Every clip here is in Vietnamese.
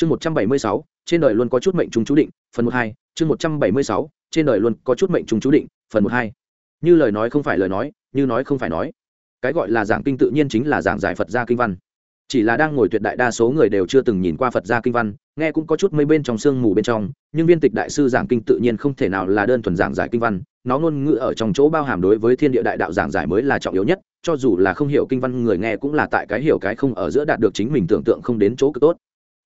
chương một trăm bảy mươi sáu, trên đời luôn có chút mệnh trùng chú định, phần một hai, chương một trăm bảy mươi sáu, trên đời luôn có chút mệnh trùng chú định, phần một hai. Như lời nói không phải lời nói, như nói không phải nói. Cái gọi là giảng kinh tự nhiên chính là giảng giải phật gia kinh văn. Chỉ là đang ngồi tuyệt đại đa số người đều chưa từng nhìn qua phật gia kinh văn, nghe cũng có chút mây bên trong sương mù bên trong, nhưng viên tịch đại sư giảng kinh tự nhiên không thể nào là đơn thuần giảng giải kinh văn, nó ngôn ngữ ở trong chỗ bao hàm đối với thiên địa đại đạo giảng giải mới là trọng yếu nhất, cho dù là không hiểu kinh văn người nghe cũng là tại cái hiểu cái không ở giữa đạt được chính mình tưởng tượng không đến chỗ cực tốt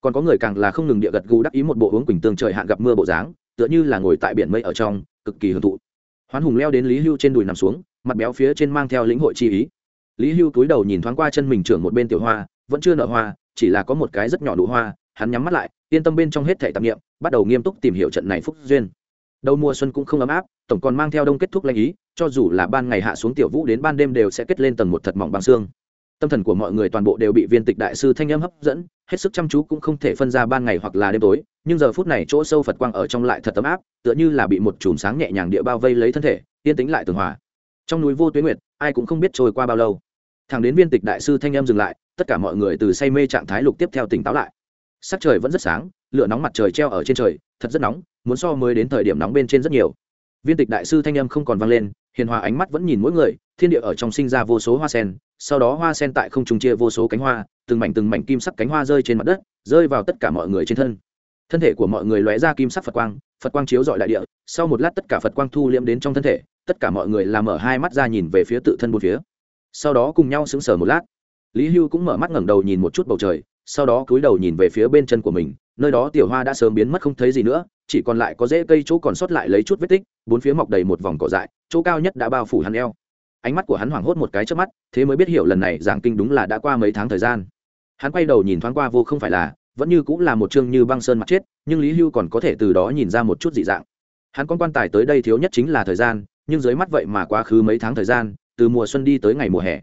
còn có người càng là không ngừng địa gật gù đắc ý một bộ uống quỳnh tương trời hạn gặp mưa bộ dáng, tựa như là ngồi tại biển mây ở trong, cực kỳ hưởng thụ. Hoán hùng leo đến lý hưu trên đùi nằm xuống, mặt béo phía trên mang theo lĩnh hội chi ý. Lý hưu túi đầu nhìn thoáng qua chân mình trưởng một bên tiểu hoa, vẫn chưa nở hoa, chỉ là có một cái rất nhỏ đủ hoa, hắn nhắm mắt lại, yên tâm bên trong hết thể tạp nghiệm bắt đầu nghiêm túc tìm hiểu trận này phúc duyên. Đầu mùa xuân cũng không ấm áp, tổng còn mang theo đông kết thúc lanh ý, cho dù là ban ngày hạ xuống tiểu vũ đến ban đêm đều sẽ kết lên tầng một thật mỏng băng xương tâm thần của mọi người toàn bộ đều bị viên tịch đại sư thanh âm hấp dẫn, hết sức chăm chú cũng không thể phân ra ban ngày hoặc là đêm tối, nhưng giờ phút này chỗ sâu phật quang ở trong lại thật ấm áp, tựa như là bị một chùm sáng nhẹ nhàng địa bao vây lấy thân thể, yên tĩnh lại tường hòa. Trong núi vô tuyến nguyệt, ai cũng không biết trôi qua bao lâu. Thằng đến viên tịch đại sư thanh âm dừng lại, tất cả mọi người từ say mê trạng thái lục tiếp theo tỉnh táo lại. Sắc trời vẫn rất sáng, lửa nóng mặt trời treo ở trên trời, thật rất nóng, muốn so mới đến thời điểm nóng bên trên rất nhiều. Viên tịch đại sư thanh âm không còn vang lên hiền hòa ánh mắt vẫn nhìn mỗi người, thiên địa ở trong sinh ra vô số hoa sen, sau đó hoa sen tại không trùng chia vô số cánh hoa, từng mảnh từng mảnh kim sắc cánh hoa rơi trên mặt đất, rơi vào tất cả mọi người trên thân. Thân thể của mọi người lóe ra kim sắc phật quang phật quang chiếu dọi đại địa, sau một lát tất cả phật quang thu liễm đến trong thân thể, tất cả mọi người làm mở hai mắt ra nhìn về phía tự thân bốn phía. Sau đó cùng nhau sững sờ một lát. Lý hưu cũng mở mắt ngẩng đầu nhìn một chút bầu trời, sau đó cúi đầu nhìn về phía bên chân của mình, nơi đó tiểu hoa đã sớm biến mất không thấy gì nữa chỉ còn lại có rễ cây chỗ còn sót lại lấy chút vết tích, bốn phía mọc đầy một vòng cỏ dại, chỗ cao nhất đã bao phủ hắn eo. Ánh mắt của hắn hoảng hốt một cái trước mắt, thế mới biết hiểu lần này giảng kinh đúng là đã qua mấy tháng thời gian. Hắn quay đầu nhìn thoáng qua vô không phải là, vẫn như cũng là một chương như băng sơn mặt chết, nhưng lý hưu còn có thể từ đó nhìn ra một chút dị dạng. Hắn con quan tài tới đây thiếu nhất chính là thời gian, nhưng dưới mắt vậy mà quá khứ mấy tháng thời gian, từ mùa xuân đi tới ngày mùa hè.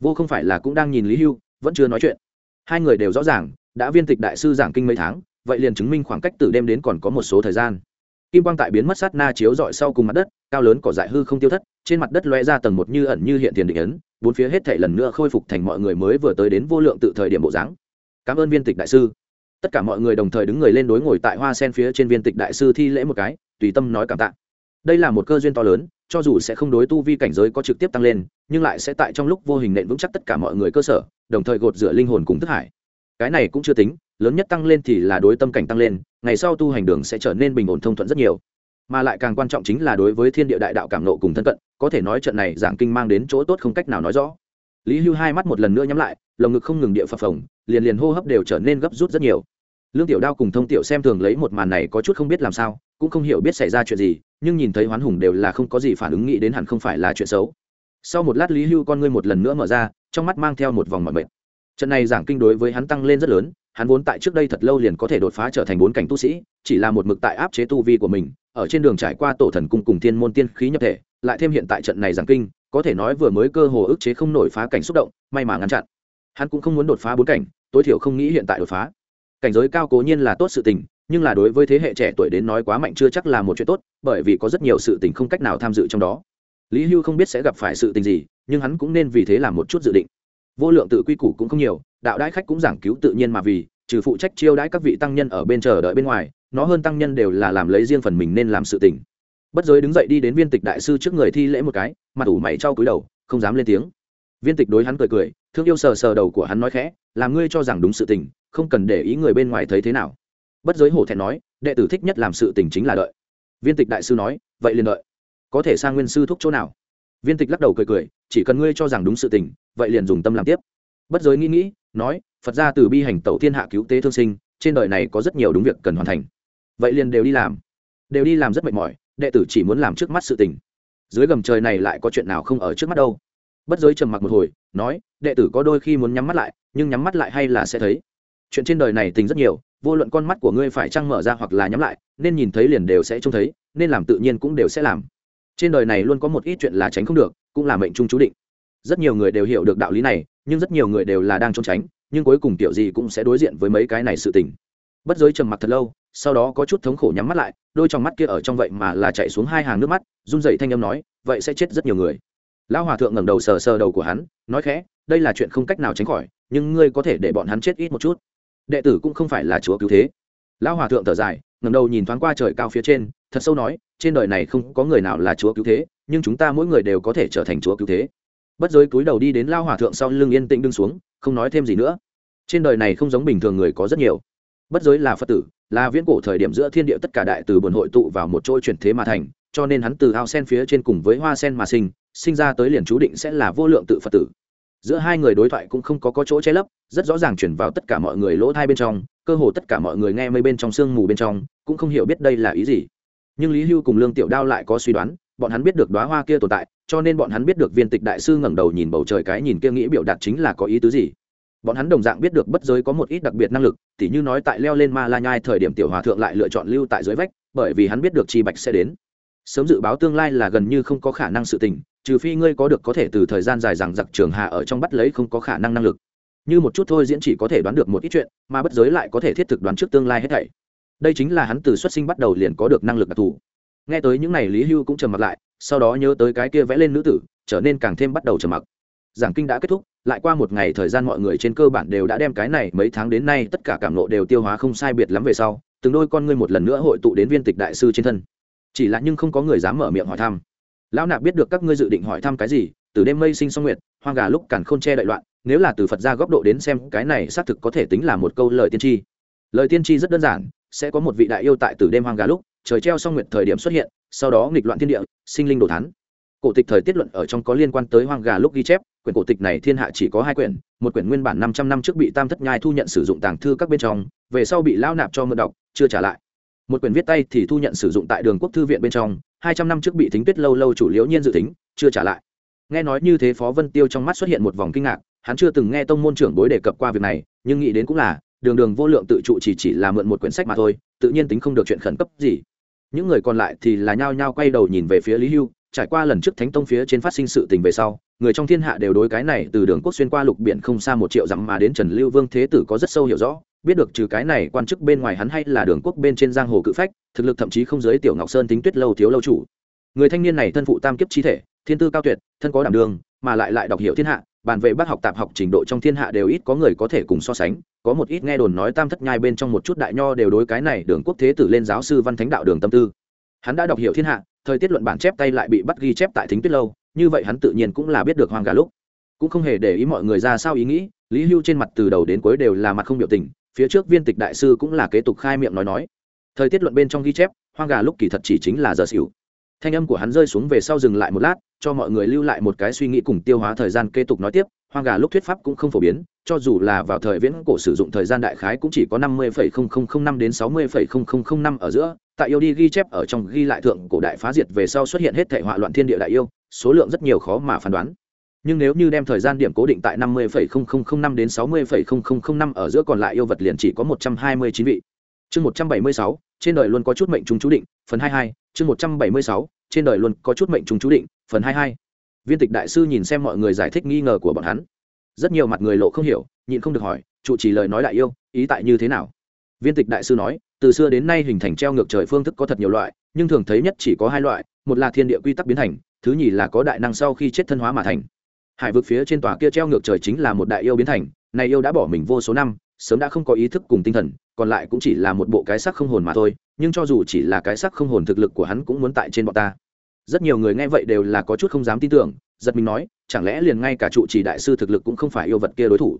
Vô không phải là cũng đang nhìn lý hưu, vẫn chưa nói chuyện. Hai người đều rõ ràng, đã viên tịch đại sư giảng kinh mấy tháng vậy liền chứng minh khoảng cách từ đêm đến còn có một số thời gian. Kim quang tại biến mất sát na chiếu dọi sau cùng mặt đất, cao lớn cỏ dại hư không tiêu thất, trên mặt đất loe ra tầng một như ẩn như hiện tiền định ấn, bốn phía hết thể lần nữa khôi phục thành mọi người mới vừa tới đến vô lượng tự thời điểm bộ dáng. Cảm ơn viên tịch đại sư. Tất cả mọi người đồng thời đứng người lên đối ngồi tại hoa sen phía trên viên tịch đại sư thi lễ một cái, tùy tâm nói cảm tạ. Đây là một cơ duyên to lớn, cho dù sẽ không đối tu vi cảnh giới có trực tiếp tăng lên, nhưng lại sẽ tại trong lúc vô hình nện vững chắc tất cả mọi người cơ sở, đồng thời gột rửa linh hồn cùng thức hải. Cái này cũng chưa tính lớn nhất tăng lên thì là đối tâm cảnh tăng lên, ngày sau tu hành đường sẽ trở nên bình ổn thông thuận rất nhiều. Mà lại càng quan trọng chính là đối với thiên địa đại đạo cảm nộ cùng thân cận, có thể nói trận này giảng kinh mang đến chỗ tốt không cách nào nói rõ. Lý hưu hai mắt một lần nữa nhắm lại, lồng ngực không ngừng địa phập phồng, liền liền hô hấp đều trở nên gấp rút rất nhiều. Lương tiểu đao cùng thông tiểu xem thường lấy một màn này có chút không biết làm sao, cũng không hiểu biết xảy ra chuyện gì, nhưng nhìn thấy hoán hùng đều là không có gì phản ứng nghĩ đến hẳn không phải là chuyện xấu. Sau một lát lý hưu con ngươi một lần nữa mở ra, trong mắt mang theo một vòng mọi mệt. Trận này giảng kinh đối với hắn tăng lên rất lớn hắn vốn tại trước đây thật lâu liền có thể đột phá trở thành bốn cảnh tu sĩ, chỉ là một mực tại áp chế tu vi của mình, ở trên đường trải qua tổ thần cung cùng thiên môn tiên khí nhập thể, lại thêm hiện tại trận này giảng kinh, có thể nói vừa mới cơ hồ ức chế không nổi phá cảnh xúc động, may mà ngăn chặn. Hắn cũng không muốn đột phá bốn cảnh, tối thiểu không nghĩ hiện tại đột phá. Cảnh giới cao cố nhiên là tốt sự tình, nhưng là đối với thế hệ trẻ tuổi đến nói quá mạnh chưa chắc là một chuyện tốt, bởi vì có rất nhiều sự tình không cách nào tham dự trong đó. Lý hưu không biết sẽ gặp phải sự tình gì, nhưng hắn cũng nên vì thế làm một chút dự định vô lượng tự quy củ cũng không nhiều, đạo đãi khách cũng giảng cứu tự nhiên mà vì, trừ phụ trách chiêu đãi các vị tăng nhân ở bên chờ đợi bên ngoài, nó hơn tăng nhân đều là làm lấy riêng phần mình nên làm sự tình. Bất giới đứng dậy đi đến viên tịch đại sư trước người thi lễ một cái, mặt ủ mày trao cúi đầu, không dám lên tiếng. Viên tịch đối hắn cười cười, thương yêu sờ sờ đầu của hắn nói khẽ, làm ngươi cho rằng đúng sự tình, không cần để ý người bên ngoài thấy thế nào. Bất giới hổ thẹn nói, đệ tử thích nhất làm sự tình chính là đợi. Viên tịch đại sư nói, vậy liền đợi. Có thể sang nguyên sư thúc chỗ nào? Viên tịch lắc đầu cười cười, chỉ cần ngươi cho rằng đúng sự tình vậy liền dùng tâm làm tiếp. Bất giới nghĩ nghĩ, nói, phật ra từ bi hành tẩu thiên hạ cứu tế thương sinh, trên đời này có rất nhiều đúng việc cần hoàn thành. Vậy liền đều đi làm. Đều đi làm rất mệt mỏi, đệ tử chỉ muốn làm trước mắt sự tình. Dưới gầm trời này lại có chuyện nào không ở trước mắt đâu? Bất giới trầm mặc một hồi, nói, đệ tử có đôi khi muốn nhắm mắt lại, nhưng nhắm mắt lại hay là sẽ thấy. Chuyện trên đời này tình rất nhiều, vô luận con mắt của ngươi phải trăng mở ra hoặc là nhắm lại, nên nhìn thấy liền đều sẽ trông thấy, nên làm tự nhiên cũng đều sẽ làm. Trên đời này luôn có một ít chuyện là tránh không được, cũng là mệnh trung chú định rất nhiều người đều hiểu được đạo lý này, nhưng rất nhiều người đều là đang trốn tránh, nhưng cuối cùng kiểu gì cũng sẽ đối diện với mấy cái này sự tình. Bất giới trầm mặc thật lâu, sau đó có chút thống khổ nhắm mắt lại, đôi trong mắt kia ở trong vậy mà là chạy xuống hai hàng nước mắt, run dậy thanh âm nói, vậy sẽ chết rất nhiều người. Lão hòa thượng ngẩng đầu sờ sờ đầu của hắn, nói khẽ, đây là chuyện không cách nào tránh khỏi, nhưng ngươi có thể để bọn hắn chết ít một chút. Đệ tử cũng không phải là chúa cứu thế. Lão hòa thượng thở dài, ngẩng đầu nhìn thoáng qua trời cao phía trên, thật sâu nói, trên đời này không có người nào là chúa cứu thế, nhưng chúng ta mỗi người đều có thể trở thành chúa cứu thế bất giới cúi đầu đi đến lao hòa thượng sau lưng yên tĩnh đứng xuống không nói thêm gì nữa. Trên đời này không giống bình thường người có rất nhiều. Bất giới là phật tử là viễn cổ thời điểm giữa thiên địa tất cả đại từ buồn hội tụ vào một chỗ chuyển thế mà thành cho nên hắn từ ao sen phía trên cùng với hoa sen mà sinh sinh ra tới liền chú định sẽ là vô lượng tự phật tử. Giữa hai người đối thoại cũng không có, có chỗ che lấp rất rõ ràng chuyển vào tất cả mọi người lỗ thai bên trong cơ hồ tất cả mọi người nghe mây bên trong sương mù bên trong cũng không hiểu biết đây là ý gì. Nhưng lý hưu cùng lương tiểu đao lại có suy đoán bọn hắn biết được đoá hoa kia tồn tại, cho nên bọn hắn biết được viên tịch đại sư ngẩng đầu nhìn bầu trời cái nhìn kia nghĩ biểu đạt chính là có ý tứ gì. Bọn hắn đồng dạng biết được bất giới có một ít đặc biệt năng lực, tỉ như nói tại leo lên ma la nhai thời điểm tiểu hòa thượng lại lựa chọn lưu tại dưới vách, bởi vì hắn biết được chi bạch sẽ đến. Sớm dự báo tương lai là gần như không có khả năng sự tình, trừ phi ngươi có được có thể từ thời gian dài rằng giặc trường hạ ở trong bắt lấy không có khả năng năng lực. Như một chút thôi diễn chỉ có thể đoán được một ít chuyện, mà bất giới lại có thể thiết thực đoán trước tương lai hết thảy. Đây chính là hắn từ xuất sinh bắt đầu liền có được năng lực đặc thù nghe tới những n à y lý hưu cũng trầm mặc lại, sau đó nhớ tới cái kia vẽ lên nữ tử, trở nên càng thêm bắt đầu trầm mặc. Giảng kinh đã kết thúc, lại qua một ngày thời gian mọi người trên cơ bản đều đã đem cái này mấy tháng đến nay tất cả cảm nộ đều tiêu hóa không sai biệt lắm về sau, từng đôi con ngươi một lần nữa hội tụ đến viên tịch đại sư trên thân. Chỉ là nhưng không có người dám mở miệng hỏi thăm. Lão nạp biết được các ngươi dự định hỏi thăm cái gì, từ đêm mây sinh song nguyệt, hoang gà lúc càn khôn che đại loạn, nếu là từ phật ra góc độ đến xem, cái này xác thực có thể tính là một câu lời tiên tri. Lời tiên tri rất đơn giản, sẽ có một vị đại yêu tại từ đêm hoang gà lúc trời treo song nguyệt thời điểm xuất hiện, sau đó nghịch loạn thiên địa, sinh linh đồ thán. cổ tịch thời tiết luận ở trong có liên quan tới hoang gà lúc ghi chép, quyển cổ tịch này thiên hạ chỉ có hai quyển, một quyển nguyên bản năm trăm năm trước bị tam thất nhai thu nhận sử dụng tàng thư các bên trong, về sau bị lao nạp cho mượn đọc, chưa trả lại một quyển viết tay thì thu nhận sử dụng tại đường quốc thư viện bên trong, hai trăm năm trước bị thính tuyết lâu lâu chủ liễu nhiên dự tính, chưa trả lại nghe nói như thế phó vân tiêu trong mắt xuất hiện một vòng kinh ngạc, hắn chưa từng nghe tông môn trưởng bối đề cập qua việc này, nhưng nghĩ đến cũng là đường đường vô lượng tự trụ chỉ chỉ là mượn một quyển sách mà thôi, tự nhiên tính không được chuyện khẩn cấp gì. Những người còn lại thì là nhao nhao quay đầu nhìn về phía lý hưu, trải qua lần trước thánh tông phía trên phát sinh sự tình về sau, người trong thiên hạ đều đối cái này từ đường quốc xuyên qua lục biển không xa một triệu dặm mà đến trần lưu vương thế tử có rất sâu hiểu rõ, biết được trừ cái này quan chức bên ngoài hắn hay là đường quốc bên trên giang hồ cự phách, thực lực thậm chí không giới tiểu ngọc sơn tính tuyết lâu thiếu lâu chủ. Người thanh niên này thân phụ tam kiếp chi thể, thiên tư cao tuyệt, thân có đảm đường, mà lại lại đọc hiểu thiên hạ, bàn về bác học tạp học trình độ trong thiên hạ đều ít có người có thể cùng so sánh có một ít nghe đồn nói tam thất nhai bên trong một chút đại nho đều đối cái này đường quốc thế tử lên giáo sư văn thánh đạo đường tâm tư. Hắn đã đọc hiểu thiên hạ, thời tiết luận bản chép tay lại bị bắt ghi chép tại thính tuyết lâu, như vậy hắn tự nhiên cũng là biết được hoang gà lúc. Cũng không hề để ý mọi người ra sao ý nghĩ, lý hưu trên mặt từ đầu đến cuối đều là mặt không biểu tình, phía trước viên tịch đại sư cũng là kế tục khai miệng nói nói. Thời tiết luận bên trong ghi chép, hoang gà lúc kỳ thật chỉ chính là giờ xỉu. Thanh âm của hắn rơi xuống về sau dừng lại một lát, cho mọi người lưu lại một cái suy nghĩ cùng tiêu hóa thời gian kế tục nói tiếp hoang gà lúc thuyết pháp cũng không phổ biến, cho dù là vào thời viễn cổ sử dụng thời gian đại khái cũng chỉ có năm mươi năm đến sáu mươi năm ở giữa, tại yêu đi ghi chép ở trong ghi lại thượng cổ đại phá diệt về sau xuất hiện hết thể họa loạn thiên địa đại yêu, số lượng rất nhiều khó mà phán đoán. Nhưng nếu như đem thời gian điểm cố định tại năm mươi năm đến sáu mươi năm ở giữa còn lại yêu vật liền chỉ có một trăm hai mươi chín vị. Chương một trăm bảy mươi sáu, trên đời luôn có chút mệnh chúng chú định, phần hai hai. Chương một trăm bảy mươi sáu, trên đời luôn có chút mệnh chúng chú định, phần hai hai viên tịch đại sư nhìn xem mọi người giải thích nghi ngờ của bọn hắn. Rất nhiều mặt người lộ không hiểu, nhịn không được hỏi, trụ trì lời nói đại yêu, ý tại như thế nào? Viên tịch đại sư nói, từ xưa đến nay hình thành treo ngược trời phương thức có thật nhiều loại, nhưng thường thấy nhất chỉ có hai loại, một là thiên địa quy tắc biến thành, thứ nhì là có đại năng sau khi chết thân hóa mà thành. Hải vực phía trên tòa kia treo ngược trời chính là một đại yêu biến thành này yêu đã bỏ mình vô số năm, sớm đã không có ý thức cùng tinh thần, còn lại cũng chỉ là một bộ cái sắc không hồn mà thôi, nhưng cho dù chỉ là cái sắc không hồn thực lực của hắn cũng muốn tại trên bọn ta rất nhiều người nghe vậy đều là có chút không dám tin tưởng, giật mình nói, chẳng lẽ liền ngay cả trụ trì đại sư thực lực cũng không phải yêu vật kia đối thủ?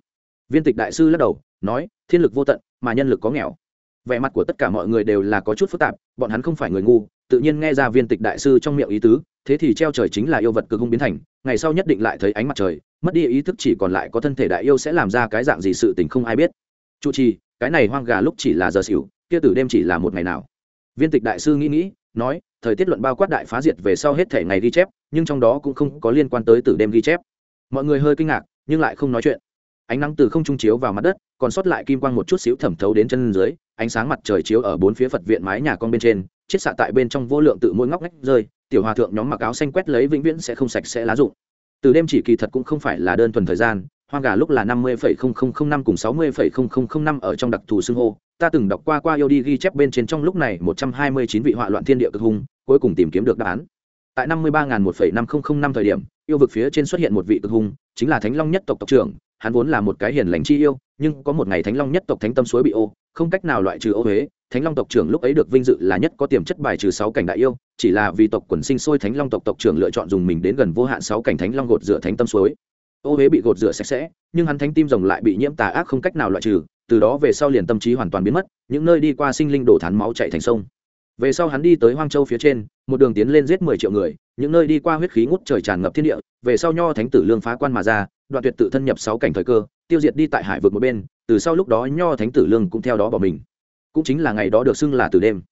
Viên tịch đại sư lắc đầu, nói, thiên lực vô tận, mà nhân lực có nghèo. Vẻ mặt của tất cả mọi người đều là có chút phức tạp, bọn hắn không phải người ngu, tự nhiên nghe ra viên tịch đại sư trong miệng ý tứ, thế thì treo trời chính là yêu vật cực hung biến thành, ngày sau nhất định lại thấy ánh mặt trời, mất đi ý thức chỉ còn lại có thân thể đại yêu sẽ làm ra cái dạng gì sự tình không ai biết. Trụ trì, cái này hoang gà lúc chỉ là giờ xỉu, kia tử đêm chỉ là một ngày nào? Viên tịch đại sư nghĩ nghĩ, nói thời tiết luận bao quát đại phá diệt về sau hết thể ngày ghi chép, nhưng trong đó cũng không có liên quan tới tử đêm ghi chép. Mọi người hơi kinh ngạc, nhưng lại không nói chuyện. Ánh nắng từ không trung chiếu vào mặt đất, còn sót lại kim quang một chút xíu thẩm thấu đến chân dưới, ánh sáng mặt trời chiếu ở bốn phía phật viện mái nhà con bên trên, chiết xạ tại bên trong vô lượng tự mỗi ngóc ngách rơi, tiểu hòa thượng nhóm mặc áo xanh quét lấy vĩnh viễn sẽ không sạch sẽ lá rụng. Từ đêm chỉ kỳ thật cũng không phải là đơn thuần thời gian hoang gà lúc là năm mươi năm cùng sáu mươi năm ở trong đặc thù xưng hô. Ta từng đọc qua qua yêu đi ghi chép bên trên trong lúc này một trăm hai mươi chín vị họa loạn thiên địa cực hung, cuối cùng tìm kiếm được đáp án. Tại năm mươi ba một năm nghìn năm thời điểm, yêu vực phía trên xuất hiện một vị cực hung, chính là thánh long nhất tộc tộc trưởng, hắn vốn là một cái hiền lành chi yêu, nhưng có một ngày thánh long nhất tộc thánh tâm suối bị ô, không cách nào loại trừ ô huế thánh long tộc trưởng lúc ấy được vinh dự là nhất có tiềm chất bài trừ sáu cảnh đại yêu, chỉ là vì tộc quần sinh sôi thánh long tộc tộc trưởng lựa chọn dùng mình đến gần vô hạn sáu cảnh thánh long gột rửa thánh tâm suối ô huế bị gột rửa sạch sẽ, nhưng hắn thánh tim rồng lại bị nhiễm tà ác không cách nào loại trừ, từ đó về sau liền tâm trí hoàn toàn biến mất, những nơi đi qua sinh linh đổ thán máu chạy thành sông. Về sau hắn đi tới hoang châu phía trên, một đường tiến lên giết mười triệu người, những nơi đi qua huyết khí ngút trời tràn ngập thiên địa, về sau nho thánh tử lương phá quan mà ra, đoạn tuyệt tự thân nhập sáu cảnh thời cơ, tiêu diệt đi tại hải vực một bên, từ sau lúc đó nho thánh tử lương cũng theo đó bỏ mình. Cũng chính là ngày đó được xưng là từ đêm.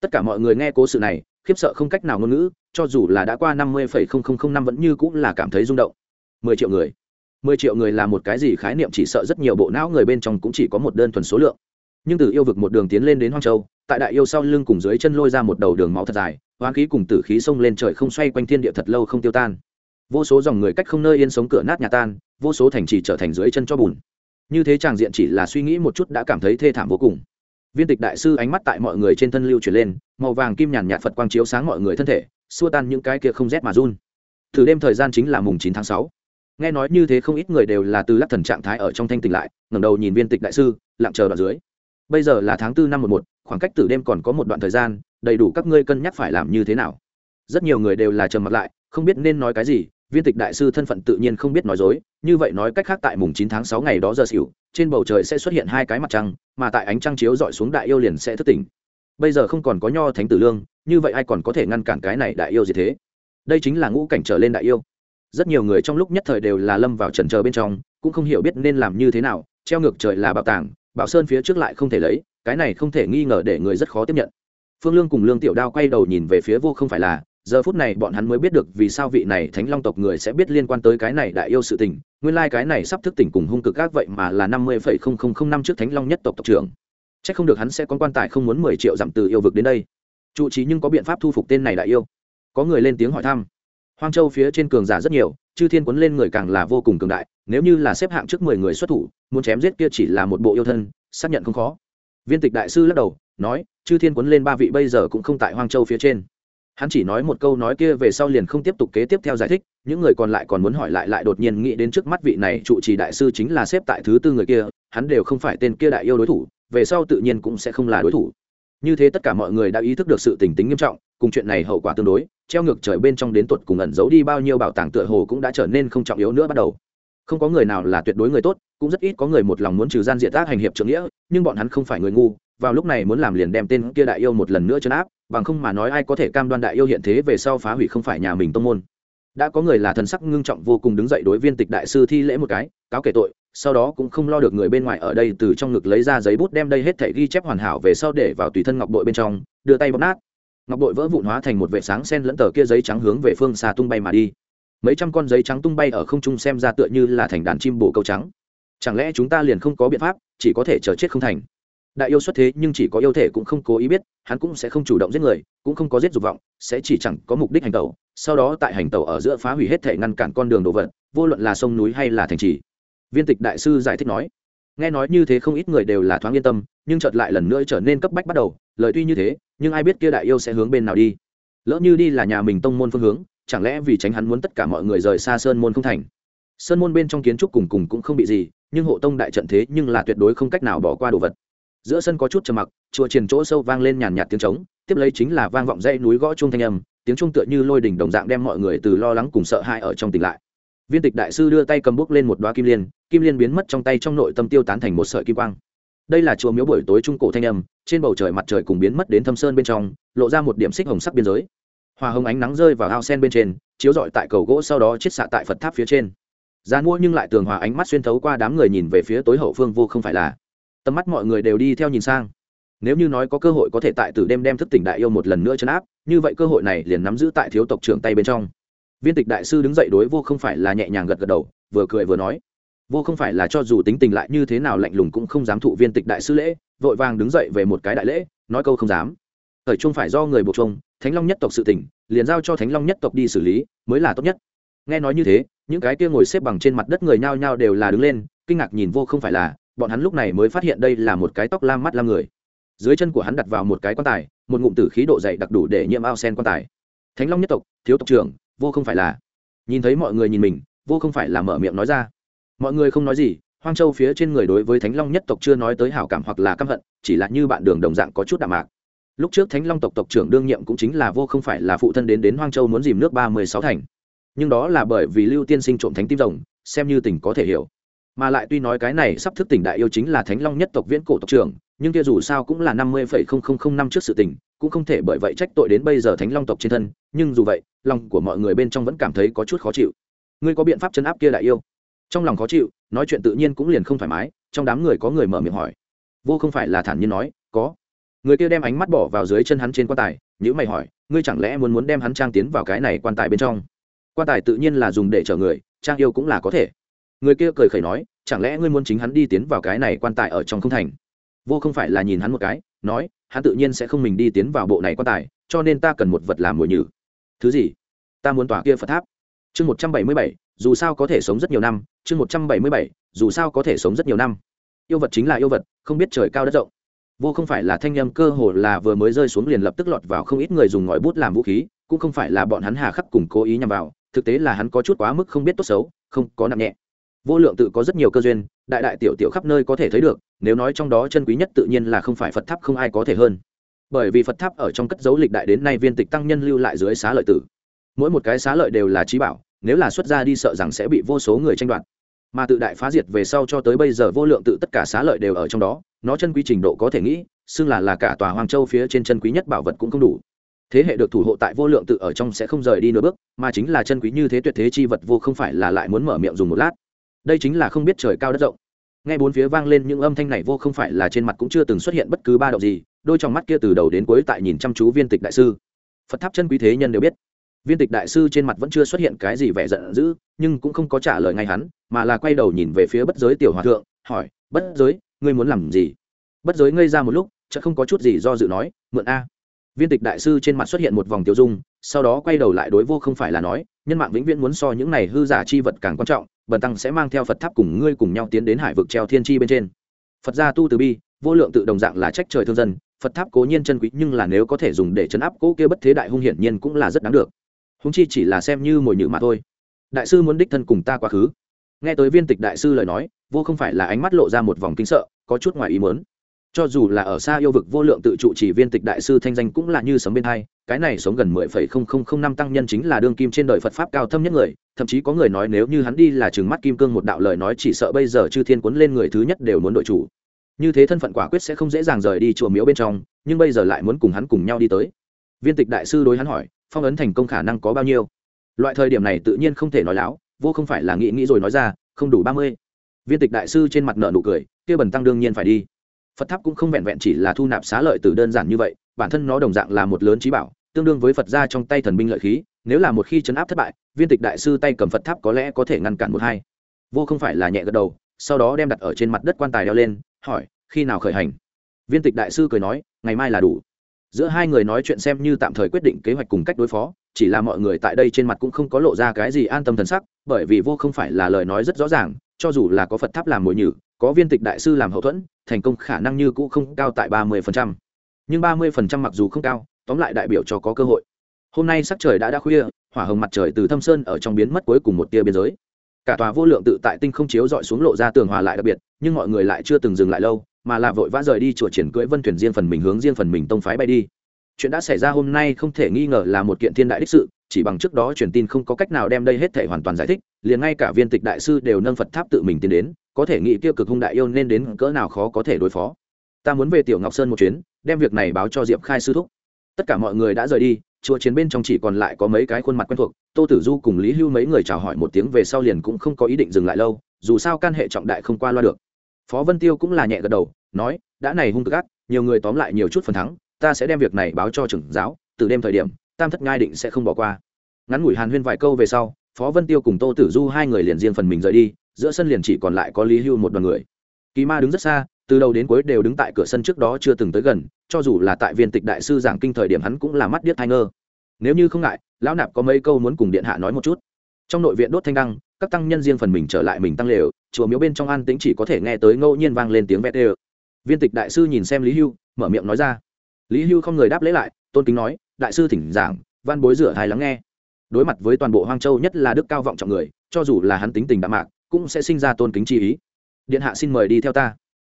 Tất cả mọi người nghe cố sự này, khiếp sợ không cách nào ngôn ngữ, cho dù là đã qua năm mươi năm vẫn như cũng là cảm thấy rung động mười triệu người. Mười triệu người là một cái gì khái niệm chỉ sợ rất nhiều bộ não người bên trong cũng chỉ có một đơn thuần số lượng. Nhưng từ yêu vực một đường tiến lên đến hoang châu, tại đại yêu sau lưng cùng dưới chân lôi ra một đầu đường máu thật dài, hoang khí cùng tử khí xông lên trời không xoay quanh thiên địa thật lâu không tiêu tan. Vô số dòng người cách không nơi yên sống cửa nát nhà tan, vô số thành trì trở thành dưới chân cho bùn. Như thế tràng diện chỉ là suy nghĩ một chút đã cảm thấy thê thảm vô cùng. Viên tịch đại sư ánh mắt tại mọi người trên thân lưu chuyển lên, màu vàng kim nhàn nhạt phật quang chiếu sáng mọi người thân thể, xua tan những cái kia không rét mà run. Thử đêm thời gian chính là mùng chín tháng sáu nghe nói như thế không ít người đều là từ lắc thần trạng thái ở trong thanh tỉnh lại, ngẩng đầu nhìn viên tịch đại sư, lặng chờ đoạn dưới. Bây giờ là tháng tư năm một một, khoảng cách từ đêm còn có một đoạn thời gian, đầy đủ các ngươi cân nhắc phải làm như thế nào. Rất nhiều người đều là trầm mặt lại, không biết nên nói cái gì, viên tịch đại sư thân phận tự nhiên không biết nói dối, như vậy nói cách khác tại mùng chín tháng sáu ngày đó giờ xỉu, trên bầu trời sẽ xuất hiện hai cái mặt trăng, mà tại ánh trăng chiếu dọi xuống đại yêu liền sẽ thức tỉnh. Bây giờ không còn có nho thánh tử lương, như vậy ai còn có thể ngăn cản cái này đại yêu gì thế? Đây chính là ngũ cảnh trở lên đại yêu rất nhiều người trong lúc nhất thời đều là lâm vào trần chờ bên trong, cũng không hiểu biết nên làm như thế nào, treo ngược trời là bảo tàng, bảo sơn phía trước lại không thể lấy, cái này không thể nghi ngờ để người rất khó tiếp nhận. Phương lương cùng lương tiểu đao quay đầu nhìn về phía vô không phải là, giờ phút này bọn hắn mới biết được vì sao vị này thánh long tộc người sẽ biết liên quan tới cái này đại yêu sự tình, nguyên lai、like、cái này sắp thức tỉnh cùng hung cực gác vậy mà là năm mươi phẩy không không không năm trước thánh long nhất tộc tộc trưởng. C h ắ c không được hắn sẽ có quan tài không muốn mười triệu dặm từ yêu vực đến đây. Trụ trí nhưng có biện pháp thu phục tên này đại yêu. Có người lên tiếng hỏi thăm hoang châu phía trên cường giả rất nhiều, chư thiên quấn lên người càng là vô cùng cường đại, nếu như là xếp hạng trước mười người xuất thủ, muốn chém giết kia chỉ là một bộ yêu thân, xác nhận không khó. Viên tịch đại sư lắc đầu, nói, chư thiên quấn lên ba vị bây giờ cũng không tại hoang châu phía trên. Hắn chỉ nói một câu nói kia về sau liền không tiếp tục kế tiếp theo giải thích, những người còn lại còn muốn hỏi lại lại đột nhiên nghĩ đến trước mắt vị này trụ trì đại sư chính là xếp tại thứ tư người kia, hắn đều không phải tên kia đại yêu đối thủ, về sau tự nhiên cũng sẽ không là đối thủ. Như thế tất cả mọi người đã ý thức được sự tình tính nghiêm trọng cùng chuyện này hậu quả tương đối, treo ngược trời bên trong đến tuột cùng ẩn giấu đi bao nhiêu bảo tàng tựa hồ cũng đã trở nên không trọng yếu nữa bắt đầu. Không có người nào là tuyệt đối người tốt, cũng rất ít có người một lòng muốn trừ gian diệt tác hành hiệp trưởng nghĩa, nhưng bọn hắn không phải người ngu, vào lúc này muốn làm liền đem tên kia đại yêu một lần nữa chấn áp, bằng không mà nói ai có thể cam đoan đại yêu hiện thế về sau phá hủy không phải nhà mình tông môn. Đã có người là thần sắc ngưng trọng vô cùng đứng dậy đối viên tịch đại sư thi lễ một cái, cáo kể tội, sau đó cũng không lo được người bên ngoài ở đây từ trong ngực lấy ra giấy bút đem đây hết thể ghi chép hoàn hảo về sau để vào tùy thân ngọc bội bên trong, đưa tay bóp nát ngọc bội vỡ vụn hóa thành một vệ sáng sen lẫn tờ kia giấy trắng hướng về phương xa tung bay mà đi. Mấy trăm con giấy trắng tung bay ở không trung xem ra tựa như là thành đàn chim bồ câu trắng. Chẳng lẽ chúng ta liền không có biện pháp, chỉ có thể chờ chết không thành? Đại yêu xuất thế nhưng chỉ có yêu thể cũng không cố ý biết, hắn cũng sẽ không chủ động giết người, cũng không có giết dục vọng, sẽ chỉ chẳng có mục đích hành tẩu, sau đó tại hành tẩu ở giữa phá hủy hết thể ngăn cản con đường đồ vật, vô luận là sông núi hay là thành trì. Viên tịch đại sư giải thích nói, nghe nói như thế không ít người đều là thoáng yên tâm, nhưng chợt lại lần nữa trở nên cấp bách bắt đầu, lời tuy như thế nhưng ai biết kia đại yêu sẽ hướng bên nào đi. Lỡ như đi là nhà mình tông môn phương hướng, chẳng lẽ vì tránh hắn muốn tất cả mọi người rời xa sơn môn không thành? Sơn môn bên trong kiến trúc cùng cùng cũng không bị gì, nhưng hộ tông đại trận thế nhưng là tuyệt đối không cách nào bỏ qua đồ vật. Giữa sân có chút trầm mặc, chùa triền chỗ sâu vang lên nhàn nhạt tiếng trống, tiếp lấy chính là vang vọng dãy núi gõ chuông thanh âm, tiếng trung tựa như lôi đỉnh đồng dạng đem mọi người từ lo lắng cùng sợ hãi ở trong tỉnh lại. Viên tịch đại sư đưa tay cầm bút lên một đoá kim liên kim liên biến mất trong tay trong nội tâm tiêu tán thành một sợi kim quang đây là chùa miếu buổi tối trung cổ thanh âm, trên bầu trời mặt trời cùng biến mất đến thâm sơn bên trong, lộ ra một điểm xích hồng sắc biên giới. Hòa hồng ánh nắng rơi vào ao sen bên trên, chiếu rọi tại cầu gỗ sau đó chiết xạ tại phật tháp phía trên. Gian mua nhưng lại tường hòa ánh mắt xuyên thấu qua đám người nhìn về phía tối hậu phương vô không phải là. Tầm mắt mọi người đều đi theo nhìn sang. Nếu như nói có cơ hội có thể tại từ đêm đem thức tỉnh đại yêu một lần nữa chấn áp, như vậy cơ hội này liền nắm giữ tại thiếu tộc trưởng tay bên trong. Viên tịch đại sư đứng dậy đối vô không phải là nhẹ nhàng gật gật đầu, vừa cười vừa nói vô không phải là cho dù tính tình lại như thế nào lạnh lùng cũng không dám thụ viên tịch đại sư lễ, vội vàng đứng dậy về một cái đại lễ, nói câu không dám. Thời trung phải do người buộc trung thánh long nhất tộc sự tỉnh liền giao cho thánh long nhất tộc đi xử lý, mới là tốt nhất. Nghe nói như thế, những cái kia ngồi xếp bằng trên mặt đất người nhao nhao đều là đứng lên, kinh ngạc nhìn vô không phải là, bọn hắn lúc này mới phát hiện đây là một cái tóc lam mắt lam người. Dưới chân của hắn đặt vào một cái quan tài, một ngụm tử khí độ dày đặc đủ để nhiễm ao sen quan tài. Thánh long nhất tộc, thiếu tộc trưởng, vô không phải là. Nhìn thấy mọi người nhìn mình, vô không phải là mở miệng nói ra mọi người không nói gì, hoang châu phía trên người đối với thánh long nhất tộc chưa nói tới hảo cảm hoặc là căm hận, chỉ là như bạn đường đồng dạng có chút đạm mạc. Lúc trước thánh long tộc tộc trưởng đương nhiệm cũng chính là vô không phải là phụ thân đến đến hoang châu muốn dìm nước ba mươi sáu thành. Nhưng đó là bởi vì lưu tiên sinh trộm thánh tim rồng, xem như tỉnh có thể hiểu. Mà lại tuy nói cái này sắp thức tỉnh đại yêu chính là thánh long nhất tộc viễn cổ tộc trưởng, nhưng kia dù sao cũng là năm mươi phẩy không không không năm trước sự tình, cũng không thể bởi vậy trách tội đến bây giờ thánh long tộc trên thân, nhưng dù vậy, lòng của mọi người bên trong vẫn cảm thấy có chút khó chịu. Ngươi có biện pháp chấn áp kia đại yêu? Trong lòng khó chịu, nói chuyện tự nhiên cũng liền không thoải mái, trong đám người có người mở miệng hỏi. Vô không phải là thản nhiên nói, có. Người kia đem ánh mắt bỏ vào dưới chân hắn trên quan tài nhữ mày hỏi, ngươi chẳng lẽ muốn muốn đem hắn trang tiến vào cái này quan tài bên trong? Quan tài tự nhiên là dùng để chở người, trang yêu cũng là có thể. Người kia cười khẩy nói, chẳng lẽ ngươi muốn chính hắn đi tiến vào cái này quan tài ở trong không thành? Vô không phải là nhìn hắn một cái, nói, hắn tự nhiên sẽ không mình đi tiến vào bộ này quan tài, cho nên ta cần một vật làm mồi nhử. Thứ gì? Ta muốn tỏa kia phật tháp chương một trăm bảy mươi bảy, dù sao có thể sống rất nhiều năm, chương một trăm bảy mươi bảy, dù sao có thể sống rất nhiều năm. Yêu vật chính là yêu vật, không biết trời cao đất rộng. Vô không phải là thanh â m cơ hồ là vừa mới rơi xuống liền lập tức lọt vào không ít người dùng ngòi bút làm vũ khí, cũng không phải là bọn hắn hà khắc cùng cố ý nhằm vào, thực tế là hắn có chút quá mức không biết tốt xấu, không có nặng nhẹ. Vô lượng tự có rất nhiều cơ duyên, đại đại tiểu tiểu khắp nơi có thể thấy được, nếu nói trong đó chân quý nhất tự nhiên là không phải phật tháp không ai có thể hơn. Bởi vì phật tháp ở trong cất dấu lịch đại đến nay viên tịch tăng nhân lưu lại dưới xá lợi tử. Mỗi một cái xá lợi đều là trí bảo nếu là xuất ra đi sợ rằng sẽ bị vô số người tranh đoạt. Mà tự đại phá diệt về sau cho tới bây giờ vô lượng tự tất cả xá lợi đều ở trong đó, nó chân quý trình độ có thể nghĩ, xưng là là cả tòa hoàng châu phía trên chân quý nhất bảo vật cũng không đủ. Thế hệ được thủ hộ tại vô lượng tự ở trong sẽ không rời đi nửa bước, mà chính là chân quý như thế tuyệt thế chi vật vô không phải là lại muốn mở miệng dùng một lát. Đây chính là không biết trời cao đất rộng. Nghe bốn phía vang lên những âm thanh này vô không phải là trên mặt cũng chưa từng xuất hiện bất cứ ba động gì, đôi trong mắt kia từ đầu đến cuối tại nhìn chăm chú viên tịch đại sư. Phật tháp chân quý thế nhân đều biết viên tịch đại sư trên mặt vẫn chưa xuất hiện cái gì vẻ giận dữ, nhưng cũng không có trả lời ngay hắn, mà là quay đầu nhìn về phía bất giới tiểu hòa thượng, hỏi, bất giới, ngươi muốn làm gì? Bất giới ngây ra một lúc chợ không có chút gì do dự nói, mượn a. Viên tịch đại sư trên mặt xuất hiện một vòng tiêu dung, sau đó quay đầu lại đối vô không phải là nói, nhân mạng vĩnh viễn muốn so những này hư giả chi vật càng quan trọng, bần tăng sẽ mang theo phật tháp cùng ngươi cùng nhau tiến đến hải vực treo thiên chi bên trên. Phật gia tu từ bi, vô lượng tự đồng dạng là trách trời thương dân, phật tháp cố nhiên chân quý, nhưng là nếu có thể dùng để chấn áp cố kia bất thế đại hung hiển nhiên cũng là rất đáng được húng chi chỉ là xem như mồi nhự mà thôi. Đại sư muốn đích thân cùng ta quá khứ. Nghe tới viên tịch đại sư lời nói, vô không phải là ánh mắt lộ ra một vòng kinh sợ, có chút ngoài ý mớn cho dù là ở xa yêu vực vô lượng tự trụ chỉ viên tịch đại sư thanh danh cũng là như sấm bên hai, cái này sống gần mười phẩy không không không năm tăng nhân chính là đương kim trên đời phật pháp cao thâm nhất người, thậm chí có người nói nếu như hắn đi là chừng mắt kim cương một đạo lời nói chỉ sợ bây giờ chư thiên cuốn lên người thứ nhất đều muốn đội chủ. Như thế thân phận quả quyết sẽ không dễ dàng rời đi chùa miếu bên trong, nhưng bây giờ lại muốn cùng hắn cùng nhau đi tới. Viên tịch đại sư đối hắn hỏi phong ấn thành công khả năng có bao nhiêu. Loại thời điểm này tự nhiên không thể nói láo, vô không phải là nghĩ nghĩ rồi nói ra, không đủ ba mươi. Viên tịch đại sư trên mặt nợ nụ cười, kia bần tăng đương nhiên phải đi. Phật tháp cũng không vẹn vẹn chỉ là thu nạp xá lợi từ đơn giản như vậy, bản thân nó đồng dạng là một lớn trí bảo, tương đương với phật gia trong tay thần binh lợi khí, nếu là một khi chấn áp thất bại, viên tịch đại sư tay cầm phật tháp có lẽ có thể ngăn cản một hai. Vô không phải là nhẹ gật đầu, sau đó đem đặt ở trên mặt đất quan tài đeo lên, hỏi, khi nào khởi hành? Viên tịch đại sư cười nói, ngày mai là đủ giữa hai người nói chuyện xem như tạm thời quyết định kế hoạch cùng cách đối phó, chỉ là mọi người tại đây trên mặt cũng không có lộ ra cái gì an tâm thần sắc, bởi vì vô không phải là lời nói rất rõ ràng, cho dù là có phật tháp làm mồi nhử, có viên tịch đại sư làm hậu thuẫn, thành công khả năng như cũ không cao tại ba mươi phần trăm. Nhưng ba mươi phần trăm mặc dù không cao, tóm lại đại biểu cho có cơ hội. Hôm nay sắc trời đã đã khuya, hỏa hồng mặt trời từ thâm sơn ở trong biến mất cuối cùng một tia biên giới. Cả tòa vô lượng tự tại tinh không chiếu dọi xuống lộ ra tường hòa lại đặc biệt, nhưng mọi người lại chưa từng dừng lại lâu mà là vội vã rời đi chùa triển cưỡi vân thuyền riêng phần mình hướng riêng phần mình tông phái bay đi. Chuyện đã xảy ra hôm nay không thể nghi ngờ là một kiện thiên đại đích sự, chỉ bằng trước đó truyền tin không có cách nào đem đây hết thể hoàn toàn giải thích, liền ngay cả viên tịch đại sư đều nâng phật tháp tự mình tiến đến, có thể nghĩ tiêu cực hung đại yêu nên đến cỡ nào khó có thể đối phó. Ta muốn về tiểu ngọc sơn một chuyến, đem việc này báo cho diệp khai sư thúc. Tất cả mọi người đã rời đi, chùa chiến bên trong chỉ còn lại có mấy cái khuôn mặt quen thuộc, tô tử du cùng lý hưu mấy người chào hỏi một tiếng về sau liền cũng không có ý định dừng lại lâu, dù sao can hệ trọng đại không qua loa được. Phó vân tiêu cũng là nhẹ gật đầu nói, đã này hung cực ác, nhiều người tóm lại nhiều chút phần thắng, ta sẽ đem việc này báo cho trưởng giáo, từ đêm thời điểm, tam thất ngai định sẽ không bỏ qua. Ngắn ngủi hàn huyên vài câu về sau, phó vân tiêu cùng tô tử du hai người liền riêng phần mình rời đi, giữa sân liền chỉ còn lại có lý hưu một đoàn người. Kỳ ma đứng rất xa, từ đầu đến cuối đều đứng tại cửa sân trước đó chưa từng tới gần, cho dù là tại viên tịch đại sư giảng kinh thời điểm hắn cũng là mắt điếc thai ngơ. Nếu như không ngại, lão nạp có mấy câu muốn cùng điện hạ nói một chút. Trong nội viện đốt thanh đăng, các tăng nhân riêng phần mình trở lại mình tăng lều, chùa miếu bên trong an tĩnh chỉ có thể nghe tới ngẫu nhiên vang lên tiếng vét ê viên tịch đại sư nhìn xem lý hưu, mở miệng nói ra. Lý hưu không người đáp lễ lại, tôn kính nói, đại sư thỉnh giảng, văn bối rửa hài lắng nghe. Đối mặt với toàn bộ hoang châu nhất là đức cao vọng trọng người, cho dù là hắn tính tình đạm mạc, cũng sẽ sinh ra tôn kính chi ý. Điện hạ xin mời đi theo ta.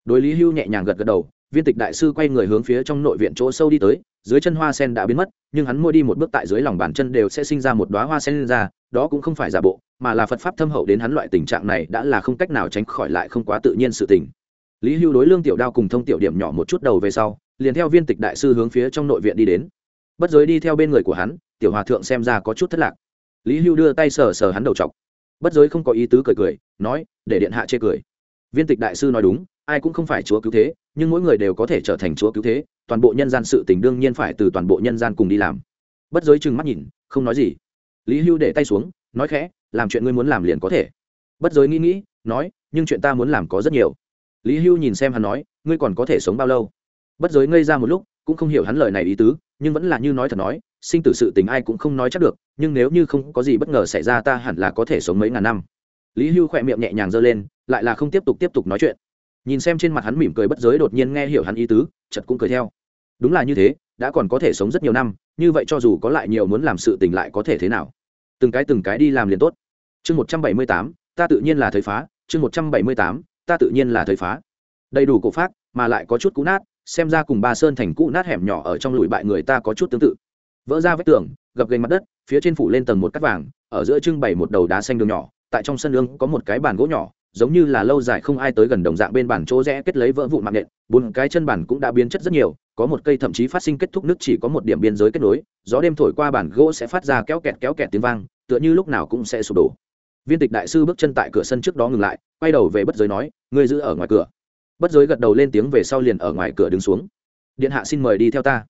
Đối lý hưu nhẹ nhàng gật gật đầu, viên tịch đại sư quay người hướng phía trong nội viện chỗ sâu đi tới, dưới chân hoa sen đã biến mất, nhưng hắn mua đi một bước tại dưới lòng bàn chân đều sẽ sinh ra một đoá hoa sen lên ra, đó cũng không phải giả bộ, mà là phật pháp thâm hậu đến hắn loại tình trạng này đã là không cách nào tránh khỏi lại không quá tự nhiên sự tình lý hưu đối lương tiểu đao cùng thông tiểu điểm nhỏ một chút đầu về sau, liền theo viên tịch đại sư hướng phía trong nội viện đi đến. Bất giới đi theo bên người của hắn, tiểu hòa thượng xem ra có chút thất lạc. Lý hưu đưa tay sờ sờ hắn đầu chọc. Bất giới không có ý tứ cười cười, nói, để điện hạ chê cười. Viên tịch đại sư nói đúng, ai cũng không phải chúa cứu thế, nhưng mỗi người đều có thể trở thành chúa cứu thế, toàn bộ nhân gian sự tình đương nhiên phải từ toàn bộ nhân gian cùng đi làm. Bất giới chừng mắt nhìn, không nói gì. Lý hưu để tay xuống, nói khẽ, làm chuyện ngươi muốn làm liền có thể. Bất giới nghĩ nghĩ, nói, nhưng chuyện ta muốn làm có rất nhiều lý hưu nhìn xem hắn nói, ngươi còn có thể sống bao lâu? Bất giới ngây ra một lúc, cũng không hiểu hắn lời này ý tứ, nhưng vẫn là như nói thật nói, sinh tử sự tình ai cũng không nói chắc được, nhưng nếu như không có gì bất ngờ xảy ra ta hẳn là có thể sống mấy ngàn năm. Lý hưu khỏe miệng nhẹ nhàng giơ lên, lại là không tiếp tục tiếp tục nói chuyện. Nhìn xem trên mặt hắn mỉm cười bất giới đột nhiên nghe hiểu hắn ý tứ chật cũng cười theo. Đúng là như thế, đã còn có thể sống rất nhiều năm, như vậy cho dù có lại nhiều muốn làm sự tình lại có thể thế nào? Từng cái từng cái đi làm liền tốt. Chương một trăm bảy mươi tám, ta tự nhiên là thời phá, chương một trăm bảy mươi tám ta tự nhiên là thời phá. Đầy đủ cổ pháp mà lại có chút cũ nát, xem ra cùng ba sơn thành cũ nát hẻm nhỏ ở trong lùi bại người ta có chút tương tự. Vỡ ra vách tường, gập gành mặt đất, phía trên phủ lên tầng một cắt vàng, ở giữa trưng bày một đầu đá xanh đường nhỏ, tại trong sân lương có một cái bàn gỗ nhỏ, giống như là lâu dài không ai tới gần đồng dạng bên bàn chỗ rẽ kết lấy vỡ vụn mạng nện, bốn cái chân bản cũng đã biến chất rất nhiều, có một cây thậm chí phát sinh kết thúc nước chỉ có một điểm biên giới kết nối, gió đêm thổi qua bản gỗ sẽ phát ra kéo kẹt kéo kẹt tiếng vang, tựa như lúc nào cũng sẽ sụp đổ viên tịch đại sư bước chân tại cửa sân trước đó ngừng lại, quay đầu về bất giới nói, ngươi giữ ở ngoài cửa. Bất giới gật đầu lên tiếng về sau liền ở ngoài cửa đứng xuống. Điện hạ xin mời đi theo ta.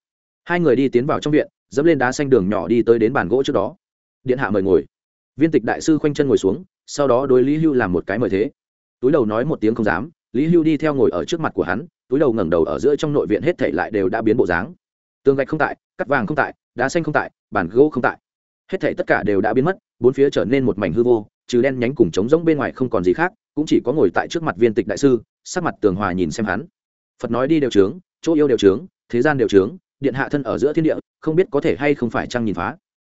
Hai người đi tiến vào trong viện, dẫm lên đá xanh đường nhỏ đi tới đến bàn gỗ trước đó. Điện hạ mời ngồi. Viên tịch đại sư khoanh chân ngồi xuống, sau đó đối lý hưu làm một cái mời thế. Túi đầu nói một tiếng không dám, lý hưu đi theo ngồi ở trước mặt của hắn, túi đầu ngẩng đầu ở giữa trong nội viện hết thảy lại đều đã biến bộ dáng. Tường gạch không tại, cắt vàng không tại, đá xanh không tại, bàn gỗ không tại. Hết thảy tất cả đều đã biến mất, bốn phía trở nên một mảnh hư vô trừ đen nhánh cùng trống rỗng bên ngoài không còn gì khác, cũng chỉ có ngồi tại trước mặt viên tịch đại sư, sắc mặt tường hòa nhìn xem hắn. Phật nói đi đều trướng, chỗ yêu đều trướng, thế gian đều trướng, điện hạ thân ở giữa thiên địa, không biết có thể hay không phải chăng nhìn phá.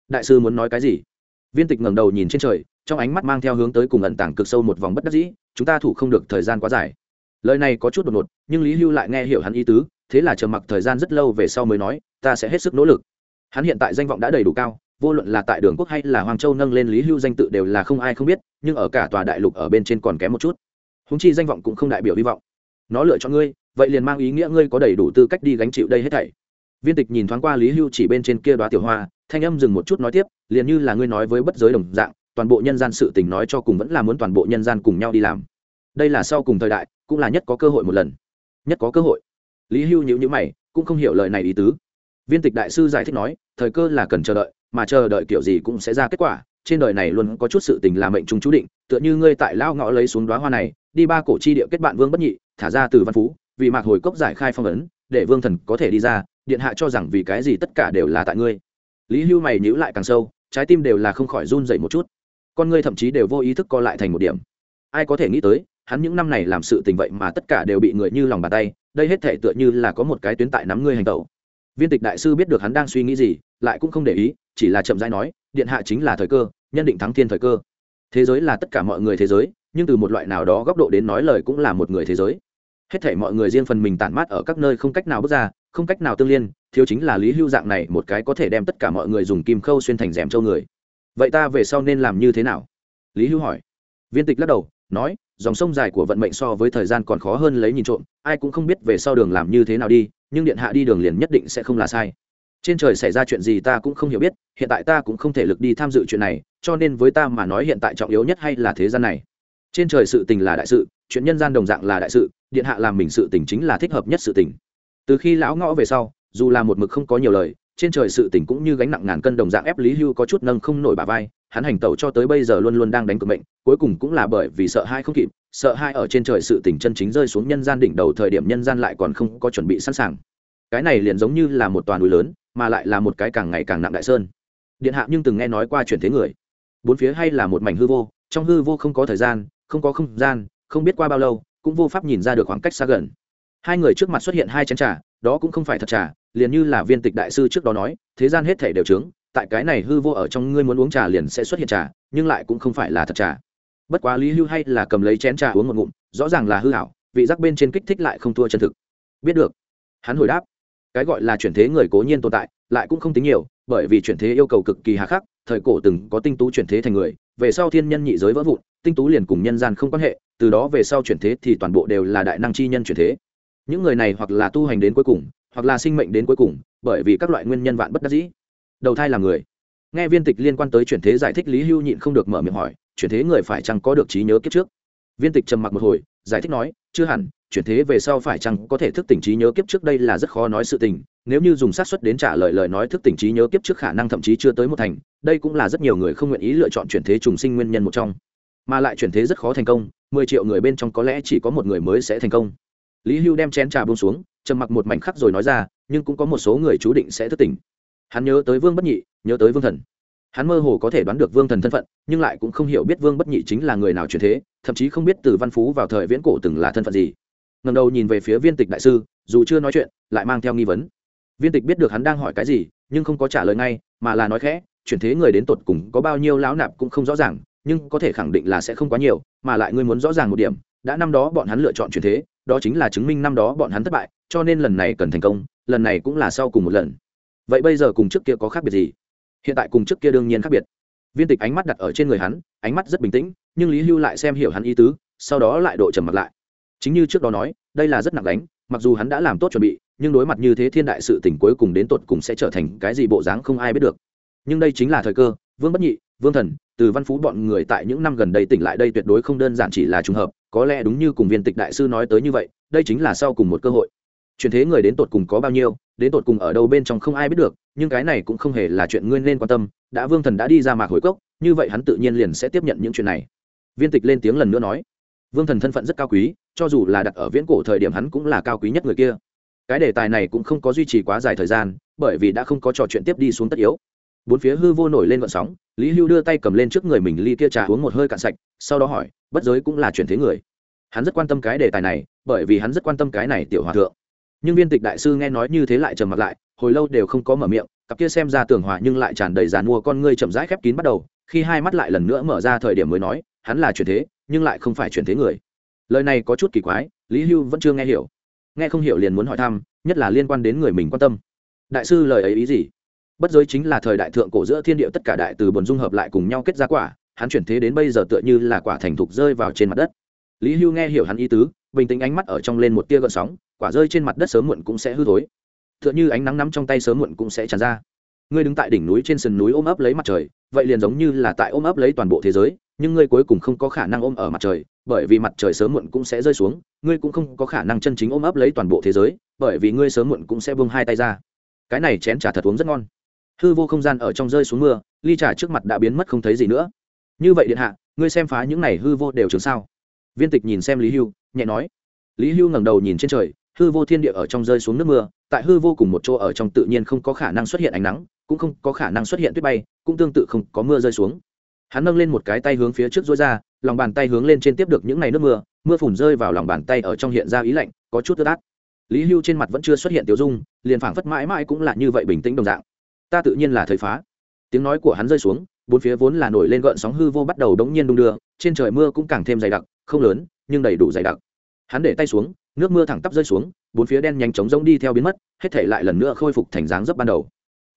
Đại sư muốn nói cái gì? Viên tịch ngẩng đầu nhìn trên trời, trong ánh mắt mang theo hướng tới cùng ẩn tàng cực sâu một vòng bất đắc dĩ, chúng ta thủ không được thời gian quá dài. Lời này có chút đột ngột, nhưng lý hưu lại nghe hiểu hắn ý tứ, thế là chờ mặc thời gian rất lâu về sau mới nói, ta sẽ hết sức nỗ lực. Hắn hiện tại danh vọng đã đầy đủ cao vô luận là tại đường quốc hay là hoàng châu nâng lên lý hưu danh tự đều là không ai không biết, nhưng ở cả tòa đại lục ở bên trên còn kém một chút. Húng chi danh vọng cũng không đại biểu hy vọng. Nó lựa chọn ngươi, vậy liền mang ý nghĩa ngươi có đầy đủ tư cách đi gánh chịu đây hết thảy. Viên tịch nhìn thoáng qua lý hưu chỉ bên trên kia đoá tiểu hoa, thanh âm dừng một chút nói tiếp, liền như là ngươi nói với bất giới đồng dạng, toàn bộ nhân gian sự tình nói cho cùng vẫn là muốn toàn bộ nhân gian cùng nhau đi làm. Đây là sau cùng thời đại, cũng là nhất có cơ hội một lần. Nhất có cơ hội. Lý hưu nhữ nhữ mày, cũng không hiểu lời này ý tứ. Viên tịch đại sư giải thích nói, thời cơ là cần chờ đợi mà chờ đợi kiểu gì cũng sẽ ra kết quả, trên đời này luôn có chút sự tình là mệnh trung chú định, tựa như ngươi tại lao ngõ lấy xuống đoá hoa này, đi ba cổ chi địa kết bạn vương bất nhị, thả ra từ văn phú, vì mạc hồi cốc giải khai phong ấn, để vương thần có thể đi ra, điện hạ cho rằng vì cái gì tất cả đều là tại ngươi. Lý hưu mày nhữ lại càng sâu, trái tim đều là không khỏi run dậy một chút. Con ngươi thậm chí đều vô ý thức co lại thành một điểm. Ai có thể nghĩ tới, hắn những năm này làm sự tình vậy mà tất cả đều bị người như lòng bàn tay, đây hết thể tựa như là có một cái tuyến tại nắm ngươi hành tẩu viên tịch đại sư biết được hắn đang suy nghĩ gì, lại cũng không để ý, chỉ là chậm rãi nói, điện hạ chính là thời cơ, nhân định thắng thiên thời cơ. Thế giới là tất cả mọi người thế giới, nhưng từ một loại nào đó góc độ đến nói lời cũng là một người thế giới. Hết thể mọi người riêng phần mình tản mát ở các nơi không cách nào bước ra, không cách nào tương liên, thiếu chính là lý hưu dạng này một cái có thể đem tất cả mọi người dùng kim khâu xuyên thành rèm châu người. Vậy ta về sau nên làm như thế nào? Lý hưu hỏi. Viên tịch lắc đầu, nói, dòng sông dài của vận mệnh so với thời gian còn khó hơn lấy nhìn trộm, ai cũng không biết về sau đường làm như thế nào đi nhưng điện hạ đi đường liền nhất định sẽ không là sai. Trên trời xảy ra chuyện gì ta cũng không hiểu biết, hiện tại ta cũng không thể lực đi tham dự chuyện này, cho nên với ta mà nói hiện tại trọng yếu nhất hay là thế gian này. Trên trời sự tình là đại sự, chuyện nhân gian đồng dạng là đại sự, điện hạ làm mình sự tình chính là thích hợp nhất sự tình. Từ khi lão ngõ về sau, dù là một mực không có nhiều lời, trên trời sự tình cũng như gánh nặng ngàn cân đồng dạng ép lý hưu có chút nâng không nổi bà vai, hắn hành tẩu cho tới bây giờ luôn luôn đang đánh cược mệnh, cuối cùng cũng là bởi vì sợ hai không kịp sợ hai ở trên trời sự tình chân chính rơi xuống nhân gian đỉnh đầu thời điểm nhân gian lại còn không có chuẩn bị sẵn sàng. Cái này liền giống như là một toàn núi lớn, mà lại là một cái càng ngày càng nặng đại sơn. Điện hạ nhưng từng nghe nói qua chuyển thế người. Bốn phía hay là một mảnh hư vô, trong hư vô không có thời gian, không có không gian, không biết qua bao lâu, cũng vô pháp nhìn ra được khoảng cách xa gần. Hai người trước mặt xuất hiện hai chén trà, đó cũng không phải thật trà, liền như là viên tịch đại sư trước đó nói, thế gian hết thể đều trướng tại cái này hư vô ở trong ngươi muốn uống trà liền sẽ xuất hiện trà, nhưng lại cũng không phải là thật trà bất quá lý hưu hay là cầm lấy chén trà uống một ngụm, rõ ràng là hư hảo vị giác bên trên kích thích lại không thua chân thực. Biết được. Hắn hồi đáp. Cái gọi là chuyển thế người cố nhiên tồn tại, lại cũng không tính nhiều, bởi vì chuyển thế yêu cầu cực kỳ hà khắc, thời cổ từng có tinh tú chuyển thế thành người, về sau thiên nhân nhị giới vỡ vụn, tinh tú liền cùng nhân gian không quan hệ, từ đó về sau chuyển thế thì toàn bộ đều là đại năng chi nhân chuyển thế. Những người này hoặc là tu hành đến cuối cùng, hoặc là sinh mệnh đến cuối cùng, bởi vì các loại nguyên nhân vạn bất đắc dĩ. Đầu thai là người. Nghe viên tịch liên quan tới chuyển thế giải thích lý hưu nhịn không được mở miệng hỏi chuyển thế người phải chăng có được trí nhớ kiếp trước? Viên tịch trầm mặc một hồi, giải thích nói, chưa hẳn, chuyển thế về sau phải chăng có thể thức tỉnh trí nhớ kiếp trước đây là rất khó nói sự tình, nếu như dùng sát xuất đến trả lời lời nói thức tỉnh trí nhớ kiếp trước khả năng thậm chí chưa tới một thành, đây cũng là rất nhiều người không nguyện ý lựa chọn chuyển thế trùng sinh nguyên nhân một trong. Mà lại chuyển thế rất khó thành công, mười triệu người bên trong có lẽ chỉ có một người mới sẽ thành công. Lý hưu đem chén trà bông xuống, trầm mặc một mảnh khắc rồi nói ra, nhưng cũng có một số người chú định sẽ thức tỉnh. Hắn nhớ tới vương bất nhị, nhớ tới vương thần hắn mơ hồ có thể đoán được vương thần thân phận, nhưng lại cũng không hiểu biết vương bất nhị chính là người nào chuyển thế, thậm chí không biết từ văn phú vào thời viễn cổ từng là thân phận gì. Ngầm đầu nhìn về phía viên tịch đại sư, dù chưa nói chuyện, lại mang theo nghi vấn. Viên tịch biết được hắn đang hỏi cái gì, nhưng không có trả lời ngay, mà là nói khẽ, chuyển thế người đến tột cùng có bao nhiêu lão nạp cũng không rõ ràng, nhưng có thể khẳng định là sẽ không quá nhiều, mà lại ngươi muốn rõ ràng một điểm, đã năm đó bọn hắn lựa chọn chuyển thế, đó chính là chứng minh năm đó bọn hắn thất bại, cho nên lần này cần thành công, lần này cũng là sau cùng một lần. Vậy bây giờ cùng trước kia có khác biệt gì? Hiện tại cùng trước kia đương nhiên khác biệt. Viên tịch ánh mắt đặt ở trên người hắn, ánh mắt rất bình tĩnh, nhưng lý hưu lại xem hiểu hắn ý tứ, sau đó lại độ trầm mặt lại. Chính như trước đó nói, đây là rất nặng đánh, mặc dù hắn đã làm tốt chuẩn bị, nhưng đối mặt như thế thiên đại sự tỉnh cuối cùng đến tột cùng sẽ trở thành cái gì bộ dáng không ai biết được. Nhưng đây chính là thời cơ, vương bất nhị, vương thần, từ văn phú bọn người tại những năm gần đây tỉnh lại đây tuyệt đối không đơn giản chỉ là trùng hợp, có lẽ đúng như cùng viên tịch đại sư nói tới như vậy, đây chính là sau cùng một cơ hội. Chuyển thế người đến tột cùng có bao nhiêu, đến tột cùng ở đâu bên trong không ai biết được nhưng cái này cũng không hề là chuyện ngươi nên quan tâm, đã vương thần đã đi ra mạc hồi cốc, như vậy hắn tự nhiên liền sẽ tiếp nhận những chuyện này. Viên tịch lên tiếng lần nữa nói. Vương thần thân phận rất cao quý, cho dù là đặt ở viễn cổ thời điểm hắn cũng là cao quý nhất người kia. Cái đề tài này cũng không có duy trì quá dài thời gian, bởi vì đã không có trò chuyện tiếp đi xuống tất yếu. Bốn phía hư vô nổi lên vận sóng, lý hưu đưa tay cầm lên trước người mình ly kia trà uống một hơi cạn sạch, sau đó hỏi, bất giới cũng là chuyển thế người? Hắn rất quan tâm cái đề tài này, bởi vì hắn rất quan tâm cái này tiểu hòa thượng. Nhưng viên tịch đại sư nghe nói như thế lại trầm mặt lại hồi lâu đều không có mở miệng, cặp kia xem ra tường hòa nhưng lại tràn đầy dàn mua con ngươi chậm rãi khép kín bắt đầu, khi hai mắt lại lần nữa mở ra thời điểm mới nói, hắn là chuyển thế, nhưng lại không phải chuyển thế người. Lời này có chút kỳ quái, lý hưu vẫn chưa nghe hiểu. Nghe không hiểu liền muốn hỏi thăm, nhất là liên quan đến người mình quan tâm. Đại sư lời ấy ý gì? Bất giới chính là thời đại thượng cổ giữa thiên địa tất cả đại từ buồn dung hợp lại cùng nhau kết ra quả, hắn chuyển thế đến bây giờ tựa như là quả thành thục rơi vào trên mặt đất. Lý hưu nghe hiểu hắn ý tứ, bình tĩnh ánh mắt ở trong lên một tia gợn sóng, quả rơi trên mặt đất sớm muộn cũng sẽ hư thối tựa như ánh nắng nắm trong tay sớm muộn cũng sẽ tràn ra. Ngươi đứng tại đỉnh núi trên sườn núi ôm ấp lấy mặt trời, vậy liền giống như là tại ôm ấp lấy toàn bộ thế giới, nhưng ngươi cuối cùng không có khả năng ôm ở mặt trời, bởi vì mặt trời sớm muộn cũng sẽ rơi xuống, ngươi cũng không có khả năng chân chính ôm ấp lấy toàn bộ thế giới, bởi vì ngươi sớm muộn cũng sẽ buông hai tay ra. Cái này chén trà thật uống rất ngon. Hư vô không gian ở trong rơi xuống mưa, ly trà trước mặt đã biến mất không thấy gì nữa. Như vậy điện hạ, ngươi xem phá những này hư vô đều trường sao? Viên tịch nhìn xem lý hưu, nhẹ nói. Lý hưu ngẩng đầu nhìn trên trời, hư vô thiên địa ở trong rơi xuống nước mưa tại hư vô cùng một chỗ ở trong tự nhiên không có khả năng xuất hiện ánh nắng, cũng không có khả năng xuất hiện tuyết bay, cũng tương tự không có mưa rơi xuống. Hắn nâng lên một cái tay hướng phía trước dối ra, lòng bàn tay hướng lên trên tiếp được những ngày nước mưa mưa phùn rơi vào lòng bàn tay ở trong hiện ra ý lạnh, có chút ướt át lý hưu trên mặt vẫn chưa xuất hiện tiểu dung, liền phảng phất mãi mãi cũng là như vậy bình tĩnh đồng dạng. Ta tự nhiên là thời phá. Tiếng nói của hắn rơi xuống, bốn phía vốn là nổi lên gợn sóng hư vô bắt đầu đống nhiên đung đưa, trên trời mưa cũng càng thêm dày đặc, không lớn, nhưng đầy đủ dày đặc. Hắn để tay xuống, nước mưa thẳng tắp rơi xuống bốn phía đen nhanh chóng rông đi theo biến mất, hết thể lại lần nữa khôi phục thành dáng dấp ban đầu.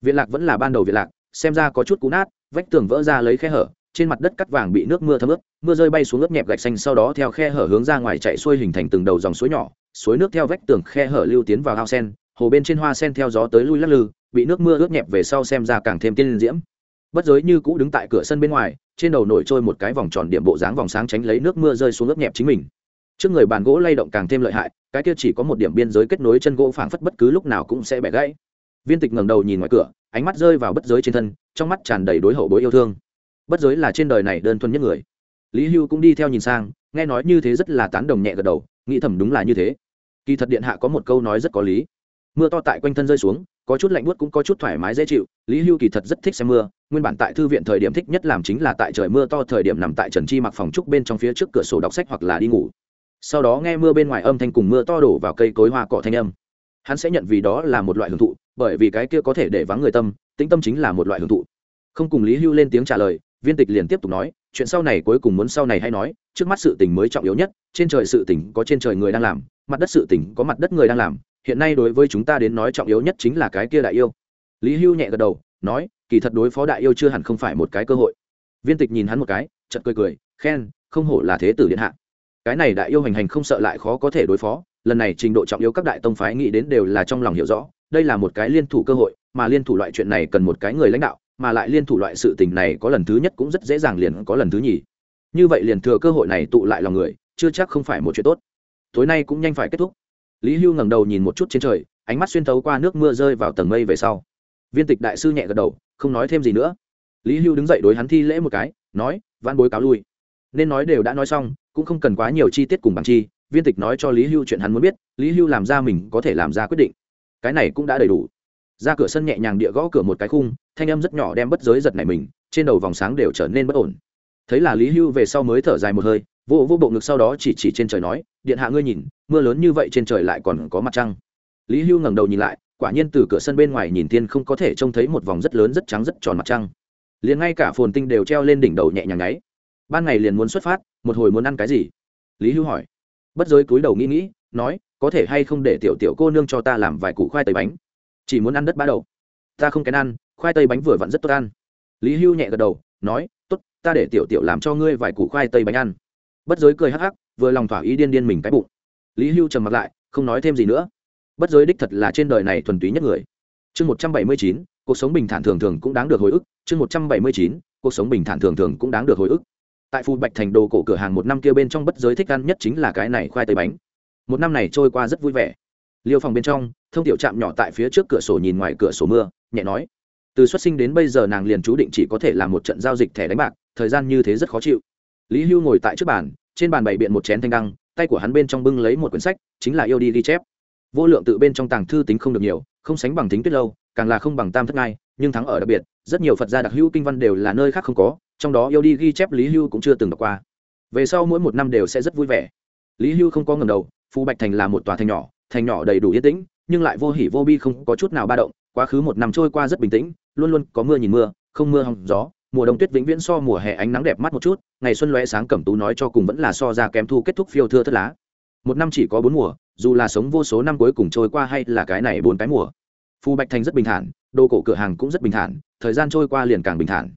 Viện lạc vẫn là ban đầu viện lạc, xem ra có chút cú nát, vách tường vỡ ra lấy khe hở, trên mặt đất cắt vàng bị nước mưa thấm ướt, mưa rơi bay xuống ướt nhẹp gạch xanh sau đó theo khe hở hướng ra ngoài chạy xuôi hình thành từng đầu dòng suối nhỏ, suối nước theo vách tường khe hở lưu tiến vào ao sen, hồ bên trên hoa sen theo gió tới lui lắc lư, bị nước mưa ướt nhẹp về sau xem ra càng thêm tiên diễm. Bất giới như cũ đứng tại cửa sân bên ngoài, trên đầu nổi trôi một cái vòng tròn điểm bộ dáng vòng sáng tránh lấy nước mưa rơi xuống ướt nhẹp chính mình trước người bàn gỗ lay động càng thêm lợi hại, cái kia chỉ có một điểm biên giới kết nối chân gỗ phảng phất bất cứ lúc nào cũng sẽ bẻ gãy. Viên tịch ngẩng đầu nhìn ngoài cửa, ánh mắt rơi vào bất giới trên thân, trong mắt tràn đầy đối hậu bối yêu thương. Bất giới là trên đời này đơn thuần nhất người. Lý hưu cũng đi theo nhìn sang, nghe nói như thế rất là tán đồng nhẹ gật đầu, nghĩ thầm đúng là như thế. Kỳ thật điện hạ có một câu nói rất có lý. Mưa to tại quanh thân rơi xuống, có chút lạnh buốt cũng có chút thoải mái dễ chịu, lý hưu kỳ thật rất thích xem mưa, nguyên bản tại thư viện thời điểm thích nhất làm chính là tại trời mưa to thời điểm nằm tại trần chi mặc phòng trúc bên trong phía trước cửa sổ đọc sách hoặc là đi ngủ sau đó nghe mưa bên ngoài âm thanh cùng mưa to đổ vào cây cối hoa cỏ thanh âm. Hắn sẽ nhận vì đó là một loại hưởng thụ, bởi vì cái kia có thể để vắng người tâm, tĩnh tâm chính là một loại hưởng thụ. Không cùng lý hưu lên tiếng trả lời, viên tịch liền tiếp tục nói, chuyện sau này cuối cùng muốn sau này hay nói, trước mắt sự tình mới trọng yếu nhất, trên trời sự tình có trên trời người đang làm, mặt đất sự tình có mặt đất người đang làm, hiện nay đối với chúng ta đến nói trọng yếu nhất chính là cái kia đại yêu. Lý hưu nhẹ gật đầu, nói, kỳ thật đối phó đại yêu chưa hẳn không phải một cái cơ hội. Viên tịch nhìn hắn một cái chật cười cười, khen, không hổ là thế tử điện hạ cái này đại yêu hành hành không sợ lại khó có thể đối phó, lần này trình độ trọng yếu các đại tông phái nghĩ đến đều là trong lòng hiểu rõ, đây là một cái liên thủ cơ hội, mà liên thủ loại chuyện này cần một cái người lãnh đạo, mà lại liên thủ loại sự tình này có lần thứ nhất cũng rất dễ dàng liền có lần thứ nhì. Như vậy liền thừa cơ hội này tụ lại lòng người, chưa chắc không phải một chuyện tốt. Tối nay cũng nhanh phải kết thúc. Lý hưu ngẩng đầu nhìn một chút trên trời, ánh mắt xuyên thấu qua nước mưa rơi vào tầng mây về sau. Viên tịch đại sư nhẹ gật đầu, không nói thêm gì nữa. Lý hưu đứng dậy đối hắn thi lễ một cái, nói văn bối cáo lui. Nên nói đều đã nói xong cũng không cần quá nhiều chi tiết cùng bằng chi, viên tịch nói cho lý hưu chuyện hắn muốn biết, lý hưu làm ra mình có thể làm ra quyết định. Cái này cũng đã đầy đủ. Ra cửa sân nhẹ nhàng địa gõ cửa một cái khung, thanh âm rất nhỏ đem bất giới giật này mình, trên đầu vòng sáng đều trở nên bất ổn. Thấy là lý hưu về sau mới thở dài một hơi, vô vô bộ ngực sau đó chỉ chỉ trên trời nói, điện hạ ngươi nhìn, mưa lớn như vậy trên trời lại còn có mặt trăng. Lý hưu ngẩng đầu nhìn lại, quả nhiên từ cửa sân bên ngoài nhìn thiên không có thể trông thấy một vòng rất lớn rất trắng rất tròn mặt trăng. Liền ngay cả phồn tinh đều treo lên đỉnh đầu nhẹ nhàng ngáy ban ngày liền muốn xuất phát, một hồi muốn ăn cái gì? Lý hưu hỏi. Bất giới cúi đầu nghĩ nghĩ, nói, có thể hay không để tiểu tiểu cô nương cho ta làm vài củ khoai tây bánh. Chỉ muốn ăn đất ba đầu ta không kén ăn, khoai tây bánh vừa vặn rất tốt ăn. Lý hưu nhẹ gật đầu, nói, tốt, ta để tiểu tiểu làm cho ngươi vài củ khoai tây bánh ăn. Bất giới cười hắc hắc, vừa lòng thỏa ý điên điên mình cái bụng. Lý hưu trầm mặt lại, không nói thêm gì nữa. Bất giới đích thật là trên đời này thuần túy nhất người. Chương một trăm bảy mươi chín, cuộc sống bình thản thường thường cũng đáng được hồi ức. Chương một trăm bảy mươi chín, cuộc sống bình thản thường thường cũng đáng được hồi ức tại phù bạch thành đồ cổ cửa hàng một năm kia bên trong bất giới thích ăn nhất chính là cái này khoai tây bánh. Một năm này trôi qua rất vui vẻ. Liêu phòng bên trong, thông tiểu trạm nhỏ tại phía trước cửa sổ nhìn ngoài cửa sổ mưa, nhẹ nói, từ xuất sinh đến bây giờ nàng liền chú định chỉ có thể làm một trận giao dịch thẻ đánh bạc, thời gian như thế rất khó chịu. Lý hưu ngồi tại trước bàn, trên bàn bày biện một chén thanh đăng, tay của hắn bên trong bưng lấy một quyển sách, chính là yêu đi ghi chép. Vô lượng tự bên trong tàng thư tính không được nhiều, không sánh bằng tính tuyết lâu, càng là không bằng tam thất ngai, nhưng thắng ở đặc biệt, rất nhiều phật gia đặc hữu kinh văn đều là nơi khác không có trong đó yêu đi ghi chép lý hưu cũng chưa từng đọc qua. Về sau mỗi một năm đều sẽ rất vui vẻ. Lý hưu không có ngầm đầu phù bạch thành là một tòa thành nhỏ thành nhỏ đầy đủ yên tĩnh, nhưng lại vô hỉ vô bi không có chút nào ba động, quá khứ một năm trôi qua rất bình tĩnh, luôn luôn có mưa nhìn mưa, không mưa hòng gió, mùa đông tuyết vĩnh viễn so mùa hè ánh nắng đẹp mắt một chút, ngày xuân lóe sáng cẩm tú nói cho cùng vẫn là so ra kém thu kết thúc phiêu thưa thất lá. Một năm chỉ có bốn mùa, dù là sống vô số năm cuối cùng trôi qua hay là cái này bốn cái mùa. Phù bạch thành rất bình thản, đồ cổ cửa hàng cũng rất bình thản, thời gian trôi qua liền càng bình thản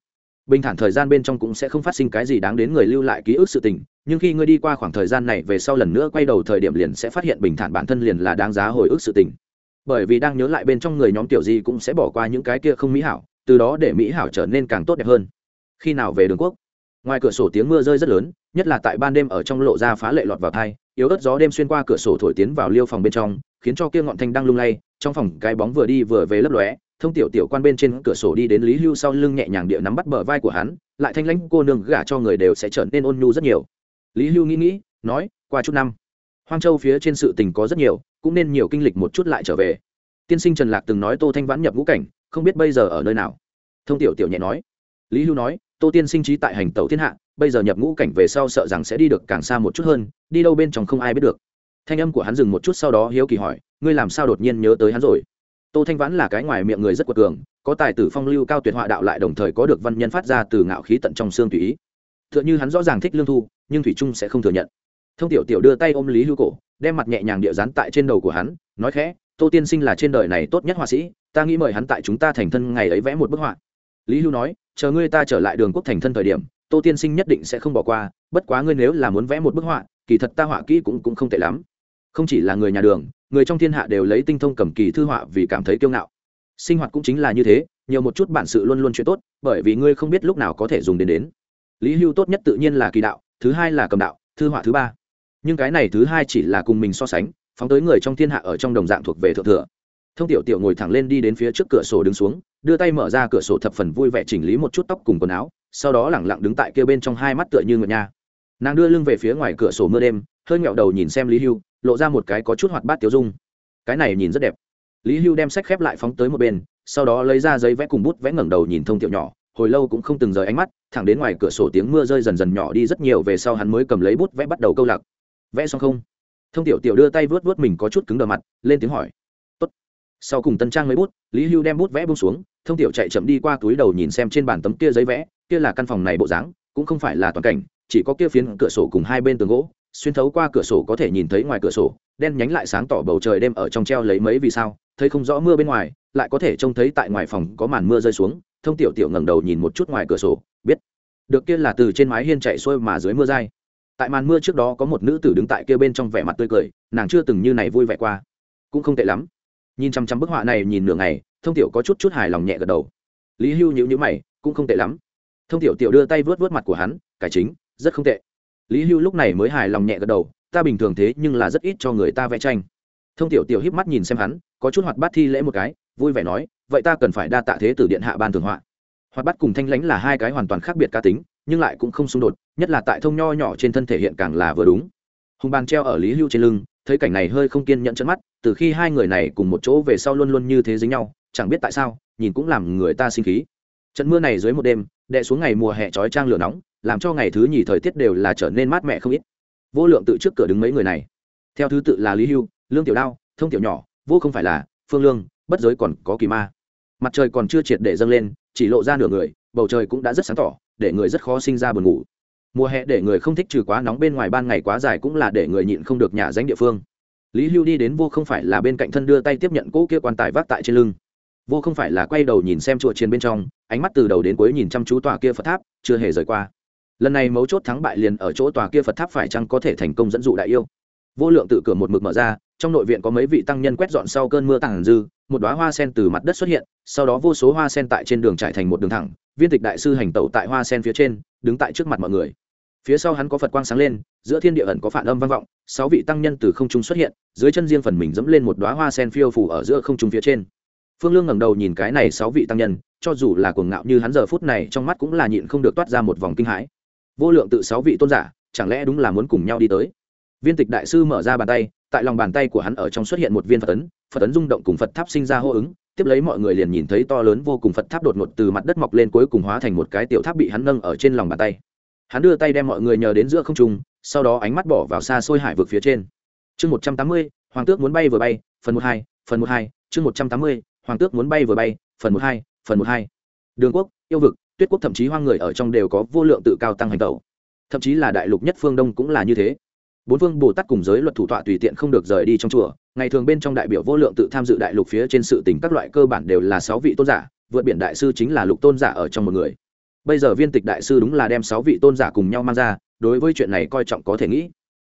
bình thản thời gian bên trong cũng sẽ không phát sinh cái gì đáng đến người lưu lại ký ức sự tình, nhưng khi ngươi đi qua khoảng thời gian này về sau lần nữa quay đầu thời điểm liền sẽ phát hiện bình thản bản thân liền là đáng giá hồi ức sự tình. Bởi vì đang nhớ lại bên trong người nhóm tiểu gì cũng sẽ bỏ qua những cái kia không mỹ hảo, từ đó để mỹ hảo trở nên càng tốt đẹp hơn. Khi nào về đường quốc? Ngoài cửa sổ tiếng mưa rơi rất lớn, nhất là tại ban đêm ở trong lộ ra phá lệ lọt vào thai, yếu ớt gió đêm xuyên qua cửa sổ thổi tiến vào liêu phòng bên trong, khiến cho kia ngọn thanh đang lung lay, trong phòng cái bóng vừa đi vừa về lấp lóe thông tiểu tiểu quan bên trên cửa sổ đi đến lý hưu sau lưng nhẹ nhàng địa nắm bắt bờ vai của hắn, lại thanh lãnh cô nương gả cho người đều sẽ trở nên ôn nhu rất nhiều. Lý hưu nghĩ nghĩ, nói, qua chút năm, hoang châu phía trên sự tình có rất nhiều, cũng nên nhiều kinh lịch một chút lại trở về. Tiên sinh trần lạc từng nói tô thanh vãn nhập ngũ cảnh, không biết bây giờ ở nơi nào. Thông tiểu tiểu nhẹ nói. Lý hưu nói, tô tiên sinh trí tại hành tẩu thiên hạ, bây giờ nhập ngũ cảnh về sau sợ rằng sẽ đi được càng xa một chút hơn, đi đâu bên trong không ai biết được. Thanh âm của hắn dừng một chút sau đó hiếu kỳ hỏi, ngươi làm sao đột nhiên nhớ tới hắn rồi? Tô thanh vãn là cái ngoài miệng người rất quật cường có tài tử phong lưu cao tuyệt họa đạo lại đồng thời có được văn nhân phát ra từ ngạo khí tận trong xương tùy ý. T h ư ợ n h ư hắn rõ ràng thích lương thu nhưng thủy trung sẽ không thừa nhận. Thông tiểu tiểu đưa tay ôm lý hưu cổ đem mặt nhẹ nhàng địa dán tại trên đầu của hắn nói khẽ tô tiên sinh là trên đời này tốt nhất họa sĩ ta nghĩ mời hắn tại chúng ta thành thân ngày ấy vẽ một bức họa. Lý hưu nói chờ ngươi ta trở lại đường quốc thành thân thời điểm tô tiên sinh nhất định sẽ không bỏ qua bất quá ngươi nếu là muốn vẽ một bức họa kỳ thật ta họa kỹ cũng, cũng không tệ lắm. Không chỉ là người nhà đường người trong thiên hạ đều lấy tinh thông cầm kỳ thư họa vì cảm thấy kiêu ngạo. Sinh hoạt cũng chính là như thế, nhiều một chút bản sự luôn luôn chuyện tốt, bởi vì ngươi không biết lúc nào có thể dùng đến đến. Lý hưu tốt nhất tự nhiên là kỳ đạo, thứ hai là cầm đạo, thư họa thứ ba. Nhưng cái này thứ hai chỉ là cùng mình so sánh, phóng tới người trong thiên hạ ở trong đồng dạng thuộc về thượng thừa. Thông tiểu tiểu ngồi thẳng lên đi đến phía trước cửa sổ đứng xuống, đưa tay mở ra cửa sổ thập phần vui vẻ chỉnh lý một chút tóc cùng quần áo, sau đó lẳng lặng đứng tại kia bên trong hai mắt tựa như ngựa nha. Nàng đưa lưng về phía ngoài cửa sổ mưa đêm, hơi nghẹo đầu nhìn xem lý hưu lộ ra một cái có chút hoạt bát tiêu dung. Cái này nhìn rất đẹp. Lý hưu đem sách khép lại phóng tới một bên, sau đó lấy ra giấy vẽ cùng bút vẽ ngẩng đầu nhìn thông tiểu nhỏ, hồi lâu cũng không từng rời ánh mắt, thẳng đến ngoài cửa sổ tiếng mưa rơi dần dần nhỏ đi rất nhiều về sau hắn mới cầm lấy bút vẽ bắt đầu câu lạc. Vẽ xong không? Thông tiểu tiểu đưa tay vớt vớt mình có chút cứng đờ mặt, lên tiếng hỏi. Tốt. sau cùng tân trang lấy bút, lý hưu đem bút vẽ bung xuống, thông tiểu chạy chậm đi qua túi đầu nhìn xem trên bàn tấm kia giấy vẽ, kia là căn phòng này bộ dáng, cũng không phải là toàn cảnh, chỉ có kia phiến cửa sổ cùng hai bên tường gỗ xuyên thấu qua cửa sổ có thể nhìn thấy ngoài cửa sổ, đen nhánh lại sáng tỏ bầu trời đêm ở trong treo lấy mấy vì sao, thấy không rõ mưa bên ngoài, lại có thể trông thấy tại ngoài phòng có màn mưa rơi xuống, thông tiểu tiểu ngẩng đầu nhìn một chút ngoài cửa sổ, biết được kia là từ trên mái hiên chạy xuôi mà dưới mưa dai. Tại màn mưa trước đó có một nữ tử đứng tại kia bên trong vẻ mặt tươi cười, nàng chưa từng như này vui vẻ qua. Cũng không tệ lắm. Nhìn chăm chăm bức họa này nhìn nửa ngày, thông tiểu có chút chút hài lòng nhẹ gật đầu. Lý hưu nhữ nhữ mày, cũng không tệ lắm. Thông tiểu tiểu đưa tay vớt vớt mặt của hắn, cải chính, rất không tệ lý hưu lúc này mới hài lòng nhẹ gật đầu, ta bình thường thế nhưng là rất ít cho người ta vẽ tranh. Thông tiểu tiểu híp mắt nhìn xem hắn, có chút hoạt bát thi lễ một cái, vui vẻ nói, vậy ta cần phải đa tạ thế tử điện hạ ban thường họa. Hoạt bát cùng thanh lãnh là hai cái hoàn toàn khác biệt cá tính, nhưng lại cũng không xung đột, nhất là tại thông nho nhỏ trên thân thể hiện càng là vừa đúng. Hùng bàn treo ở lý hưu trên lưng, thấy cảnh này hơi không kiên nhẫn chân mắt, từ khi hai người này cùng một chỗ về sau luôn luôn như thế dính nhau, chẳng biết tại sao, nhìn cũng làm người ta sinh khí. Trận mưa này dưới một đêm đệ xuống ngày mùa hè trói trang lửa nóng làm cho ngày thứ nhì thời tiết đều là trở nên mát mẻ không ít. Vô lượng tự trước cửa đứng mấy người này. Theo thứ tự là lý hưu, lương tiểu đao, thông tiểu nhỏ, vô không phải là phương lương, bất giới còn có kỳ ma. Mặt trời còn chưa triệt để dâng lên, chỉ lộ ra nửa người, bầu trời cũng đã rất sáng tỏ, để người rất khó sinh ra buồn ngủ. Mùa hè để người không thích trừ quá nóng bên ngoài ban ngày quá dài cũng là để người nhịn không được nhà danh địa phương. Lý hưu đi đến vô không phải là bên cạnh thân đưa tay tiếp nhận cỗ kia quan tài vác tại trên lưng. Vô không phải là quay đầu nhìn xem chùa chiền bên trong, ánh mắt từ đầu đến cuối nhìn chăm chú tòa kia phật tháp, chưa hề rời qua lần này mấu chốt thắng bại liền ở chỗ tòa kia phật tháp phải chăng có thể thành công dẫn dụ đại yêu. Vô lượng tự cửa một mực mở ra, trong nội viện có mấy vị tăng nhân quét dọn sau cơn mưa tàng dư, một đoá hoa sen từ mặt đất xuất hiện, sau đó vô số hoa sen tại trên đường trải thành một đường thẳng, viên tịch đại sư hành tẩu tại hoa sen phía trên, đứng tại trước mặt mọi người. Phía sau hắn có phật quang sáng lên, giữa thiên địa ẩn có phản âm vang vọng, sáu vị tăng nhân từ không trung xuất hiện, dưới chân riêng phần mình dẫm lên một đoá hoa sen phiêu phủ ở giữa không trung phía trên. Phương lương ngẩng đầu nhìn cái này sáu vị tăng nhân, cho dù là cuồng ngạo như hắn giờ phút này, trong mắt cũng là nhịn không được toát ra một vòng kinh hãi vô lượng tự sáu vị tôn giả, chẳng lẽ đúng là muốn cùng nhau đi tới? Viên tịch đại sư mở ra bàn tay, tại lòng bàn tay của hắn ở trong xuất hiện một viên phật tấn phật tấn rung động cùng phật tháp sinh ra hô ứng, tiếp lấy mọi người liền nhìn thấy to lớn vô cùng phật tháp đột ngột từ mặt đất mọc lên cuối cùng hóa thành một cái tiểu tháp bị hắn nâng ở trên lòng bàn tay. Hắn đưa tay đem mọi người nhờ đến giữa không trung, sau đó ánh mắt bỏ vào xa xôi hải vực phía trên. Chương một trăm tám mươi, hoàng tước muốn bay vừa bay, phần một hai, phần một hai, chương một trăm tám mươi, hoàng tước muốn bay vừa bay, phần một hai, phần một hai. Đường quốc, yêu vực tuyết quốc thậm chí hoang người ở trong đều có vô lượng tự cao tăng hành tẩu. Thậm chí là đại lục nhất phương đông cũng là như thế. Bốn phương bồ tát cùng giới luật thủ tọa tùy tiện không được rời đi trong chùa, ngày thường bên trong đại biểu vô lượng tự tham dự đại lục phía trên sự tình các loại cơ bản đều là sáu vị tôn giả, vượt biển đại sư chính là lục tôn giả ở trong một người. Bây giờ viên tịch đại sư đúng là đem sáu vị tôn giả cùng nhau mang ra, đối với chuyện này coi trọng có thể nghĩ.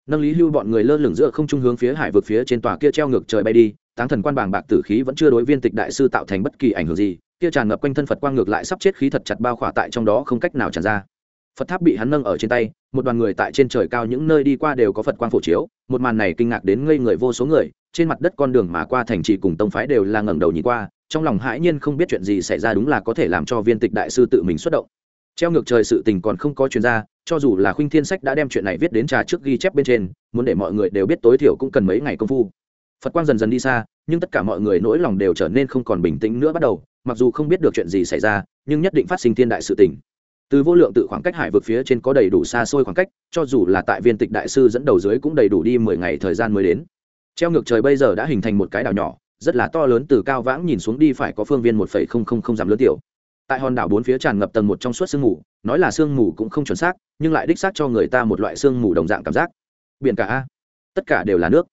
Nâng lý hưu bọn người lơ lửng giữa không trung hướng phía hải vực phía trên tòa kia treo ngược trời bay đi, táng thần quan bàng bạc tử khí vẫn chưa đối viên tịch đại sư tạo thành bất kỳ ảnh hưởng gì kia tràn ngập quanh thân phật quang ngược lại sắp chết khí thật chặt bao khỏa tại trong đó không cách nào tràn ra. Phật tháp bị hắn nâng ở trên tay, một đoàn người tại trên trời cao những nơi đi qua đều có phật quang phổ chiếu, một màn này kinh ngạc đến ngây người vô số người, trên mặt đất con đường mà qua thành trì cùng tông phái đều là ngẩng đầu nhìn qua, trong lòng hãi nhiên không biết chuyện gì xảy ra đúng là có thể làm cho viên tịch đại sư tự mình xuất động. Treo ngược trời sự tình còn không có chuyên gia cho dù là khuynh thiên sách đã đem chuyện này viết đến trà trước ghi chép bên trên, muốn để mọi người đều biết tối thiểu cũng cần mấy ngày công phu phật quang dần dần đi xa, nhưng tất cả mọi người nỗi lòng đều trở nên không còn bình tĩnh nữa bắt đầu, mặc dù không biết được chuyện gì xảy ra, nhưng nhất định phát sinh thiên đại sự tình. Từ vô lượng tự khoảng cách hải vực phía trên có đầy đủ xa xôi khoảng cách, cho dù là tại viên tịch đại sư dẫn đầu dưới cũng đầy đủ đi mười ngày thời gian mới đến. Treo ngược trời bây giờ đã hình thành một cái đảo nhỏ, rất là to lớn từ cao vãng nhìn xuống đi phải có phương viên một phẩy không không không dặm lớn tiểu. Tại hòn đảo bốn phía tràn ngập tầng một trong suốt sương mù, nói là sương mù cũng không chuẩn xác, nhưng lại đích xác cho người ta một loại sương mù đồng dạng cảm giác. Biển cả a. Tất cả đều là nước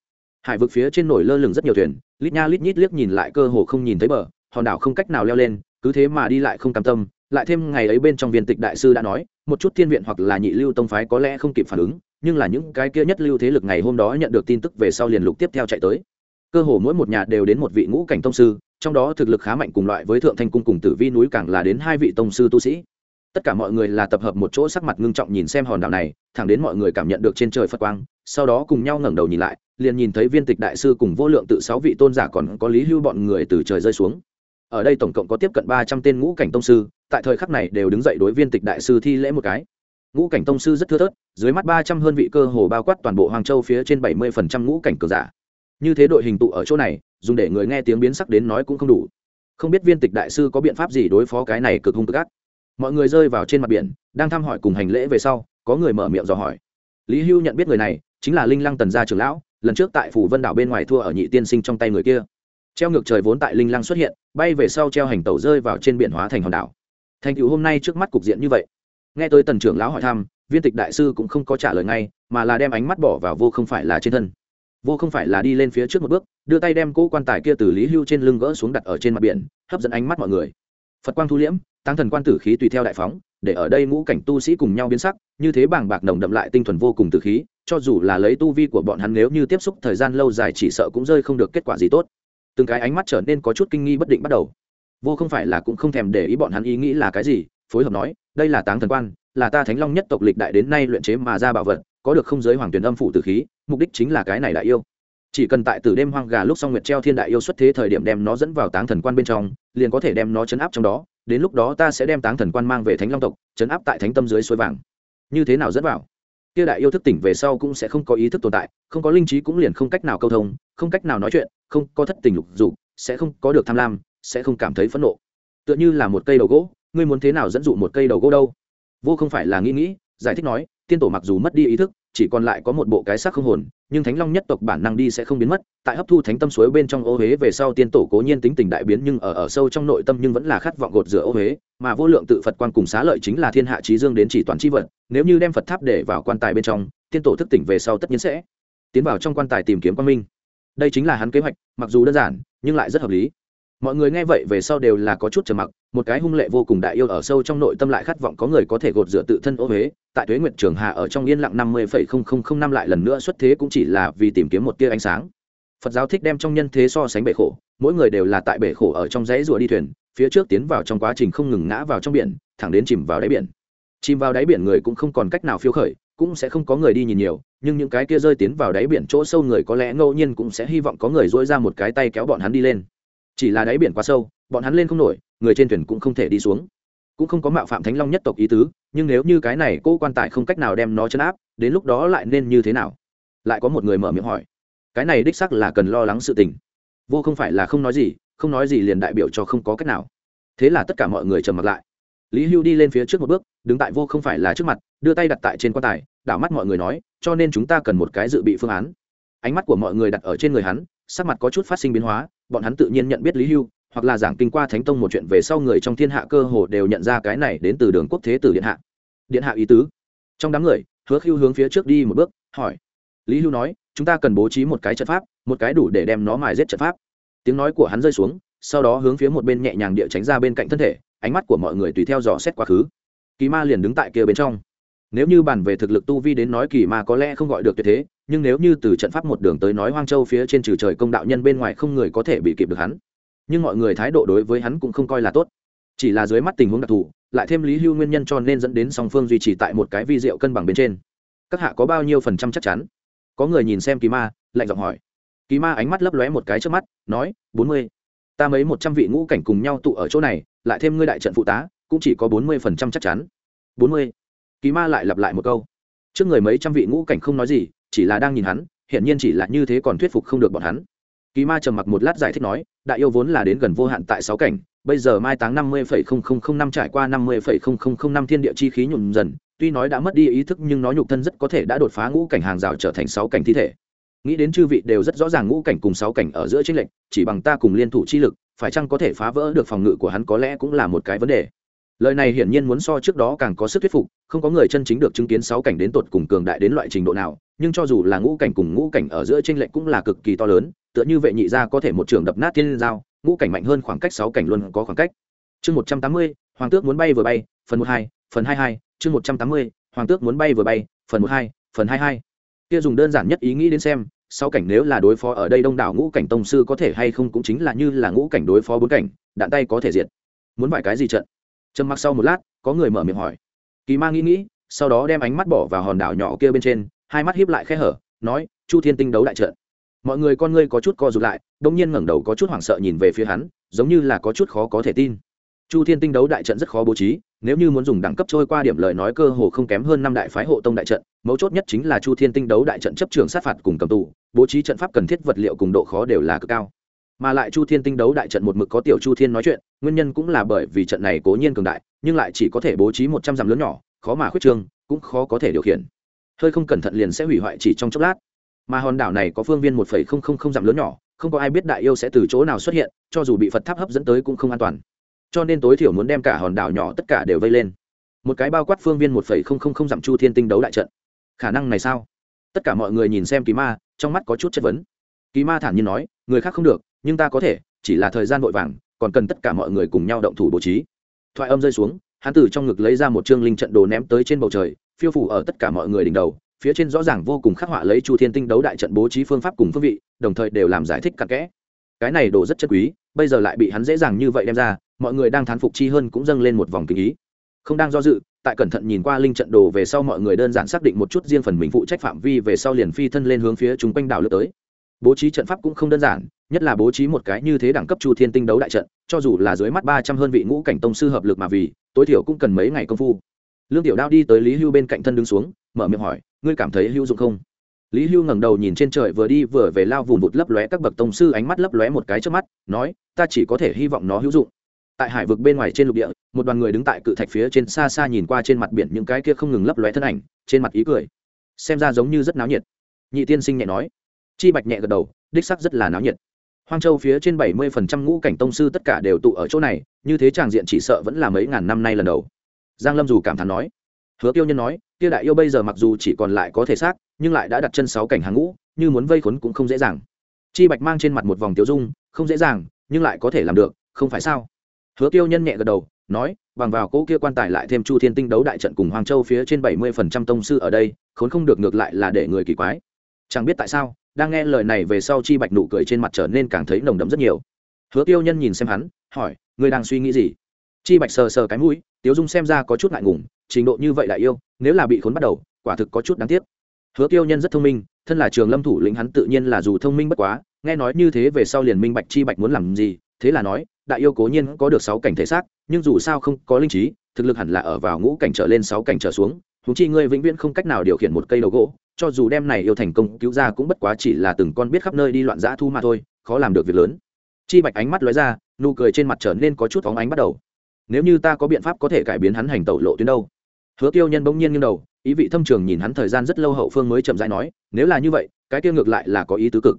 hải vực phía trên nổi lơ lửng rất nhiều thuyền, lít nha lít nhít liếc nhìn lại cơ hồ không nhìn thấy bờ, hòn đảo không cách nào leo lên, cứ thế mà đi lại không cam tâm. Lại thêm ngày ấy bên trong viên tịch đại sư đã nói, một chút thiên viện hoặc là nhị lưu tông phái có lẽ không kịp phản ứng, nhưng là những cái kia nhất lưu thế lực ngày hôm đó nhận được tin tức về sau liền lục tiếp theo chạy tới. Cơ hồ mỗi một nhà đều đến một vị ngũ cảnh tông sư, trong đó thực lực khá mạnh cùng loại với thượng thanh cung cùng tử vi núi càng là đến hai vị tông sư tu sĩ tất cả mọi người là tập hợp một chỗ sắc mặt ngưng trọng nhìn xem hòn đảo này, thẳng đến mọi người cảm nhận được trên trời phật quang, sau đó cùng nhau ngẩng đầu nhìn lại, liền nhìn thấy viên tịch đại sư cùng vô lượng tự sáu vị tôn giả còn có lý hưu bọn người từ trời rơi xuống. Ở đây tổng cộng có tiếp cận ba trăm tên ngũ cảnh tông sư, tại thời khắc này đều đứng dậy đối viên tịch đại sư thi lễ một cái. Ngũ cảnh tông sư rất thưa thớt, dưới mắt ba trăm hơn vị cơ hồ bao quát toàn bộ hoàng châu phía trên bảy mươi phần trăm ngũ cảnh cường giả. Như thế đội hình tụ ở chỗ này, dùng để người nghe tiếng biến sắc đến nói cũng không đủ. Không biết viên tịch đại sư có biện pháp gì đối phó cái này cực hung cực ác mọi người rơi vào trên mặt biển, đang thăm hỏi cùng hành lễ về sau, có người mở miệng dò hỏi. Lý hưu nhận biết người này, chính là linh lăng tần gia trưởng lão, lần trước tại phủ vân đảo bên ngoài thua ở nhị tiên sinh trong tay người kia. Treo ngược trời vốn tại linh lăng xuất hiện, bay về sau treo hành tàu rơi vào trên biển hóa thành hòn đảo. Thành cựu hôm nay trước mắt cục diện như vậy. Nghe tới tần trưởng lão hỏi thăm, viên tịch đại sư cũng không có trả lời ngay, mà là đem ánh mắt bỏ vào vô không phải là trên thân. Vô không phải là đi lên phía trước một bước, đưa tay đem cỗ quan tài kia từ lý hưu trên lưng gỡ xuống đặt ở trên mặt biển, hấp dẫn ánh mắt mọi người phật quang thu liễm tăng thần quan tử khí tùy theo đại phóng, để ở đây ngũ cảnh tu sĩ cùng nhau biến sắc, như thế bảng bạc nồng đậm lại tinh thuần vô cùng tử khí, cho dù là lấy tu vi của bọn hắn nếu như tiếp xúc thời gian lâu dài chỉ sợ cũng rơi không được kết quả gì tốt. Từng cái ánh mắt trở nên có chút kinh nghi bất định bắt đầu. Vô không phải là cũng không thèm để ý bọn hắn ý nghĩ là cái gì, phối hợp nói, đây là táng thần quan, là ta thánh long nhất tộc lịch đại đến nay luyện chế mà ra bảo vật, có được không giới hoàng tuyển âm phủ tử khí, mục đích chính là cái này đại yêu chỉ cần tại tử đêm hoang gà lúc xong nguyệt treo thiên đại yêu xuất thế thời điểm đem nó dẫn vào táng thần quan bên trong, liền có thể đem nó chấn áp trong đó. Đến lúc đó ta sẽ đem táng thần quan mang về thánh long tộc, chấn áp tại thánh tâm dưới suối vàng. Như thế nào dẫn vào? Kia đại yêu thức tỉnh về sau cũng sẽ không có ý thức tồn tại, không có linh trí cũng liền không cách nào câu thông, không cách nào nói chuyện, không có thất tình lục dục, sẽ không có được tham lam, sẽ không cảm thấy phẫn nộ. Tựa như là một cây đầu gỗ, ngươi muốn thế nào dẫn dụ một cây đầu gỗ đâu? Vô không phải là nghĩ nghĩ, giải thích nói, tiên tổ mặc dù mất đi ý thức chỉ còn lại có một bộ cái xác không hồn, nhưng thánh long nhất tộc bản năng đi sẽ không biến mất, tại hấp thu thánh tâm suối bên trong ô huế về sau tiên tổ cố nhiên tính tình đại biến nhưng ở ở sâu trong nội tâm nhưng vẫn là khát vọng gột rửa ô huế, mà vô lượng tự phật quan cùng xá lợi chính là thiên hạ trí dương đến chỉ toàn c h i vật, nếu như đem phật tháp để vào quan tài bên trong, tiên tổ thức tỉnh về sau tất nhiên sẽ tiến vào trong quan tài tìm kiếm quan minh. Đây chính là hắn kế hoạch, mặc dù đơn giản, nhưng lại rất hợp lý mọi người nghe vậy về sau đều là có chút trầm mặc, một cái hung lệ vô cùng đại yêu ở sâu trong nội tâm lại khát vọng có người có thể gột rửa tự thân ô huế tại thuế nguyệt trường hà ở trong yên lặng năm mươi phẩy không không không năm lại lần nữa xuất thế cũng chỉ là vì tìm kiếm một tia ánh sáng. Phật giáo thích đem trong nhân thế so sánh bể khổ, mỗi người đều là tại bể khổ ở trong dãy rùa đi thuyền, phía trước tiến vào trong quá trình không ngừng ngã vào trong biển, thẳng đến chìm vào đáy biển. Chìm vào đáy biển người cũng không còn cách nào phiêu khởi, cũng sẽ không có người đi nhìn nhiều, nhưng những cái kia rơi tiến vào đáy biển chỗ sâu người có lẽ ngẫu nhiên cũng sẽ hy vọng có người dỗi ra một cái tay kéo bọn hắn đi lên chỉ là đáy biển quá sâu, bọn hắn lên không nổi, người trên thuyền cũng không thể đi xuống. Cũng không có mạo phạm thánh long nhất tộc ý tứ, nhưng nếu như cái này cô quan tài không cách nào đem nó chấn áp, đến lúc đó lại nên như thế nào? Lại có một người mở miệng hỏi. Cái này đích sắc là cần lo lắng sự tình. Vô không phải là không nói gì, không nói gì liền đại biểu cho không có cách nào. Thế là tất cả mọi người trầm mặt lại. Lý hưu đi lên phía trước một bước, đứng tại vô không phải là trước mặt, đưa tay đặt tại trên quan tài, đảo mắt mọi người nói, cho nên chúng ta cần một cái dự bị phương án. Ánh mắt của mọi người đặt ở trên người hắn, sắc mặt có chút phát sinh biến hóa bọn hắn tự nhiên nhận biết lý hưu, hoặc là giảng kinh qua thánh tông một chuyện về sau người trong thiên hạ cơ hồ đều nhận ra cái này đến từ đường quốc thế tử điện hạ. Điện hạ ý tứ. Trong đám người, hứa hưu hướng phía trước đi một bước, hỏi. Lý hưu nói, chúng ta cần bố trí một cái trận pháp, một cái đủ để đem nó mài giết trận pháp. Tiếng nói của hắn rơi xuống, sau đó hướng phía một bên nhẹ nhàng địa tránh ra bên cạnh thân thể, ánh mắt của mọi người tùy theo dò xét quá khứ. Kỳ ma liền đứng tại kia bên trong. Nếu như bàn về thực lực tu vi đến nói kỳ ma có lẽ không gọi được tuyệt thế nhưng nếu như từ trận pháp một đường tới nói hoang châu phía trên trừ trời công đạo nhân bên ngoài không người có thể bị kịp được hắn. Nhưng mọi người thái độ đối với hắn cũng không coi là tốt. Chỉ là dưới mắt tình huống đặc thù, lại thêm lý hưu nguyên nhân cho nên dẫn đến song phương duy trì tại một cái vi diệu cân bằng bên trên. Các hạ có bao nhiêu phần trăm chắc chắn? Có người nhìn xem kỳ ma, lạnh giọng hỏi. Kỳ ma ánh mắt lấp lóe một cái trước mắt, nói, bốn mươi. Ta mấy một trăm vị ngũ cảnh cùng nhau tụ ở chỗ này, lại thêm ngươi đại trận phụ tá, cũng chỉ có bốn mươi phần trăm chắc chắn. bốn mươi. Kỳ ma lại lặp lại một câu. Trước người mấy trăm vị ngũ cảnh không nói gì chỉ là đang nhìn hắn, hiển nhiên chỉ là như thế còn thuyết phục không được bọn hắn. Kỳ ma trầm mặc một lát giải thích nói, đại yêu vốn là đến gần vô hạn tại sáu cảnh, bây giờ mai táng năm mươi phẩy không không không năm trải qua năm mươi phẩy không không không năm thiên địa chi khí nhuộm dần, tuy nói đã mất đi ý thức nhưng nó nhục thân rất có thể đã đột phá ngũ cảnh hàng rào trở thành sáu cảnh thi thể. Nghĩ đến chư vị đều rất rõ ràng ngũ cảnh cùng sáu cảnh ở giữa tranh lệch, chỉ bằng ta cùng liên thủ chi lực, phải chăng có thể phá vỡ được phòng ngự của hắn có lẽ cũng là một cái vấn đề lời này hiển nhiên muốn so trước đó càng có sức thuyết phục, không có người chân chính được chứng kiến sáu cảnh đến tột cùng cường đại đến loại trình độ nào, nhưng cho dù là ngũ cảnh cùng ngũ cảnh ở giữa tranh lệch cũng là cực kỳ to lớn, tựa như vệ nhị gia có thể một trường đập nát thiên giao, ngũ cảnh mạnh hơn khoảng cách sáu cảnh luôn có khoảng cách. Chương một trăm tám mươi, hoàng tước muốn bay vừa bay, phần một hai, phần hai hai, chương một trăm tám mươi, hoàng tước muốn bay vừa bay, phần một hai, phần hai hai. Kia dùng đơn giản nhất ý nghĩ đến xem, sáu cảnh nếu là đối phó ở đây đông đảo ngũ cảnh tông sư có thể hay không cũng chính là như là ngũ cảnh đối phó bốn cảnh, đạn tay có thể diệt. Muốn vài cái gì trận? Trầm mặc sau một lát, có người mở miệng hỏi. Kỳ ma nghĩ nghĩ, sau đó đem ánh mắt bỏ vào hòn đảo nhỏ kia bên trên, hai mắt hiếp lại khe hở, nói, chu thiên tinh đấu đại trận. Mọi người con ngươi có chút co rụt lại đông nhiên ngẩng đầu có chút hoảng sợ nhìn về phía hắn, giống như là có chút khó có thể tin. Chu thiên tinh đấu đại trận rất khó bố trí, nếu như muốn dùng đẳng cấp trôi qua điểm lời nói cơ hồ không kém hơn năm đại phái hộ tông đại trận, mấu chốt nhất chính là chu thiên tinh đấu đại trận chấp trường sát phạt cùng cầm tù, bố trí trận pháp cần thiết vật liệu cùng độ khó đều là cực cao mà lại chu thiên tinh đấu đại trận một mực có tiểu chu thiên nói chuyện, nguyên nhân cũng là bởi vì trận này cố nhiên cường đại, nhưng lại chỉ có thể bố trí một trăm dặm lớn nhỏ, khó mà khuyết trương, cũng khó có thể điều khiển. Hơi không cẩn thận liền sẽ hủy hoại chỉ trong chốc lát. Mà hòn đảo này có phương viên một phẩy không không không dặm lớn nhỏ, không có ai biết đại yêu sẽ từ chỗ nào xuất hiện, cho dù bị phật tháp hấp dẫn tới cũng không an toàn. Cho nên tối thiểu muốn đem cả hòn đảo nhỏ tất cả đều vây lên. Một cái bao quát phương viên một phẩy không không không dặm chu thiên tinh đấu đại trận. Khả năng này sao? Tất cả mọi người nhìn xem kỳ ma, trong mắt có chút chất vấn. Kỳ ma thản nhiên nói, người khác không được nhưng ta có thể, chỉ là thời gian vội vàng, còn cần tất cả mọi người cùng nhau động thủ bố trí. Thoại âm rơi xuống, hắn từ trong ngực lấy ra một chương linh trận đồ ném tới trên bầu trời, phiêu phủ ở tất cả mọi người đỉnh đầu, phía trên rõ ràng vô cùng khắc họa lấy chu thiên tinh đấu đại trận bố trí phương pháp cùng phương vị, đồng thời đều làm giải thích cặn kẽ. Cái này đồ rất chất quý, bây giờ lại bị hắn dễ dàng như vậy đem ra, mọi người đang thán phục chi hơn cũng dâng lên một vòng kinh ý. Không đang do dự, tại cẩn thận nhìn qua linh trận đồ về sau mọi người đơn giản xác định một chút riêng phần mình phụ trách phạm vi về sau liền phi thân lên hướng phía chúng quanh đảo lướt tới. Bố trí trận pháp cũng không đơn giản nhất là bố trí một cái như thế đẳng cấp chu thiên tinh đấu đại trận, cho dù là dưới mắt ba trăm hơn vị ngũ cảnh tông sư hợp lực mà vì, tối thiểu cũng cần mấy ngày công phu. Lương tiểu đao đi tới lý hưu bên cạnh thân đứng xuống, mở miệng hỏi, ngươi cảm thấy hữu dụng không? Lý hưu ngẩng đầu nhìn trên trời vừa đi vừa về lao vùng vụt lấp lóe các bậc tông sư, ánh mắt lấp lóe một cái trước mắt, nói, ta chỉ có thể hy vọng nó hữu dụng. Tại hải vực bên ngoài trên lục địa, một đoàn người đứng tại cự thạch phía trên xa xa nhìn qua trên mặt biển những cái kia không ngừng lấp lóe thân ảnh, trên mặt ý cười. Xem ra giống như rất náo nhiệt. Nhị tiên sinh nhẹ nói. Chi bạch nhẹ gật đầu, đích sắc rất là náo nhiệt hoang châu phía trên bảy mươi phần trăm ngũ cảnh tông sư tất cả đều tụ ở chỗ này, như thế tràng diện chỉ sợ vẫn là mấy ngàn năm nay lần đầu. Giang lâm dù cảm thán nói. Hứa tiêu nhân nói, kia đại yêu bây giờ mặc dù chỉ còn lại có thể xác, nhưng lại đã đặt chân sáu cảnh hàng ngũ, như muốn vây khốn cũng không dễ dàng. Chi bạch mang trên mặt một vòng tiêu dung, không dễ dàng, nhưng lại có thể làm được, không phải sao? Hứa tiêu nhân nhẹ gật đầu, nói, bằng vào cỗ kia quan tài lại thêm chu thiên tinh đấu đại trận cùng hoàng châu phía trên bảy mươi phần trăm tông sư ở đây, khốn không được ngược lại là để người kỳ quái chẳng biết tại sao, đang nghe lời này về sau chi bạch nụ cười trên mặt trở nên càng thấy nồng đậm rất nhiều. Hứa tiêu nhân nhìn xem hắn, hỏi, ngươi đang suy nghĩ gì? Chi bạch sờ sờ cái mũi, tiếu dung xem ra có chút ngại ngùng, trình độ như vậy lại yêu, nếu là bị khốn bắt đầu, quả thực có chút đáng tiếc. Hứa tiêu nhân rất thông minh, thân là trường lâm thủ lĩnh hắn tự nhiên là dù thông minh bất quá, nghe nói như thế về sau liền minh bạch chi bạch muốn làm gì, thế là nói, đại yêu cố nhiên có được sáu cảnh thể xác, nhưng dù sao không có linh trí, thực lực hẳn là ở vào ngũ cảnh trở lên sáu cảnh trở xuống húng chi ngươi vĩnh viễn không cách nào điều khiển một cây đầu gỗ, cho dù đem này yêu thành công cứu ra cũng bất quá chỉ là từng con biết khắp nơi đi loạn dã thu mà thôi, khó làm được việc lớn. Chi bạch ánh mắt lóe ra, nụ cười trên mặt trở nên có chút phóng ánh bắt đầu. Nếu như ta có biện pháp có thể cải biến hắn hành tẩu lộ tuyến đâu? Hứa tiêu nhân bỗng nhiên nghiêng đầu, ý vị thâm trường nhìn hắn thời gian rất lâu hậu phương mới chậm rãi nói, nếu là như vậy, cái tiêu ngược lại là có ý tứ cực.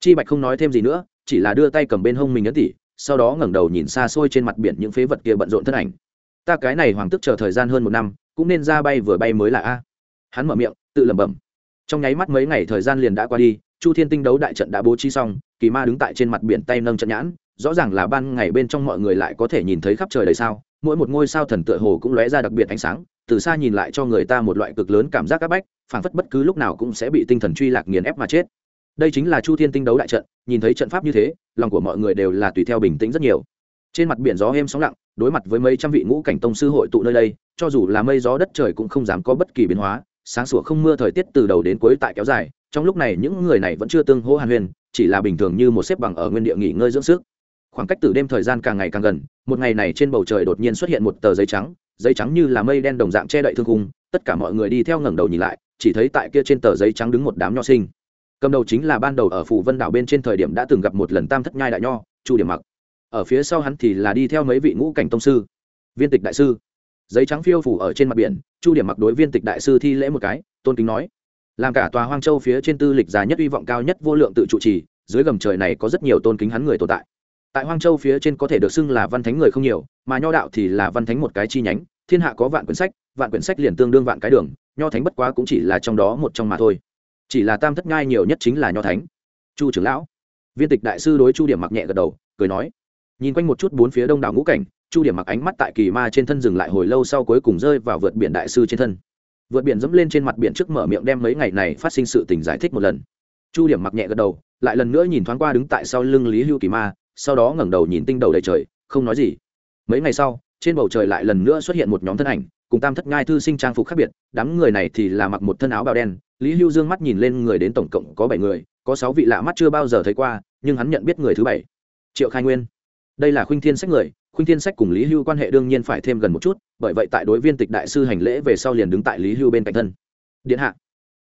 Chi bạch không nói thêm gì nữa, chỉ là đưa tay cầm bên hông mình ấn tỉ, sau đó ngẩng đầu nhìn xa xôi trên mặt biển những phế vật kia bận rộn thân ảnh. Ta cái này hoàng tức chờ thời gian hơn một năm cũng nên ra bay vừa bay mới là a. Hắn mở miệng, tự lẩm bẩm. Trong nháy mắt mấy ngày thời gian liền đã qua đi, chu thiên tinh đấu đại trận đã bố trí xong, kỳ ma đứng tại trên mặt biển tay nâng trận nhãn, rõ ràng là ban ngày bên trong mọi người lại có thể nhìn thấy khắp trời đầy sao, mỗi một ngôi sao thần tựa hồ cũng lóe ra đặc biệt ánh sáng, từ xa nhìn lại cho người ta một loại cực lớn cảm giác áp bách, phảng phất bất cứ lúc nào cũng sẽ bị tinh thần truy lạc nghiền ép mà chết. Đây chính là chu thiên tinh đấu đại trận, nhìn thấy trận pháp như thế, lòng của mọi người đều là tùy theo bình tĩnh rất nhiều trên mặt biển gió êm sóng lặng, đối mặt với mấy trăm vị ngũ cảnh tông sư hội tụ nơi đây, cho dù là mây gió đất trời cũng không dám có bất kỳ biến hóa, sáng sủa không mưa thời tiết từ đầu đến cuối tại kéo dài, trong lúc này những người này vẫn chưa tương hô hàn huyền, chỉ là bình thường như một xếp bằng ở nguyên địa nghỉ ngơi dưỡng sức. Khoảng cách từ đêm thời gian càng ngày càng gần, một ngày này trên bầu trời đột nhiên xuất hiện một tờ giấy trắng giấy trắng như là mây đen đồng dạng che đậy thương khung, tất cả mọi người đi theo ngẩng đầu nhìn lại, chỉ thấy tại kia trên tờ giấy trắng đứng một đám nho sinh. Cầm đầu chính là ban đầu ở phủ vân đảo bên trên thời điểm đã từng gặp một lần tam thất nhai đại nho, chu điểm mặc ở phía sau hắn thì là đi theo mấy vị ngũ cảnh tông sư. Viên tịch đại sư. Giấy trắng phiêu phủ ở trên mặt biển, chu điểm mặc đối viên tịch đại sư thi lễ một cái, tôn kính nói. Làm cả tòa hoang châu phía trên tư lịch già nhất hy vọng cao nhất vô lượng tự trụ trì, dưới gầm trời này có rất nhiều tôn kính hắn người tồn tại. Tại hoang châu phía trên có thể được xưng là văn thánh người không nhiều, mà nho đạo thì là văn thánh một cái chi nhánh, thiên hạ có vạn quyển sách, vạn quyển sách liền tương đương vạn cái đường, nho thánh bất quá cũng chỉ là trong đó một trong mà thôi. Chỉ là tam thất ngai nhiều nhất chính là nho thánh. Chu trưởng lão. Viên tịch đại sư đối chu điểm mặc nhẹ gật đầu, cười nói nhìn quanh một chút bốn phía đông đảo ngũ cảnh, chu điểm mặc ánh mắt tại kỳ ma trên thân dừng lại hồi lâu sau cuối cùng rơi vào vượt biển đại sư trên thân. Vượt biển dẫm lên trên mặt biển trước mở miệng đem mấy ngày này phát sinh sự tình giải thích một lần. Chu điểm mặc nhẹ gật đầu, lại lần nữa nhìn thoáng qua đứng tại sau lưng lý hưu kỳ ma, sau đó ngẩng đầu nhìn tinh đầu đầy trời, không nói gì. Mấy ngày sau, trên bầu trời lại lần nữa xuất hiện một nhóm thân ảnh, cùng tam thất ngai thư sinh trang phục khác biệt, đám người này thì là mặc một thân áo bào đen, lý hưu dương mắt nhìn lên người đến tổng cộng có bảy người, có sáu vị lạ mắt chưa bao giờ thấy qua, nhưng hắn nhận biết người thứ bảy. Triệu khai nguyên đây là khuynh thiên sách người, khuynh thiên sách cùng lý hưu quan hệ đương nhiên phải thêm gần một chút, bởi vậy tại đối viên tịch đại sư hành lễ về sau liền đứng tại lý hưu bên cạnh thân. Điện hạ.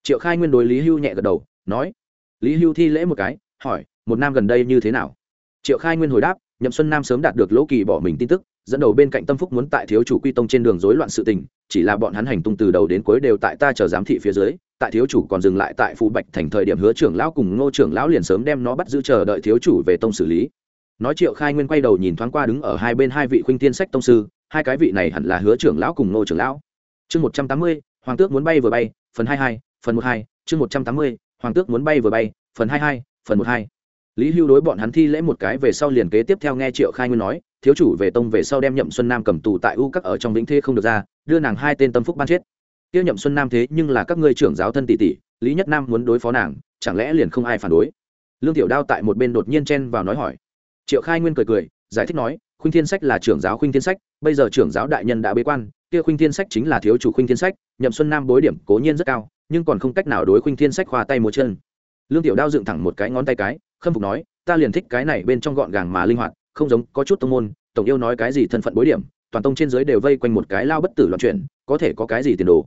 Triệu khai nguyên đối lý hưu nhẹ gật đầu, nói. Lý hưu thi lễ một cái, hỏi, một năm gần đây như thế nào? Triệu khai nguyên hồi đáp, nhậm xuân nam sớm đạt được lỗ kỳ bỏ mình tin tức, dẫn đầu bên cạnh tâm phúc muốn tại thiếu chủ quy tông trên đường rối loạn sự tình, chỉ là bọn hắn hành tung từ đầu đến cuối đều tại ta chờ giám thị phía dưới, tại thiếu chủ còn dừng lại tại phù bạch thành thời điểm hứa trưởng lão cùng ngô trưởng lão liền sớm đem nó bắt giữ chờ đợi thiếu chủ về tông xử lý nói triệu khai nguyên quay đầu nhìn thoáng qua đứng ở hai bên hai vị khuynh tiên sách tông sư, hai cái vị này hẳn là hứa trưởng lão cùng nô trưởng lão. Chương một trăm tám mươi, hoàng tước muốn bay vừa bay, phần hai hai, phần một hai, chương một trăm tám mươi, hoàng tước muốn bay vừa bay, phần hai hai, phần một hai. Lý hưu đối bọn hắn thi lễ một cái về sau liền kế tiếp theo nghe triệu khai nguyên nói, thiếu chủ về tông về sau đem nhậm xuân nam cầm tù tại u các ở trong vĩnh thê không được ra, đưa nàng hai tên tâm phúc ban chết. Tiêu nhậm xuân nam thế nhưng là các ngươi trưởng giáo thân tỷ tỷ, lý nhất nam muốn đối phó nàng, chẳng lẽ liền không ai phản đối? Lương tiểu đao tại một bên đột nhiên chen vào nói hỏi triệu khai nguyên cười cười, giải thích nói, khuynh thiên sách là trưởng giáo khuynh thiên sách, bây giờ trưởng giáo đại nhân đã bế quan, kia khuynh thiên sách chính là thiếu chủ khuynh thiên sách, nhậm xuân nam bối điểm cố nhiên rất cao, nhưng còn không cách nào đối khuynh thiên sách khoa tay múa chân. Lương tiểu đao dựng thẳng một cái ngón tay cái, khâm phục nói, ta liền thích cái này bên trong gọn gàng mà linh hoạt, không giống, có chút tông môn, tổng yêu nói cái gì thân phận bối điểm, toàn tông trên dưới đều vây quanh một cái lao bất tử loạn chuyển, có thể có cái gì tiền đồ?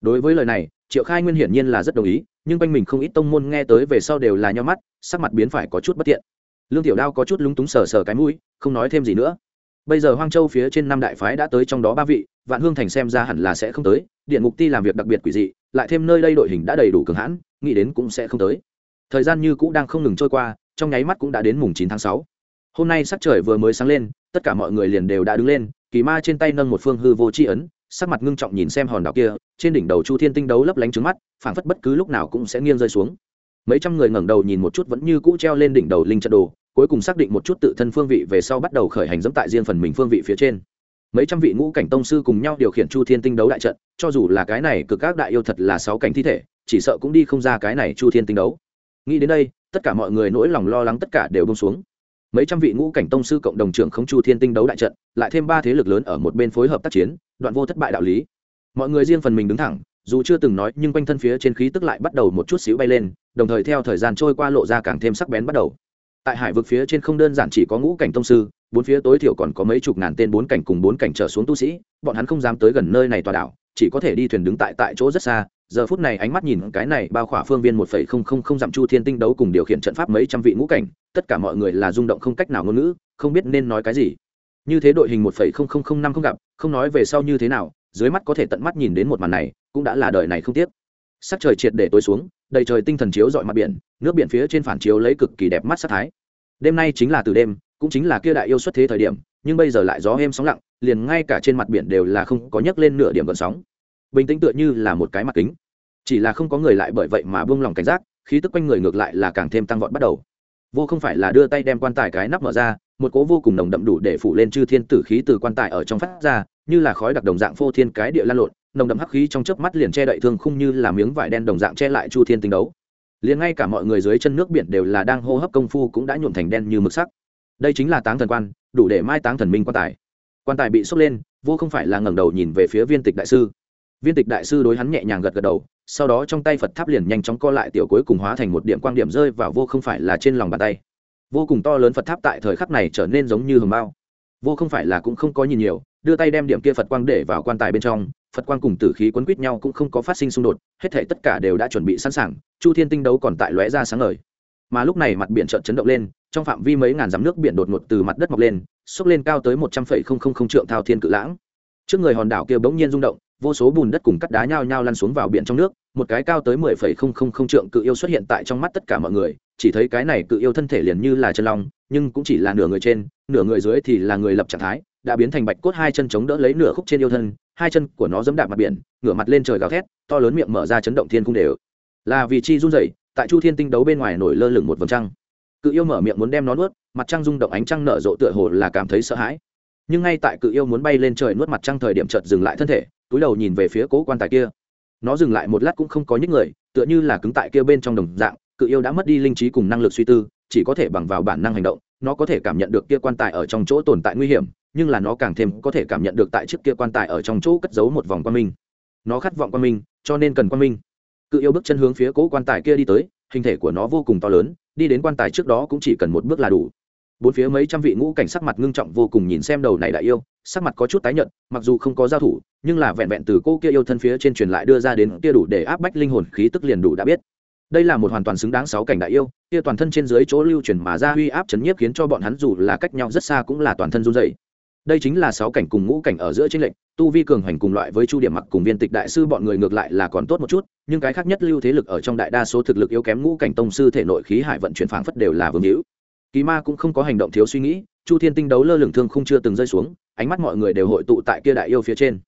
Đối với lời này, triệu khai nguyên hiển nhiên là rất đồng ý, nhưng quanh mình không ít tông môn nghe tới về sau đều là nho mắt, sắc mặt biến phải có chút bất tiện lương tiểu đao có chút lúng túng sờ sờ cái mũi, không nói thêm gì nữa. Bây giờ hoang châu phía trên năm đại phái đã tới trong đó ba vị, vạn hương thành xem ra hẳn là sẽ không tới điện ngục ti làm việc đặc biệt quỷ dị, lại thêm nơi đây đội hình đã đầy đủ cường hãn, nghĩ đến cũng sẽ không tới. Thời gian như cũ đang không ngừng trôi qua, trong nháy mắt cũng đã đến mùng chín tháng sáu. Hôm nay sắc trời vừa mới sáng lên, tất cả mọi người liền đều đã đứng lên, kỳ ma trên tay nâng một phương hư vô c h i ấn, sắc mặt ngưng trọng nhìn xem hòn đảo kia, trên đỉnh đầu chu thiên tinh đấu lấp lánh trứng mắt, phảng phất bất cứ lúc nào cũng sẽ nghiêng rơi xuống. Mấy trăm người ngẩng đầu nhìn một chút vẫn như cũ treo lên đỉnh đầu linh trận đồ cuối cùng xác định một chút tự thân phương vị về sau bắt đầu khởi hành dẫm tại riêng phần mình phương vị phía trên. Mấy trăm vị ngũ cảnh tông sư cùng nhau điều khiển chu thiên tinh đấu đại trận, cho dù là cái này cực các đại yêu thật là sáu cảnh thi thể, chỉ sợ cũng đi không ra cái này chu thiên tinh đấu. Nghĩ đến đây, tất cả mọi người nỗi lòng lo lắng tất cả đều bông xuống. Mấy trăm vị ngũ cảnh tông sư cộng đồng trưởng không chu thiên tinh đấu đại trận, lại thêm ba thế lực lớn ở một bên phối hợp tác chiến, đoạn vô thất bại đạo lý. Mọi người riêng phần mình đứng thẳng, dù chưa từng nói, nhưng quanh thân phía trên khí tức lại bắt đầu một chút xíu bay lên, đồng thời theo thời gian trôi qua lộ ra càng thêm sắc bén bắt đầu tại hải vực phía trên không đơn giản chỉ có ngũ cảnh tông sư, bốn phía tối thiểu còn có mấy chục ngàn tên bốn cảnh cùng bốn cảnh trở xuống tu sĩ, bọn hắn không dám tới gần nơi này tòa đảo, chỉ có thể đi thuyền đứng tại tại chỗ rất xa. Giờ phút này ánh mắt nhìn cái này bao khỏa phương viên một phẩy không không không dặm chu thiên tinh đấu cùng điều khiển trận pháp mấy trăm vị ngũ cảnh, tất cả mọi người là rung động không cách nào ngôn ngữ, không biết nên nói cái gì. Như thế đội hình một phẩy không không không năm không gặp, không nói về sau như thế nào, dưới mắt có thể tận mắt nhìn đến một màn này, cũng đã là đời này không tiếc. Sắc trời triệt để tối xuống đầy trời tinh thần chiếu dọi mặt biển, nước biển phía trên phản chiếu lấy cực kỳ đẹp mắt sắc thái. Đêm nay chính là từ đêm, cũng chính là kia đại yêu xuất thế thời điểm, nhưng bây giờ lại gió êm sóng lặng, liền ngay cả trên mặt biển đều là không có nhấc lên nửa điểm gợn sóng. Bình tĩnh tựa như là một cái mặt kính. Chỉ là không có người lại bởi vậy mà buông lòng cảnh giác, khí tức quanh người ngược lại là càng thêm tăng vọt bắt đầu. Vô không phải là đưa tay đem quan tài cái nắp mở ra, một cố vô cùng nồng đậm đủ để phủ lên chư thiên tử khí từ quan tài ở trong phát ra, như là khói đặc đồng dạng phô thiên cái địa lan lộn nồng đậm hắc khí trong chớp mắt liền che đậy thương khung như là miếng vải đen đồng dạng che lại chu thiên tinh đấu. Liền ngay cả mọi người dưới chân nước biển đều là đang hô hấp công phu cũng đã nhuộm thành đen như mực sắc. Đây chính là táng thần quan, đủ để mai táng thần minh quan tài. Quan tài bị sốc lên, vô không phải là ngẩng đầu nhìn về phía viên tịch đại sư. Viên tịch đại sư đối hắn nhẹ nhàng gật gật đầu, sau đó trong tay phật tháp liền nhanh chóng co lại tiểu cuối cùng hóa thành một điểm quan điểm rơi vào vô không phải là trên lòng bàn tay. Vô cùng to lớn phật tháp tại thời khắc này trở nên giống như hồng bao vô không phải là cũng không có nhìn nhiều, đưa tay đem điểm kia phật quang để vào quan tài bên trong phật quang cùng tử khí quấn quýt nhau cũng không có phát sinh xung đột, hết thể tất cả đều đã chuẩn bị sẵn sàng, chu thiên tinh đấu còn tại lóe ra sáng ngời. Mà lúc này mặt biển trợn chấn động lên, trong phạm vi mấy ngàn dặm nước biển đột ngột từ mặt đất mọc lên, xốc lên cao tới một trăm phẩy không không không trượng thao thiên cự lãng. Trước người hòn đảo kia bỗng nhiên rung động, vô số bùn đất cùng cắt đá nhao nhao lăn xuống vào biển trong nước, một cái cao tới mười phẩy không không không trượng cự yêu xuất hiện tại trong mắt tất cả mọi người, chỉ thấy cái này cự yêu thân thể liền như là chân long, nhưng cũng chỉ là nửa người trên, nửa người dưới thì là người lập trạng thái, đã biến thành bạch cốt hai chân chống đỡ lấy nửa khúc trên yêu thân hai chân của nó dẫm đạp mặt biển, ngửa mặt lên trời gào thét, to lớn miệng mở ra chấn động thiên cung đều. Là vì chi run rẩy, tại chu thiên tinh đấu bên ngoài nổi lơ lửng một vầng trăng. Cự yêu mở miệng muốn đem nó nuốt, mặt trăng rung động ánh trăng nở rộ tựa hồ là cảm thấy sợ hãi. Nhưng ngay tại cự yêu muốn bay lên trời nuốt mặt trăng thời điểm chợt dừng lại thân thể, túi đầu nhìn về phía cố quan tài kia. Nó dừng lại một lát cũng không có những người, tựa như là cứng tại kia bên trong đồng dạng, cự yêu đã mất đi linh trí cùng năng lực suy tư, chỉ có thể bằng vào bản năng hành động, nó có thể cảm nhận được kia quan tài ở trong chỗ tồn tại nguy hiểm nhưng là nó càng thêm có thể cảm nhận được tại trước kia quan tài ở trong chỗ cất giấu một vòng quan minh. Nó khát vọng quan minh, cho nên cần quan minh. Cự yêu bước chân hướng phía cố quan tài kia đi tới, hình thể của nó vô cùng to lớn, đi đến quan tài trước đó cũng chỉ cần một bước là đủ. Bốn phía mấy trăm vị ngũ cảnh sắc mặt ngưng trọng vô cùng nhìn xem đầu này đại yêu, sắc mặt có chút tái nhợt, mặc dù không có giao thủ, nhưng là vẹn vẹn từ cô kia yêu thân phía trên truyền lại đưa ra đến kia đủ để áp bách linh hồn khí tức liền đủ đã biết. Đây là một hoàn toàn xứng đáng sáu cảnh đại yêu, kia toàn thân trên dưới chỗ lưu truyền mà ra uy áp chấn nhiếp khiến cho bọn hắn dù là cách nhau rất xa cũng là toàn thân run dậy đây chính là sáu cảnh cùng ngũ cảnh ở giữa tranh lệnh tu vi cường hành cùng loại với chu điểm mặc cùng viên tịch đại sư bọn người ngược lại là còn tốt một chút, nhưng cái khác nhất lưu thế lực ở trong đại đa số thực lực yếu kém ngũ cảnh tông sư thể nội khí hải vận chuyển phảng phất đều là vương hữu. Kỳ ma cũng không có hành động thiếu suy nghĩ, chu thiên tinh đấu lơ lửng thương không chưa từng rơi xuống, ánh mắt mọi người đều hội tụ tại kia đại yêu phía trên.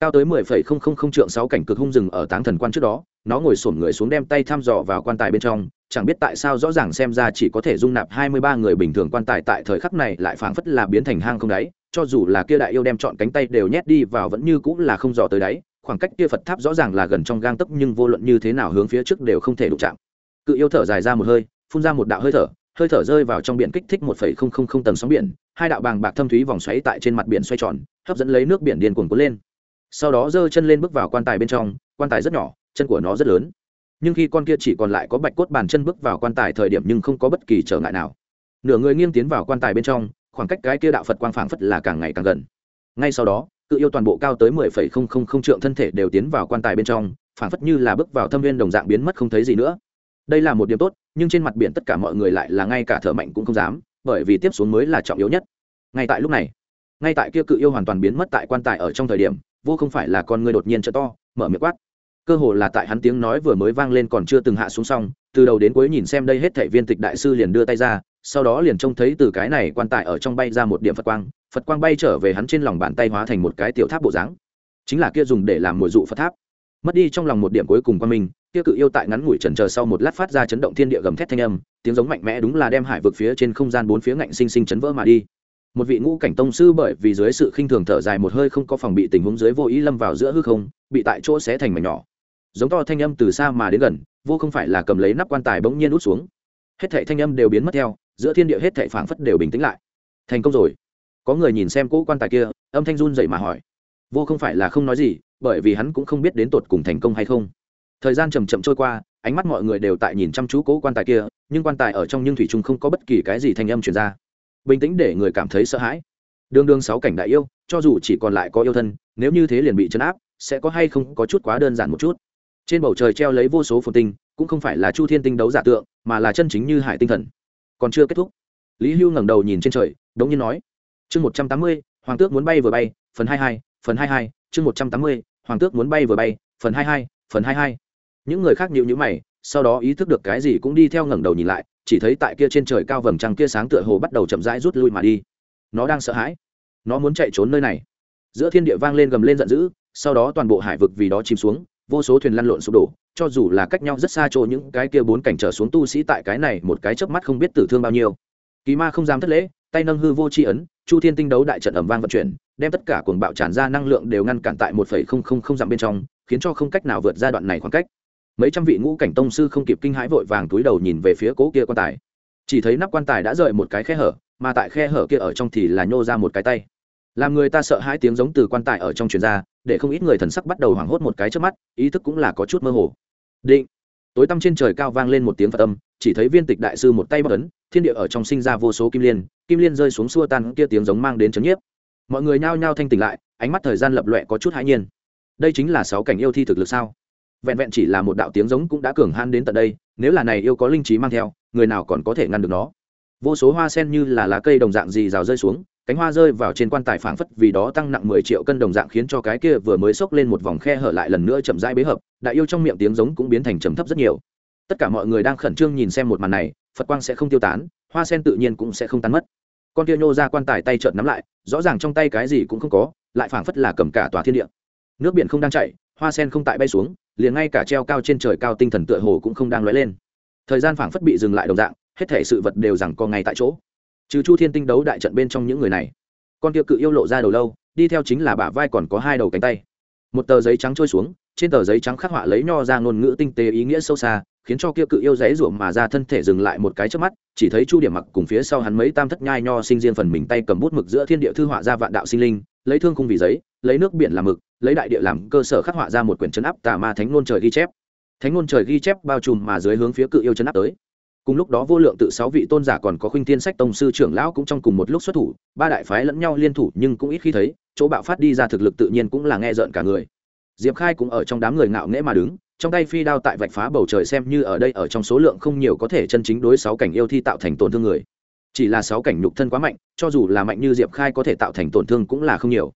Cao tới mười phẩy không không không trượng sáu cảnh cực hung rừng ở táng thần quan trước đó, nó ngồi xổm người xuống đem tay thăm dò vào quan tài bên trong, chẳng biết tại sao rõ ràng xem ra chỉ có thể dung nạp hai mươi ba người bình thường quan tài tại thời khắc này lại phảng phất là biến thành hang không đáy cho dù là kia đại yêu đem chọn cánh tay đều nhét đi vào vẫn như cũng là không dò tới đáy, khoảng cách kia phật tháp rõ ràng là gần trong gang tấc nhưng vô luận như thế nào hướng phía trước đều không thể đụng chạm. Cự yêu thở dài ra một hơi, phun ra một đạo hơi thở hơi thở rơi vào trong biển kích thích một phẩy không không không tầng sóng biển, hai đạo bàng bạc thâm thúy vòng xoáy tại trên mặt biển xoay tròn, hấp dẫn lấy nước biển điên cuồng cuốn lên. Sau đó giơ chân lên bước vào quan tài bên trong, quan tài rất nhỏ, chân của nó rất lớn. Nhưng khi con kia chỉ còn lại có bạch cốt bàn chân bước vào quan tài thời điểm nhưng không có bất kỳ trở ngại nào. Nửa người nghiêng tiến vào quan tài bên trong khoảng cách cái kia đạo phật quang phảng phất là càng ngày càng gần. Ngay sau đó, cự yêu toàn bộ cao tới mười phẩy không không không trượng thân thể đều tiến vào quan tài bên trong, phảng phất như là bước vào thâm viên đồng dạng biến mất không thấy gì nữa. Đây là một điểm tốt, nhưng trên mặt biển tất cả mọi người lại là ngay cả thở mạnh cũng không dám, bởi vì tiếp xuống mới là trọng yếu nhất. Ngay tại lúc này, ngay tại kia cự yêu hoàn toàn biến mất tại quan tài ở trong thời điểm, vô không phải là con người đột nhiên trợ to, mở miệng quát. Cơ hồ là tại hắn tiếng nói vừa mới vang lên còn chưa từng hạ xuống xong, từ đầu đến cuối nhìn xem đây hết thảy viên tịch đại sư liền đưa tay ra sau đó liền trông thấy từ cái này quan tài ở trong bay ra một điểm phật quang phật quang bay trở về hắn trên lòng bàn tay hóa thành một cái tiểu tháp bộ dáng. Chính là kia dùng để làm mồi dụ phật tháp. Mất đi trong lòng một điểm cuối cùng qua mình kia cự yêu tại ngắn ngủi trần chờ sau một lát phát ra chấn động thiên địa gầm thét thanh âm, tiếng giống mạnh mẽ đúng là đem hải vực phía trên không gian bốn phía ngạnh sinh sinh chấn vỡ mà đi. Một vị ngũ cảnh tông sư bởi vì dưới sự khinh thường thở dài một hơi không có phòng bị tình huống dưới vô ý lâm vào giữa hư không, bị tại chỗ xé thành mảnh nhỏ. Giống to thanh âm từ xa mà đến gần, vô không phải là cầm lấy nắp quan tài bỗng nhiên út xuống. Hết thảy thanh âm đều biến mất theo giữa thiên địa hết thảy phảng phất đều bình tĩnh lại. Thành công rồi. Có người nhìn xem cỗ quan tài kia, âm thanh run dậy mà hỏi. Vô không phải là không nói gì, bởi vì hắn cũng không biết đến tột cùng thành công hay không. Thời gian chầm chậm trôi qua, ánh mắt mọi người đều tại nhìn chăm chú cố quan tài kia, nhưng quan tài ở trong nhưng thủy trung không có bất kỳ cái gì thanh âm truyền ra. Bình tĩnh để người cảm thấy sợ hãi. Đương đương sáu cảnh đại yêu, cho dù chỉ còn lại có yêu thân, nếu như thế liền bị chấn áp, sẽ có hay không có chút quá đơn giản một chút. Trên bầu trời treo lấy vô số phồn tinh, cũng không phải là chu thiên tinh đấu giả tượng, mà là chân chính như hải tinh thần còn chưa kết thúc. Lý hưu ngẩng đầu nhìn trên trời, đống nhiên nói, chương một trăm tám mươi, hoàng tước muốn bay vừa bay, phần hai hai, phần hai hai, chương một trăm tám mươi, hoàng tước muốn bay vừa bay, phần hai hai, phần hai hai. Những người khác nhịu nhữ mày, sau đó ý thức được cái gì cũng đi theo ngẩng đầu nhìn lại, chỉ thấy tại kia trên trời cao vầng trăng kia sáng tựa hồ bắt đầu chậm rãi rút lui mà đi. Nó đang sợ hãi. Nó muốn chạy trốn nơi này. Giữa thiên địa vang lên gầm lên giận dữ, sau đó toàn bộ hải vực vì đó chìm xuống vô số thuyền lăn lộn sụp đổ, cho dù là cách nhau rất xa chỗ những cái kia bốn cảnh trở xuống tu sĩ tại cái này một cái chớp mắt không biết tử thương bao nhiêu. Kỳ ma không dám thất lễ, tay nâng hư vô tri ấn, chu thiên tinh đấu đại trận ẩm vang vận chuyển, đem tất cả cuồng bạo tràn ra năng lượng đều ngăn cản tại một phẩy không không không dặm bên trong, khiến cho không cách nào vượt ra đoạn này khoảng cách. Mấy trăm vị ngũ cảnh tông sư không kịp kinh hãi vội vàng túi đầu nhìn về phía cố kia quan tài. Chỉ thấy nắp quan tài đã rời một cái khe hở, mà tại khe hở kia ở trong thì là nhô ra một cái tay làm người ta sợ hai tiếng giống từ quan tài ở trong truyền ra, để không ít người thần sắc bắt đầu hoảng hốt một cái trước mắt, ý thức cũng là có chút mơ hồ. Định. Tối tăm trên trời cao vang lên một tiếng phật âm, chỉ thấy viên tịch đại sư một tay bất ấn, thiên địa ở trong sinh ra vô số kim liên kim liên rơi xuống xua tan kia tiếng giống mang đến chấn nhiếp. Mọi người nhao nhao thanh tỉnh lại, ánh mắt thời gian lập lọe có chút hãi nhiên. Đây chính là sáu cảnh yêu thi thực lực sao? Vẹn vẹn chỉ là một đạo tiếng giống cũng đã cường han đến tận đây, nếu là này yêu có linh trí mang theo, người nào còn có thể ngăn được nó? Vô số hoa sen như là lá cây đồng dạng gì rào rơi xuống cánh hoa rơi vào trên quan tài phảng phất vì đó tăng nặng mười triệu cân đồng dạng khiến cho cái kia vừa mới xốc lên một vòng khe hở lại lần nữa chậm rãi bế hợp, đại yêu trong miệng tiếng giống cũng biến thành trầm thấp rất nhiều. Tất cả mọi người đang khẩn trương nhìn xem một màn này, phật quang sẽ không tiêu tán, hoa sen tự nhiên cũng sẽ không tan mất. Con kia nhô ra quan tài tay trợn nắm lại, rõ ràng trong tay cái gì cũng không có, lại phảng phất là cầm cả tòa thiên địa. Nước biển không đang chạy hoa sen không tại bay xuống, liền ngay cả treo cao trên trời cao tinh thần tựa hồ cũng không đang lóe lên. Thời gian phảng phất bị dừng lại đồng dạng, hết thể sự vật đều rằng co ngay tại chỗ trừ chu thiên tinh đấu đại trận bên trong những người này, con kia cự yêu lộ ra đầu lâu, đi theo chính là bả vai còn có hai đầu cánh tay. Một tờ giấy trắng trôi xuống, trên tờ giấy trắng khắc họa lấy nho ra ngôn ngữ tinh tế ý nghĩa sâu xa, khiến cho kia cự yêu giấy ruộng mà ra thân thể dừng lại một cái trước mắt, chỉ thấy chu điểm mặc cùng phía sau hắn mấy tam thất nhai nho sinh riêng phần mình tay cầm bút mực giữa thiên địa thư họa ra vạn đạo sinh linh, lấy thương khung vì giấy, lấy nước biển làm mực, lấy đại địa làm cơ sở khắc họa ra một quyển chấn áp tà ma thánh ngôn trời ghi chép. Thánh ngôn trời ghi chép bao trùm mà dưới hướng phía cự yêu chấn áp tới cùng lúc đó vô lượng tự sáu vị tôn giả còn có khuynh thiên sách tông sư trưởng lão cũng trong cùng một lúc xuất thủ, ba đại phái lẫn nhau liên thủ nhưng cũng ít khi thấy, chỗ bạo phát đi ra thực lực tự nhiên cũng là nghe rợn cả người. Diệp khai cũng ở trong đám người ngạo nghễ mà đứng, trong tay phi đao tại vạch phá bầu trời xem như ở đây ở trong số lượng không nhiều có thể chân chính đối sáu cảnh yêu thi tạo thành tổn thương người. Chỉ là sáu cảnh nhục thân quá mạnh, cho dù là mạnh như diệp khai có thể tạo thành tổn thương cũng là không nhiều.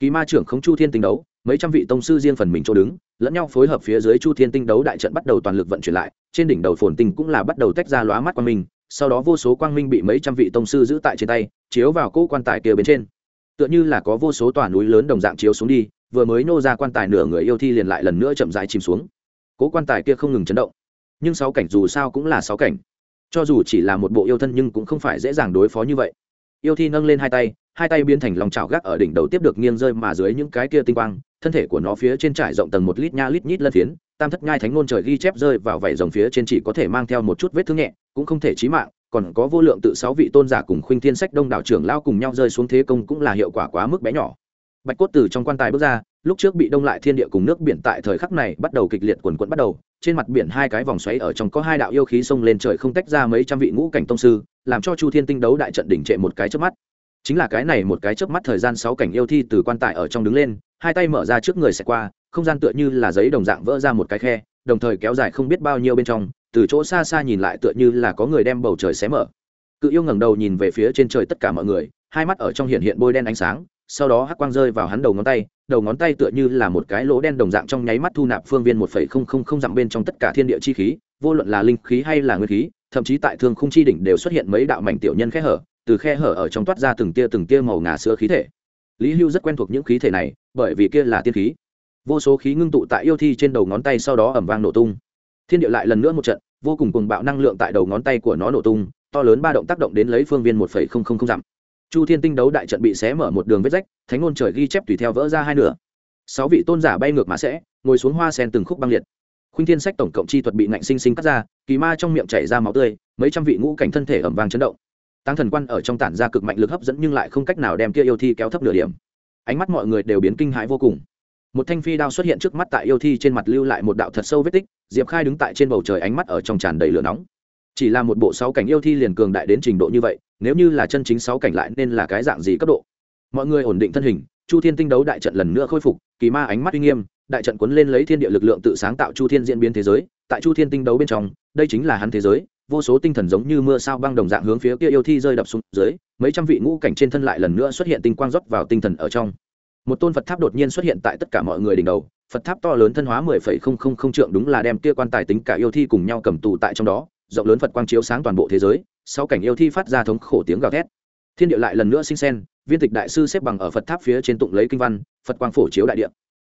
Kỳ ma trưởng không chu thiên tình đấu mấy trăm vị tông sư riêng phần mình chỗ đứng, lẫn nhau phối hợp phía dưới chu thiên tinh đấu đại trận bắt đầu toàn lực vận chuyển lại, trên đỉnh đầu phồn tinh cũng là bắt đầu tách ra lóa mắt quang minh, sau đó vô số quang minh bị mấy trăm vị tông sư giữ tại trên tay, chiếu vào cỗ quan tài kia bên trên. Tựa như là có vô số tòa núi lớn đồng dạng chiếu xuống đi, vừa mới nô ra quan tài nửa người yêu thi liền lại lần nữa chậm rãi chìm xuống. Cố quan tài kia không ngừng chấn động. Nhưng sáu cảnh dù sao cũng là sáu cảnh. Cho dù chỉ là một bộ yêu thân nhưng cũng không phải dễ dàng đối phó như vậy. Yêu thi nâng lên hai tay hai tay biến thành lòng chảo gác ở đỉnh đầu tiếp được nghiêng rơi mà dưới những cái kia tinh quang, thân thể của nó phía trên trải rộng tầng một lít nha lít nhít lân phiến, tam thất nhai thánh ngôn trời ghi chép rơi vào vảy rồng phía trên chỉ có thể mang theo một chút vết thương nhẹ, cũng không thể chí mạng, còn có vô lượng tự sáu vị tôn giả cùng khuynh thiên sách đông đảo trưởng lao cùng nhau rơi xuống thế công cũng là hiệu quả quá mức bé nhỏ. Bạch cốt từ trong quan tài bước ra, lúc trước bị đông lại thiên địa cùng nước biển tại thời khắc này bắt đầu kịch liệt quần quẫn bắt đầu, trên mặt biển hai cái vòng xoáy ở trong có hai đạo yêu khí xông lên trời không tách ra mấy trăm vị ngũ cảnh tông sư, làm cho chu thiên tinh đấu đại trận đỉnh trệ một cái chớp mắt chính là cái này một cái chớp mắt thời gian sáu cảnh yêu thi từ quan tài ở trong đứng lên, hai tay mở ra trước người sẽ qua, không gian tựa như là giấy đồng dạng vỡ ra một cái khe, đồng thời kéo dài không biết bao nhiêu bên trong, từ chỗ xa xa nhìn lại tựa như là có người đem bầu trời xé mở. Cự yêu ngẩng đầu nhìn về phía trên trời tất cả mọi người, hai mắt ở trong hiện hiện bôi đen ánh sáng, sau đó hắc quang rơi vào hắn đầu ngón tay, đầu ngón tay tựa như là một cái lỗ đen đồng dạng trong nháy mắt thu nạp phương viên một phẩy không không không dặm bên trong tất cả thiên địa chi khí, vô luận là linh khí hay là nguyên khí, thậm chí tại thương khung chi đỉnh đều xuất hiện mấy đạo mảnh tiểu nhân khẽ hở từ khe hở ở trong toát ra từng tia từng tia màu ngà sữa khí thể. Lý hưu rất quen thuộc những khí thể này, bởi vì kia là tiên khí. Vô số khí ngưng tụ tại yêu thi trên đầu ngón tay sau đó ẩm vang nổ tung. Thiên địa lại lần nữa một trận, vô cùng cùng bạo năng lượng tại đầu ngón tay của nó nổ tung, to lớn ba động tác động đến lấy phương viên một phẩy không không không dặm. Chu thiên tinh đấu đại trận bị xé mở một đường vết rách, thánh ngôn trời ghi chép tùy theo vỡ ra hai nửa. Sáu vị tôn giả bay ngược mà sẽ, ngồi xuống hoa sen từng khúc băng liệt. Khuynh thiên sách tổng cộng chi thuật bị ngạnh sinh sinh cắt ra, kỳ ma trong miệng chảy ra máu tươi, mấy trăm vị ngũ cảnh thân thể ẩm vàng chấn động tăng thần quan ở trong tản ra cực mạnh lực hấp dẫn nhưng lại không cách nào đem kia yêu thi kéo thấp nửa điểm. Ánh mắt mọi người đều biến kinh hãi vô cùng. Một thanh phi đao xuất hiện trước mắt tại yêu thi trên mặt lưu lại một đạo thật sâu vết tích, diệp khai đứng tại trên bầu trời ánh mắt ở trong tràn đầy lửa nóng. Chỉ là một bộ sáu cảnh yêu thi liền cường đại đến trình độ như vậy, nếu như là chân chính sáu cảnh lại nên là cái dạng gì cấp độ? Mọi người ổn định thân hình, chu thiên tinh đấu đại trận lần nữa khôi phục, kỳ ma ánh mắt uy nghiêm, đại trận quấn lên lấy thiên địa lực lượng tự sáng tạo chu thiên diễn biến thế giới. Tại chu thiên tinh đấu bên trong, đây chính là hắn thế giới vô số tinh thần giống như mưa sao băng đồng dạng hướng phía kia yêu thi rơi đập xuống dưới, mấy trăm vị ngũ cảnh trên thân lại lần nữa xuất hiện tinh quang rót vào tinh thần ở trong. Một tôn phật tháp đột nhiên xuất hiện tại tất cả mọi người đỉnh đầu, phật tháp to lớn thân hóa mười phẩy không không không trượng đúng là đem kia quan tài tính cả yêu thi cùng nhau cầm tù tại trong đó, rộng lớn phật quang chiếu sáng toàn bộ thế giới sau cảnh yêu thi phát ra thống khổ tiếng gào thét. Thiên địa lại lần nữa sinh sen, viên tịch đại sư xếp bằng ở phật tháp phía trên tụng lấy kinh văn, phật quang phổ chiếu đại địa.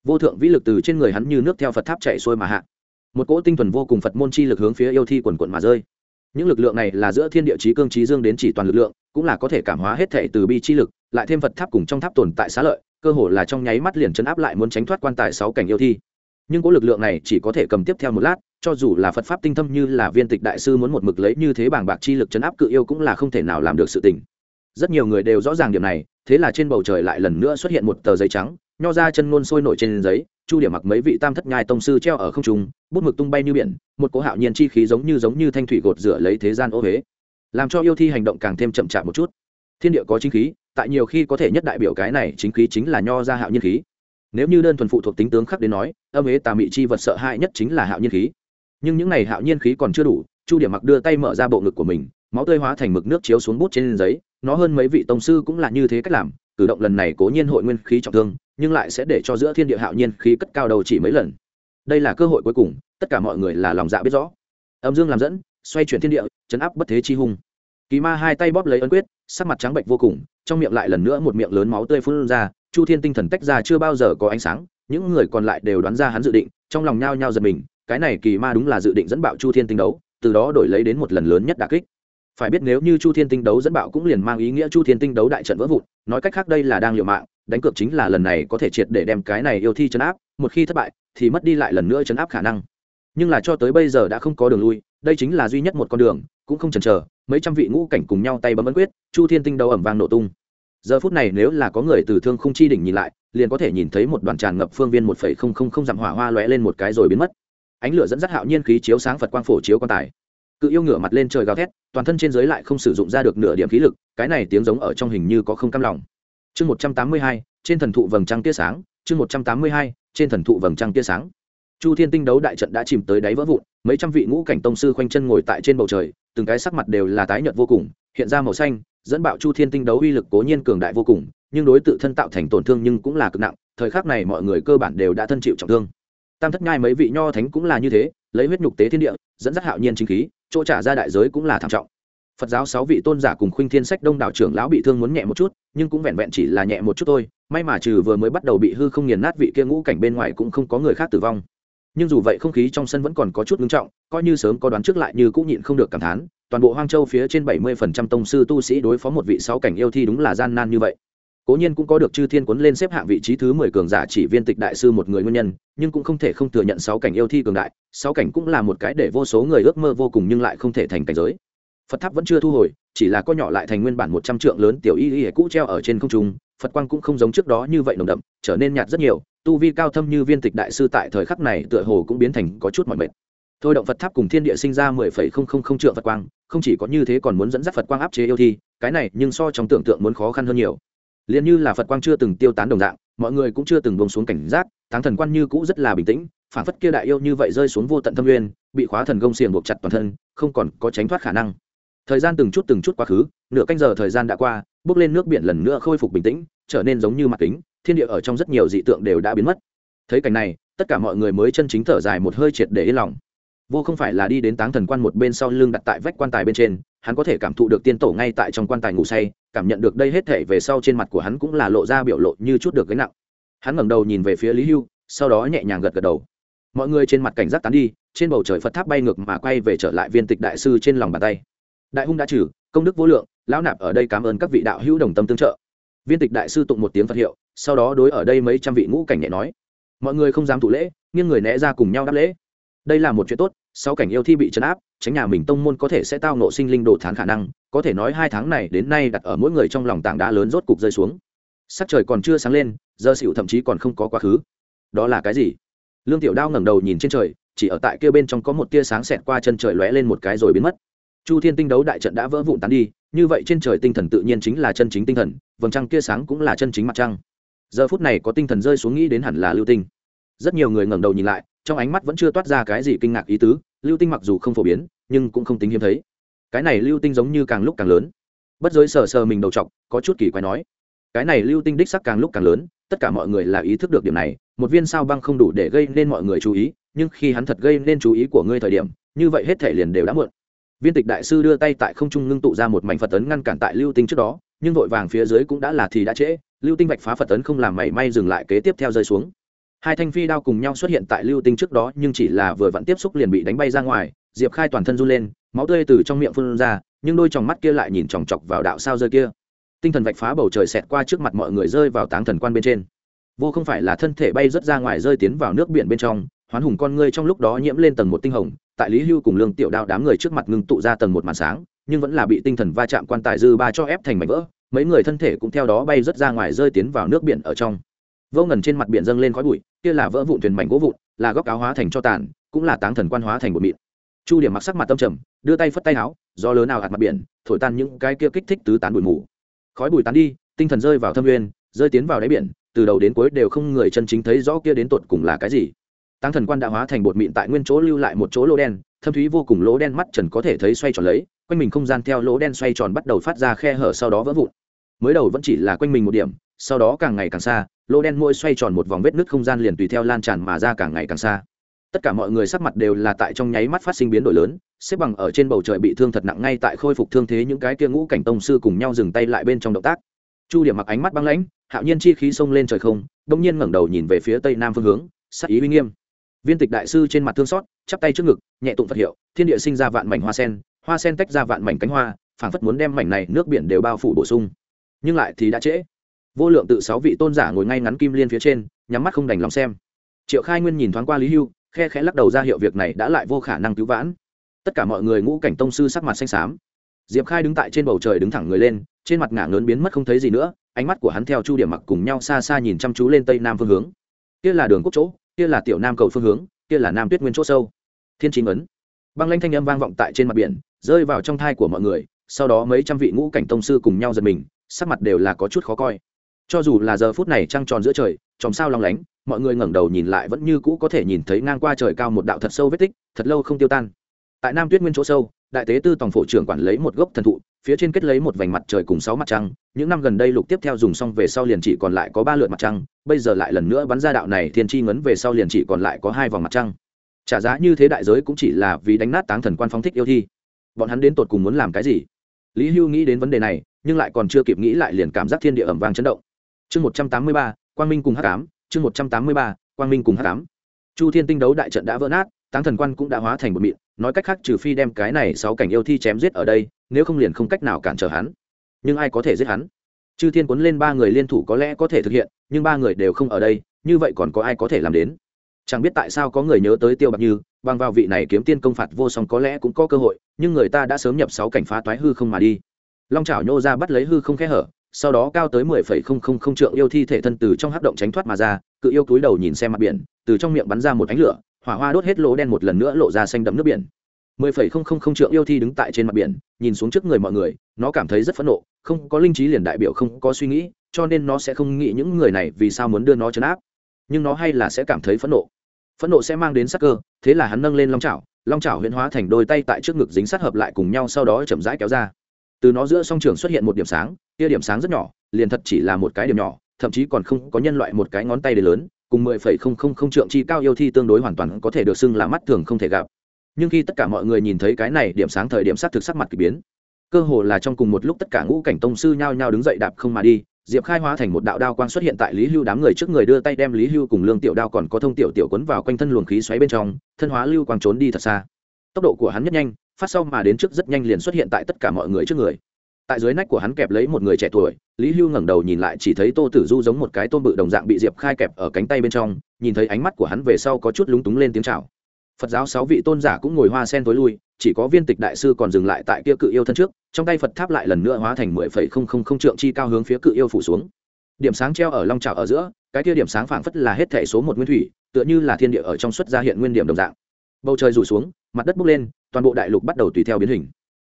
Vô thượng vĩ lực từ trên người hắn như nước theo phật tháp chạy xuôi mà hạ. Một cỗ tinh thuần vô cùng phật môn chi lực hướng phía yêu thi quần quận mà rơi những lực lượng này là giữa thiên địa chí cương trí dương đến chỉ toàn lực lượng, cũng là có thể cảm hóa hết thể từ bi chi lực, lại thêm phật tháp cùng trong tháp tồn tại xá lợi, cơ hồ là trong nháy mắt liền chấn áp lại muốn tránh thoát quan tài sáu cảnh yêu thi. Nhưng có lực lượng này chỉ có thể cầm tiếp theo một lát, cho dù là phật pháp tinh thâm như là viên tịch đại sư muốn một mực lấy như thế bảng bạc chi lực chấn áp cự yêu cũng là không thể nào làm được sự tình. Rất nhiều người đều rõ ràng điểm này, thế là trên bầu trời lại lần nữa xuất hiện một tờ giấy trắng, nho ra chân ngôn sôi nổi trên giấy chu điểm mặc mấy vị tam thất nhai tông sư treo ở không trung, bút mực tung bay như biển, một cỗ hạo nhiên chi khí giống như giống như thanh thủy gột rửa lấy thế gian ô huế. Làm cho yêu thi hành động càng thêm chậm chạp một chút. Thiên địa có chính khí, tại nhiều khi có thể nhất đại biểu cái này chính khí chính là nho ra hạo nhiên khí. Nếu như đơn thuần phụ thuộc tính tướng khắc đến nói, âm ế tà mị chi vật sợ hãi nhất chính là hạo nhiên khí. Nhưng những này hạo nhiên khí còn chưa đủ, chu điểm mặc đưa tay mở ra bộ ngực của mình, máu tươi hóa thành mực nước chiếu xuống bút trên giấy, nó hơn mấy vị tông sư cũng là như thế cách làm, cử động lần này cố nhiên hội nguyên khí trọng thương nhưng lại sẽ để cho giữa thiên địa hạo nhiên khí cất cao đầu chỉ mấy lần. Đây là cơ hội cuối cùng, tất cả mọi người là lòng dạ biết rõ. Âm dương làm dẫn, xoay chuyển thiên địa, chấn áp bất thế chi hung. Kỳ ma hai tay bóp lấy ấn quyết, sắc mặt trắng bệnh vô cùng, trong miệng lại lần nữa một miệng lớn máu tươi phun ra, chu thiên tinh thần tách ra chưa bao giờ có ánh sáng, những người còn lại đều đoán ra hắn dự định, trong lòng nhao nhao giật mình, cái này kỳ ma đúng là dự định dẫn bạo chu thiên tinh đấu, từ đó đổi lấy đến một lần lớn nhất đà kích. Phải biết nếu như chu thiên tinh đấu dẫn bạo cũng liền mang ý nghĩa chu thiên tinh đấu đại trận vỡ vụn, nói cách khác đây là đang liều mạng đánh cược chính là lần này có thể triệt để đem cái này yêu thi chấn áp, một khi thất bại, thì mất đi lại lần nữa chấn áp khả năng. Nhưng là cho tới bây giờ đã không có đường lui, đây chính là duy nhất một con đường, cũng không chần chờ, mấy trăm vị ngũ cảnh cùng nhau tay bấm ấn quyết, chu thiên tinh đầu ẩm vang nổ tung. Giờ phút này nếu là có người từ thương không chi đỉnh nhìn lại, liền có thể nhìn thấy một đoàn tràn ngập phương viên một phẩy không không không dặm hỏa hoa lóe lên một cái rồi biến mất. Ánh lửa dẫn dắt hạo nhiên khí chiếu sáng phật quang phổ chiếu quan tài. Cự yêu ngửa mặt lên trời gào thét, toàn thân trên giới lại không sử dụng ra được nửa điểm khí lực, cái này tiếng giống ở trong hình như có không cam lòng chương một trăm tám mươi hai, trên thần thụ vầng trăng tia sáng, chương một trăm tám mươi hai, trên thần thụ vầng trăng tia sáng. Chu thiên tinh đấu đại trận đã chìm tới đáy vỡ vụn, mấy trăm vị ngũ cảnh tông sư khoanh chân ngồi tại trên bầu trời, từng cái sắc mặt đều là tái nhợt vô cùng, hiện ra màu xanh, dẫn bạo chu thiên tinh đấu uy lực cố nhiên cường đại vô cùng, nhưng đối tự thân tạo thành tổn thương nhưng cũng là cực nặng, thời khắc này mọi người cơ bản đều đã thân chịu trọng thương. Tam thất nhai mấy vị nho thánh cũng là như thế, lấy huyết nhục tế thiên địa, dẫn dắt hạo nhiên chính khí, chỗ trả ra đại giới cũng là thảm trọng. Phật giáo sáu vị tôn giả cùng khuynh thiên sách đông đảo trưởng lão bị thương muốn nhẹ một chút nhưng cũng vẹn vẹn chỉ là nhẹ một chút thôi, may mà trừ vừa mới bắt đầu bị hư không nghiền nát vị kia ngũ cảnh bên ngoài cũng không có người khác tử vong. Nhưng dù vậy không khí trong sân vẫn còn có chút ngưng trọng, coi như sớm có đoán trước lại như cũng nhịn không được cảm thán, toàn bộ hoang châu phía trên bảy mươi phần trăm tông sư tu sĩ đối phó một vị sáu cảnh yêu thi đúng là gian nan như vậy. Cố nhiên cũng có được chư thiên quấn lên xếp hạng vị trí thứ mười cường giả chỉ viên tịch đại sư một người nguyên nhân, nhưng cũng không thể không thừa nhận sáu cảnh yêu thi cường đại, sáu cảnh cũng là một cái để vô số người ước mơ vô cùng nhưng lại không thể thành cảnh giới. Phật tháp vẫn chưa thu hồi chỉ là co nhỏ lại thành nguyên bản một trăm trượng lớn tiểu y y cũ treo ở trên không trung, phật quang cũng không giống trước đó như vậy nồng đậm, trở nên nhạt rất nhiều, tu vi cao thâm như viên tịch đại sư tại thời khắc này tựa hồ cũng biến thành có chút mọi mệt. Thôi động phật tháp cùng thiên địa sinh ra mười phẩy không không không trượng phật quang, không chỉ có như thế còn muốn dẫn dắt phật quang áp chế yêu thi, cái này nhưng so trong tưởng tượng muốn khó khăn hơn nhiều. Liền như là phật quang chưa từng tiêu tán đồng dạng, mọi người cũng chưa từng bông xuống cảnh giác thắng thần quan như cũ rất là bình tĩnh, phản phất kia đại yêu như vậy rơi xuống vô tận thâm nguyên, bị khóa thần gông xiềng buộc chặt toàn thân, không còn có tránh thoát khả năng thời gian từng chút từng chút quá khứ, nửa canh giờ thời gian đã qua, bước lên nước biển lần nữa khôi phục bình tĩnh, trở nên giống như mặt kính, thiên địa ở trong rất nhiều dị tượng đều đã biến mất. Thấy cảnh này, tất cả mọi người mới chân chính thở dài một hơi triệt để yên lòng. Vô không phải là đi đến táng thần quan một bên sau lưng đặt tại vách quan tài bên trên, hắn có thể cảm thụ được tiên tổ ngay tại trong quan tài ngủ say, cảm nhận được đây hết thể về sau trên mặt của hắn cũng là lộ ra biểu lộ như chút được gánh nặng. Hắn ngẩng đầu nhìn về phía lý hưu, sau đó nhẹ nhàng gật gật đầu. Mọi người trên mặt cảnh giác tán đi, trên bầu trời phật tháp bay ngược mà quay về trở lại viên tịch đại sư trên lòng bàn tay đại hung đã trừ, công đức vô lượng, lão nạp ở đây cảm ơn các vị đạo hữu đồng tâm tương trợ. Viên tịch đại sư tụng một tiếng phật hiệu, sau đó đối ở đây mấy trăm vị ngũ cảnh nhẹ nói. Mọi người không dám thủ lễ, nghiêng người né ra cùng nhau đáp lễ. Đây là một chuyện tốt sau cảnh yêu thi bị trấn áp, tránh nhà mình tông môn có thể sẽ tao nộ sinh linh đồ thán khả năng, có thể nói hai tháng này đến nay đặt ở mỗi người trong lòng tảng đá lớn rốt cục rơi xuống. Sắc trời còn chưa sáng lên, giờ xỉu thậm chí còn không có quá khứ. Đó là cái gì? Lương tiểu đao ngẩng đầu nhìn trên trời, chỉ ở tại kia bên trong có một tia sáng xẹt qua chân trời lóe lên một cái rồi biến mất chu thiên tinh đấu đại trận đã vỡ vụn tán đi, như vậy trên trời tinh thần tự nhiên chính là chân chính tinh thần, vầng trăng kia sáng cũng là chân chính mặt trăng. Giờ phút này có tinh thần rơi xuống nghĩ đến hẳn là lưu tinh. Rất nhiều người ngẩng đầu nhìn lại, trong ánh mắt vẫn chưa toát ra cái gì kinh ngạc ý tứ, lưu tinh mặc dù không phổ biến, nhưng cũng không tính hiếm thấy. Cái này lưu tinh giống như càng lúc càng lớn. Bất giới sờ sờ mình đầu t có chút kỳ quái nói. Cái này lưu tinh đích sắc càng lúc càng lớn, tất cả mọi người là ý thức được điểm này, một viên sao băng không đủ để gây nên mọi người chú ý, nhưng khi hắn thật gây nên chú ý của ngươi thời điểm, như vậy hết thể liền đều đã muộn viên tịch đại sư đưa tay tại không trung ngưng tụ ra một mảnh phật tấn ngăn cản tại lưu tinh trước đó, nhưng vội vàng phía dưới cũng đã là thì đã trễ, lưu tinh vạch phá phật tấn không làm mảy may dừng lại kế tiếp theo rơi xuống. Hai thanh phi đao cùng nhau xuất hiện tại lưu tinh trước đó, nhưng chỉ là vừa vặn tiếp xúc liền bị đánh bay ra ngoài, diệp khai toàn thân run lên, máu tươi từ trong miệng phun ra, nhưng đôi tròng mắt kia lại nhìn chòng chọc vào đạo sao rơi kia. Tinh thần vạch phá bầu trời xẹt qua trước mặt mọi người rơi vào táng thần quan bên trên. Vô không phải là thân thể bay rớt ra ngoài rơi tiến vào nước biển bên trong, hoán hùng con ngươi trong lúc đó nhiễm lên tầng một tinh hồng tại lý hưu cùng lương tiểu đao đám người trước mặt ngưng tụ ra tầng một màn sáng, nhưng vẫn là bị tinh thần va chạm quan tài dư ba cho ép thành mảnh vỡ, mấy người thân thể cũng theo đó bay rớt ra ngoài rơi tiến vào nước biển ở trong. Vô ngần trên mặt biển dâng lên khói bụi, kia là vỡ vụn thuyền mảnh gỗ vụn, là góc áo hóa thành cho tàn, cũng là táng thần quan hóa thành bột mịn. Chu điểm mặc sắc mặt tâm trầm, đưa tay phất tay áo do lớn nào hạt mặt biển, thổi tan những cái kia kích thích tứ tán bụi mù. Khói bụi tán đi, tinh thần rơi vào thâm nguyên, rơi tiến vào đáy biển, từ đầu đến cuối đều không người chân chính thấy rõ kia đến tột cùng là cái gì tăng thần quan đã hóa thành bột mịn tại nguyên chỗ lưu lại một chỗ lỗ đen, thâm thúy vô cùng lỗ đen mắt trần có thể thấy xoay tròn lấy, quanh mình không gian theo lỗ đen xoay tròn bắt đầu phát ra khe hở sau đó vỡ vụn. Mới đầu vẫn chỉ là quanh mình một điểm, sau đó càng ngày càng xa, lỗ đen môi xoay tròn một vòng vết nứt không gian liền tùy theo lan tràn mà ra càng ngày càng xa. Tất cả mọi người sắc mặt đều là tại trong nháy mắt phát sinh biến đổi lớn, xếp bằng ở trên bầu trời bị thương thật nặng ngay tại khôi phục thương thế những cái kia ngũ cảnh tông sư cùng nhau dừng tay lại bên trong động tác. Chu điểm mặc ánh mắt băng lãnh, hạo nhiên chi khí xông lên trời không, đông nhiên ngẩng đầu nhìn về phía tây nam phương hướng, sắc ý uy nghiêm viên tịch đại sư trên mặt thương xót, chắp tay trước ngực, nhẹ tụng phật hiệu, thiên địa sinh ra vạn mảnh hoa sen hoa sen tách ra vạn mảnh cánh hoa, phảng phất muốn đem mảnh này nước biển đều bao phủ bổ sung. Nhưng lại thì đã trễ. Vô lượng tự sáu vị tôn giả ngồi ngay ngắn kim liên phía trên, nhắm mắt không đành lòng xem. Triệu khai nguyên nhìn thoáng qua lý hưu, khe khẽ lắc đầu ra hiệu việc này đã lại vô khả năng cứu vãn. Tất cả mọi người ngũ cảnh tông sư sắc mặt xanh xám. Diệp khai đứng tại trên bầu trời đứng thẳng người lên, trên mặt ngả ngớn biến mất không thấy gì nữa, ánh mắt của hắn theo chu điểm mặc cùng nhau xa xa nhìn chăm chú lên tây nam phương hướng. Kia là đường quốc chỗ kia là tiểu nam cầu phương hướng, kia là nam tuyết nguyên chỗ sâu. Thiên chính ấn băng lanh thanh âm vang vọng tại trên mặt biển, rơi vào trong thai của mọi người, sau đó mấy trăm vị ngũ cảnh tông sư cùng nhau giật mình, sắc mặt đều là có chút khó coi. Cho dù là giờ phút này trăng tròn giữa trời, chòm sao long lánh, mọi người ngẩng đầu nhìn lại vẫn như cũ có thể nhìn thấy ngang qua trời cao một đạo thật sâu vết tích, thật lâu không tiêu tan. Tại nam tuyết nguyên chỗ sâu đại tế tư tổng phổ trưởng quản lấy một gốc thần thụ, phía trên kết lấy một vành mặt trời cùng sáu mặt trăng. Những năm gần đây lục tiếp theo dùng xong về sau liền chỉ còn lại có ba lượt mặt trăng, bây giờ lại lần nữa bắn ra đạo này thiên chi ngấn về sau liền chỉ còn lại có hai vòng mặt trăng. Trả giá như thế đại giới cũng chỉ là vì đánh nát táng thần quan phóng thích yêu thi. Bọn hắn đến tột cùng muốn làm cái gì? Lý hưu nghĩ đến vấn đề này, nhưng lại còn chưa kịp nghĩ lại liền cảm giác thiên địa ẩm vang chấn động. Chương một trăm tám mươi ba, quang minh cùng hắc ám, chương một trăm tám mươi ba, quang minh cùng hắc ám. Chu thiên tinh đấu đại trận đã vỡ nát, táng thần quan cũng đã hóa thành một mịn nói cách khác trừ phi đem cái này sáu cảnh yêu thi chém giết ở đây, nếu không liền không cách nào cản trở hắn. Nhưng ai có thể giết hắn? Chư thiên cuốn lên ba người liên thủ có lẽ có thể thực hiện, nhưng ba người đều không ở đây, như vậy còn có ai có thể làm đến? Chẳng biết tại sao có người nhớ tới tiêu bạc như, bằng vào vị này kiếm tiên công phạt vô song có lẽ cũng có cơ hội, nhưng người ta đã sớm nhập sáu cảnh phá toái hư không mà đi. Long chảo nhô ra bắt lấy hư không khe hở, sau đó cao tới mười phẩy không không không trượng yêu thi thể thân từ trong hắc động tránh thoát mà ra, cự yêu túi đầu nhìn xem mặt biển, từ trong miệng bắn ra một ánh lửa hỏa hoa đốt hết lỗ đen một lần nữa lộ ra xanh đậm nước biển. Mười phẩy không không không trượng yêu thi đứng tại trên mặt biển, nhìn xuống trước người mọi người, nó cảm thấy rất phẫn nộ, không có linh trí liền đại biểu không có suy nghĩ, cho nên nó sẽ không nghĩ những người này vì sao muốn đưa nó chấn áp. Nhưng nó hay là sẽ cảm thấy phẫn nộ. Phẫn nộ sẽ mang đến sắc cơ, thế là hắn nâng lên long chảo long chảo huyễn hóa thành đôi tay tại trước ngực dính sát hợp lại cùng nhau sau đó chậm rãi kéo ra. Từ nó giữa song trường xuất hiện một điểm sáng kia điểm sáng rất nhỏ, liền thật chỉ là một cái điểm nhỏ, thậm chí còn không có nhân loại một cái ngón tay để lớn cùng mười phẩy không không không trượng chi cao yêu thi tương đối hoàn toàn có thể được xưng là mắt thường không thể gặp. Nhưng khi tất cả mọi người nhìn thấy cái này, điểm sáng thời điểm sát thực sắc mặt kỳ biến. Cơ hồ là trong cùng một lúc tất cả ngũ cảnh tông sư nhao nhao đứng dậy đạp không mà đi, diệp khai hóa thành một đạo đao quang xuất hiện tại lý hưu đám người trước người đưa tay đem lý hưu cùng lương tiểu đao còn có thông tiểu tiểu quấn vào quanh thân luồng khí xoáy bên trong, thân hóa lưu quang trốn đi thật xa. Tốc độ của hắn nhất nhanh, phát sau mà đến trước rất nhanh liền xuất hiện tại tất cả mọi người trước người tại dưới nách của hắn kẹp lấy một người trẻ tuổi, lý hưu ngẩng đầu nhìn lại chỉ thấy tô tử du giống một cái tôm bự đồng dạng bị diệp khai kẹp ở cánh tay bên trong, nhìn thấy ánh mắt của hắn về sau có chút lúng túng lên tiếng chào. Phật giáo sáu vị tôn giả cũng ngồi hoa sen tối lui, chỉ có viên tịch đại sư còn dừng lại tại kia cự yêu thân trước, trong tay phật tháp lại lần nữa hóa thành mười phẩy không không không trượng chi cao hướng phía cự yêu phủ xuống. Điểm sáng treo ở long trào ở giữa, cái kia điểm sáng phảng phất là hết thể số một nguyên thủy, tựa như là thiên địa ở trong xuất ra hiện nguyên điểm đồng dạng. Bầu trời rủ xuống, mặt đất bốc lên, toàn bộ đại lục bắt đầu tùy theo biến hình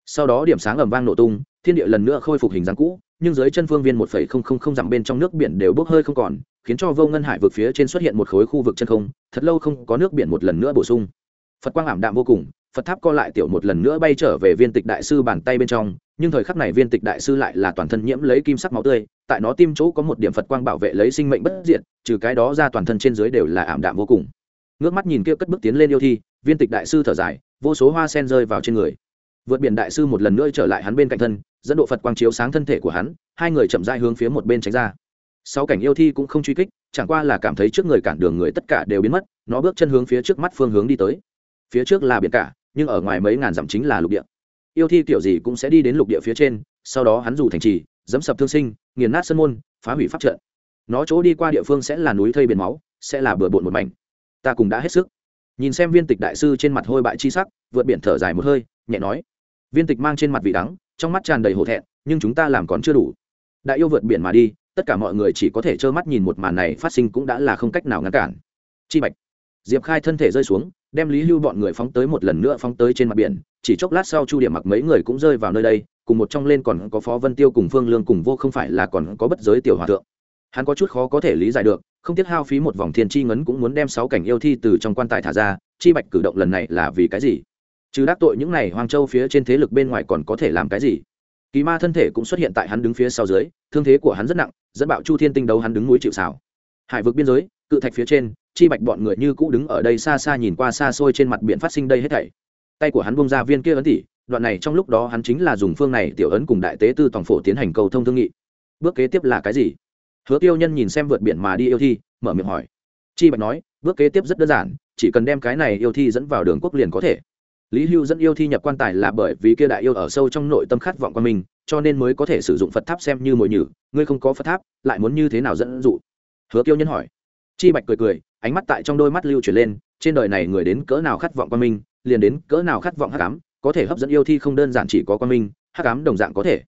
sau đó điểm sáng ầm vang nổ tung, thiên địa lần nữa khôi phục hình dáng cũ, nhưng dưới chân phương viên một phẩy không không không dặm bên trong nước biển đều bốc hơi không còn, khiến cho vô ngân hải vực phía trên xuất hiện một khối khu vực chân không, thật lâu không có nước biển một lần nữa bổ sung. Phật quang ảm đạm vô cùng, phật tháp co lại tiểu một lần nữa bay trở về viên tịch đại sư bàn tay bên trong, nhưng thời khắc này viên tịch đại sư lại là toàn thân nhiễm lấy kim sắc máu tươi, tại nó tim chỗ có một điểm phật quang bảo vệ lấy sinh mệnh bất diệt, trừ cái đó ra toàn thân trên dưới đều là ảm đạm vô cùng. Ngước mắt nhìn kia cất bước tiến lên yêu thi, viên tịch đại sư thở dài, vô số hoa sen rơi vào trên người vượt biển đại sư một lần nữa trở lại hắn bên cạnh thân, dẫn độ phật quang chiếu sáng thân thể của hắn, hai người chậm dai hướng phía một bên tránh ra. Sau cảnh yêu thi cũng không truy kích, chẳng qua là cảm thấy trước người cản đường người tất cả đều biến mất, nó bước chân hướng phía trước mắt phương hướng đi tới. Phía trước là biển cả, nhưng ở ngoài mấy ngàn dặm chính là lục địa. Yêu thi kiểu gì cũng sẽ đi đến lục địa phía trên, sau đó hắn dù thành trì, dẫm sập thương sinh, nghiền nát sân môn, phá hủy pháp trận. Nó chỗ đi qua địa phương sẽ là núi thây biển máu, sẽ là bừa bộn một mảnh. Ta cùng đã hết sức. Nhìn xem viên tịch đại sư trên mặt hôi bại chi sắc, vượt biển thở dài một hơi, nhẹ nói viên tịch mang trên mặt vị đắng, trong mắt tràn đầy hổ thẹn, nhưng chúng ta làm còn chưa đủ. Đại yêu vượt biển mà đi, tất cả mọi người chỉ có thể trơ mắt nhìn một màn này phát sinh cũng đã là không cách nào ngăn cản. Chi bạch. Diệp khai thân thể rơi xuống, đem lý hưu bọn người phóng tới một lần nữa phóng tới trên mặt biển, chỉ chốc lát sau chu điểm mặc mấy người cũng rơi vào nơi đây, cùng một trong lên còn có phó vân tiêu cùng phương lương cùng vô không phải là còn có bất giới tiểu hòa thượng. Hắn có chút khó có thể lý giải được, không tiếc hao phí một vòng thiên chi ngấn cũng muốn đem sáu cảnh yêu thi từ trong quan tài thả ra, chi bạch cử động lần này là vì cái gì? Chứ đắc tội những này hoàng châu phía trên thế lực bên ngoài còn có thể làm cái gì? Kỳ ma thân thể cũng xuất hiện tại hắn đứng phía sau dưới, thương thế của hắn rất nặng, dẫn bạo chu thiên tinh đấu hắn đứng núi chịu sào. Hải vực biên giới, cự thạch phía trên, chi bạch bọn người như cũ đứng ở đây xa xa nhìn qua xa xôi trên mặt biển phát sinh đây hết thảy. Tay của hắn bông ra viên kia ấn tỷ đoạn này trong lúc đó hắn chính là dùng phương này tiểu ấn cùng đại tế tư toàn phổ tiến hành cầu thông thương nghị. Bước kế tiếp là cái gì? Hứa tiêu nhân nhìn xem vượt biển mà đi yêu thi, mở miệng hỏi. Chi bạch nói, bước kế tiếp rất đơn giản, chỉ cần đem cái này yêu thi dẫn vào đường quốc liền có thể lý hưu dẫn yêu thi nhập quan tài là bởi vì kia đại yêu ở sâu trong nội tâm khát vọng qua mình, cho nên mới có thể sử dụng phật tháp xem như mồi nhử, ngươi không có phật tháp, lại muốn như thế nào dẫn dụ? Hứa tiêu nhân hỏi. Chi bạch cười cười, ánh mắt tại trong đôi mắt lưu chuyển lên, trên đời này người đến cỡ nào khát vọng qua mình, liền đến cỡ nào khát vọng hắc ám, có thể hấp dẫn yêu thi không đơn giản chỉ có quan minh hắc ám đồng dạng có thể.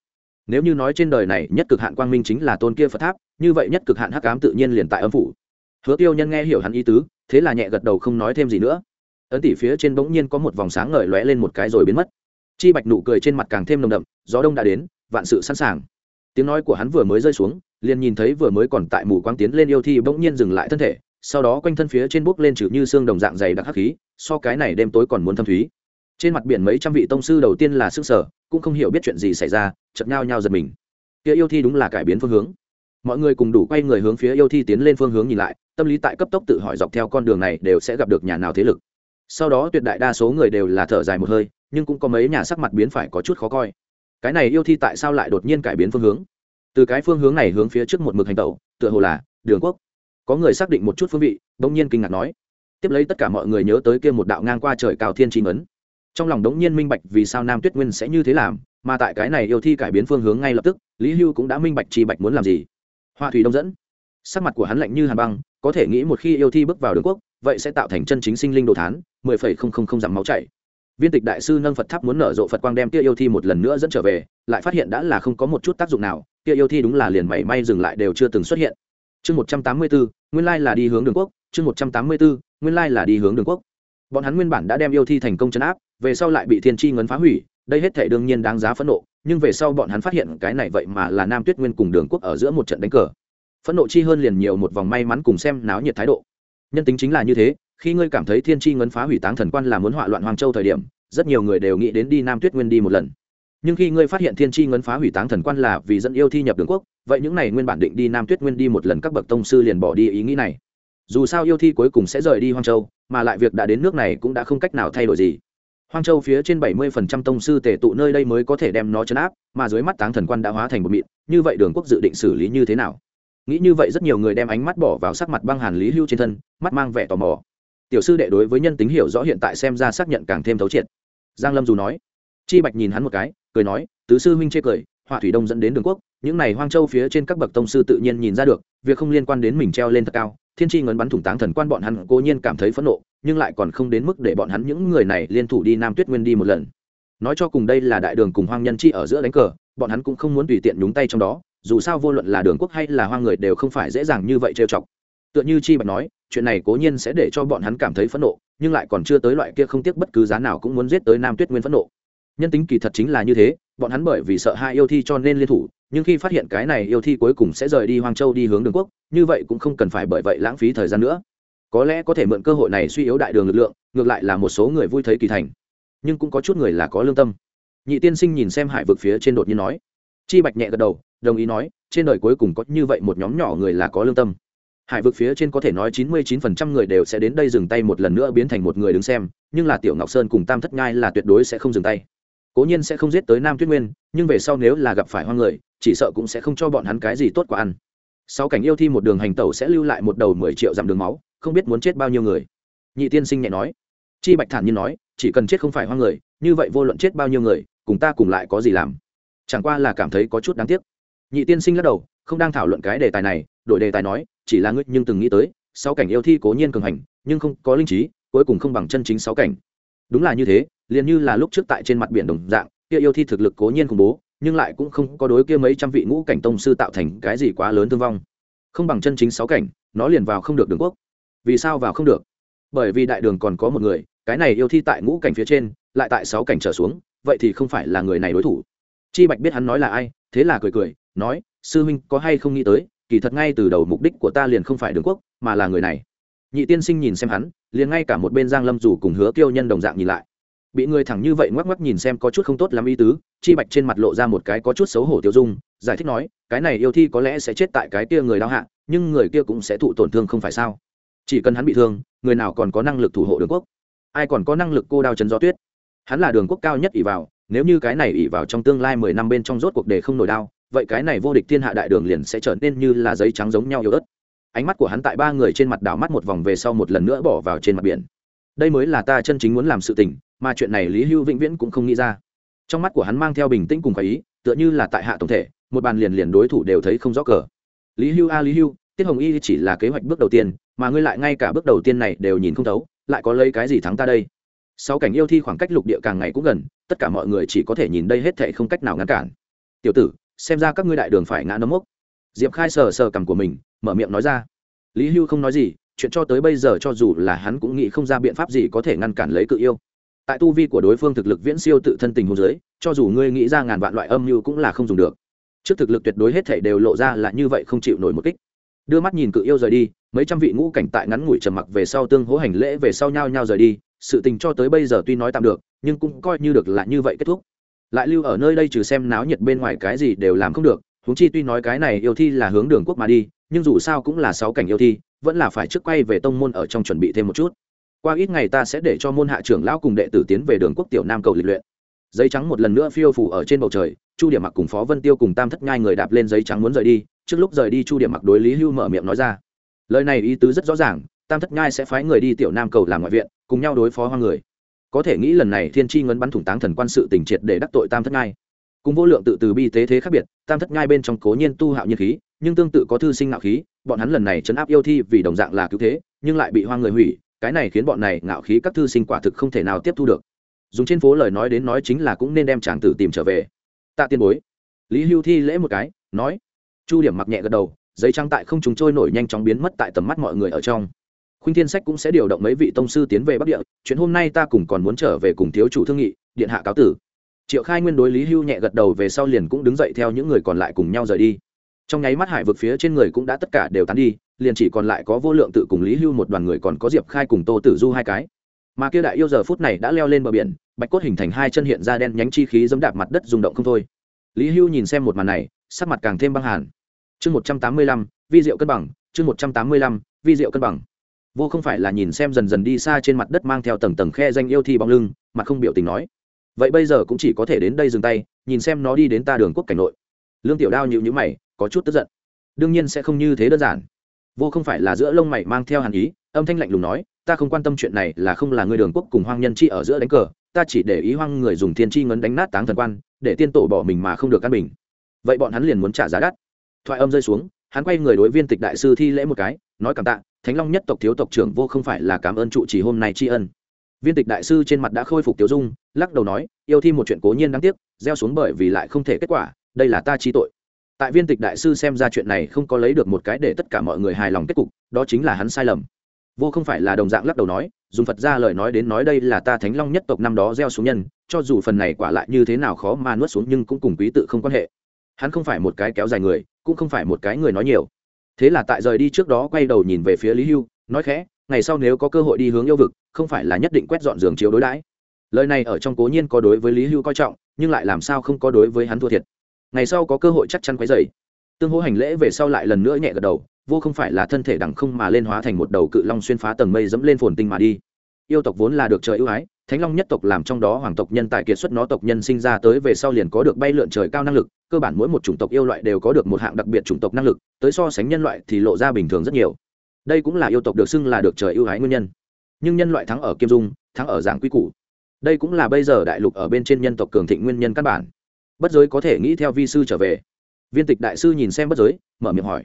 Nếu như nói trên đời này nhất cực hạn quang minh chính là tôn kia phật tháp, như vậy nhất cực hạn hắc ám tự nhiên liền tại âm phủ. Hứa tiêu nhân nghe hiểu hắn ý tứ, thế là nhẹ gật đầu không nói thêm gì nữa ấn tỷ phía trên bỗng nhiên có một vòng sáng ngời lóe lên một cái rồi biến mất. Chi bạch nụ cười trên mặt càng thêm nồng đậm, gió đông đã đến, vạn sự sẵn sàng. Tiếng nói của hắn vừa mới rơi xuống, liền nhìn thấy vừa mới còn tại mù quang tiến lên yêu thi bỗng nhiên dừng lại thân thể, sau đó quanh thân phía trên bốc lên trừ như xương đồng dạng dày đặc hắc khí, so cái này đêm tối còn muốn thâm thúy. Trên mặt biển mấy trăm vị tông sư đầu tiên là sức sở, cũng không hiểu biết chuyện gì xảy ra chật nhau nhau giật mình. Kia yêu thi đúng là cải biến phương hướng. Mọi người cùng đủ quay người hướng phía yêu thi tiến lên phương hướng nhìn lại, tâm lý tại cấp tốc tự hỏi dọc theo con đường này đều sẽ gặp được nhà nào thế lực sau đó tuyệt đại đa số người đều là thở dài một hơi, nhưng cũng có mấy nhà sắc mặt biến phải có chút khó coi. Cái này yêu thi tại sao lại đột nhiên cải biến phương hướng? Từ cái phương hướng này hướng phía trước một mực hành tẩu, tựa hồ là đường quốc. Có người xác định một chút phương vị, bỗng nhiên kinh ngạc nói. Tiếp lấy tất cả mọi người nhớ tới kia một đạo ngang qua trời cao thiên trí ấn trong lòng đống nhiên minh bạch vì sao nam tuyết nguyên sẽ như thế làm, mà tại cái này yêu thi cải biến phương hướng ngay lập tức, lý hưu cũng đã minh bạch chi bạch muốn làm gì. Hoa thủy đông dẫn. Sắc mặt của hắn lạnh như hàn băng, có thể nghĩ một khi yêu thi bước vào đường quốc, vậy sẽ tạo thành chân chính sinh linh đồ thán mười phẩy không không không dặm máu chảy. Viên tịch đại sư nâng phật tháp muốn nở rộ phật quang đem kia yêu thi một lần nữa dẫn trở về, lại phát hiện đã là không có một chút tác dụng nào, kia yêu thi đúng là liền mảy may dừng lại đều chưa từng xuất hiện. Chương một trăm tám mươi bốn nguyên lai là đi hướng đường quốc. Chương một trăm tám mươi bốn nguyên lai là đi hướng đường quốc. Bọn hắn nguyên bản đã đem yêu thi thành công chấn áp, về sau lại bị thiên tri ngấn phá hủy, đây hết thể đương nhiên đáng giá phẫn nộ, nhưng về sau bọn hắn phát hiện cái này vậy mà là nam tuyết nguyên cùng đường quốc ở giữa một trận đánh cờ. Phẫn nộ chi hơn liền nhiều một vòng may mắn cùng xem náo nhiệt thái độ. Nhân tính chính là như thế khi ngươi cảm thấy thiên tri ngấn phá hủy táng thần quan là muốn họa loạn hoàng châu thời điểm, rất nhiều người đều nghĩ đến đi nam tuyết nguyên đi một lần. Nhưng khi ngươi phát hiện thiên tri ngấn phá hủy táng thần quan là vì dẫn yêu thi nhập đường quốc, vậy những này nguyên bản định đi nam tuyết nguyên đi một lần các bậc tông sư liền bỏ đi ý nghĩ này. Dù sao yêu thi cuối cùng sẽ rời đi hoang châu, mà lại việc đã đến nước này cũng đã không cách nào thay đổi gì. Hoang châu phía trên bảy mươi phần trăm tông sư tề tụ nơi đây mới có thể đem nó chấn áp, mà dưới mắt táng thần quan đã hóa thành một mịn, như vậy đường quốc dự định xử lý như thế nào? Nghĩ như vậy rất nhiều người đem ánh mắt bỏ vào sắc mặt băng hàn lý hưu trên thân, mắt mang vẻ tò mò tiểu sư đệ đối với nhân tính hiểu rõ hiện tại xem ra xác nhận càng thêm thấu triệt. Giang lâm dù nói, chi bạch nhìn hắn một cái, cười nói, tứ sư huynh chê cười, họa thủy đông dẫn đến đường quốc, những này hoang châu phía trên các bậc tông sư tự nhiên nhìn ra được, việc không liên quan đến mình treo lên thật cao, thiên tri ngấn bắn thủng táng thần quan bọn hắn cố nhiên cảm thấy phẫn nộ, nhưng lại còn không đến mức để bọn hắn những người này liên thủ đi nam tuyết nguyên đi một lần. Nói cho cùng đây là đại đường cùng hoang nhân chi ở giữa đánh cờ, bọn hắn cũng không muốn tùy tiện nhúng tay trong đó, dù sao vô luận là đường quốc hay là hoang người đều không phải dễ dàng như vậy trêu chọc. Tựa như chi bạch nói chuyện này cố nhiên sẽ để cho bọn hắn cảm thấy phẫn nộ, nhưng lại còn chưa tới loại kia không tiếc bất cứ giá nào cũng muốn giết tới nam tuyết nguyên phẫn nộ. Nhân tính kỳ thật chính là như thế, bọn hắn bởi vì sợ hai yêu thi cho nên liên thủ, nhưng khi phát hiện cái này yêu thi cuối cùng sẽ rời đi hoang châu đi hướng đường quốc, như vậy cũng không cần phải bởi vậy lãng phí thời gian nữa. Có lẽ có thể mượn cơ hội này suy yếu đại đường lực lượng, ngược lại là một số người vui thấy kỳ thành. Nhưng cũng có chút người là có lương tâm. Nhị tiên sinh nhìn xem hải vực phía trên đột nhiên nói. Chi bạch nhẹ gật đầu, đồng ý nói, trên đời cuối cùng có như vậy một nhóm nhỏ người là có lương tâm hải vực phía trên có thể nói chín mươi chín phần trăm người đều sẽ đến đây dừng tay một lần nữa biến thành một người đứng xem, nhưng là tiểu ngọc sơn cùng tam thất nhai là tuyệt đối sẽ không dừng tay. Cố nhiên sẽ không giết tới nam tuyết nguyên, nhưng về sau nếu là gặp phải hoang người, chỉ sợ cũng sẽ không cho bọn hắn cái gì tốt quả ăn. Sau cảnh yêu thi một đường hành tẩu sẽ lưu lại một đầu mười triệu dặm đường máu, không biết muốn chết bao nhiêu người. Nhị tiên sinh nhẹ nói. Chi bạch thản nhiên nói, chỉ cần chết không phải hoang người, như vậy vô luận chết bao nhiêu người, cùng ta cùng lại có gì làm? Chẳng qua là cảm thấy có chút đáng tiếc. Nhị tiên sinh lắc đầu, không đang thảo luận cái đề tài này đổi đề tài nói, chỉ là ngươi nhưng từng nghĩ tới, sáu cảnh yêu thi cố nhiên cường hành, nhưng không có linh trí, cuối cùng không bằng chân chính sáu cảnh. Đúng là như thế, liền như là lúc trước tại trên mặt biển đồng dạng, kia yêu thi thực lực cố nhiên khủng bố, nhưng lại cũng không có đối kia mấy trăm vị ngũ cảnh tông sư tạo thành cái gì quá lớn thương vong. Không bằng chân chính sáu cảnh, nó liền vào không được đường quốc. Vì sao vào không được? Bởi vì đại đường còn có một người, cái này yêu thi tại ngũ cảnh phía trên, lại tại sáu cảnh trở xuống, vậy thì không phải là người này đối thủ. Chi bạch biết hắn nói là ai, thế là cười cười, nói, sư huynh có hay không nghĩ tới kỳ thật ngay từ đầu mục đích của ta liền không phải đường quốc, mà là người này. Nhị tiên sinh nhìn xem hắn, liền ngay cả một bên giang lâm dù cùng hứa Tiêu nhân đồng dạng nhìn lại. Bị người thẳng như vậy ngoắc ngoắc nhìn xem có chút không tốt lắm ý tứ, chi bạch trên mặt lộ ra một cái có chút xấu hổ tiêu dung, giải thích nói, cái này yêu thi có lẽ sẽ chết tại cái kia người đau hạ, nhưng người kia cũng sẽ thụ tổn thương không phải sao? Chỉ cần hắn bị thương, người nào còn có năng lực thủ hộ đường quốc? Ai còn có năng lực cô đao chấn gió tuyết? Hắn là đường quốc cao nhất ỷ vào, nếu như cái này ỷ vào trong tương lai mười năm bên trong rốt cuộc đề không nổi đao vậy cái này vô địch thiên hạ đại đường liền sẽ trở nên như là giấy trắng giống nhau yếu ớt. Ánh mắt của hắn tại ba người trên mặt đảo mắt một vòng về sau một lần nữa bỏ vào trên mặt biển. Đây mới là ta chân chính muốn làm sự tình, mà chuyện này lý hưu vĩnh viễn cũng không nghĩ ra. Trong mắt của hắn mang theo bình tĩnh cùng ý, tựa như là tại hạ tổng thể, một bàn liền liền đối thủ đều thấy không rõ cờ. Lý hưu a, lý hưu, tiết hồng y chỉ là kế hoạch bước đầu tiên, mà ngươi lại ngay cả bước đầu tiên này đều nhìn không thấu, lại có lấy cái gì thắng ta đây? Sau cảnh yêu thi khoảng cách lục địa càng ngày cũng gần, tất cả mọi người chỉ có thể nhìn đây hết thệ không cách nào ngăn cản. Tiểu tử xem ra các ngươi đại đường phải ngã nấm mốc. Diệp khai sờ sờ cằm của mình, mở miệng nói ra. Lý hưu không nói gì, chuyện cho tới bây giờ cho dù là hắn cũng nghĩ không ra biện pháp gì có thể ngăn cản lấy cự yêu. Tại tu vi của đối phương thực lực viễn siêu tự thân tình hồ dưới, cho dù ngươi nghĩ ra ngàn vạn loại âm mưu cũng là không dùng được. Trước thực lực tuyệt đối hết thể đều lộ ra là như vậy không chịu nổi một kích. Đưa mắt nhìn cự yêu rời đi, mấy trăm vị ngũ cảnh tại ngắn ngủi trầm mặc về sau tương hỗ hành lễ về sau nhau nhau rời đi, sự tình cho tới bây giờ tuy nói tạm được, nhưng cũng coi như được là như vậy kết thúc lại lưu ở nơi đây trừ xem náo nhiệt bên ngoài cái gì đều làm không được, huống chi tuy nói cái này yêu thi là hướng đường quốc mà đi, nhưng dù sao cũng là sáu cảnh yêu thi, vẫn là phải trước quay về tông môn ở trong chuẩn bị thêm một chút. Qua ít ngày ta sẽ để cho môn hạ trưởng lão cùng đệ tử tiến về đường quốc tiểu nam cầu lịch luyện. Giấy trắng một lần nữa phiêu phủ ở trên bầu trời, chu điểm mặc cùng phó vân tiêu cùng tam thất nhai người đạp lên giấy trắng muốn rời đi, trước lúc rời đi chu điểm mặc đối lý hưu mở miệng nói ra. Lời này ý tứ rất rõ ràng, tam thất nhai sẽ phái người đi tiểu nam cầu làm ngoại viện, cùng nhau đối phó hoa người có thể nghĩ lần này thiên tri ngấn bắn thủng táng thần quan sự tình triệt để đắc tội tam thất ngai cùng vô lượng tự từ bi tế thế khác biệt, tam thất ngai bên trong cố nhiên tu hạo nhiên khí, nhưng tương tự có thư sinh ngạo khí, bọn hắn lần này chấn áp yêu thi vì đồng dạng là cứu thế, nhưng lại bị hoa người hủy, cái này khiến bọn này ngạo khí các thư sinh quả thực không thể nào tiếp thu được. Dùng trên phố lời nói đến nói chính là cũng nên đem chàng tử tìm trở về. Tạ tiên bối, lý hưu thi lễ một cái, nói. Chu điểm mặc nhẹ gật đầu, giấy trăng tại không chúng trôi nổi nhanh chóng biến mất tại tầm mắt mọi người ở trong khuynh thiên sách cũng sẽ điều động mấy vị tông sư tiến về bắc địa, chuyện hôm nay ta cùng còn muốn trở về cùng thiếu chủ thương nghị, điện hạ cáo tử. Triệu khai nguyên đối lý hưu nhẹ gật đầu về sau liền cũng đứng dậy theo những người còn lại cùng nhau rời đi. Trong nháy mắt hải vực phía trên người cũng đã tất cả đều tán đi, liền chỉ còn lại có vô lượng tự cùng lý hưu một đoàn người còn có diệp khai cùng tô tử du hai cái. Mà kia đại yêu giờ phút này đã leo lên bờ biển, bạch cốt hình thành hai chân hiện ra đen nhánh chi khí dẫm đạp mặt đất rung động không thôi. Lý hưu nhìn xem một màn này, sắc mặt càng thêm băng hàn. Chương một trăm tám mươi lăm, vi diệu cân bằng, chương một trăm tám mươi lăm, vi diệu cân bằng vô không phải là nhìn xem dần dần đi xa trên mặt đất mang theo tầng tầng khe danh yêu thi bóng lưng, mặt không biểu tình nói. Vậy bây giờ cũng chỉ có thể đến đây dừng tay, nhìn xem nó đi đến ta đường quốc cảnh nội. Lương tiểu đao nhịu nhữ mày, có chút tức giận. Đương nhiên sẽ không như thế đơn giản. Vô không phải là giữa lông mày mang theo hàn ý, âm thanh lạnh lùng nói, ta không quan tâm chuyện này là không là người đường quốc cùng hoang nhân chi ở giữa đánh cờ, ta chỉ để ý hoang người dùng thiên chi ngấn đánh nát táng thần quan, để tiên tổ bỏ mình mà không được căn bình. Vậy bọn hắn liền muốn trả giá đắt. Thoại âm rơi xuống, hắn quay người đối viên tịch đại sư thi lễ một cái, nói cảm tạ thánh long nhất tộc thiếu tộc trưởng vô không phải là cảm ơn trụ trì hôm nay tri ân. Viên tịch đại sư trên mặt đã khôi phục tiểu dung, lắc đầu nói, yêu thi một chuyện cố nhiên đáng tiếc, gieo xuống bởi vì lại không thể kết quả, đây là ta chi tội. Tại viên tịch đại sư xem ra chuyện này không có lấy được một cái để tất cả mọi người hài lòng kết cục, đó chính là hắn sai lầm. Vô không phải là đồng dạng lắc đầu nói, dùng phật ra lời nói đến nói đây là ta thánh long nhất tộc năm đó gieo xuống nhân, cho dù phần này quả lại như thế nào khó mà nuốt xuống nhưng cũng cùng quý tự không quan hệ. Hắn không phải một cái kéo dài người, cũng không phải một cái người nói nhiều thế là tại rời đi trước đó quay đầu nhìn về phía lý hưu, nói khẽ, ngày sau nếu có cơ hội đi hướng yêu vực, không phải là nhất định quét dọn giường chiếu đối đãi. Lời này ở trong cố nhiên có đối với lý hưu coi trọng, nhưng lại làm sao không có đối với hắn thua thiệt. Ngày sau có cơ hội chắc chắn quấy dày tương hô hành lễ về sau lại lần nữa nhẹ gật đầu, vô không phải là thân thể đẳng không mà lên hóa thành một đầu cự long xuyên phá tầng mây dẫm lên phồn tinh mà đi. Yêu tộc vốn là được trời ưu ái thánh long nhất tộc làm trong đó hoàng tộc nhân tài kiệt xuất nó tộc nhân sinh ra tới về sau liền có được bay lượn trời cao năng lực, cơ bản mỗi một chủng tộc yêu loại đều có được một hạng đặc biệt chủng tộc năng lực, tới so sánh nhân loại thì lộ ra bình thường rất nhiều. Đây cũng là yêu tộc được xưng là được trời ưu ái nguyên nhân. Nhưng nhân loại thắng ở kim dung, thắng ở giảng quy củ. Đây cũng là bây giờ đại lục ở bên trên nhân tộc cường thịnh nguyên nhân căn bản. Bất giới có thể nghĩ theo vi sư trở về. Viên tịch đại sư nhìn xem bất giới, mở miệng hỏi.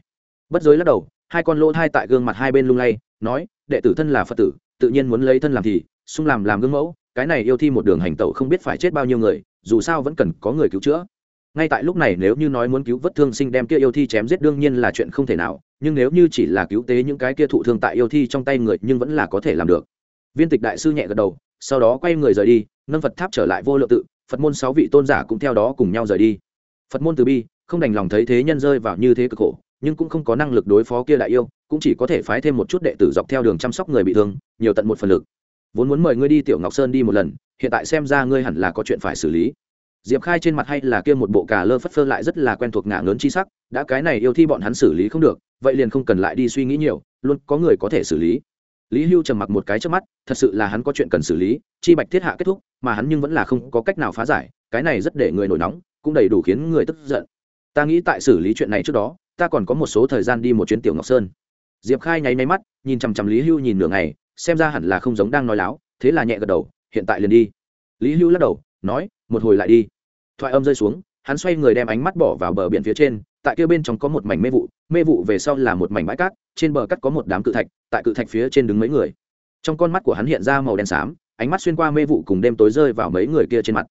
Bất giới lắc đầu, hai con lỗ thai tại gương mặt hai bên lung lay, nói, đệ tử thân là phật tử, tự nhiên muốn lấy thân làm thì xung làm làm gương mẫu, cái này yêu thi một đường hành tẩu không biết phải chết bao nhiêu người, dù sao vẫn cần có người cứu chữa. Ngay tại lúc này nếu như nói muốn cứu vớt thương sinh đem kia yêu thi chém giết đương nhiên là chuyện không thể nào, nhưng nếu như chỉ là cứu tế những cái kia thụ thương tại yêu thi trong tay người nhưng vẫn là có thể làm được. Viên tịch đại sư nhẹ gật đầu, sau đó quay người rời đi, nâng phật tháp trở lại vô lượng tự, phật môn sáu vị tôn giả cũng theo đó cùng nhau rời đi. Phật môn từ bi, không đành lòng thấy thế nhân rơi vào như thế cực khổ, nhưng cũng không có năng lực đối phó kia đại yêu, cũng chỉ có thể phái thêm một chút đệ tử dọc theo đường chăm sóc người bị thương, nhiều tận một phần lực vốn muốn mời ngươi đi tiểu ngọc sơn đi một lần hiện tại xem ra ngươi hẳn là có chuyện phải xử lý diệp khai trên mặt hay là kia một bộ cà lơ phất phơ lại rất là quen thuộc ngả lớn chi sắc đã cái này yêu thi bọn hắn xử lý không được vậy liền không cần lại đi suy nghĩ nhiều luôn có người có thể xử lý lý hưu trầm mặc một cái trước mắt thật sự là hắn có chuyện cần xử lý chi bạch thiết hạ kết thúc mà hắn nhưng vẫn là không có cách nào phá giải cái này rất để người nổi nóng cũng đầy đủ khiến người tức giận ta nghĩ tại xử lý chuyện này trước đó ta còn có một số thời gian đi một chuyến tiểu ngọc sơn diệp khai nháy máy mắt nhìn chằm chằm lý hưu nhìn nửa ngày xem ra hẳn là không giống đang nói láo, thế là nhẹ gật đầu, hiện tại liền đi. Lý hưu lắc đầu, nói, một hồi lại đi. Thoại âm rơi xuống, hắn xoay người đem ánh mắt bỏ vào bờ biển phía trên, tại kia bên trong có một mảnh mê vụ mê vụ về sau là một mảnh bãi cát, trên bờ cát có một đám cự thạch, tại cự thạch phía trên đứng mấy người. Trong con mắt của hắn hiện ra màu đen xám, ánh mắt xuyên qua mê vụ cùng đêm tối rơi vào mấy người kia trên mặt.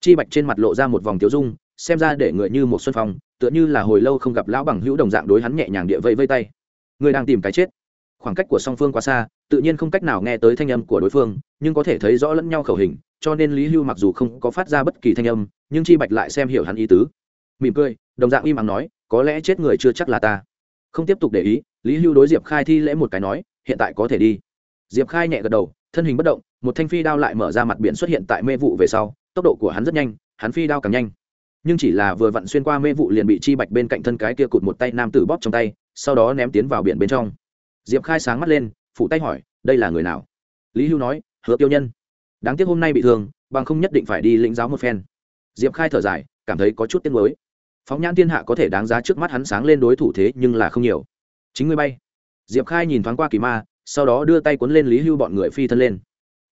Chi bạch trên mặt lộ ra một vòng tiếu dung, xem ra để người như một xuân phong, tựa như là hồi lâu không gặp lão bằng hữu đồng dạng đối hắn nhẹ nhàng địa vây vây tay. Người đang tìm cái chết khoảng cách của song phương quá xa, tự nhiên không cách nào nghe tới thanh âm của đối phương, nhưng có thể thấy rõ lẫn nhau khẩu hình, cho nên lý hưu mặc dù không có phát ra bất kỳ thanh âm, nhưng chi bạch lại xem hiểu hắn ý tứ. Mỉm cười, đồng dạng im ắng nói, có lẽ chết người chưa chắc là ta. Không tiếp tục để ý, lý hưu đối diệp khai thi lễ một cái nói, hiện tại có thể đi. Diệp khai nhẹ gật đầu, thân hình bất động, một thanh phi đao lại mở ra mặt biển xuất hiện tại mê vụ về sau, tốc độ của hắn rất nhanh, hắn phi đao càng nhanh. Nhưng chỉ là vừa vặn xuyên qua mê vụ liền bị chi bạch bên cạnh thân cái kia cụt một tay nam tử bóp trong tay, sau đó ném tiến vào biển bên trong diệp khai sáng mắt lên phụ tay hỏi, đây là người nào? Lý hưu nói, hứa tiêu nhân. Đáng tiếc hôm nay bị thương, bằng không nhất định phải đi lĩnh giáo một phen. Diệp khai thở dài, cảm thấy có chút tiếc nuối. Phóng nhãn thiên hạ có thể đáng giá trước mắt hắn sáng lên đối thủ thế nhưng là không nhiều. Chính ngươi bay. Diệp khai nhìn thoáng qua kỳ ma, sau đó đưa tay cuốn lên lý hưu bọn người phi thân lên.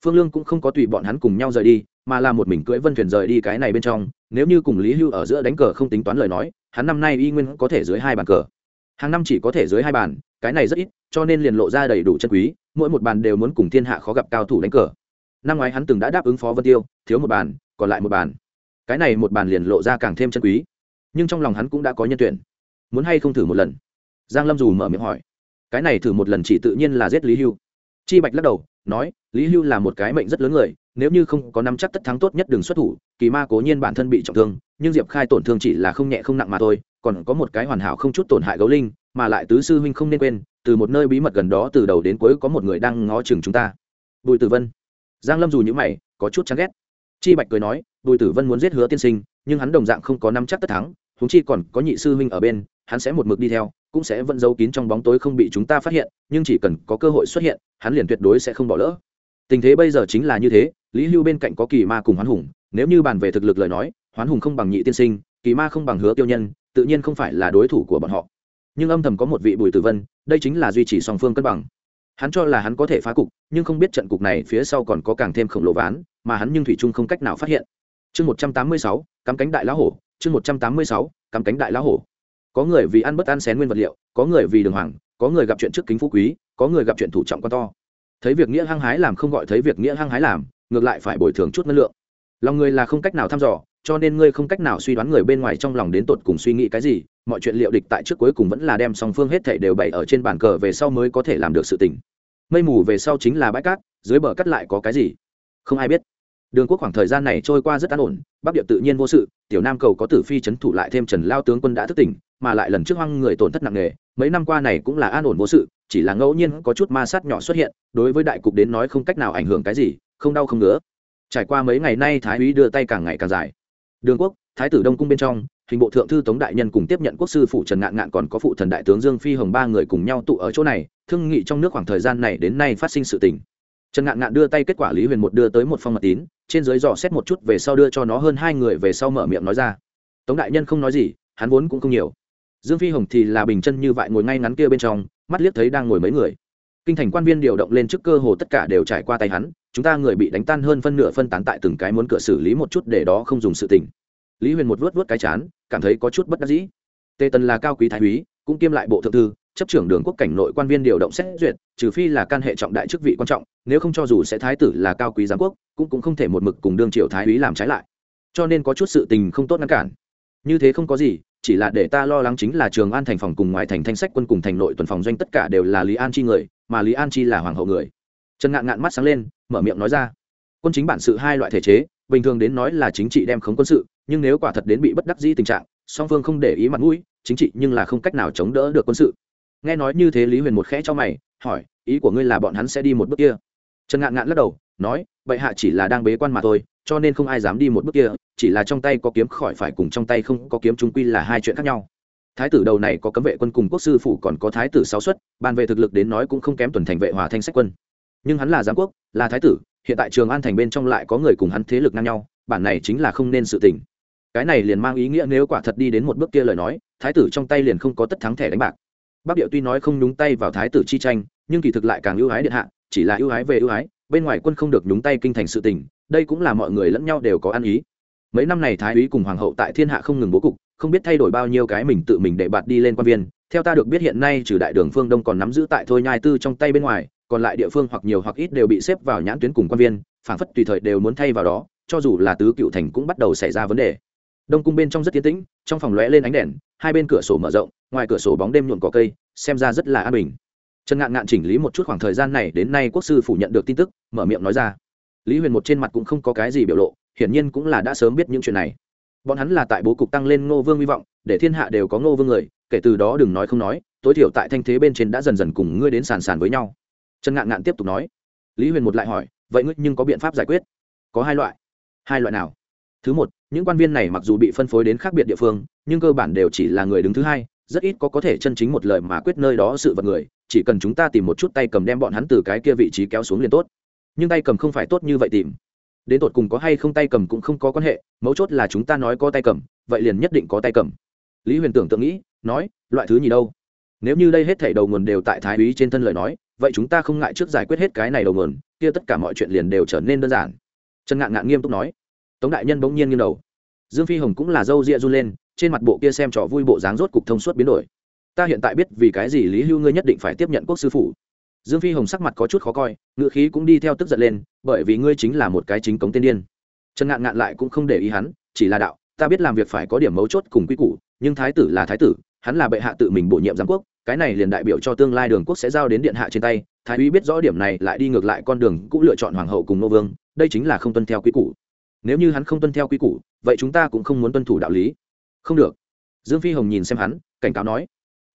Phương lương cũng không có tùy bọn hắn cùng nhau rời đi, mà là một mình cưỡi vân thuyền rời đi cái này bên trong, nếu như cùng lý hưu ở giữa đánh cờ không tính toán lời nói, hắn năm nay y nguyên có thể dưới hai bàn cờ. Hàng năm chỉ có thể dưới hai bàn cái này rất ít, cho nên liền lộ ra đầy đủ chân quý, mỗi một bàn đều muốn cùng thiên hạ khó gặp cao thủ đánh cờ. Năm ngoái hắn từng đã đáp ứng phó vân tiêu, thiếu một bàn, còn lại một bàn. Cái này một bàn liền lộ ra càng thêm chân quý. Nhưng trong lòng hắn cũng đã có nhân tuyển. Muốn hay không thử một lần? Giang lâm dù mở miệng hỏi. Cái này thử một lần chỉ tự nhiên là giết lý hưu. Chi bạch lắc đầu, nói, lý hưu là một cái mệnh rất lớn người, nếu như không có nắm chắc tất thắng tốt nhất đừng xuất thủ, kỳ ma cố nhiên bản thân bị trọng thương, nhưng diệp khai tổn thương chỉ là không nhẹ không nặng mà thôi, còn có một cái hoàn hảo không chút tổn hại gấu linh mà lại tứ sư huynh không nên quên, từ một nơi bí mật gần đó từ đầu đến cuối có một người đang ngó chừng chúng ta. Bùi tử vân. Giang lâm dù những mày, có chút chán ghét. Chi bạch cười nói, bùi tử vân muốn giết hứa tiên sinh, nhưng hắn đồng dạng không có năm chắc tất thắng, huống chi còn có nhị sư huynh ở bên, hắn sẽ một mực đi theo, cũng sẽ vẫn giấu kín trong bóng tối không bị chúng ta phát hiện, nhưng chỉ cần có cơ hội xuất hiện, hắn liền tuyệt đối sẽ không bỏ lỡ. Tình thế bây giờ chính là như thế, lý hưu bên cạnh có kỳ ma cùng hoán hùng, nếu như bàn về thực lực lời nói, hoán hùng không bằng nhị tiên sinh, kỳ ma không bằng hứa tiêu nhân, tự nhiên không phải là đối thủ của bọn họ nhưng âm thầm có một vị bùi tử vân, đây chính là duy trì song phương cân bằng. Hắn cho là hắn có thể phá cục, nhưng không biết trận cục này phía sau còn có càng thêm khổng lồ ván, mà hắn nhưng thủy trung không cách nào phát hiện. Chương một trăm tám mươi sáu, cắm cánh đại lá hổ, chương một trăm tám mươi sáu, cắm cánh đại lá hổ. Có người vì ăn bất ăn xén nguyên vật liệu, có người vì đường hoàng, có người gặp chuyện trước kính phú quý, có người gặp chuyện thủ trọng con to. Thấy việc nghĩa hăng hái làm không gọi thấy việc nghĩa hăng hái làm, ngược lại phải bồi thường chút ngân lượng. Lòng người là không cách nào thăm dò, cho nên ngươi không cách nào suy đoán người bên ngoài trong lòng đến tột cùng suy nghĩ cái gì mọi chuyện liệu địch tại trước cuối cùng vẫn là đem song phương hết thảy đều bày ở trên bàn cờ về sau mới có thể làm được sự tình. Mây mù về sau chính là bãi cát, dưới bờ cắt lại có cái gì? Không ai biết. Đường quốc khoảng thời gian này trôi qua rất an ổn, bắc địa tự nhiên vô sự, tiểu nam cầu có tử phi c thủ lại thêm trần lao tướng quân đã thức tỉnh, mà lại lần trước hoang người tổn thất nặng nề, mấy năm qua này cũng là an ổn vô sự, chỉ là ngẫu nhiên có chút ma sát nhỏ xuất hiện, đối với đại cục đến nói không cách nào ảnh hưởng cái gì, không đau không ngứa. Trải qua mấy ngày nay thái úy đưa tay càng ngày càng dài. Đường quốc, thái tử đông cung bên trong hình bộ thượng thư tống đại nhân cùng tiếp nhận quốc sư phụ trần ngạn ngạn còn có phụ thần đại tướng dương phi hồng ba người cùng nhau tụ ở chỗ này, thương nghị trong nước khoảng thời gian này đến nay phát sinh sự tình. Trần ngạn ngạn đưa tay kết quả lý huyền một đưa tới một phong mật tín, trên dưới dò xét một chút về sau đưa cho nó hơn hai người về sau mở miệng nói ra. Tống đại nhân không nói gì, hắn vốn cũng không nhiều. Dương phi hồng thì là bình chân như vậy ngồi ngay ngắn kia bên trong, mắt liếc thấy đang ngồi mấy người. Kinh thành quan viên điều động lên trước cơ hồ tất cả đều trải qua tay hắn, chúng ta người bị đánh tan hơn phân nửa phân tán tại từng cái muốn cửa xử lý một chút để đó không dùng sự tình lý huyền một vớt vớt cái chán, cảm thấy có chút bất đắc dĩ. Tề tần là cao quý thái úy, cũng kiêm lại bộ thượng thư, chấp trưởng đường quốc cảnh nội quan viên điều động xét duyệt, trừ phi là can hệ trọng đại chức vị quan trọng, nếu không cho dù sẽ thái tử là cao quý giám quốc, cũng cũng không thể một mực cùng đương triều thái úy làm trái lại. Cho nên có chút sự tình không tốt ngăn cản. Như thế không có gì, chỉ là để ta lo lắng chính là trường an thành phòng cùng ngoài thành thanh sách quân cùng thành nội tuần phòng doanh tất cả đều là lý an chi người, mà lý an chi là hoàng hậu người. Trần ngạn ngạn mắt sáng lên, mở miệng nói ra. Quân chính bản sự hai loại thể chế, bình thường đến nói là chính trị đem khống quân sự nhưng nếu quả thật đến bị bất đắc dĩ tình trạng, song phương không để ý mặt mũi, chính trị nhưng là không cách nào chống đỡ được quân sự. Nghe nói như thế lý huyền một khẽ cho mày, hỏi, ý của ngươi là bọn hắn sẽ đi một bước kia? Trần ngạn ngạn lắc đầu, nói, bệ hạ chỉ là đang bế quan mà thôi, cho nên không ai dám đi một bước kia, chỉ là trong tay có kiếm khỏi phải cùng trong tay không có kiếm chúng quy là hai chuyện khác nhau. Thái tử đầu này có cấm vệ quân cùng quốc sư phủ còn có thái tử sáu xuất, bàn về thực lực đến nói cũng không kém tuần thành vệ hòa thanh sách quân. Nhưng hắn là giám quốc, là thái tử, hiện tại trường an thành bên trong lại có người cùng hắn thế lực ngang nhau, bản này chính là không nên sự tình cái này liền mang ý nghĩa nếu quả thật đi đến một bước kia lời nói, thái tử trong tay liền không có tất thắng thẻ đánh bạc. Bắc điệu tuy nói không nhúng tay vào thái tử chi tranh, nhưng kỳ thực lại càng ưu ái điện hạ, chỉ là ưu ái về ưu ái, bên ngoài quân không được nhúng tay kinh thành sự tình, đây cũng là mọi người lẫn nhau đều có ăn ý. Mấy năm này thái úy cùng hoàng hậu tại thiên hạ không ngừng bố cục, không biết thay đổi bao nhiêu cái mình tự mình để bạt đi lên quan viên, theo ta được biết hiện nay trừ đại đường phương đông còn nắm giữ tại thôi nhai tư trong tay bên ngoài, còn lại địa phương hoặc nhiều hoặc ít đều bị xếp vào nhãn tuyến cùng quan viên phản phất tùy thời đều muốn thay vào đó, cho dù là tứ cựu thành cũng bắt đầu xảy ra vấn đề đông cung bên trong rất tiến tĩnh, trong phòng lóe lên ánh đèn, hai bên cửa sổ mở rộng, ngoài cửa sổ bóng đêm nhuộm cỏ cây, xem ra rất là an bình. Trần ngạn ngạn chỉnh lý một chút khoảng thời gian này, đến nay quốc sư phủ nhận được tin tức, mở miệng nói ra. Lý huyền một trên mặt cũng không có cái gì biểu lộ, hiển nhiên cũng là đã sớm biết những chuyện này. Bọn hắn là tại bố cục tăng lên ngô vương hy vọng, để thiên hạ đều có ngô vương người, kể từ đó đừng nói không nói, tối thiểu tại thanh thế bên trên đã dần dần cùng ngươi đến sàn sàn với nhau. Trần ngạn ngạn tiếp tục nói. Lý huyền một lại hỏi, vậy ngươi nhưng có biện pháp giải quyết? Có hai loại. Hai loại nào? Thứ một, những quan viên này mặc dù bị phân phối đến khác biệt địa phương, nhưng cơ bản đều chỉ là người đứng thứ hai, rất ít có có thể chân chính một lời mà quyết nơi đó sự vật người, chỉ cần chúng ta tìm một chút tay cầm đem bọn hắn từ cái kia vị trí kéo xuống liền tốt. Nhưng tay cầm không phải tốt như vậy tìm. Đến tột cùng có hay không tay cầm cũng không có quan hệ, mấu chốt là chúng ta nói có tay cầm, vậy liền nhất định có tay cầm. Lý huyền tưởng tượng nghĩ, nói, loại thứ gì đâu? Nếu như đây hết thảy đầu nguồn đều tại thái úy trên thân lời nói, vậy chúng ta không ngại trước giải quyết hết cái này đầu nguồn, kia tất cả mọi chuyện liền đều trở nên đơn giản. Trần ngạn ngạn nghiêm túc nói tống đại nhân bỗng nhiên nghiêng đầu. Dương phi hồng cũng là râu ria run lên, trên mặt bộ kia xem trò vui bộ dáng rốt cục thông suốt biến đổi. Ta hiện tại biết vì cái gì lý hưu ngươi nhất định phải tiếp nhận quốc sư phủ. Dương phi hồng sắc mặt có chút khó coi ngựa khí cũng đi theo tức giận lên, bởi vì ngươi chính là một cái chính cống tiên điên. Trần ngạn ngạn lại cũng không để ý hắn, chỉ là đạo, ta biết làm việc phải có điểm mấu chốt cùng quy củ, nhưng thái tử là thái tử, hắn là bệ hạ tự mình bổ nhiệm giám quốc, cái này liền đại biểu cho tương lai đường quốc sẽ giao đến điện hạ trên tay, thái úy biết rõ điểm này lại đi ngược lại con đường cũng lựa chọn hoàng hậu cùng nô vương, đây chính là không tuân theo quy củ nếu như hắn không tuân theo quy củ, vậy chúng ta cũng không muốn tuân thủ đạo lý. Không được. Dương phi hồng nhìn xem hắn, cảnh cáo nói,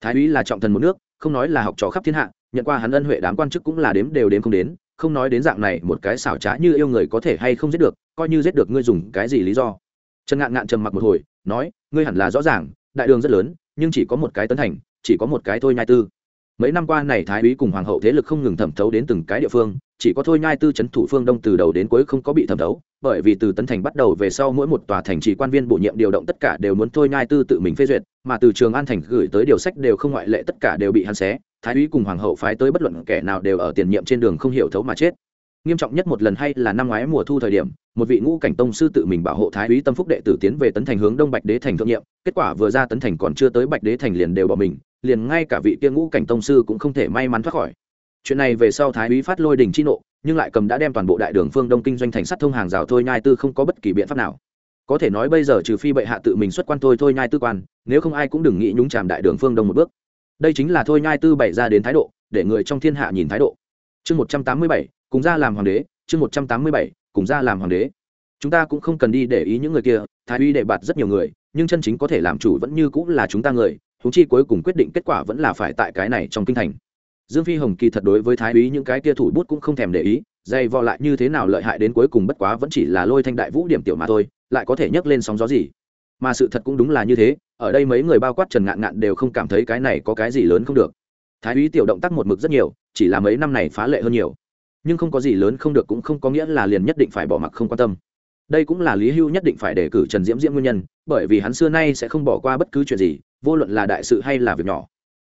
thái úy là trọng thần một nước, không nói là học trò khắp thiên hạ, nhận qua hắn ân huệ đám quan chức cũng là đếm đều đếm không đến, không nói đến dạng này, một cái xảo trá như yêu người có thể hay không giết được, coi như giết được ngươi dùng cái gì lý do. Trần ngạn ngạn trầm mặc một hồi, nói, ngươi hẳn là rõ ràng, đại đường rất lớn, nhưng chỉ có một cái tấn thành, chỉ có một cái thôi nhai tư mấy năm qua này thái úy cùng hoàng hậu thế lực không ngừng thẩm thấu đến từng cái địa phương, chỉ có thôi nhai tư c thủ phương đông từ đầu đến cuối không có bị thẩm thấu, bởi vì từ tấn thành bắt đầu về sau mỗi một tòa thành chỉ quan viên bổ nhiệm điều động tất cả đều muốn thôi nhai tư tự mình phê duyệt, mà từ trường an thành gửi tới điều sách đều không ngoại lệ tất cả đều bị hắn xé, thái úy cùng hoàng hậu phái tới bất luận kẻ nào đều ở tiền nhiệm trên đường không hiểu thấu mà chết. Nghiêm trọng nhất một lần hay là năm ngoái mùa thu thời điểm, một vị ngũ cảnh tông sư tự mình bảo hộ thái úy tâm phúc đệ tử tiến về tấn thành hướng đông bạch đế thành thượng nhiệm, kết quả vừa ra tấn thành còn chưa tới bạch đế thành liền đều bỏ mình liền ngay cả vị kia ngũ cảnh tông sư cũng không thể may mắn thoát khỏi. Chuyện này về sau thái úy phát lôi đình chi nộ, nhưng lại cầm đã đem toàn bộ đại đường phương đông kinh doanh thành sắt thông hàng rào thôi nhai tư không có bất kỳ biện pháp nào. Có thể nói bây giờ trừ phi bệ hạ tự mình xuất quan thôi thôi nhai tư quan, nếu không ai cũng đừng nghĩ nhúng chàm đại đường phương đông một bước. Đây chính là thôi nhai tư bày ra đến thái độ, để người trong thiên hạ nhìn thái độ. Chương một trăm tám mươi bảy, cùng ra làm hoàng đế, chương một trăm tám mươi bảy, cùng ra làm hoàng đế. Chúng ta cũng không cần đi để ý những người kia, thái uy để bạt rất nhiều người, nhưng chân chính có thể làm chủ vẫn như cũng là chúng ta người huống chi cuối cùng quyết định kết quả vẫn là phải tại cái này trong kinh thành. Dương phi hồng kỳ thật đối với thái úy những cái kia thủ bút cũng không thèm để ý dày vò lại như thế nào lợi hại đến cuối cùng bất quá vẫn chỉ là lôi thanh đại vũ điểm tiểu mà thôi, lại có thể nhấc lên sóng gió gì. Mà sự thật cũng đúng là như thế, ở đây mấy người bao quát trần ngạn ngạn đều không cảm thấy cái này có cái gì lớn không được. Thái úy tiểu động tác một mực rất nhiều, chỉ là mấy năm này phá lệ hơn nhiều. Nhưng không có gì lớn không được cũng không có nghĩa là liền nhất định phải bỏ mặc không quan tâm. Đây cũng là lý hưu nhất định phải đề cử trần diễm diễm nguyên nhân, bởi vì hắn xưa nay sẽ không bỏ qua bất cứ chuyện gì vô luận là đại sự hay là việc nhỏ.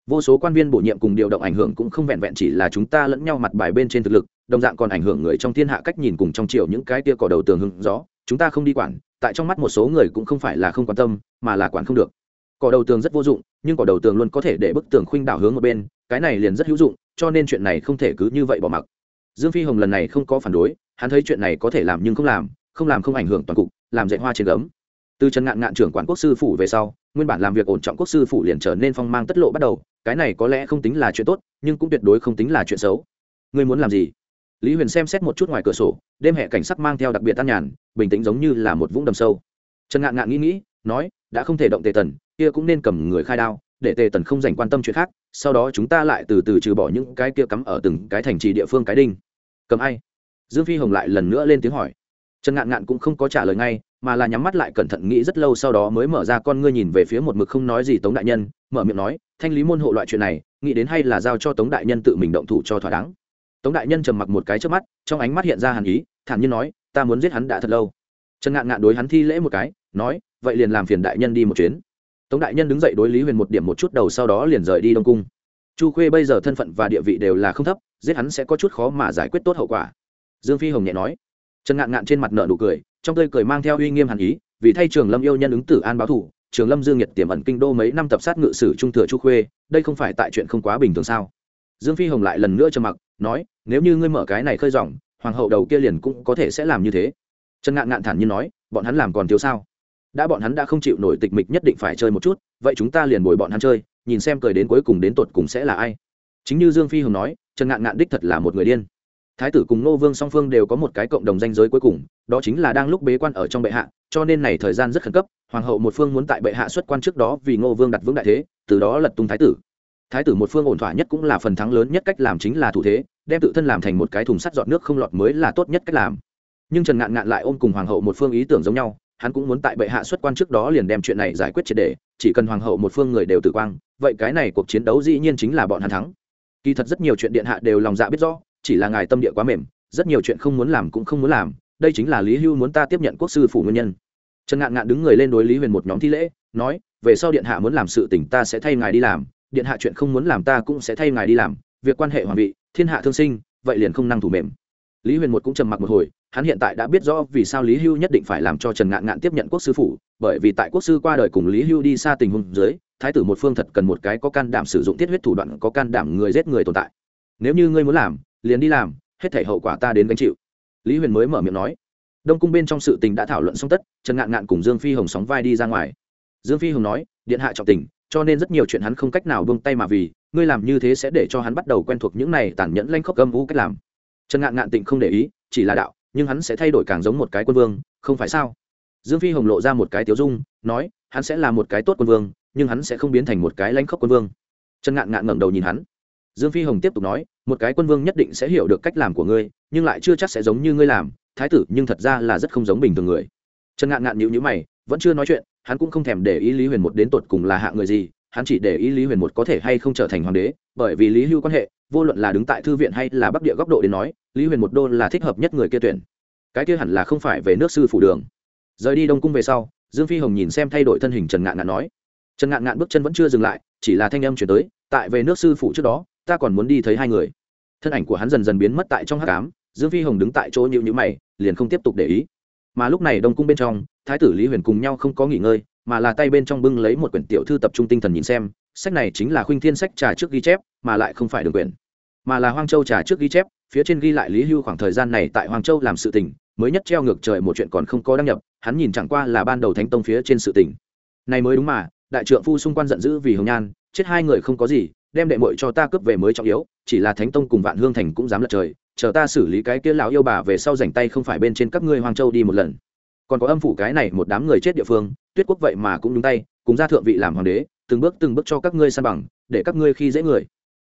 Vô số quan viên bổ nhiệm cùng điều động ảnh hưởng cũng không vẹn vẹn chỉ là chúng ta lẫn nhau mặt bài bên trên thực lực, đồng dạng còn ảnh hưởng người trong thiên hạ cách nhìn cùng trong triều những cái tia cỏ đầu tường hưng gió, chúng ta không đi quản, tại trong mắt một số người cũng không phải là không quan tâm, mà là quản không được. Cỏ đầu tường rất vô dụng, nhưng cỏ đầu tường luôn có thể để bức tường khuynh đảo hướng một bên, cái này liền rất hữu dụng, cho nên chuyện này không thể cứ như vậy bỏ mặc. Dương phi hồng lần này không có phản đối, hắn thấy chuyện này có thể làm nhưng không làm không làm không ảnh hưởng toàn cục, làm dạy hoa trên gấm. Từ trần ngạn ngạn trưởng quản quốc sư phủ về sau nguyên bản làm việc ổn trọng quốc sư phủ liền trở nên phong mang tất lộ bắt đầu, cái này có lẽ không tính là chuyện tốt, nhưng cũng tuyệt đối không tính là chuyện xấu. Ngươi muốn làm gì? Lý huyền xem xét một chút ngoài cửa sổ, đêm hệ cảnh sắc mang theo đặc biệt tan nhàn, bình tĩnh giống như là một vũng đầm sâu. Trần ngạn ngạn nghĩ nghĩ, nói, đã không thể động tề tần, kia cũng nên cầm người khai đao, để tề tần không dành quan tâm chuyện khác, sau đó chúng ta lại từ từ trừ bỏ những cái kia cắm ở từng cái thành trì địa phương cái đinh. Cầm ai? Dương phi hồng lại lần nữa lên tiếng hỏi. Trần ngạn ngạn cũng không có trả lời ngay mà là nhắm mắt lại cẩn thận nghĩ rất lâu sau đó mới mở ra con ngươi nhìn về phía một mực không nói gì tống đại nhân, mở miệng nói, thanh lý môn hộ loại chuyện này, nghĩ đến hay là giao cho tống đại nhân tự mình động thủ cho thỏa đáng. Tống đại nhân trầm mặc một cái trước mắt, trong ánh mắt hiện ra hàn ý, thản nhiên nói, ta muốn giết hắn đã thật lâu. Trần ngạn ngạn đối hắn thi lễ một cái, nói, vậy liền làm phiền đại nhân đi một chuyến. Tống đại nhân đứng dậy đối lý huyền một điểm một chút đầu sau đó liền rời đi đông cung. Chu khuê bây giờ thân phận và địa vị đều là không thấp, giết hắn sẽ có chút khó mà giải quyết tốt hậu quả. Dương phi hồng nhẹ nói. Trần ngạn ngạn trên mặt nợ nụ cười trong tươi cười mang theo uy nghiêm hàn ý, vì thay trường lâm yêu nhân ứng tử an báo thủ, trường lâm dương nhiệt tiềm ẩn kinh đô mấy năm tập sát ngự sử trung thừa chu khuê, đây không phải tại chuyện không quá bình thường sao? Dương phi hồng lại lần nữa trầm mặc, nói, nếu như ngươi mở cái này khơi dòng, hoàng hậu đầu kia liền cũng có thể sẽ làm như thế. Trần ngạn ngạn thản nhiên nói, bọn hắn làm còn thiếu sao? Đã bọn hắn đã không chịu nổi tịch mịch nhất định phải chơi một chút, vậy chúng ta liền bồi bọn hắn chơi, nhìn xem cười đến cuối cùng đến tột cùng sẽ là ai. Chính như dương phi hồng nói, trần ngạn ngạn đích thật là một người điên thái tử cùng nô vương song phương đều có một cái cộng đồng danh giới cuối cùng, đó chính là đang lúc bế quan ở trong bệ hạ, cho nên này thời gian rất khẩn cấp, hoàng hậu một phương muốn tại bệ hạ xuất quan trước đó vì ngô vương đặt vững đại thế, từ đó lật tung thái tử. Thái tử một phương ổn thỏa nhất cũng là phần thắng lớn nhất cách làm chính là thủ thế, đem tự thân làm thành một cái thùng sắt dọn nước không lọt mới là tốt nhất cách làm. Nhưng trần ngạn ngạn lại ôm cùng hoàng hậu một phương ý tưởng giống nhau, hắn cũng muốn tại bệ hạ xuất quan trước đó liền đem chuyện này giải quyết triệt đề chỉ cần hoàng hậu một phương người đều tử quang, vậy cái này cuộc chiến đấu dĩ nhiên chính là bọn hắn thắng. Kỳ thật rất nhiều chuyện điện hạ đều lòng dạ biết rõ chỉ là ngài tâm địa quá mềm, rất nhiều chuyện không muốn làm cũng không muốn làm, đây chính là lý hưu muốn ta tiếp nhận quốc sư phủ nguyên nhân. Trần ngạn ngạn đứng người lên đối lý huyền một nhóm thi lễ, nói, về sau điện hạ muốn làm sự tỉnh ta sẽ thay ngài đi làm, điện hạ chuyện không muốn làm ta cũng sẽ thay ngài đi làm, việc quan hệ hoàng vị, thiên hạ thương sinh, vậy liền không năng thủ mềm. Lý huyền một cũng trầm mặc một hồi, hắn hiện tại đã biết rõ vì sao lý hưu nhất định phải làm cho trần ngạn ngạn tiếp nhận quốc sư phủ, bởi vì tại quốc sư qua đời cùng lý hưu đi xa tình huống dưới, thái tử một phương thật cần một cái có can đảm sử dụng tiết huyết thủ đoạn, có can đảm người giết người tồn tại. Nếu như ngươi muốn làm liền đi làm, hết thể hậu quả ta đến gánh chịu. Lý huyền mới mở miệng nói. Đông cung bên trong sự tình đã thảo luận xong tất, trần ngạn ngạn cùng dương phi hồng sóng vai đi ra ngoài. Dương phi hồng nói, điện hạ trọng tình, cho nên rất nhiều chuyện hắn không cách nào buông tay mà vì, ngươi làm như thế sẽ để cho hắn bắt đầu quen thuộc những này tàn nhẫn lanh khóc âm u cách làm. Trần ngạn ngạn tịnh không để ý, chỉ là đạo, nhưng hắn sẽ thay đổi càng giống một cái quân vương, không phải sao? Dương phi hồng lộ ra một cái tiếu dung, nói, hắn sẽ là một cái tốt quân vương, nhưng hắn sẽ không biến thành một cái lanh khốc quân vương. Trần ngạn ngạn ngẩng đầu nhìn hắn dương phi hồng tiếp tục nói, một cái quân vương nhất định sẽ hiểu được cách làm của ngươi, nhưng lại chưa chắc sẽ giống như ngươi làm, thái tử nhưng thật ra là rất không giống bình thường người. Trần ngạn ngạn nhịu nhữ mày, vẫn chưa nói chuyện, hắn cũng không thèm để ý lý huyền một đến tột cùng là hạ người gì, hắn chỉ để ý lý huyền một có thể hay không trở thành hoàng đế, bởi vì lý hưu quan hệ, vô luận là đứng tại thư viện hay là bắc địa góc độ đến nói, lý huyền một đô là thích hợp nhất người kia tuyển. Cái kia hẳn là không phải về nước sư phủ đường. Rời đi đông cung về sau, dương phi hồng nhìn xem thay đổi thân hình trần ngạn ngạn nói. Trần ngạn ngạn bước chân vẫn chưa dừng lại, chỉ là thanh âm chuyển tới, tại về nước sư phủ trước đó ta còn muốn đi thấy hai người. Thân ảnh của hắn dần dần biến mất tại trong hát cám dương phi hồng đứng tại chỗ nhịu nhữ mày, liền không tiếp tục để ý. Mà lúc này đông cung bên trong, thái tử lý huyền cùng nhau không có nghỉ ngơi, mà là tay bên trong bưng lấy một quyển tiểu thư tập trung tinh thần nhìn xem, sách này chính là khuynh thiên sách trà trước ghi chép, mà lại không phải đường quyển. Mà là hoang châu trà trước ghi chép, phía trên ghi lại lý hưu khoảng thời gian này tại hoàng châu làm sự tình, mới nhất treo ngược trời một chuyện còn không có đăng nhập, hắn nhìn chẳng qua là ban đầu thánh tông phía trên sự tình. Này mới đúng mà, đại trượng phu xung quanh giận dữ vì hồng nhan, chết hai người không có gì đem đệ muội cho ta cướp về mới trọng yếu chỉ là thánh tông cùng vạn hương thành cũng dám lật trời chờ ta xử lý cái kia lão yêu bà về sau rảnh tay không phải bên trên các ngươi hoàng châu đi một lần. Còn có âm phủ cái này một đám người chết địa phương tuyết quốc vậy mà cũng đúng tay cùng ra thượng vị làm hoàng đế từng bước từng bước cho các ngươi san bằng để các ngươi khi dễ người.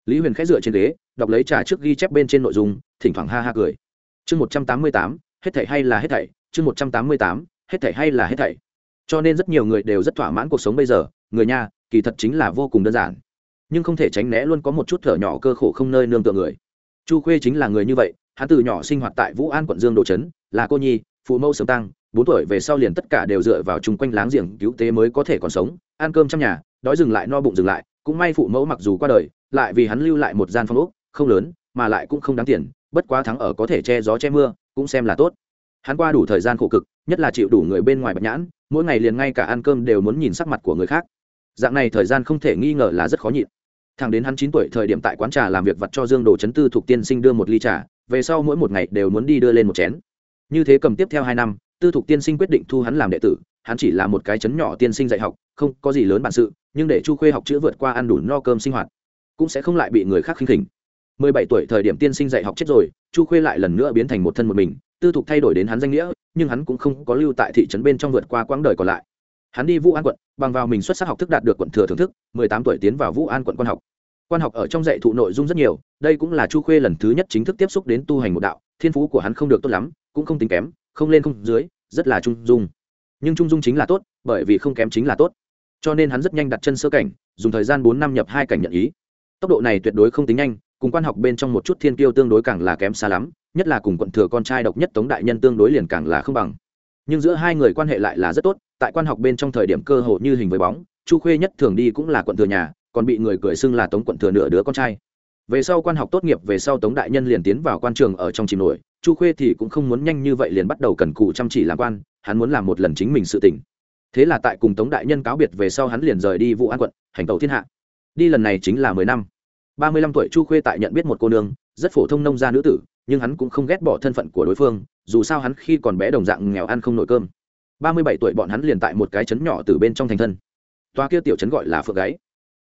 Lý huyền khẽ dựa trên ghế đọc lấy trà trước ghi chép bên trên nội dung thỉnh thoảng ha ha cười. Chương một trăm tám mươi tám hết thảy hay là hết thảy chương một trăm tám mươi tám hết thảy hay là hết thảy. Cho nên rất nhiều người đều rất thỏa mãn cuộc sống bây giờ người nha, kỳ thật chính là vô cùng đơn giản nhưng không thể tránh né luôn có một chút thở nhỏ cơ khổ không nơi nương tựa người. Chu khuê chính là người như vậy, hắn từ nhỏ sinh hoạt tại vũ an quận dương đồ trấn là cô nhi, phụ mẫu sớm tăng, bốn tuổi về sau liền tất cả đều dựa vào chung quanh láng giềng cứu tế mới có thể còn sống, ăn cơm trong nhà, đói dừng lại no bụng dừng lại, cũng may phụ mẫu mặc dù qua đời, lại vì hắn lưu lại một gian phòng ốc, không lớn, mà lại cũng không đáng tiền, bất quá thắng ở có thể che gió che mưa, cũng xem là tốt. Hắn qua đủ thời gian khổ cực, nhất là chịu đủ người bên ngoài bạch nhãn, mỗi ngày liền ngay cả ăn cơm đều muốn nhìn sắc mặt của người khác. Dạng này thời gian không thể nghi ngờ là rất khó nhịn thằng đến hắn chín tuổi thời điểm tại quán trà làm việc vặt cho dương đồ chấn tư thuộc tiên sinh đưa một ly trà, về sau mỗi một ngày đều muốn đi đưa lên một chén. Như thế cầm tiếp theo hai năm, tư thục tiên sinh quyết định thu hắn làm đệ tử, hắn chỉ là một cái chấn nhỏ tiên sinh dạy học, không có gì lớn bản sự, nhưng để chu khuê học chữ vượt qua ăn đủ no cơm sinh hoạt, cũng sẽ không lại bị người khác khinh khỉnh. Mười bảy tuổi thời điểm tiên sinh dạy học chết rồi, chu khuê lại lần nữa biến thành một thân một mình, tư thục thay đổi đến hắn danh nghĩa, nhưng hắn cũng không có lưu tại thị trấn bên trong vượt qua quãng đời còn lại. Hắn đi vũ an quận, bằng vào mình xuất sắc học thức đạt được quận thừa thưởng thức, mười tám tuổi tiến vào vũ an quận quan học quan học ở trong dạy thụ nội dung rất nhiều, đây cũng là chu khuê lần thứ nhất chính thức tiếp xúc đến tu hành một đạo, thiên phú của hắn không được tốt lắm, cũng không tính kém, không lên không dưới, rất là trung dung. Nhưng trung dung chính là tốt, bởi vì không kém chính là tốt. Cho nên hắn rất nhanh đặt chân sơ cảnh, dùng thời gian bốn năm nhập hai cảnh nhận ý. Tốc độ này tuyệt đối không tính nhanh, cùng quan học bên trong một chút thiên kiêu tương đối càng là kém xa lắm, nhất là cùng quận thừa con trai độc nhất tống đại nhân tương đối liền càng là không bằng. Nhưng giữa hai người quan hệ lại là rất tốt, tại quan học bên trong thời điểm cơ hội như hình với bóng, chu khuê nhất thường đi cũng là quận thừa nhà còn bị người cười xưng là tống quận thừa nửa đứa con trai. Về sau quan học tốt nghiệp, về sau tống đại nhân liền tiến vào quan trường ở trong chìm nổi. Chu khuê thì cũng không muốn nhanh như vậy liền bắt đầu cần cù chăm chỉ làm quan, hắn muốn làm một lần chính mình sự tỉnh thế là tại cùng tống đại nhân cáo biệt về sau hắn liền rời đi vụ an quận, hành tàu thiên hạ. Đi lần này chính là mười năm. Ba mươi lăm tuổi chu khuê tại nhận biết một cô nương, rất phổ thông nông gia nữ tử, nhưng hắn cũng không ghét bỏ thân phận của đối phương, dù sao hắn khi còn bé đồng dạng nghèo ăn không nổi cơm. Ba mươi bảy tuổi bọn hắn liền tại một cái trấn nhỏ từ bên trong thành thân. Toa kia tiểu trấn gọi là phượng gáy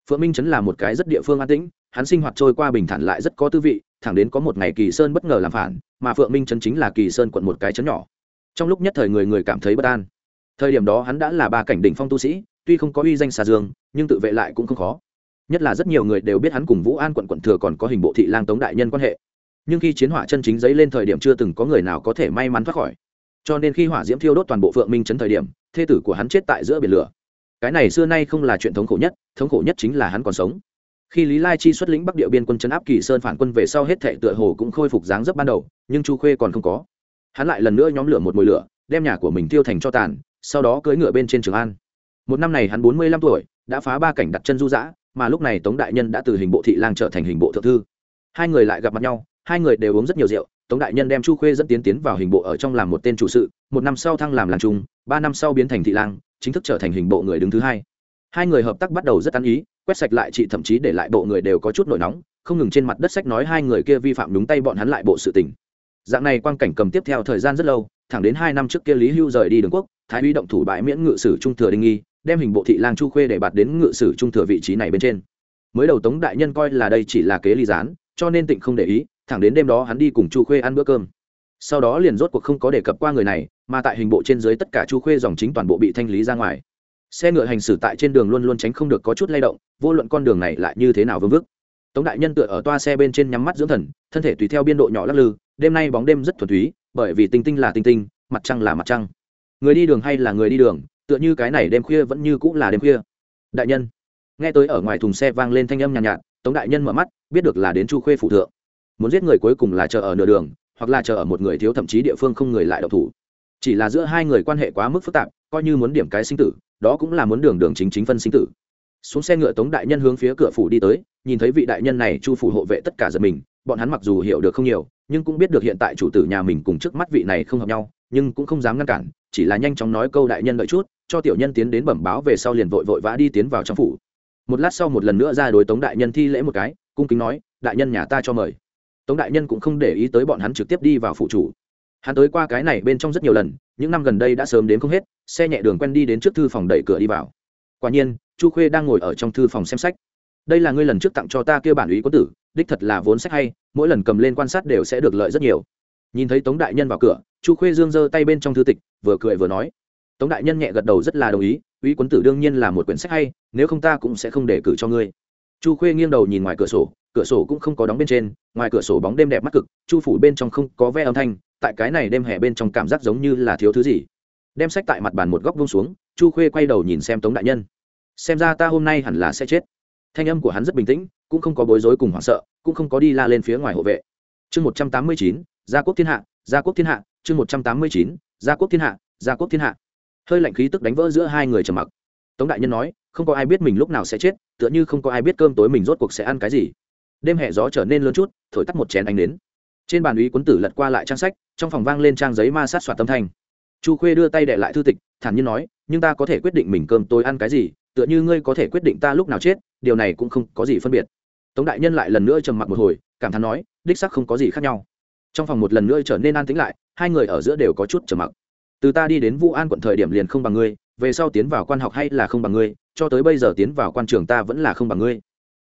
phượng minh trấn là một cái rất địa phương an tĩnh, hắn sinh hoạt trôi qua bình thản lại rất có tư vị, thẳng đến có một ngày kỳ sơn bất ngờ làm phản, mà phượng minh trấn chính là kỳ sơn quận một cái trấn nhỏ. Trong lúc nhất thời người người cảm thấy bất an. Thời điểm đó hắn đã là ba cảnh đỉnh phong tu sĩ, tuy không có uy danh xà dương, nhưng tự vệ lại cũng không khó. Nhất là rất nhiều người đều biết hắn cùng vũ an quận quận thừa còn có hình bộ thị lang tống đại nhân quan hệ. Nhưng khi chiến hỏa chân chính dấy lên thời điểm chưa từng có người nào có thể may mắn thoát khỏi. Cho nên khi hỏa diễm thiêu đốt toàn bộ phượng minh trấn thời điểm, thê tử của hắn chết tại giữa biển lửa cái này xưa nay không là chuyện thống khổ nhất, thống khổ nhất chính là hắn còn sống. Khi lý lai chi xuất lĩnh bắc địa biên quân chấn áp kỳ sơn phản quân về sau hết thệ tựa hồ cũng khôi phục dáng dấp ban đầu, nhưng chu khuê còn không có. Hắn lại lần nữa nhóm lửa một mồi lửa, đem nhà của mình tiêu thành cho tàn, sau đó cưỡi ngựa bên trên trường an. Một năm này hắn bốn mươi lăm tuổi, đã phá ba cảnh đặt chân du dã mà lúc này tống đại nhân đã từ hình bộ thị lang trở thành hình bộ thượng thư. Hai người lại gặp mặt nhau, hai người đều uống rất nhiều rượu, tống đại nhân đem chu khuê dẫn tiến tiến vào hình bộ ở trong làm một tên chủ sự, một năm sau thăng làm làm trung, ba năm sau biến thành thị lang chính thức trở thành hình bộ người đứng thứ hai. Hai người hợp tác bắt đầu rất ăn ý, quét sạch lại chị thậm chí để lại bộ người đều có chút nổi nóng, không ngừng trên mặt đất sách nói hai người kia vi phạm đúng tay bọn hắn lại bộ sự tình. Dạng này quang cảnh cầm tiếp theo thời gian rất lâu, thẳng đến hai năm trước kia lý hưu rời đi đường quốc, thái uy động thủ bãi miễn ngự sử trung thừa đinh nghi, đem hình bộ thị lang chu khuê để bạt đến ngự sử trung thừa vị trí này bên trên. Mới đầu tống đại nhân coi là đây chỉ là kế ly gián, cho nên tịnh không để ý, thẳng đến đêm đó hắn đi cùng chu khuê ăn bữa cơm. Sau đó liền rốt cuộc không có đề cập qua người này mà tại hình bộ trên dưới tất cả chu khuê dòng chính toàn bộ bị thanh lý ra ngoài. Xe ngựa hành xử tại trên đường luôn luôn tránh không được có chút lay động vô luận con đường này lại như thế nào vương vức. Tống đại nhân tựa ở toa xe bên trên nhắm mắt dưỡng thần thân thể tùy theo biên độ nhỏ lắc lư đêm nay bóng đêm rất thuần túy bởi vì tinh tinh là tinh tinh mặt trăng là mặt trăng. Người đi đường hay là người đi đường tựa như cái này đêm khuya vẫn như cũng là đêm khuya. Đại nhân nghe tới ở ngoài thùng xe vang lên thanh âm nhàn nhạt, nhạt tống đại nhân mở mắt biết được là đến chu khuê phụ thượng. Muốn giết người cuối cùng là chờ ở nửa đường hoặc là chờ ở một người thiếu thậm chí địa phương không người lại độc thủ chỉ là giữa hai người quan hệ quá mức phức tạp, coi như muốn điểm cái sinh tử, đó cũng là muốn đường đường chính chính phân sinh tử. Xuống xe ngựa tống đại nhân hướng phía cửa phủ đi tới, nhìn thấy vị đại nhân này chu phủ hộ vệ tất cả giật mình, bọn hắn mặc dù hiểu được không nhiều, nhưng cũng biết được hiện tại chủ tử nhà mình cùng trước mắt vị này không hợp nhau, nhưng cũng không dám ngăn cản, chỉ là nhanh chóng nói câu đại nhân đợi chút, cho tiểu nhân tiến đến bẩm báo về sau liền vội vội vã đi tiến vào trong phủ. Một lát sau một lần nữa ra đối tống đại nhân thi lễ một cái, cung kính nói, đại nhân nhà ta cho mời. Tống đại nhân cũng không để ý tới bọn hắn trực tiếp đi vào phụ chủ hắn tới qua cái này bên trong rất nhiều lần, những năm gần đây đã sớm đến không hết, xe nhẹ đường quen đi đến trước thư phòng đẩy cửa đi vào. Quả nhiên, chu khuê đang ngồi ở trong thư phòng xem sách. Đây là ngươi lần trước tặng cho ta kêu bản ý có tử, đích thật là vốn sách hay, mỗi lần cầm lên quan sát đều sẽ được lợi rất nhiều. Nhìn thấy tống đại nhân vào cửa, chu khuê dương giơ tay bên trong thư tịch, vừa cười vừa nói. Tống đại nhân nhẹ gật đầu rất là đồng ý uy quấn tử đương nhiên là một quyển sách hay, nếu không ta cũng sẽ không để cử cho ngươi. Chu khuê nghiêng đầu nhìn ngoài cửa sổ cửa sổ cũng không có đóng bên trên, ngoài cửa sổ bóng đêm đẹp mắt cực, chu phủ bên trong không có ve âm thanh, tại cái này đêm hè bên trong cảm giác giống như là thiếu thứ gì. Đem sách tại mặt bàn một góc vung xuống, chu khuê quay đầu nhìn xem tống đại nhân. Xem ra ta hôm nay hẳn là sẽ chết. Thanh âm của hắn rất bình tĩnh, cũng không có bối rối cùng hoảng sợ, cũng không có đi la lên phía ngoài hộ vệ. Chương một trăm tám mươi chín, gia quốc thiên hạ, gia quốc thiên hạ, chương một trăm tám mươi chín, gia quốc thiên hạ, gia quốc thiên hạ. Hơi lạnh khí tức đánh vỡ giữa hai người trầm mặc. Tống đại nhân nói, không có ai biết mình lúc nào sẽ chết, tựa như không có ai biết cơm tối mình rốt cuộc sẽ ăn cái gì đêm hè gió trở nên lớn chút, thổi tắt một chén ánh đến trên bàn ý quấn tử lật qua lại trang sách, trong phòng vang lên trang giấy ma sát soạt tâm thanh. Chu khuê đưa tay đệ lại thư tịch, thản nhiên nói, nhưng ta có thể quyết định mình cơm tôi ăn cái gì, tựa như ngươi có thể quyết định ta lúc nào chết, điều này cũng không có gì phân biệt. Tống đại nhân lại lần nữa trầm mặc một hồi, cảm thán nói, đích sắc không có gì khác nhau. Trong phòng một lần nữa trở nên an tĩnh lại, hai người ở giữa đều có chút trầm mặc. Từ ta đi đến vũ an quận thời điểm liền không bằng ngươi, về sau tiến vào quan học hay là không bằng ngươi, cho tới bây giờ tiến vào quan trường ta vẫn là không bằng ngươi.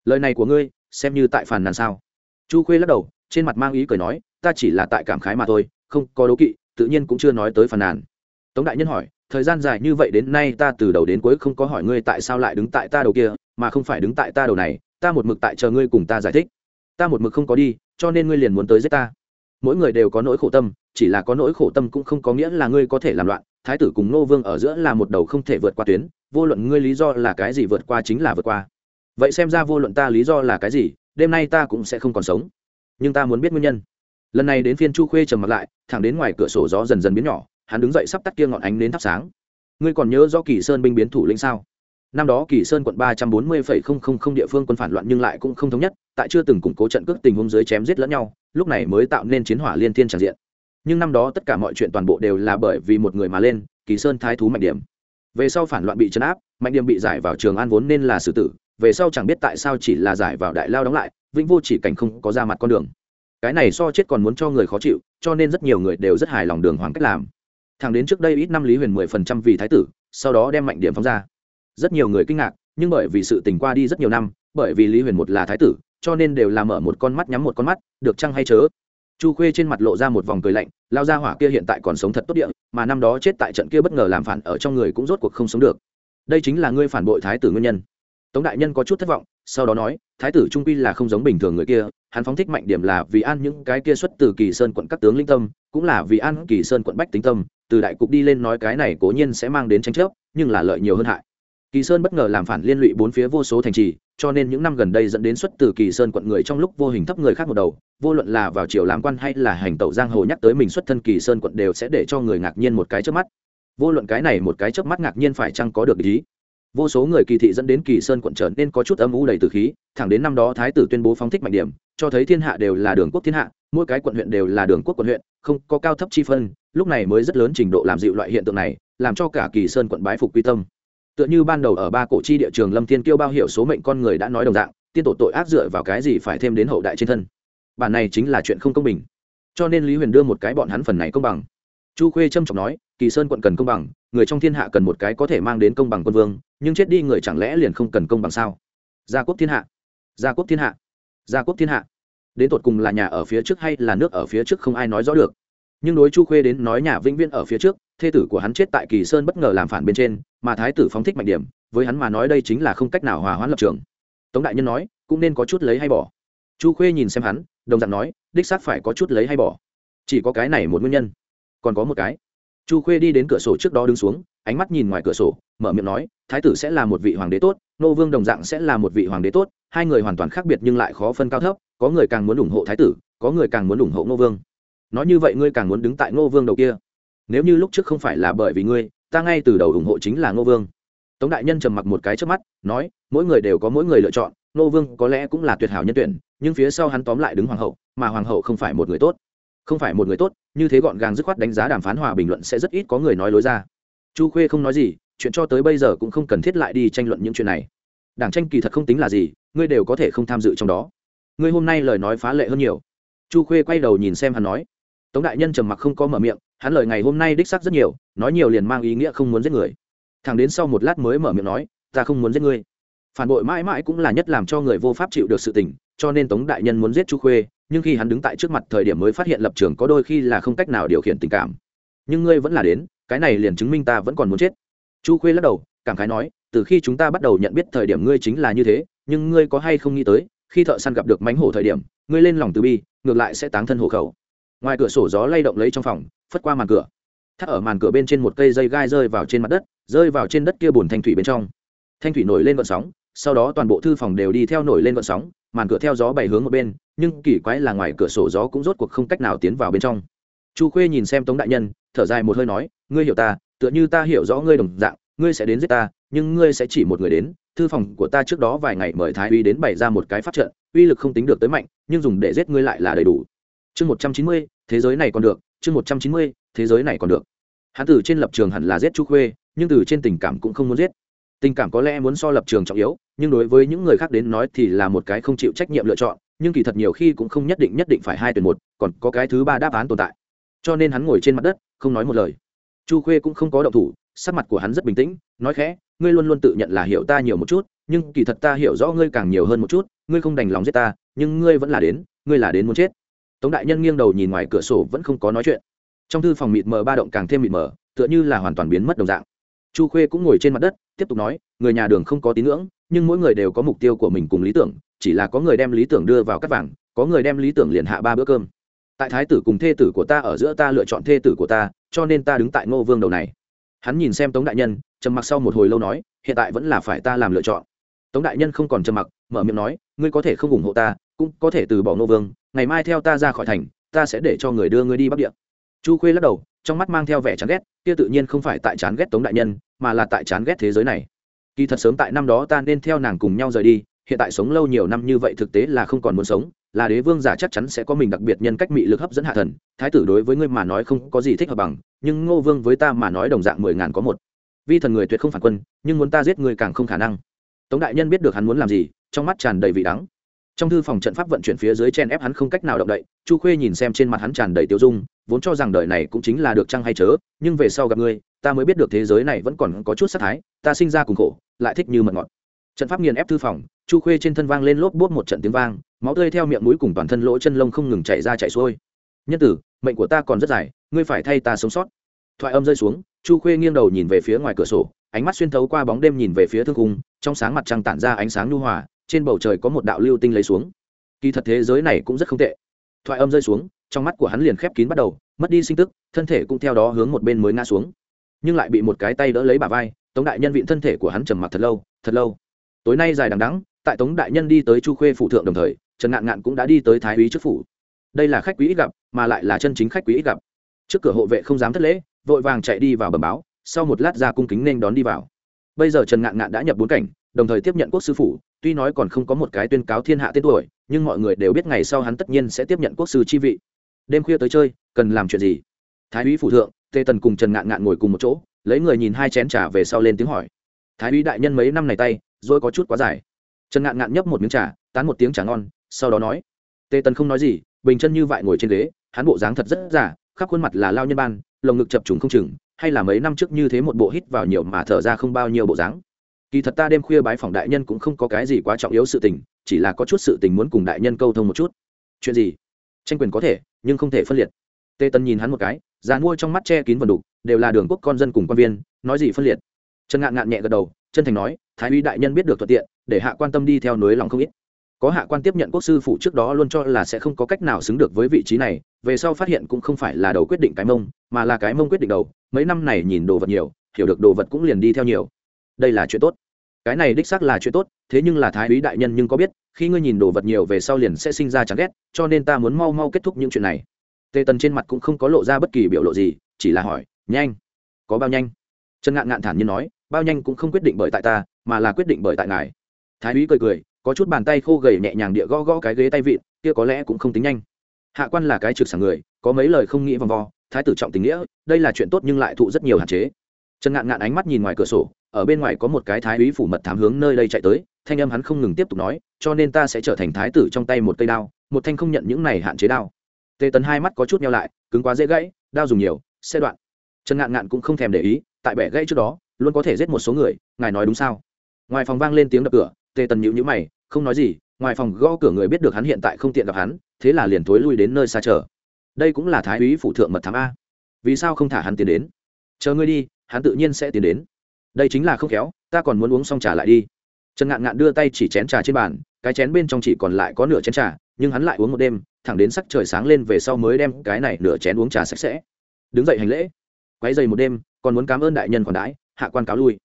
Lời này của ngươi xem như tại phàn nàn sao? Chu khuê lắc đầu, trên mặt mang ý cười nói, ta chỉ là tại cảm khái mà thôi, không có đố kỵ, tự nhiên cũng chưa nói tới phàn nàn. Tống đại nhân hỏi, thời gian dài như vậy đến nay ta từ đầu đến cuối không có hỏi ngươi tại sao lại đứng tại ta đầu kia, mà không phải đứng tại ta đầu này, ta một mực tại chờ ngươi cùng ta giải thích. Ta một mực không có đi, cho nên ngươi liền muốn tới giết ta. Mỗi người đều có nỗi khổ tâm, chỉ là có nỗi khổ tâm cũng không có nghĩa là ngươi có thể làm loạn. Thái tử cùng nô vương ở giữa là một đầu không thể vượt qua tuyến, vô luận ngươi lý do là cái gì vượt qua chính là vượt qua vậy xem ra vô luận ta lý do là cái gì, đêm nay ta cũng sẽ không còn sống. Nhưng ta muốn biết nguyên nhân. Lần này đến phiên chu khuê trầm mặt lại, thẳng đến ngoài cửa sổ gió dần dần biến nhỏ, hắn đứng dậy sắp tắt kia ngọn ánh đến thắp sáng. Ngươi còn nhớ do kỳ sơn binh biến thủ lĩnh sao? Năm đó kỳ sơn quận ba trăm bốn mươi phẩy không không không địa phương quân phản loạn nhưng lại cũng không thống nhất, tại chưa từng củng cố trận cước tình huống dưới chém giết lẫn nhau, lúc này mới tạo nên chiến hỏa liên thiên tràn diện. Nhưng năm đó tất cả mọi chuyện toàn bộ đều là bởi vì một người mà lên, kỳ sơn thái thú mạnh điểm. Về sau phản loạn bị chấn áp, mạnh điểm bị giải vào trường an vốn nên là xử tử về sau chẳng biết tại sao chỉ là giải vào đại lao đóng lại, vĩnh vô chỉ cảnh không có ra mặt con đường. Cái này so chết còn muốn cho người khó chịu, cho nên rất nhiều người đều rất hài lòng đường hoàng cách làm. Thằng đến trước đây ít năm lý huyền mười phần trăm vì thái tử, sau đó đem mạnh điểm phóng ra. Rất nhiều người kinh ngạc, nhưng bởi vì sự tình qua đi rất nhiều năm, bởi vì lý huyền một là thái tử, cho nên đều là mở một con mắt nhắm một con mắt, được chăng hay chớ? Chu khuê trên mặt lộ ra một vòng cười lạnh, lao ra hỏa kia hiện tại còn sống thật tốt địa, mà năm đó chết tại trận kia bất ngờ làm phản ở trong người cũng rốt cuộc không sống được. Đây chính là ngươi phản bội thái tử nguyên nhân tống đại nhân có chút thất vọng, sau đó nói, thái tử trung quy là không giống bình thường người kia, hắn phóng thích mạnh điểm là vì an những cái kia xuất từ kỳ sơn quận các tướng linh tâm, cũng là vì an kỳ sơn quận bách tính tâm, từ đại cục đi lên nói cái này cố nhiên sẽ mang đến tranh chấp, nhưng là lợi nhiều hơn hại. Kỳ sơn bất ngờ làm phản liên lụy bốn phía vô số thành trì, cho nên những năm gần đây dẫn đến xuất từ kỳ sơn quận người trong lúc vô hình thấp người khác một đầu, vô luận là vào triều làm quan hay là hành tẩu giang hồ nhắc tới mình xuất thân kỳ sơn quận đều sẽ để cho người ngạc nhiên một cái trước mắt. Vô luận cái này một cái chớp mắt ngạc nhiên phải chăng có được ý? Vô số người kỳ thị dẫn đến kỳ sơn quận trở nên có chút âm u đầy từ khí, thẳng đến năm đó thái tử tuyên bố phóng thích mạnh điểm, cho thấy thiên hạ đều là đường quốc thiên hạ, mỗi cái quận huyện đều là đường quốc quận huyện, không có cao thấp chi phân, lúc này mới rất lớn trình độ làm dịu loại hiện tượng này, làm cho cả kỳ sơn quận bái phục quy tâm. Tựa như ban đầu ở ba cổ chi địa trường lâm thiên kiêu bao hiệu số mệnh con người đã nói đồng dạng, tiên tổ tội ác dựa vào cái gì phải thêm đến hậu đại trên thân. Bản này chính là chuyện không công bình. Cho nên lý huyền đưa một cái bọn hắn phần này công bằng. Chu khuê trâm trọng nói kỳ sơn quận cần công bằng, người trong thiên hạ cần một cái có thể mang đến công bằng quân vương, nhưng chết đi người chẳng lẽ liền không cần công bằng sao? Gia quốc thiên hạ. Gia quốc thiên hạ. Gia quốc thiên hạ. Đến tột cùng là nhà ở phía trước hay là nước ở phía trước không ai nói rõ được. Nhưng đối chu khuê đến nói nhà vĩnh viễn ở phía trước, thê tử của hắn chết tại kỳ sơn bất ngờ làm phản bên trên, mà thái tử phóng thích mạnh điểm, với hắn mà nói đây chính là không cách nào hòa hoãn lập trường. Tống đại nhân nói, cũng nên có chút lấy hay bỏ. Chu khuê nhìn xem hắn, đồng dạng nói, đích xác phải có chút lấy hay bỏ. Chỉ có cái này một nguyên nhân, còn có một cái chu khuê đi đến cửa sổ trước đó đứng xuống, ánh mắt nhìn ngoài cửa sổ, mở miệng nói, thái tử sẽ là một vị hoàng đế tốt, nô vương đồng dạng sẽ là một vị hoàng đế tốt, hai người hoàn toàn khác biệt nhưng lại khó phân cao thấp, có người càng muốn ủng hộ thái tử, có người càng muốn ủng hộ nô vương. Nói như vậy ngươi càng muốn đứng tại ngô vương đầu kia. Nếu như lúc trước không phải là bởi vì ngươi, ta ngay từ đầu ủng hộ chính là ngô vương. Tống đại nhân trầm mặc một cái trước mắt, nói, mỗi người đều có mỗi người lựa chọn ngô vương có lẽ cũng là tuyệt hảo nhân tuyển, nhưng phía sau hắn tóm lại đứng hoàng hậu, mà hoàng hậu không phải một người tốt không phải một người tốt, như thế gọn gàng dứt khoát đánh giá đàm phán hòa bình luận sẽ rất ít có người nói lối ra. Chu khuê không nói gì, chuyện cho tới bây giờ cũng không cần thiết lại đi tranh luận những chuyện này. Đảng tranh kỳ thật không tính là gì, ngươi đều có thể không tham dự trong đó. Ngươi hôm nay lời nói phá lệ hơn nhiều. Chu khuê quay đầu nhìn xem hắn nói. Tống đại nhân trầm mặc không có mở miệng, hắn lời ngày hôm nay đích sắc rất nhiều, nói nhiều liền mang ý nghĩa không muốn giết người. Thằng đến sau một lát mới mở miệng nói, ta không muốn giết ngươi. Phản bội mãi mãi cũng là nhất làm cho người vô pháp chịu được sự tình, cho nên tống đại nhân muốn giết chu khuê nhưng khi hắn đứng tại trước mặt thời điểm mới phát hiện lập trường có đôi khi là không cách nào điều khiển tình cảm. Nhưng ngươi vẫn là đến, cái này liền chứng minh ta vẫn còn muốn chết. Chu khuê lắc đầu, cảm khái nói, từ khi chúng ta bắt đầu nhận biết thời điểm ngươi chính là như thế, nhưng ngươi có hay không nghĩ tới, khi thợ săn gặp được mánh hổ thời điểm, ngươi lên lòng từ bi, ngược lại sẽ táng thân hộ khẩu. Ngoài cửa sổ gió lay động lấy trong phòng, phất qua màn cửa. Thắt ở màn cửa bên trên một cây dây gai rơi vào trên mặt đất, rơi vào trên đất kia bùn thanh thủy bên trong. Thanh thủy nổi lên vận sóng, sau đó toàn bộ thư phòng đều đi theo nổi lên vận sóng màn cửa theo gió bày hướng một bên, nhưng kỳ quái là ngoài cửa sổ gió cũng rốt cuộc không cách nào tiến vào bên trong. Chu khuê nhìn xem tống đại nhân, thở dài một hơi nói, ngươi hiểu ta, tựa như ta hiểu rõ ngươi đồng dạng, ngươi sẽ đến giết ta, nhưng ngươi sẽ chỉ một người đến. Thư phòng của ta trước đó vài ngày mời thái uy đến bày ra một cái phát trận, uy lực không tính được tới mạnh, nhưng dùng để giết ngươi lại là đầy đủ. Chương một trăm chín mươi, thế giới này còn được, chương một trăm chín mươi, thế giới này còn được. Hắn từ trên lập trường hẳn là giết chu khuê, nhưng từ trên tình cảm cũng không muốn giết tình cảm có lẽ muốn so lập trường trọng yếu, nhưng đối với những người khác đến nói thì là một cái không chịu trách nhiệm lựa chọn, nhưng kỳ thật nhiều khi cũng không nhất định nhất định phải hai tuyển một, còn có cái thứ ba đáp án tồn tại. Cho nên hắn ngồi trên mặt đất, không nói một lời. Chu khuê cũng không có động thủ, sắc mặt của hắn rất bình tĩnh, nói khẽ, ngươi luôn luôn tự nhận là hiểu ta nhiều một chút, nhưng kỳ thật ta hiểu rõ ngươi càng nhiều hơn một chút, ngươi không đành lòng giết ta, nhưng ngươi vẫn là đến, ngươi là đến muốn chết. Tống đại nhân nghiêng đầu nhìn ngoài cửa sổ vẫn không có nói chuyện. Trong thư phòng mịt mờ ba động càng thêm mịt mờ, tựa như là hoàn toàn biến mất đồng dạng chu khuê cũng ngồi trên mặt đất, tiếp tục nói, người nhà đường không có tín ngưỡng, nhưng mỗi người đều có mục tiêu của mình cùng lý tưởng, chỉ là có người đem lý tưởng đưa vào cắt vàng, có người đem lý tưởng liền hạ ba bữa cơm. Tại thái tử cùng thê tử của ta ở giữa ta lựa chọn thê tử của ta, cho nên ta đứng tại ngô vương đầu này. Hắn nhìn xem tống đại nhân, trầm mặc sau một hồi lâu nói, hiện tại vẫn là phải ta làm lựa chọn. Tống đại nhân không còn trầm mặc, mở miệng nói, ngươi có thể không ủng hộ ta, cũng có thể từ bỏ ngô vương, ngày mai theo ta ra khỏi thành, ta sẽ để cho người đưa ngươi đi bắc địa. Chu khuê lắc đầu trong mắt mang theo vẻ chán ghét, kia tự nhiên không phải tại chán ghét tống đại nhân, mà là tại chán ghét thế giới này. Kỳ thật sớm tại năm đó ta nên theo nàng cùng nhau rời đi, hiện tại sống lâu nhiều năm như vậy thực tế là không còn muốn sống, là đế vương giả chắc chắn sẽ có mình đặc biệt nhân cách mị lực hấp dẫn hạ thần, thái tử đối với ngươi mà nói không có gì thích hợp bằng, nhưng ngô vương với ta mà nói đồng dạng mười ngàn có một. Vi thần người tuyệt không phản quân, nhưng muốn ta giết người càng không khả năng. Tống đại nhân biết được hắn muốn làm gì, trong mắt tràn đầy vị đắng trong thư phòng trận pháp vận chuyển phía dưới chen ép hắn không cách nào động đậy, chu khuê nhìn xem trên mặt hắn tràn đầy tiêu dung, vốn cho rằng đời này cũng chính là được chăng hay chớ, nhưng về sau gặp ngươi, ta mới biết được thế giới này vẫn còn có chút sát thái, ta sinh ra cùng khổ, lại thích như mật ngọt. Trận pháp nghiền ép thư phòng, chu khuê trên thân vang lên lốp bốt một trận tiếng vang, máu tươi theo miệng mũi cùng toàn thân lỗ chân lông không ngừng chạy ra chạy xuôi. Nhân tử, mệnh của ta còn rất dài, ngươi phải thay ta sống sót. Thoại âm rơi xuống, chu khuê nghiêng đầu nhìn về phía ngoài cửa sổ, ánh mắt xuyên thấu qua bóng đêm nhìn về phía thương cung trong sáng mặt trăng tản ra ánh sáng nhu hòa trên bầu trời có một đạo lưu tinh lấy xuống. Kỳ thật thế giới này cũng rất không tệ. Thoại âm rơi xuống, trong mắt của hắn liền khép kín bắt đầu, mất đi sinh tức, thân thể cũng theo đó hướng một bên mới ngã xuống. Nhưng lại bị một cái tay đỡ lấy bà vai, tống đại nhân vịn thân thể của hắn trầm mặc thật lâu thật lâu. Tối nay dài đằng đắng tại tống đại nhân đi tới chu khuê phụ thượng đồng thời, trần ngạn ngạn cũng đã đi tới thái úy trước phủ. Đây là khách quý ít gặp, mà lại là chân chính khách quý ít gặp. Trước cửa hộ vệ không dám thất lễ, vội vàng chạy đi vào bẩm báo, sau một lát ra cung kính nên đón đi vào. Bây giờ trần ngạn ngạn đã nhập bốn cảnh, đồng thời tiếp nhận quốc sư phủ tuy nói còn không có một cái tuyên cáo thiên hạ tên tuổi, nhưng mọi người đều biết ngày sau hắn tất nhiên sẽ tiếp nhận quốc sư chi vị. Đêm khuya tới chơi, cần làm chuyện gì? Thái úy phủ thượng, tề tần cùng trần ngạn ngạn ngồi cùng một chỗ, lấy người nhìn hai chén trà về sau lên tiếng hỏi. Thái úy đại nhân mấy năm này tay rồi có chút quá dài. Trần ngạn ngạn nhấp một miếng trà, tán một tiếng trà ngon, sau đó nói, tề tần không nói gì, bình chân như vậy ngồi trên ghế, hắn bộ dáng thật rất giả khắp khuôn mặt là lao nhân ban, lồng ngực chập trùng không chừng, hay là mấy năm trước như thế một bộ hít vào nhiều mà thở ra không bao nhiêu bộ dáng kỳ thật ta đêm khuya bái phòng đại nhân cũng không có cái gì quá trọng yếu sự tình, chỉ là có chút sự tình muốn cùng đại nhân câu thông một chút. Chuyện gì? Tranh quyền có thể, nhưng không thể phân liệt. Tê tân nhìn hắn một cái già mua trong mắt che kín vần đục đều là đường quốc con dân cùng quan viên, nói gì phân liệt. Trần ngạn ngạn nhẹ gật đầu, chân thành nói, thái uy đại nhân biết được thuận tiện, để hạ quan tâm đi theo núi lòng không ít. Có hạ quan tiếp nhận quốc sư phụ trước đó luôn cho là sẽ không có cách nào xứng được với vị trí này, về sau phát hiện cũng không phải là đầu quyết định cái mông, mà là cái mông quyết định đầu, mấy năm này nhìn đồ vật nhiều, hiểu được đồ vật cũng liền đi theo nhiều. Đây là chuyện tốt cái này đích xác là chuyện tốt, thế nhưng là thái úy đại nhân nhưng có biết, khi ngươi nhìn đồ vật nhiều về sau liền sẽ sinh ra chán ghét, cho nên ta muốn mau mau kết thúc những chuyện này. Tề tần trên mặt cũng không có lộ ra bất kỳ biểu lộ gì, chỉ là hỏi, nhanh, có bao nhanh? Trần ngạn ngạn thản nhiên nói, bao nhanh cũng không quyết định bởi tại ta, mà là quyết định bởi tại ngài. Thái úy cười cười, có chút bàn tay khô gầy nhẹ nhàng địa gõ gõ cái ghế tay vịn, kia có lẽ cũng không tính nhanh. Hạ quan là cái trực sảng người, có mấy lời không nghĩ vòng vo, thái tử trọng tình nghĩa, đây là chuyện tốt nhưng lại thụ rất nhiều hạn chế. Trần ngạn ngạn ánh mắt nhìn ngoài cửa sổ ở bên ngoài có một cái thái úy phủ mật thám hướng nơi đây chạy tới, thanh âm hắn không ngừng tiếp tục nói, cho nên ta sẽ trở thành thái tử trong tay một cây đao, một thanh không nhận những này hạn chế đao. Tề tấn hai mắt có chút nhau lại, cứng quá dễ gãy, đao dùng nhiều xe đoạn. Trần ngạn ngạn cũng không thèm để ý, tại bẻ gãy trước đó, luôn có thể giết một số người, ngài nói đúng sao? Ngoài phòng vang lên tiếng đập cửa, tề tần nhịu nhữ mày, không nói gì, ngoài phòng gõ cửa người biết được hắn hiện tại không tiện gặp hắn, thế là liền thối lui đến nơi xa chờ. Đây cũng là thái úy phụ thượng mật thám a. Vì sao không thả hắn tiến đến? Chờ ngươi đi, hắn tự nhiên sẽ tiến đến đây chính là không khéo, ta còn muốn uống xong trà lại đi. Trần ngạn ngạn đưa tay chỉ chén trà trên bàn, cái chén bên trong chỉ còn lại có nửa chén trà, nhưng hắn lại uống một đêm, thẳng đến sắc trời sáng lên về sau mới đem cái này nửa chén uống trà sạch sẽ. Đứng dậy hành lễ. Quấy dày một đêm, còn muốn cảm ơn đại nhân còn đãi, hạ quan cáo lui.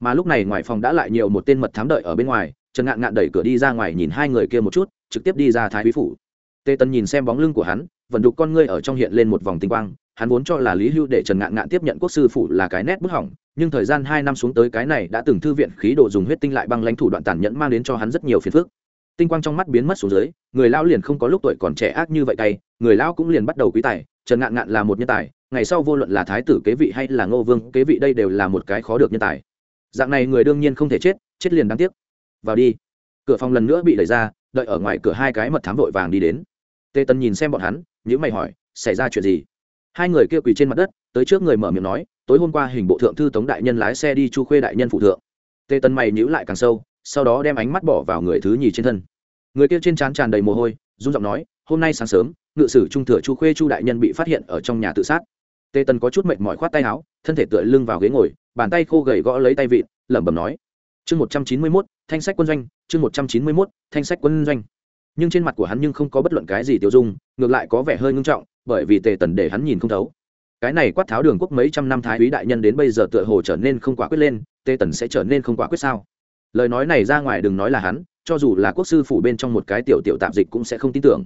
Mà lúc này ngoài phòng đã lại nhiều một tên mật thám đợi ở bên ngoài, trần ngạn ngạn đẩy cửa đi ra ngoài nhìn hai người kia một chút, trực tiếp đi ra thái quý phủ. Tê tân nhìn xem bóng lưng của hắn vận đục con ngươi ở trong hiện lên một vòng tinh quang, hắn vốn cho là lý hưu để trần ngạn ngạn tiếp nhận quốc sư phủ là cái nét bức hỏng nhưng thời gian hai năm xuống tới cái này đã từng thư viện khí độ dùng huyết tinh lại băng lãnh thủ đoạn tàn nhẫn mang đến cho hắn rất nhiều phiền phức. Tinh quang trong mắt biến mất xuống dưới, người lão liền không có lúc tuổi còn trẻ ác như vậy tay, người lão cũng liền bắt đầu quý tài, trần ngạn ngạn là một nhân tài, ngày sau vô luận là thái tử kế vị hay là ngô vương kế vị đây đều là một cái khó được nhân tài. Dạng này người đương nhiên không thể chết chết liền đáng tiếc. Vào đi. Cửa phòng lần nữa bị đẩy ra, đợi ở ngoài cửa hai cái mật thám vội vàng đi đến. Tê tân nhìn xem bọn hắn, nhíu mày hỏi, xảy ra chuyện gì? Hai người kia quỳ trên mặt đất, tới trước người mở miệng nói tối hôm qua hình bộ thượng thư tống đại nhân lái xe đi chu khuê đại nhân phụ thượng. Tê tân mày nhữ lại càng sâu, sau đó đem ánh mắt bỏ vào người thứ nhì trên thân. Người kia trên trán tràn đầy mồ hôi, run giọng nói, hôm nay sáng sớm, ngự sử trung thừa chu khuê chu đại nhân bị phát hiện ở trong nhà tự sát. Tê tân có chút mệt mỏi khoát tay áo, thân thể tựa lưng vào ghế ngồi, bàn tay khô gầy gõ lấy tay vịn, lẩm bẩm nói, chương một trăm chín mươi mốt, thanh sách quân doanh, chương một trăm chín mươi mốt, thanh sách quân doanh. Nhưng trên mặt của hắn nhưng không có bất luận cái gì tiêu dung, ngược lại có vẻ hơi ngưng trọng, bởi vì tề tần để hắn nhìn không thấu cái này quát tháo đường quốc mấy trăm năm thái úy đại nhân đến bây giờ tựa hồ trở nên không quả quyết lên, tê tần sẽ trở nên không quả quyết sao? Lời nói này ra ngoài đừng nói là hắn, cho dù là quốc sư phủ bên trong một cái tiểu tiểu tạp dịch cũng sẽ không tin tưởng.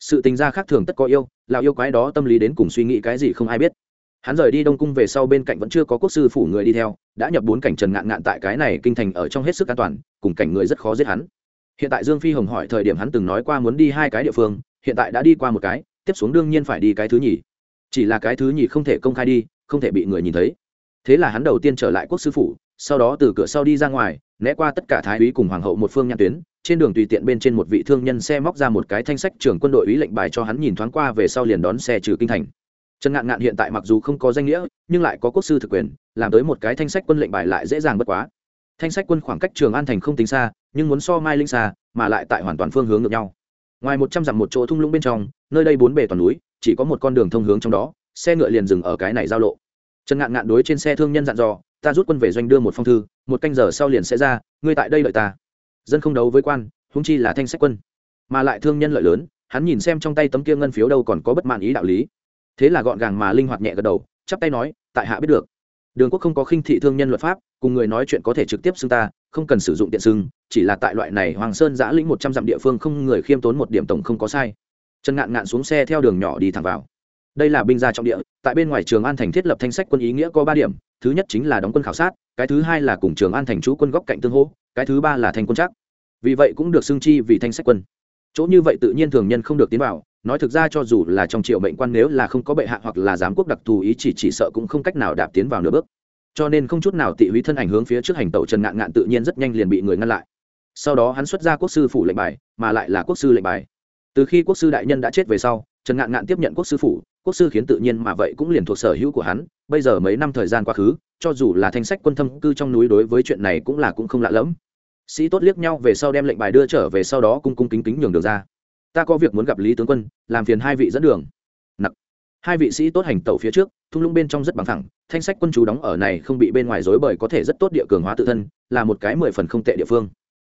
Sự tình gia khác thường tất có yêu lào yêu quái đó tâm lý đến cùng suy nghĩ cái gì không ai biết. Hắn rời đi đông cung về sau bên cạnh vẫn chưa có quốc sư phủ người đi theo, đã nhập bốn cảnh trần ngạn ngạn tại cái này kinh thành ở trong hết sức an toàn, cùng cảnh người rất khó giết hắn. Hiện tại dương phi hồng hỏi thời điểm hắn từng nói qua muốn đi hai cái địa phương, hiện tại đã đi qua một cái, tiếp xuống đương nhiên phải đi cái thứ nhì chỉ là cái thứ nhì không thể công khai đi, không thể bị người nhìn thấy. Thế là hắn đầu tiên trở lại quốc sư phủ, sau đó từ cửa sau đi ra ngoài, né qua tất cả thái úy cùng hoàng hậu một phương nhãn tuyến. Trên đường tùy tiện bên trên một vị thương nhân xe móc ra một cái thanh sách trưởng quân đội ý lệnh bài cho hắn nhìn thoáng qua về sau liền đón xe trừ kinh thành. Trần ngạn ngạn hiện tại mặc dù không có danh nghĩa, nhưng lại có quốc sư thực quyền, làm tới một cái thanh sách quân lệnh bài lại dễ dàng bất quá. Thanh sách quân khoảng cách trường an thành không tính xa, nhưng muốn so mai linh xa, mà lại tại hoàn toàn phương hướng ngược nhau. Ngoài một trăm dặm một chỗ thung lũng bên trong, nơi đây bốn bề toàn núi chỉ có một con đường thông hướng trong đó, xe ngựa liền dừng ở cái này giao lộ. Trần ngạn ngạn đối trên xe thương nhân dặn dò, ta rút quân về doanh đưa một phong thư, một canh giờ sau liền sẽ ra, ngươi tại đây lợi ta. Dân không đấu với quan húng chi là thanh sách quân. Mà lại thương nhân lợi lớn, hắn nhìn xem trong tay tấm kia ngân phiếu đâu còn có bất mãn ý đạo lý. Thế là gọn gàng mà linh hoạt nhẹ gật đầu, chắp tay nói, tại hạ biết được. Đường quốc không có khinh thị thương nhân luật pháp, cùng người nói chuyện có thể trực tiếp xưng ta, không cần sử dụng tiện xưng, chỉ là tại loại này hoàng sơn giã lĩnh một trăm dặm địa phương không người khiêm tốn một điểm tổng không có sai trần ngạn ngạn xuống xe theo đường nhỏ đi thẳng vào. Đây là binh gia trọng địa, tại bên ngoài trường an thành thiết lập thanh sách quân ý nghĩa có ba điểm, thứ nhất chính là đóng quân khảo sát, cái thứ hai là cùng trường an thành chú quân góc cạnh tương hô cái thứ ba là thành quân chắc vì vậy cũng được xưng chi vì thanh sách quân. Chỗ như vậy tự nhiên thường nhân không được tiến vào, nói thực ra cho dù là trong triệu mệnh quan nếu là không có bệ hạ hoặc là giám quốc đặc thù ý chỉ chỉ sợ cũng không cách nào đạp tiến vào nửa bước. Cho nên không chút nào tị húy thân ảnh hướng phía trước hành tẩu trần ngạn ngạn tự nhiên rất nhanh liền bị người ngăn lại. Sau đó hắn xuất ra quốc sư phủ lệnh bài, mà lại là quốc sư lệnh bài từ khi quốc sư đại nhân đã chết về sau, trần ngạn ngạn tiếp nhận quốc sư phủ, quốc sư khiến tự nhiên mà vậy cũng liền thuộc sở hữu của hắn, bây giờ mấy năm thời gian quá khứ, cho dù là thanh sách quân thâm cư trong núi đối với chuyện này cũng là cũng không lạ lẫm. Sĩ tốt liếc nhau về sau đem lệnh bài đưa trở về sau đó cung cung kính kính nhường đường ra. Ta có việc muốn gặp lý tướng quân, làm phiền hai vị dẫn đường. Nặc. Hai vị sĩ tốt hành tẩu phía trước, thung lũng bên trong rất bằng thẳng, thanh sách quân chú đóng ở này không bị bên ngoài dối bởi có thể rất tốt địa cường hóa tự thân, là một cái mười phần không tệ địa phương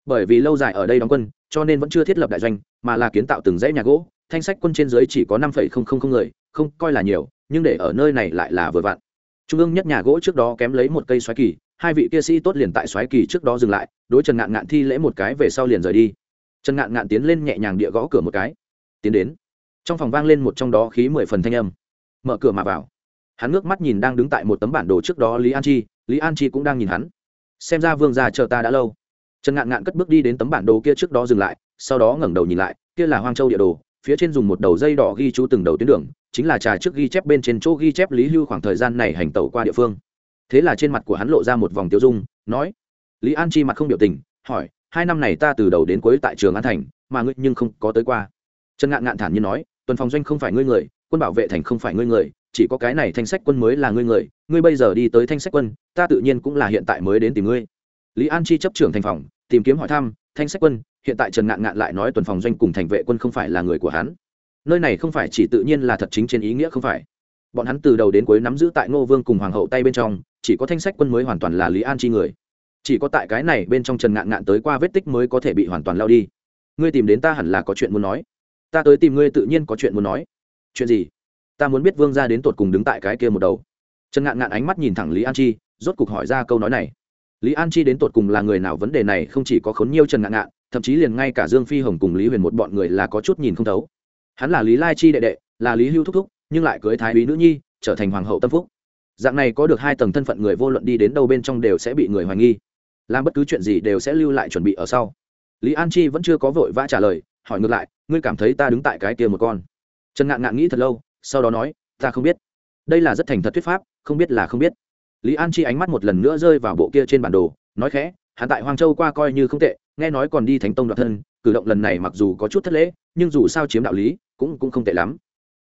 bởi vì lâu dài ở đây đóng quân, cho nên vẫn chưa thiết lập đại doanh, mà là kiến tạo từng dãy nhà gỗ. Thanh sách quân trên dưới chỉ có năm phẩy không không không người, không coi là nhiều, nhưng để ở nơi này lại là vừa vặn. Trung ương nhất nhà gỗ trước đó kém lấy một cây xoáy kỳ, hai vị kia sĩ tốt liền tại xoáy kỳ trước đó dừng lại, đối trần ngạn ngạn thi lễ một cái về sau liền rời đi. Trần ngạn ngạn tiến lên nhẹ nhàng địa gõ cửa một cái. Tiến đến. Trong phòng vang lên một trong đó khí mười phần thanh âm. Mở cửa mà vào. Hắn ngước mắt nhìn đang đứng tại một tấm bản đồ trước đó lý an chi, lý an chi cũng đang nhìn hắn. Xem ra vương già chờ ta đã lâu trần ngạn ngạn cất bước đi đến tấm bản đồ kia trước đó dừng lại, sau đó ngẩng đầu nhìn lại, kia là hoang châu địa đồ, phía trên dùng một đầu dây đỏ ghi chú từng đầu tuyến đường, chính là trà trước ghi chép bên trên chỗ ghi chép lý hưu khoảng thời gian này hành tẩu qua địa phương. Thế là trên mặt của hắn lộ ra một vòng tiêu dung, nói, lý an chi mặt không biểu tình, hỏi, hai năm này ta từ đầu đến cuối tại trường an thành, mà ngươi nhưng không có tới qua. Trần ngạn ngạn thản nhiên nói, tuần phòng doanh không phải ngươi người, quân bảo vệ thành không phải ngươi người, chỉ có cái này thanh sách quân mới là ngươi người, ngươi bây giờ đi tới thanh sách quân, ta tự nhiên cũng là hiện tại mới đến tìm ngươi lý an chi chấp trưởng thành phòng, tìm kiếm hỏi thăm, thanh sách quân, hiện tại trần ngạn ngạn lại nói tuần phòng doanh cùng thành vệ quân không phải là người của hắn. Nơi này không phải chỉ tự nhiên là thật chính trên ý nghĩa không phải. Bọn hắn từ đầu đến cuối nắm giữ tại ngô vương cùng hoàng hậu tay bên trong, chỉ có thanh sách quân mới hoàn toàn là lý an chi người. Chỉ có tại cái này bên trong trần ngạn ngạn tới qua vết tích mới có thể bị hoàn toàn lao đi. Ngươi tìm đến ta hẳn là có chuyện muốn nói. Ta tới tìm ngươi tự nhiên có chuyện muốn nói. Chuyện gì? Ta muốn biết vương ra đến tột cùng đứng tại cái kia một đầu. Trần ngạn ngạn ánh mắt nhìn thẳng lý an chi, rốt cục hỏi ra câu nói này lý an chi đến tột cùng là người nào, vấn đề này không chỉ có khốn nhiêu trần ngạn ngạn, thậm chí liền ngay cả dương phi hồng cùng lý huyền một bọn người là có chút nhìn không thấu. Hắn là lý lai chi đệ đệ, là lý hưu thúc thúc, nhưng lại cưới thái úy nữ nhi, trở thành hoàng hậu tâm phúc. Dạng này có được hai tầng thân phận người vô luận đi đến đâu bên trong đều sẽ bị người hoài nghi. Làm bất cứ chuyện gì đều sẽ lưu lại chuẩn bị ở sau. Lý an chi vẫn chưa có vội vã trả lời, hỏi ngược lại, ngươi cảm thấy ta đứng tại cái kia một con? Trần ngạn ngạn nghĩ thật lâu, sau đó nói, ta không biết. Đây là rất thành thật thuyết pháp, không biết là không biết lý an chi ánh mắt một lần nữa rơi vào bộ kia trên bản đồ, nói khẽ, hắn tại hoàng châu qua coi như không tệ, nghe nói còn đi thánh tông đoạt thân, cử động lần này mặc dù có chút thất lễ, nhưng dù sao chiếm đạo lý, cũng cũng không tệ lắm.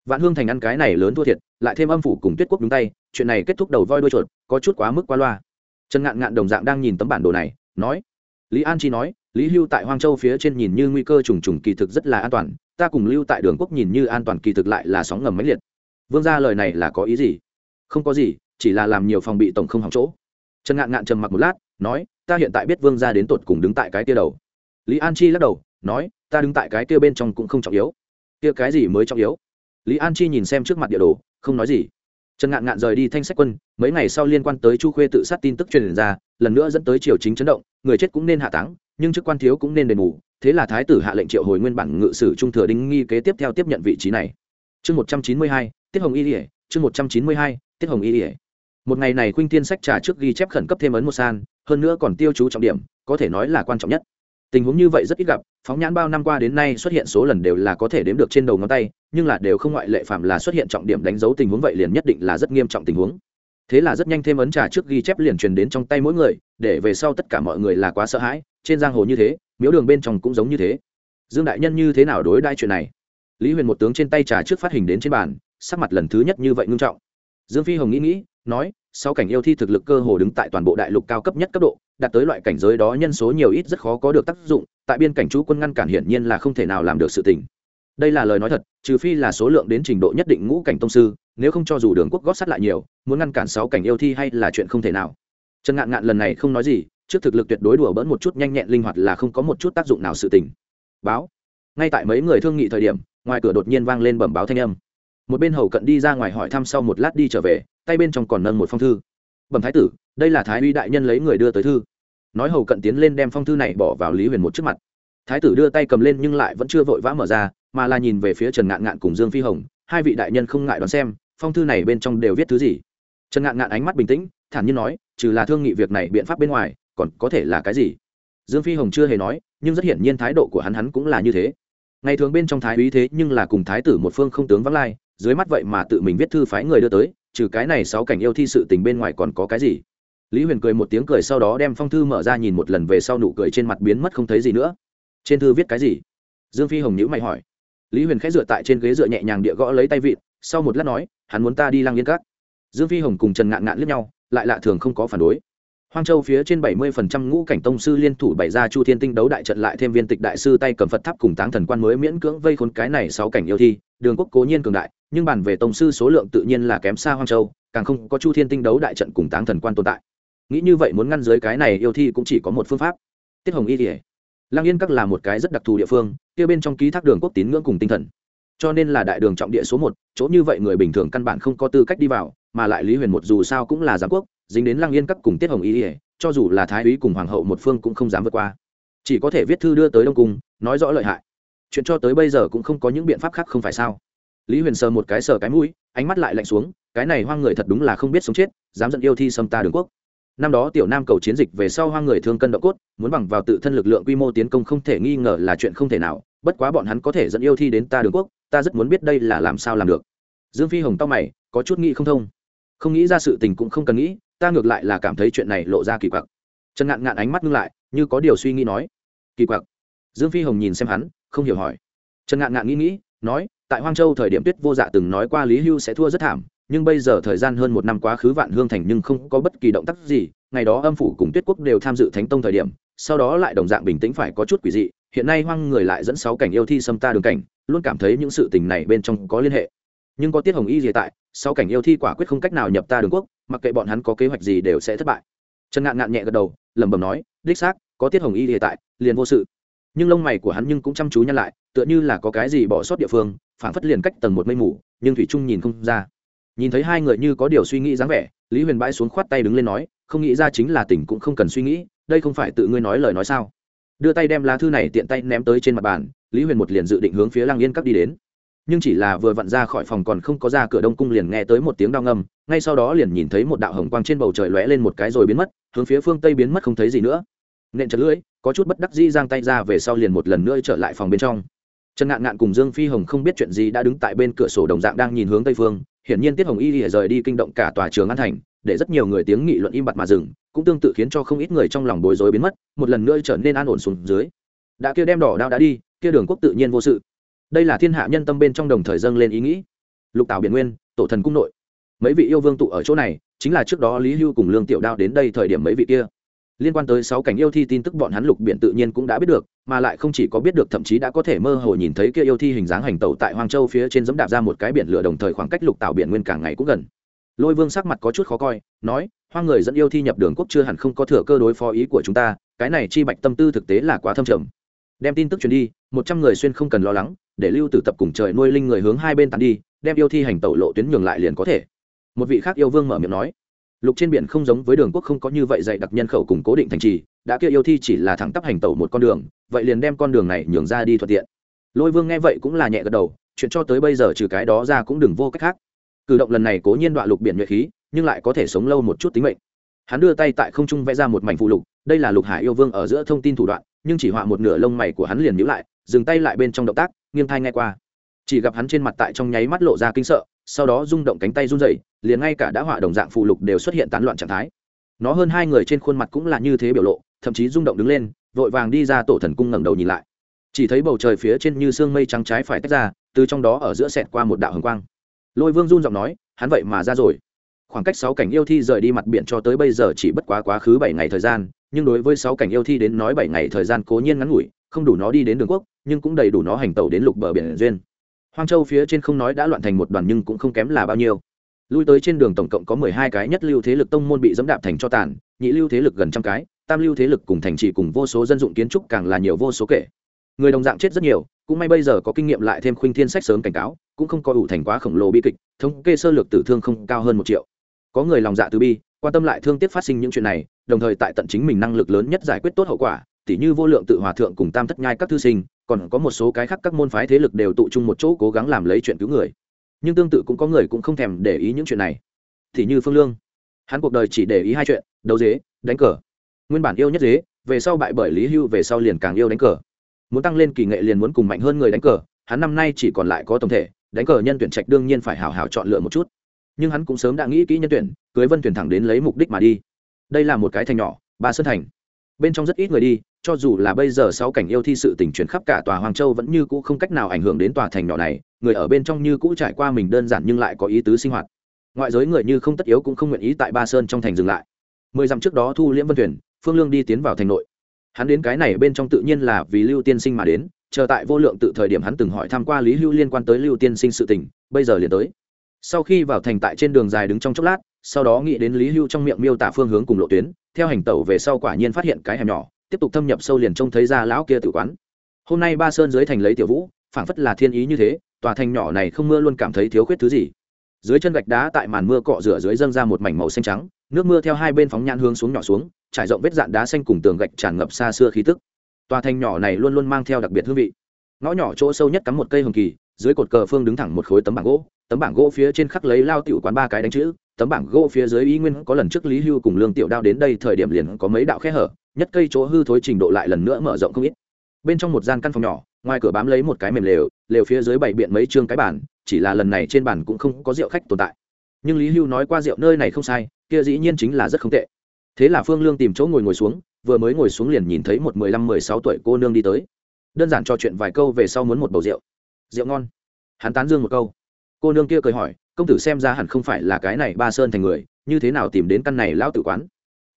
Vạn hương thành ăn cái này lớn thua thiệt, lại thêm âm phủ cùng tuyết quốc đúng tay, chuyện này kết thúc đầu voi đuôi chuột, có chút quá mức qua loa. Trần ngạn ngạn đồng dạng đang nhìn tấm bản đồ này, nói, lý an chi nói, lý hưu tại hoang châu phía trên nhìn như nguy cơ trùng trùng kỳ thực rất là an toàn, ta cùng lưu tại đường quốc nhìn như an toàn kỳ thực lại là sóng ngầm máy liệt. Vương ra lời này là có ý gì? Không có gì chỉ là làm nhiều phòng bị tổng không hỏng chỗ. Trần ngạn ngạn trầm mặc một lát, nói, ta hiện tại biết vương ra đến tột cùng đứng tại cái kia đầu. Lý an chi lắc đầu, nói, ta đứng tại cái kia bên trong cũng không trọng yếu. Kia cái gì mới trọng yếu? Lý an chi nhìn xem trước mặt địa đồ, không nói gì. Trần ngạn ngạn rời đi thanh sách quân, mấy ngày sau liên quan tới chu khuê tự sát tin tức truyền ra, lần nữa dẫn tới triều chính chấn động, người chết cũng nên hạ táng, nhưng chức quan thiếu cũng nên đền bù, thế là thái tử hạ lệnh triệu hồi nguyên bản ngự sử trung thừa đinh nghi kế tiếp theo tiếp nhận vị trí này. Chương một trăm chín mươi hai, tiết hồng y ỉa chương một trăm chín mươi hai, tiết hồng y ỉa một ngày này khuynh tiên sách trà trước ghi chép khẩn cấp thêm ấn một san, hơn nữa còn tiêu chú trọng điểm, có thể nói là quan trọng nhất. Tình huống như vậy rất ít gặp, phóng nhãn bao năm qua đến nay xuất hiện số lần đều là có thể đếm được trên đầu ngón tay, nhưng là đều không ngoại lệ phạm là xuất hiện trọng điểm đánh dấu tình huống vậy liền nhất định là rất nghiêm trọng tình huống. Thế là rất nhanh thêm ấn trà trước ghi chép liền truyền đến trong tay mỗi người, để về sau tất cả mọi người là quá sợ hãi, trên giang hồ như thế, miếu đường bên trong cũng giống như thế. Dương đại nhân như thế nào đối đai chuyện này? Lý huyền một tướng trên tay trà trước phát hình đến trên bàn, sắc mặt lần thứ nhất như vậy ngưng trọng. Dương phi hồng nghĩ nghĩ nói, sáu cảnh yêu thi thực lực cơ hồ đứng tại toàn bộ đại lục cao cấp nhất cấp độ, đạt tới loại cảnh giới đó nhân số nhiều ít rất khó có được tác dụng, tại biên cảnh chú quân ngăn cản hiển nhiên là không thể nào làm được sự tình. Đây là lời nói thật, trừ phi là số lượng đến trình độ nhất định ngũ cảnh tông sư, nếu không cho dù đường quốc gót sắt lại nhiều, muốn ngăn cản sáu cảnh yêu thi hay là chuyện không thể nào. Trần ngạn ngạn lần này không nói gì, trước thực lực tuyệt đối đùa bỡn một chút nhanh nhẹn linh hoạt là không có một chút tác dụng nào sự tình. Báo. Ngay tại mấy người thương nghị thời điểm, ngoài cửa đột nhiên vang lên bẩm báo thanh âm. Một bên hầu cận đi ra ngoài hỏi thăm sau một lát đi trở về tay bên trong còn nâng một phong thư. Bẩm thái tử, đây là thái uy đại nhân lấy người đưa tới thư. Nói hầu cận tiến lên đem phong thư này bỏ vào lý huyền một trước mặt. Thái tử đưa tay cầm lên nhưng lại vẫn chưa vội vã mở ra, mà là nhìn về phía trần ngạn ngạn cùng dương phi hồng. Hai vị đại nhân không ngại đón xem, phong thư này bên trong đều viết thứ gì. Trần ngạn ngạn ánh mắt bình tĩnh, thản nhiên nói, trừ là thương nghị việc này biện pháp bên ngoài, còn có thể là cái gì? Dương phi hồng chưa hề nói, nhưng rất hiển nhiên thái độ của hắn hắn cũng là như thế. Ngày thường bên trong thái úy thế nhưng là cùng thái tử một phương không tướng vắng lai, dưới mắt vậy mà tự mình viết thư phái người đưa tới trừ cái này sáu cảnh yêu thi sự tình bên ngoài còn có cái gì? Lý huyền cười một tiếng cười sau đó đem phong thư mở ra nhìn một lần về sau nụ cười trên mặt biến mất không thấy gì nữa. Trên thư viết cái gì? Dương phi hồng nhữ mày hỏi. Lý huyền khẽ dựa tại trên ghế dựa nhẹ nhàng địa gõ lấy tay vịn, sau một lát nói, hắn muốn ta đi lang yên cát dương phi hồng cùng trần ngạn ngạn lướt nhau, lại lạ thường không có phản đối hoang châu phía trên bảy mươi phần trăm ngũ cảnh tông sư liên thủ bày ra chu thiên tinh đấu đại trận lại thêm viên tịch đại sư tay cầm phật tháp cùng táng thần quan mới miễn cưỡng vây khốn cái này sáu cảnh yêu thi. Đường quốc cố nhiên cường đại, nhưng bàn về tông sư số lượng tự nhiên là kém xa hoang châu, càng không có chu thiên tinh đấu đại trận cùng táng thần quan tồn tại. Nghĩ như vậy muốn ngăn dưới cái này yêu thi cũng chỉ có một phương pháp. Tiết hồng y kỉa lăng yên các là một cái rất đặc thù địa phương, kia bên trong ký thác đường quốc tín ngưỡng cùng tinh thần. Cho nên là đại đường trọng địa số một, chỗ như vậy người bình thường căn bản không có tư cách đi vào mà lại lý huyền một dù sao cũng là giám quốc, dính đến lăng yên các cùng tiết hồng y ỉa cho dù là thái úy cùng hoàng hậu một phương cũng không dám vượt qua. Chỉ có thể viết thư đưa tới đông cung, nói rõ lợi hại. Chuyện cho tới bây giờ cũng không có những biện pháp khác không phải sao? Lý huyền sờ một cái sờ cái mũi, ánh mắt lại lạnh xuống, cái này hoang người thật đúng là không biết sống chết, dám dẫn yêu thi xâm ta đường quốc. Năm đó tiểu nam cầu chiến dịch về sau hoang người thương cân độ cốt, muốn bằng vào tự thân lực lượng quy mô tiến công không thể nghi ngờ là chuyện không thể nào, bất quá bọn hắn có thể dẫn yêu thi đến ta đường quốc, ta rất muốn biết đây là làm sao làm được. Dương phi hồng tao mày, có chút nghĩ không thông không nghĩ ra sự tình cũng không cần nghĩ, ta ngược lại là cảm thấy chuyện này lộ ra kỳ quặc. Trần ngạn ngạn ánh mắt ngưng lại, như có điều suy nghĩ nói. Kỳ quặc. Dương phi hồng nhìn xem hắn, không hiểu hỏi. Trần ngạn ngạn nghĩ nghĩ, nói, tại hoang châu thời điểm tuyết vô dạ từng nói qua lý hưu sẽ thua rất thảm, nhưng bây giờ thời gian hơn một năm quá khứ vạn hương thành nhưng không có bất kỳ động tác gì, ngày đó âm phủ cùng tuyết quốc đều tham dự thánh tông thời điểm, sau đó lại đồng dạng bình tĩnh phải có chút quỷ dị, hiện nay hoang người lại dẫn sáu cảnh yêu thi xâm ta đường cảnh, luôn cảm thấy những sự tình này bên trong có liên hệ. Nhưng có tiết hồng y gì tại sáu cảnh yêu thi quả quyết không cách nào nhập ta đường quốc, mặc kệ bọn hắn có kế hoạch gì đều sẽ thất bại. Trần ngạn ngạn nhẹ gật đầu, lẩm bẩm nói, đích xác, có tiết hồng y hiện tại, liền vô sự. Nhưng lông mày của hắn nhưng cũng chăm chú nhăn lại, tựa như là có cái gì bỏ sót địa phương phản phất liền cách tầng một mây mù, nhưng thủy trung nhìn không ra. Nhìn thấy hai người như có điều suy nghĩ dáng vẻ, lý huyền bãi xuống khoát tay đứng lên nói, không nghĩ ra chính là tỉnh cũng không cần suy nghĩ, đây không phải tự ngươi nói lời nói sao? Đưa tay đem lá thư này tiện tay ném tới trên mặt bàn, lý huyền một liền dự định hướng phía lang yên các đi đến nhưng chỉ là vừa vặn ra khỏi phòng còn không có ra cửa đông cung liền nghe tới một tiếng đau ngâm, ngay sau đó liền nhìn thấy một đạo hồng quang trên bầu trời lóe lên một cái rồi biến mất, hướng phía phương tây biến mất không thấy gì nữa. Nện chật lưỡi, có chút bất đắc dĩ giang tay ra về sau liền một lần nữa trở lại phòng bên trong. Trần ngạn ngạn cùng dương phi hồng không biết chuyện gì đã đứng tại bên cửa sổ đồng dạng đang nhìn hướng tây phương, hiển nhiên tiết hồng y lìa rời đi kinh động cả tòa trường an thành, để rất nhiều người tiếng nghị luận im bặt mà dừng, cũng tương tự khiến cho không ít người trong lòng bối rối biến mất, một lần nữa trở nên an ổn xuống dưới. Đã kia đem đỏ đao đã đi, kia đường quốc tự nhiên vô sự đây là thiên hạ nhân tâm bên trong đồng thời dâng lên ý nghĩ. Lục tạo biển nguyên, tổ thần cung nội. Mấy vị yêu vương tụ ở chỗ này, chính là trước đó lý hưu cùng lương tiểu đao đến đây thời điểm mấy vị kia. Liên quan tới sáu cảnh yêu thi tin tức bọn hắn lục biển tự nhiên cũng đã biết được, mà lại không chỉ có biết được, thậm chí đã có thể mơ hồ nhìn thấy kia yêu thi hình dáng hành tẩu tại hoàng châu phía trên dẫm đạp ra một cái biển lửa đồng thời khoảng cách lục tạo biển nguyên càng ngày cũng gần. Lôi vương sắc mặt có chút khó coi, nói, hoang người dẫn yêu thi nhập đường quốc chưa hẳn không có thừa cơ đối phó ý của chúng ta, cái này chi bạch tâm tư thực tế là quá thâm trầm. Đem tin tức truyền đi một trăm người xuyên không cần lo lắng, để lưu tử tập cùng trời nuôi linh người hướng hai bên tàn đi, đem yêu thi hành tẩu lộ tuyến nhường lại liền có thể. Một vị khác yêu vương mở miệng nói, lục trên biển không giống với đường quốc không có như vậy dạy đặc nhân khẩu cùng cố định thành trì, đã kia yêu thi chỉ là thẳng tắp hành tẩu một con đường, vậy liền đem con đường này nhường ra đi thuận tiện. Lôi vương nghe vậy cũng là nhẹ gật đầu, chuyện cho tới bây giờ trừ cái đó ra cũng đừng vô cách khác. Cử động lần này cố nhiên đoạn lục biển nhuệ khí, nhưng lại có thể sống lâu một chút tính mệnh. Hắn đưa tay tại không trung vẽ ra một mảnh phụ lục, đây là lục hải yêu vương ở giữa thông tin thủ đoạn, nhưng chỉ họa một nửa lông mày của hắn liền nhíu lại dừng tay lại bên trong động tác, nghiêng thai ngay qua. Chỉ gặp hắn trên mặt tại trong nháy mắt lộ ra kinh sợ, sau đó rung động cánh tay run rẩy, liền ngay cả đã họa đồng dạng phụ lục đều xuất hiện tán loạn trạng thái. Nó hơn hai người trên khuôn mặt cũng là như thế biểu lộ, thậm chí rung động đứng lên, vội vàng đi ra tổ thần cung ngẩng đầu nhìn lại. Chỉ thấy bầu trời phía trên như sương mây trắng trái phải tách ra, từ trong đó ở giữa sẹt qua một đạo hồng quang. Lôi vương run giọng nói, hắn vậy mà ra rồi. Khoảng cách sáu cảnh yêu thi rời đi mặt biển cho tới bây giờ chỉ bất quá quá khứ bảy ngày thời gian, nhưng đối với sáu cảnh yêu thi đến nói bảy ngày thời gian cố nhiên ngắn ngủi không đủ nó đi đến đường quốc, nhưng cũng đầy đủ nó hành tàu đến lục bờ biển duyên. Hoang châu phía trên không nói đã loạn thành một đoàn nhưng cũng không kém là bao nhiêu. Lui tới trên đường tổng cộng có mười hai cái nhất lưu thế lực tông môn bị dẫm đạp thành cho tàn, nhị lưu thế lực gần trăm cái, tam lưu thế lực cùng thành trì cùng vô số dân dụng kiến trúc càng là nhiều vô số kể. Người đồng dạng chết rất nhiều, cũng may bây giờ có kinh nghiệm lại thêm khuynh thiên sách sớm cảnh cáo, cũng không có ủ thành quá khổng lồ bi kịch, thống kê sơ lược tử thương không cao hơn một triệu. Có người lòng dạ từ bi, quan tâm lại thương tiếc phát sinh những chuyện này, đồng thời tại tận chính mình năng lực lớn nhất giải quyết tốt hậu quả tỉ như vô lượng tự hòa thượng cùng tam thất nhai các thư sinh, còn có một số cái khác các môn phái thế lực đều tụ chung một chỗ cố gắng làm lấy chuyện cứu người. Nhưng tương tự cũng có người cũng không thèm để ý những chuyện này. Thì như phương lương. Hắn cuộc đời chỉ để ý hai chuyện, đấu dế, đánh cờ. Nguyên bản yêu nhất dế, về sau bại bởi lý hưu, về sau liền càng yêu đánh cờ. Muốn tăng lên kỳ nghệ liền muốn cùng mạnh hơn người đánh cờ, hắn năm nay chỉ còn lại có tổng thể, đánh cờ nhân tuyển trạch đương nhiên phải hào hào chọn lựa một chút. Nhưng hắn cũng sớm đã nghĩ kỹ nhân tuyển, cưới vân tuyển thẳng đến lấy mục đích mà đi. Đây là một cái thành nhỏ, ba sơn thành. Bên trong rất ít người đi cho dù là bây giờ sau cảnh yêu thi sự tình chuyển khắp cả tòa hoàng châu vẫn như cũ không cách nào ảnh hưởng đến tòa thành nhỏ này, người ở bên trong như cũ trải qua mình đơn giản nhưng lại có ý tứ sinh hoạt. Ngoại giới người như không tất yếu cũng không nguyện ý tại ba sơn trong thành dừng lại. Mười dặm trước đó thu liễm vân thuyền, phương lương đi tiến vào thành nội. Hắn đến cái này bên trong tự nhiên là vì lưu tiên sinh mà đến, chờ tại vô lượng tự thời điểm hắn từng hỏi tham q u a lý hưu liên quan tới lưu tiên sinh sự tình, bây giờ liền tới. Sau khi vào thành tại trên đường dài đứng trong chốc lát, sau đó nghĩ đến lý hưu trong miệng miêu tả phương hướng cùng lộ tuyến, theo hành tẩu về sau quả nhiên phát hiện cái hẻm nhỏ tiếp tục thâm nhập sâu liền trông thấy ra lão kia tử quán. Hôm nay ba sơn dưới thành lấy tiểu vũ, phảng phất là thiên ý như thế, tòa thành nhỏ này không mưa luôn cảm thấy thiếu khuyết thứ gì. Dưới chân gạch đá tại màn mưa cọ rửa dưới dâng ra một mảnh màu xanh trắng, nước mưa theo hai bên phóng nhãn hướng xuống nhỏ xuống, trải rộng vết dạn đá xanh cùng tường gạch tràn ngập xa xưa khí tức. Tòa thành nhỏ này luôn luôn mang theo đặc biệt hương vị. Ngõ nhỏ chỗ sâu nhất cắm một cây hồng kỳ, dưới cột cờ phương đứng thẳng một khối tấm bảng gỗ, tấm bảng gỗ phía trên khắc lấy lao tiểu quán ba cái đánh chữ, tấm bảng gỗ phía dưới y nguyên có lần trước lý hưu cùng lương tiểu đao đến đây thời điểm liền có mấy đạo khe hở nhất cây chỗ hư thối trình độ lại lần nữa mở rộng không ít. Bên trong một gian căn phòng nhỏ, ngoài cửa bám lấy một cái mềm lều lều phía dưới bảy biện mấy chương cái bản chỉ là lần này trên bàn cũng không có rượu khách tồn tại. Nhưng lý hưu nói qua rượu nơi này không sai, kia dĩ nhiên chính là rất không tệ. Thế là phương lương tìm chỗ ngồi ngồi xuống, vừa mới ngồi xuống liền nhìn thấy một mười lăm, mười sáu tuổi cô nương đi tới. Đơn giản trò chuyện vài câu về sau muốn một bầu rượu. Rượu ngon. Hắn tán dương một câu. Cô nương kia cười hỏi, công tử xem ra hẳn không phải là cái này ba sơn thành người, như thế nào tìm đến căn này lão tử quán?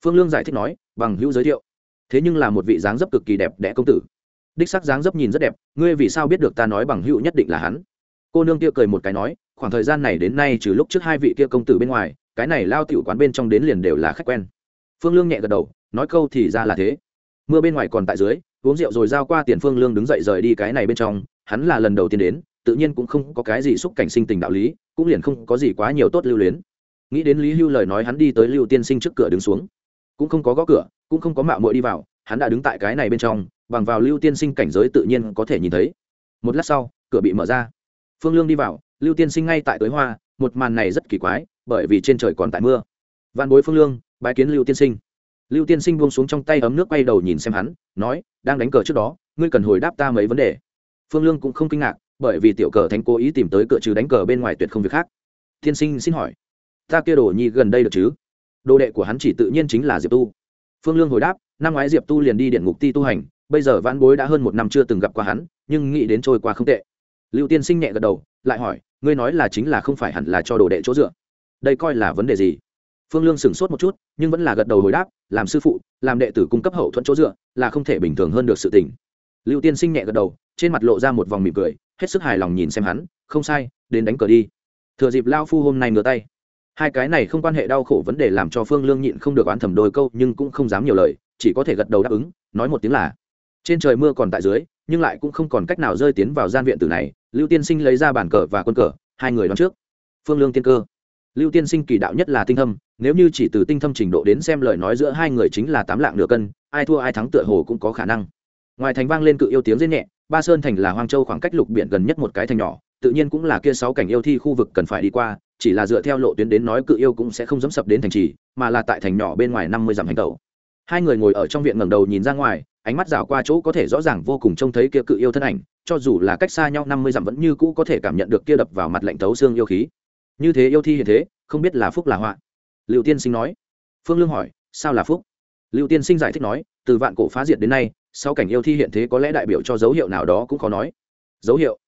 Phương lương giải thích nói, bằng hữu giới thiệu thế nhưng là một vị dáng dấp cực kỳ đẹp đẽ công tử. Đích sắc dáng dấp nhìn rất đẹp, ngươi vì sao biết được ta nói bằng hữu nhất định là hắn? Cô nương kia cười một cái nói, khoảng thời gian này đến nay trừ lúc trước hai vị kia công tử bên ngoài, cái này lao tiểu quán bên trong đến liền đều là khách quen. Phương lương nhẹ gật đầu, nói câu thì ra là thế. Mưa bên ngoài còn tại dưới, uống rượu rồi giao qua tiền phương lương đứng dậy rời đi cái này bên trong, hắn là lần đầu tiên đến, tự nhiên cũng không có cái gì xúc cảnh sinh tình đạo lý, cũng liền không có gì quá nhiều tốt lưu luyến. Nghĩ đến lý hưu lời nói hắn đi tới lưu tiên sinh trước cửa đứng xuống, cũng không có gõ cửa cũng không có mạo muội đi vào, hắn đã đứng tại cái này bên trong, bằng vào lưu tiên sinh cảnh giới tự nhiên có thể nhìn thấy. Một lát sau, cửa bị mở ra. Phương lương đi vào, lưu tiên sinh ngay tại tối hoa, một màn này rất kỳ quái, bởi vì trên trời còn tại mưa. Văn bối phương lương, bái kiến lưu tiên sinh. Lưu tiên sinh buông xuống trong tay ấm nước quay đầu nhìn xem hắn, nói, đang đánh cờ trước đó, ngươi cần hồi đáp ta mấy vấn đề. Phương lương cũng không kinh ngạc, bởi vì tiểu cờ thánh cố ý tìm tới cửa trừ đánh cờ bên ngoài tuyệt không việc khác. Tiên sinh xin hỏi, ta kia đồ nhi gần đây được chứ? Đồ đệ của hắn chỉ tự nhiên chính là diệp tu phương lương hồi đáp, năm ngoái diệp tu liền đi điện ngục ti tu hành, bây giờ vãn bối đã hơn một năm chưa từng gặp qua hắn, nhưng nghĩ đến trôi qua không tệ. Lưu tiên sinh nhẹ gật đầu, lại hỏi, ngươi nói là chính là không phải hẳn là cho đồ đệ chỗ dựa? Đây coi là vấn đề gì? Phương lương sửng sốt một chút, nhưng vẫn là gật đầu hồi đáp, làm sư phụ, làm đệ tử cung cấp hậu thuẫn chỗ dựa, là không thể bình thường hơn được sự tình. Lưu tiên sinh nhẹ gật đầu, trên mặt lộ ra một vòng mỉm cười, hết sức hài lòng nhìn xem hắn, không sai, đến đánh cờ đi. Thừa dịp lao phu hôm nay ngửa tay hai cái này không quan hệ đau khổ vấn đề làm cho phương lương nhịn không được oán thầm đôi câu, nhưng cũng không dám nhiều lời, chỉ có thể gật đầu đáp ứng, nói một tiếng là, trên trời mưa còn tại dưới, nhưng lại cũng không còn cách nào rơi tiến vào gian viện tử này. Lưu tiên sinh lấy ra bàn cờ và quân cờ, hai người đón trước. Phương lương tiên cơ. Lưu tiên sinh kỳ đạo nhất là tinh thâm, nếu như chỉ từ tinh thâm trình độ đến xem lời nói giữa hai người chính là tám lạng nửa cân, ai thua ai thắng tựa hồ cũng có khả năng. Ngoài thành vang lên cự yêu tiếng rên nhẹ, ba sơn thành là hoang châu khoảng cách lục biển gần nhất một cái thành nhỏ, tự nhiên cũng là kia sáu cảnh yêu thi khu vực cần phải đi qua chỉ là dựa theo lộ tuyến đến nói cự yêu cũng sẽ không dẫm sập đến thành trì, mà là tại thành nhỏ bên ngoài năm mươi dặm hành tẩu. Hai người ngồi ở trong viện ngẩng đầu nhìn ra ngoài, ánh mắt rào qua chỗ có thể rõ ràng vô cùng trông thấy kia cự yêu thân ảnh, cho dù là cách xa nhau năm mươi dặm vẫn như cũ có thể cảm nhận được kia đập vào mặt lạnh thấu xương yêu khí. Như thế yêu thi hiện thế, không biết là phúc là họa. Liệu tiên sinh nói. Phương lương hỏi, sao là phúc? Liệu tiên sinh giải thích nói, từ vạn cổ phá diệt đến nay, sau cảnh yêu thi hiện thế có lẽ đại biểu cho dấu hiệu nào đó cũng khó nói. Dấu hiệu?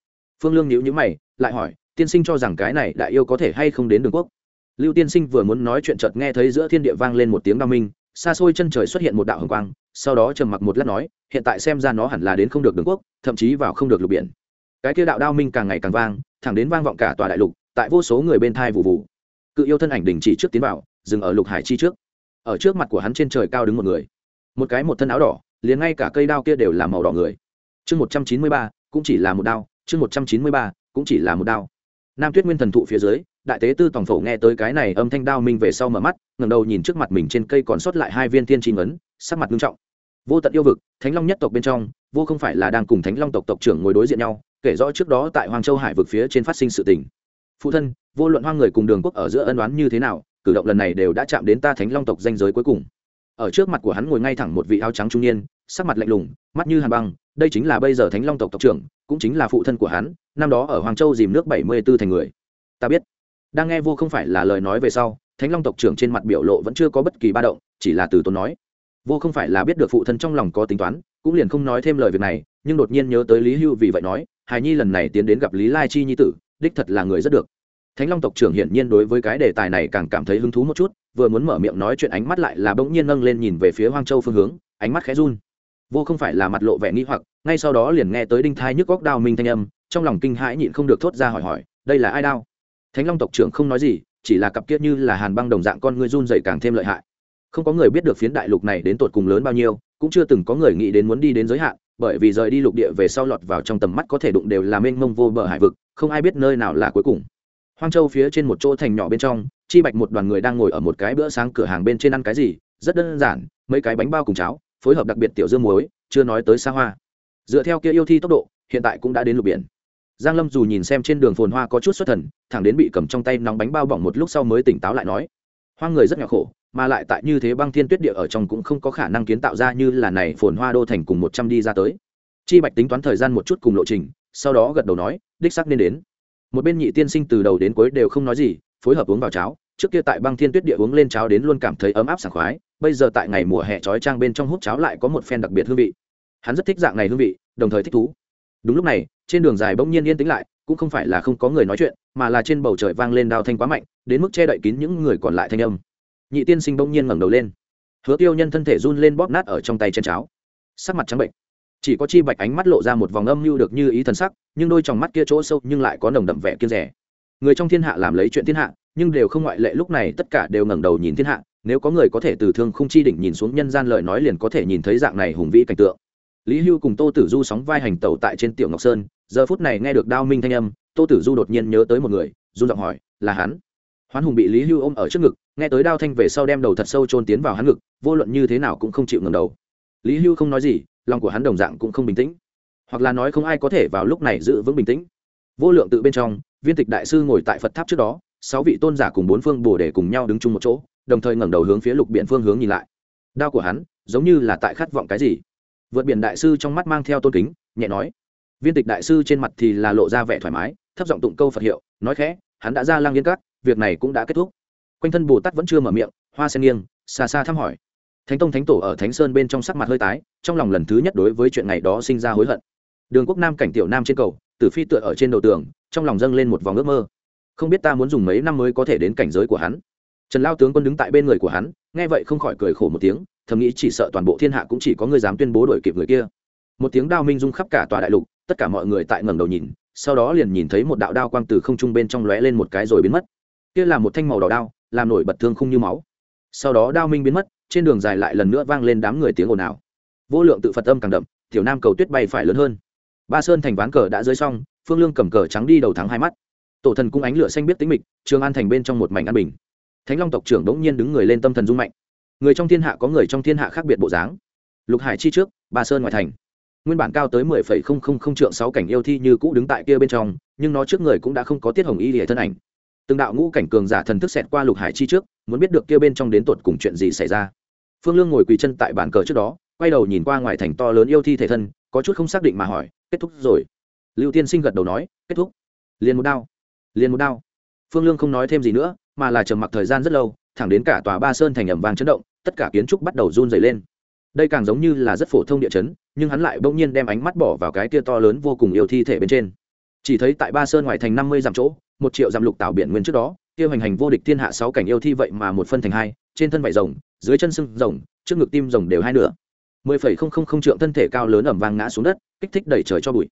Phương lương nhíu nhíu mày, lại hỏi tiên sinh cho rằng cái này đại yêu có thể hay không đến đường quốc. Lưu tiên sinh vừa muốn nói chuyện chợt nghe thấy giữa thiên địa vang lên một tiếng đao minh, xa xôi chân trời xuất hiện một đạo hồng quang, sau đó trầm mặc một lát nói, hiện tại xem ra nó hẳn là đến không được đường quốc, thậm chí vào không được lục biển. Cái kia đạo đao minh càng ngày càng vang, thẳng đến vang vọng cả tòa đại lục, tại vô số người bên thai vụ vụ. Cự yêu thân ảnh đình chỉ trước tiến vào, dừng ở lục hải chi trước. Ở trước mặt của hắn trên trời cao đứng một người. Một cái một thân áo đỏ, liền ngay cả cây đao kia đều là màu đỏ người. Chương một trăm chín mươi ba, cũng chỉ là một đao, chương một trăm chín mươi ba, cũng chỉ là một đao nam tuyết nguyên thần thụ phía dưới, đại tế tư tổng phổ nghe tới cái này âm thanh đao minh về sau mở mắt, ngẩng đầu nhìn trước mặt mình trên cây còn sót lại hai viên tiên tri ấn sắc mặt nghiêm trọng. Vô tận yêu vực, thánh long nhất tộc bên trong, vô không phải là đang cùng thánh long tộc tộc trưởng ngồi đối diện nhau, kể rõ trước đó tại hoàng châu hải vực phía trên phát sinh sự tình. Phụ thân, vô luận hoang người cùng đường quốc ở giữa ân đoán như thế nào, cử động lần này đều đã chạm đến ta thánh long tộc danh giới cuối cùng. Ở trước mặt của hắn ngồi ngay thẳng một vị áo trắng trung niên, sắc mặt lạnh lùng, mắt như hàn băng, đây chính là bây giờ thánh long tộc tộc trưởng cũng chính là phụ thân của hắn, năm đó ở hoàng châu dìm nước bảy mươi b ố thành người. Ta biết. Đang nghe vô không phải là lời nói về sau, thánh long tộc trưởng trên mặt biểu lộ vẫn chưa có bất kỳ ba động, chỉ là từ tốn nói. Vô không phải là biết được phụ thân trong lòng có tính toán, cũng liền không nói thêm lời việc này, nhưng đột nhiên nhớ tới lý hưu vì vậy nói, hài nhi lần này tiến đến gặp lý lai chi nhi tử, đích thật là người rất được. Thánh long tộc trưởng hiển nhiên đối với cái đề tài này càng cảm thấy hứng thú một chút, vừa muốn mở miệng nói chuyện ánh mắt lại là bỗng nhiên nâng lên nhìn về phía hoang châu phương hướng, ánh mắt khẽ run. Vô không phải là mặt lộ vẻ nghi hoặc ngay sau đó liền nghe tới đinh thai nhức góc đao minh thanh âm, trong lòng kinh hãi nhịn không được thốt ra hỏi hỏi, đây là ai đao? Thánh long tộc trưởng không nói gì, chỉ là cặp kiết như là hàn băng đồng dạng con người run dày càng thêm lợi hại. Không có người biết được phiến đại lục này đến tột cùng lớn bao nhiêu, cũng chưa từng có người nghĩ đến muốn đi đến giới hạn, bởi vì rời đi lục địa về sau lọt vào trong tầm mắt có thể đụng đều là mênh mông vô bờ hải vực, không ai biết nơi nào là cuối cùng. Hoang châu phía trên một chỗ thành nhỏ bên trong, chi bạch một đoàn người đang ngồi ở một cái bữa sáng cửa hàng bên trên ăn cái gì, rất đơn giản, mấy cái bánh bao cùng cháo, phối hợp đặc biệt tiểu dương muối, chưa nói tới xa hoa dựa theo kia yêu thi tốc độ, hiện tại cũng đã đến lục biển. Giang lâm dù nhìn xem trên đường phồn hoa có chút xuất thần, thẳng đến bị cầm trong tay nóng bánh bao bỏng một lúc sau mới tỉnh táo lại nói, hoang người rất nhỏ khổ, mà lại tại như thế băng thiên tuyết địa ở trong cũng không có khả năng kiến tạo ra như là này phồn hoa đô thành cùng một trăm đi ra tới. Chi bạch tính toán thời gian một chút cùng lộ trình, sau đó gật đầu nói, đích sắc nên đến. Một bên nhị tiên sinh từ đầu đến cuối đều không nói gì, phối hợp uống vào cháo, trước kia tại băng thiên tuyết địa uống lên cháo đến luôn cảm thấy ấm áp sảng khoái, bây giờ tại ngày mùa hè trói trang bên trong hút cháo lại có một phen đặc biệt hương vị hắn rất thích dạng này hương vị, đồng thời thích thú. Đúng lúc này, trên đường dài bỗng nhiên yên tĩnh lại, cũng không phải là không có người nói chuyện, mà là trên bầu trời vang lên đao thanh quá mạnh, đến mức che đậy kín những người còn lại thanh âm. Nhị tiên sinh bỗng nhiên ngẩng đầu lên. Hứa tiêu nhân thân thể run lên bóp nát ở trong tay chân cháo. Sắc mặt trắng bệnh. Chỉ có chi bạch ánh mắt lộ ra một vòng âm mưu được như ý thần sắc, nhưng đôi trong mắt kia chỗ sâu nhưng lại có nồng đậm vẻ kiên rẻ người trong thiên hạ làm lấy chuyện thiên hạ, nhưng đều không ngoại lệ lúc này tất cả đều ngẩng đầu nhìn thiên hạ, nếu có người có thể từ thương không chi đỉnh nhìn xuống nhân gian lời nói liền có thể nhìn thấy dạng này hùng vĩ cảnh tượng lý hưu cùng tô tử du sóng vai hành tẩu tại trên tiểu ngọc sơn. Giờ phút này nghe được đao minh thanh âm, tô tử du đột nhiên nhớ tới một người, run giọng hỏi, là hắn? Hoán hùng bị lý hưu ôm ở trước ngực, nghe tới đao thanh về sau đem đầu thật sâu trôn tiến vào hắn ngực, vô luận như thế nào cũng không chịu ngẩng đầu. Lý hưu không nói gì, lòng của hắn đồng dạng cũng không bình tĩnh. Hoặc là nói không ai có thể vào lúc này giữ vững bình tĩnh. Vô lượng tự bên trong, viên tịch đại sư ngồi tại phật tháp trước đó, sáu vị tôn giả cùng bốn phương bồ để cùng nhau đứng chung một chỗ, đồng thời ngẩng đầu hướng phía lục biển phương hướng nhìn lại. Đao của hắn giống như là tại khát vọng cái gì? Vượt biển đại sư trong mắt mang theo tôn kính, nhẹ nói, viên tịch đại sư trên mặt thì là lộ ra vẻ thoải mái, thấp giọng tụng câu phật hiệu, nói khẽ, hắn đã ra lang yên cát việc này cũng đã kết thúc. Quanh thân bồ tát vẫn chưa mở miệng, hoa sen nghiêng, xa xa thăm hỏi. Thánh tông thánh tổ ở thánh sơn bên trong sắc mặt hơi tái, trong lòng lần thứ nhất đối với chuyện này đó sinh ra hối hận. Đường quốc nam cảnh tiểu nam trên cầu, tử phi tựa ở trên đầu tường, trong lòng dâng lên một vòng ước mơ. Không biết ta muốn dùng mấy năm mới có thể đến cảnh giới của hắn? Trần lao tướng quân đứng tại bên người của hắn, nghe vậy không khỏi cười khổ một tiếng thầm nghĩ chỉ sợ toàn bộ thiên hạ cũng chỉ có người dám tuyên bố đổi kịp người kia. Một tiếng đao minh rung khắp cả tòa đại lục, tất cả mọi người tại ngẩng đầu nhìn, sau đó liền nhìn thấy một đạo đao quang từ không trung bên trong lóe lên một cái rồi biến mất. Kia là một thanh màu đỏ đao, làm nổi bật thương không như máu. Sau đó đao minh biến mất, trên đường dài lại lần nữa vang lên đám người tiếng ồn ào. Vô lượng tự phật âm càng đậm, tiểu nam cầu tuyết bay phải lớn hơn. Ba sơn thành ván cờ đã rơi xong, phương lương cầm cờ trắng đi đầu thắng hai mắt. Tổ thần cung ánh lửa xanh biết tính mịch, trường an thành bên trong một mảnh an bình. Thánh long tộc trưởng đỗng nhiên đứng người lên tâm thần dung mạnh người trong thiên hạ có người trong thiên hạ khác biệt bộ dáng. Lục hải chi trước, ba sơn ngoại thành. Nguyên bản cao tới mười phẩy không không không trượng sáu cảnh yêu thi như cũ đứng tại kia bên trong, nhưng nó trước người cũng đã không có tiết hồng y lìa thân ảnh. Từng đạo ngũ cảnh cường giả thần thức xẹt qua lục hải chi trước, muốn biết được kia bên trong đến tột cùng chuyện gì xảy ra. Phương lương ngồi quỳ chân tại bàn cờ trước đó, quay đầu nhìn qua ngoài thành to lớn yêu thi thể thân, có chút không xác định mà hỏi, kết thúc rồi? Lưu tiên sinh gật đầu nói, kết thúc. Liền một đao. Liền một đao. Phương lương không nói thêm gì nữa, mà là trầm mặc thời gian rất lâu thẳng đến cả tòa ba sơn thành ẩm vàng chấn động, tất cả kiến trúc bắt đầu run dày lên. Đây càng giống như là rất phổ thông địa chấn, nhưng hắn lại bỗng nhiên đem ánh mắt bỏ vào cái tia to lớn vô cùng yêu thi thể bên trên. Chỉ thấy tại ba sơn ngoài thành năm mươi dặm chỗ, một triệu dặm lục tạo biển nguyên trước đó tiêu hành hành vô địch thiên hạ sáu cảnh yêu thi vậy mà một phân thành hai, trên thân vải rồng, dưới chân sưng rồng, trước ngực tim rồng đều hai nửa. Mười phẩy không không không trượng thân thể cao lớn ẩm vang ngã xuống đất, kích thích đẩy trời cho bụi.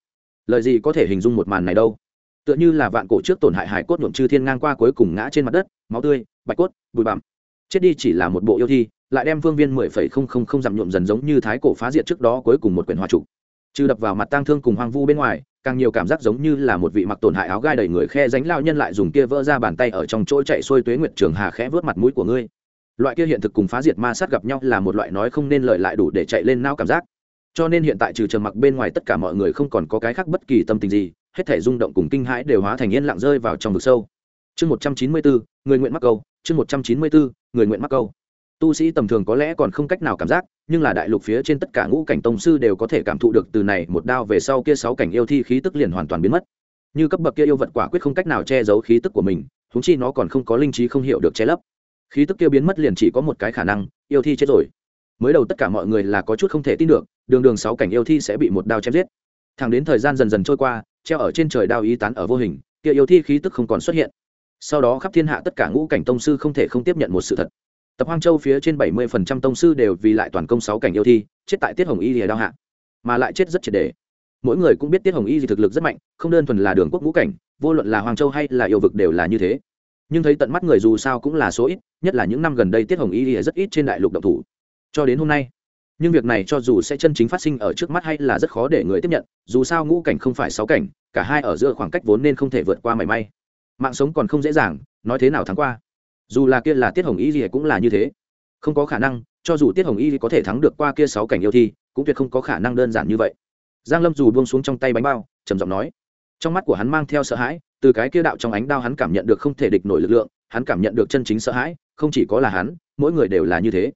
Lời gì có thể hình dung một màn này đâu? Tựa như là vạn cổ trước tổn hại hải cốt nhuộm chư thiên ngang qua cuối cùng ngã trên mặt đất, máu tươi bạch cốt bụi bặm. Chết đi chỉ là một bộ yêu thi, lại đem vương viên mười phẩy không không không dặm nhuộm dần giống như thái cổ phá diệt trước đó cuối cùng một quyển hoa trục. Trừ đập vào mặt tang thương cùng hoang vu bên ngoài, càng nhiều cảm giác giống như là một vị mặc tổn hại áo gai đầy người khe ránh lao nhân lại dùng kia vỡ ra bàn tay ở trong chỗ chạy xuôi tuế nguyệt trường hà khẽ vớt mặt mũi của ngươi. Loại kia hiện thực cùng phá diệt ma sát gặp nhau là một loại nói không nên lợi lại đủ để chạy lên nao cảm giác. Cho nên hiện tại trừ trầm mặc bên ngoài tất cả mọi người không còn có cái khác bất kỳ tâm tình gì, hết thể rung động cùng kinh hãi đều hóa thành yên lặng rơi vào trong vực sâu. Chương một trăm chín mươi bốn, người nguyện mắc câu chương một trăm chín mươi bốn, người nguyện mắc câu. Tu sĩ tầm thường có lẽ còn không cách nào cảm giác, nhưng là đại lục phía trên tất cả ngũ cảnh tông sư đều có thể cảm thụ được từ này một đao về sau kia sáu cảnh yêu thi khí tức liền hoàn toàn biến mất. Như cấp bậc kia yêu vật quả quyết không cách nào che giấu khí tức của mình húng chi nó còn không có linh trí không hiểu được che lấp. Khí tức kia biến mất liền chỉ có một cái khả năng, yêu thi chết rồi. Mới đầu tất cả mọi người là có chút không thể tin được, đường đường sáu cảnh yêu thi sẽ bị một đao chém giết. Thẳng đến thời gian dần dần trôi qua, treo ở trên trời đao ý tán ở vô hình, kia yêu thi khí tức không còn xuất hiện sau đó khắp thiên hạ tất cả ngũ cảnh tông sư không thể không tiếp nhận một sự thật. Tập hoang châu phía trên bảy mươi phần trăm tông sư đều vì lại toàn công sáu cảnh yêu thi, chết tại tiết hồng y lìa đao hạ, mà lại chết rất triệt đề. Mỗi người cũng biết tiết hồng y thì thực lực rất mạnh, không đơn thuần là đường quốc ngũ cảnh, vô luận là hoàng châu hay là yêu vực đều là như thế. Nhưng thấy tận mắt người dù sao cũng là số ít, nhất là những năm gần đây tiết hồng y lìa rất ít trên đại lục độc thủ. Cho đến hôm nay, nhưng việc này cho dù sẽ chân chính phát sinh ở trước mắt hay là rất khó để người tiếp nhận, dù sao ngũ cảnh không phải sáu cảnh, cả hai ở giữa khoảng cách vốn nên không thể vượt qua mảy may mạng sống còn không dễ dàng, nói thế nào thắng qua. Dù là kia là tiết hồng y gì cũng là như thế. Không có khả năng, cho dù tiết hồng y có thể thắng được qua kia sáu cảnh yêu thi, cũng tuyệt không có khả năng đơn giản như vậy. Giang lâm dù buông xuống trong tay bánh bao, trầm giọng nói. Trong mắt của hắn mang theo sợ hãi, từ cái kia đạo trong ánh đao hắn cảm nhận được không thể địch nổi lực lượng, hắn cảm nhận được chân chính sợ hãi, không chỉ có là hắn, mỗi người đều là như thế.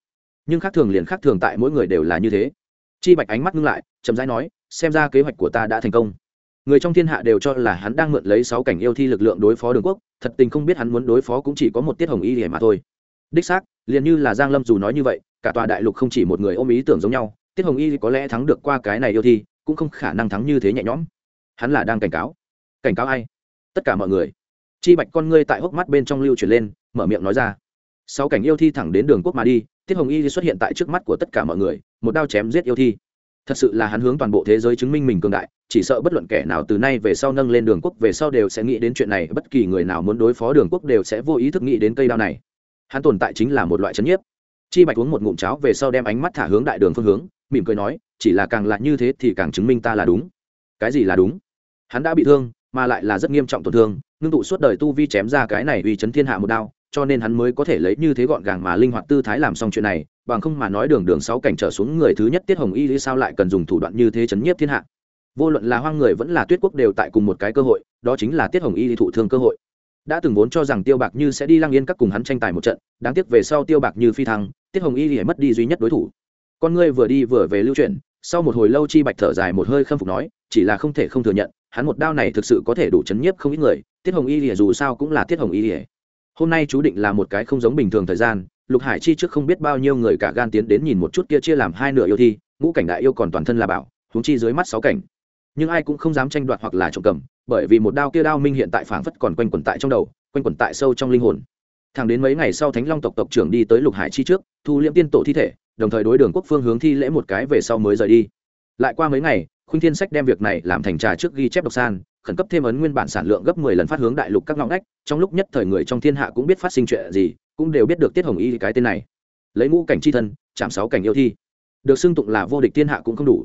Nhưng khác thường liền khác thường tại mỗi người đều là như thế. Chi bạch ánh mắt ngưng lại, chậm rãi nói, xem ra kế hoạch của ta đã thành công người trong thiên hạ đều cho là hắn đang mượn lấy sáu cảnh yêu thi lực lượng đối phó đường quốc, thật tình không biết hắn muốn đối phó cũng chỉ có một tiết hồng y để mà thôi. Đích xác, liền như là giang lâm dù nói như vậy, cả tòa đại lục không chỉ một người ôm ý tưởng giống nhau, tiết hồng y có lẽ thắng được qua cái này yêu thi, cũng không khả năng thắng như thế nhẹ nhõm. Hắn là đang cảnh cáo. Cảnh cáo ai? Tất cả mọi người. Chi bạch con ngươi tại hốc mắt bên trong lưu chuyển lên, mở miệng nói ra. Sáu cảnh yêu thi thẳng đến đường quốc mà đi, tiết hồng y xuất hiện tại trước mắt của tất cả mọi người, một đao chém giết yêu thi thật sự là hắn hướng toàn bộ thế giới chứng minh mình cường đại, chỉ sợ bất luận kẻ nào từ nay về sau nâng lên đường quốc về sau đều sẽ nghĩ đến chuyện này, bất kỳ người nào muốn đối phó đường quốc đều sẽ vô ý thức nghĩ đến cây đao này. Hắn tồn tại chính là một loại chấn nhiếp. Chi bạch uống một ngụm cháo về sau đem ánh mắt thả hướng đại đường phương hướng, mỉm cười nói, chỉ là càng lạ như thế thì càng chứng minh ta là đúng. Cái gì là đúng? Hắn đã bị thương, mà lại là rất nghiêm trọng tổn thương, ngưng tụ suốt đời tu vi chém ra cái này uy chấn thiên hạ một đao, cho nên hắn mới có thể lấy như thế gọn gàng mà linh hoạt tư thái làm xong chuyện này bằng không mà nói đường đường sáu cảnh trở xuống người thứ nhất tiết hồng y lý sao lại cần dùng thủ đoạn như thế chấn nhiếp thiên hạ? Vô luận là hoang người vẫn là tuyết quốc đều tại cùng một cái cơ hội, đó chính là tiết hồng y lý thụ thương cơ hội. Đã từng vốn cho rằng tiêu bạc như sẽ đi lăng yên các cùng hắn tranh tài một trận, đáng tiếc về sau tiêu bạc như phi thăng, tiết hồng y lý mất đi duy nhất đối thủ. Con ngươi vừa đi vừa về lưu chuyển, sau một hồi lâu chi bạch thở dài một hơi khâm phục nói, chỉ là không thể không thừa nhận, hắn một đao này thực sự có thể đủ chấn nhiếp không ít người, tiết hồng y lìa dù sao cũng là tiết hồng y lìa hôm nay chú định là một cái không giống bình thường thời gian lục hải chi trước không biết bao nhiêu người cả gan tiến đến nhìn một chút kia chia làm hai nửa yêu thi, ngũ cảnh đại yêu còn toàn thân là bảo, huống chi dưới mắt sáu cảnh. Nhưng ai cũng không dám tranh đoạt hoặc là trộm cầm, bởi vì một đao kia đao minh hiện tại phảng phất còn quanh quẩn tại trong đầu, quanh quẩn tại sâu trong linh hồn. Thẳng đến mấy ngày sau thánh long tộc tộc trưởng đi tới lục hải chi trước, thu liễm tiên tổ thi thể, đồng thời đối đường quốc phương hướng thi lễ một cái về sau mới rời đi. Lại qua mấy ngày, khuynh thiên sách đem việc này làm thành trà trước ghi chép độc san, khẩn cấp thêm ấn nguyên bản sản lượng gấp mười lần phát hướng đại lục các ngõ ngách, trong lúc nhất thời người trong thiên hạ cũng biết phát sinh chuyện gì cũng đều biết được tiết hồng y cái tên này lấy ngũ cảnh c h i thân chạm sáu cảnh yêu thi được xưng tụng là vô địch thiên hạ cũng không đủ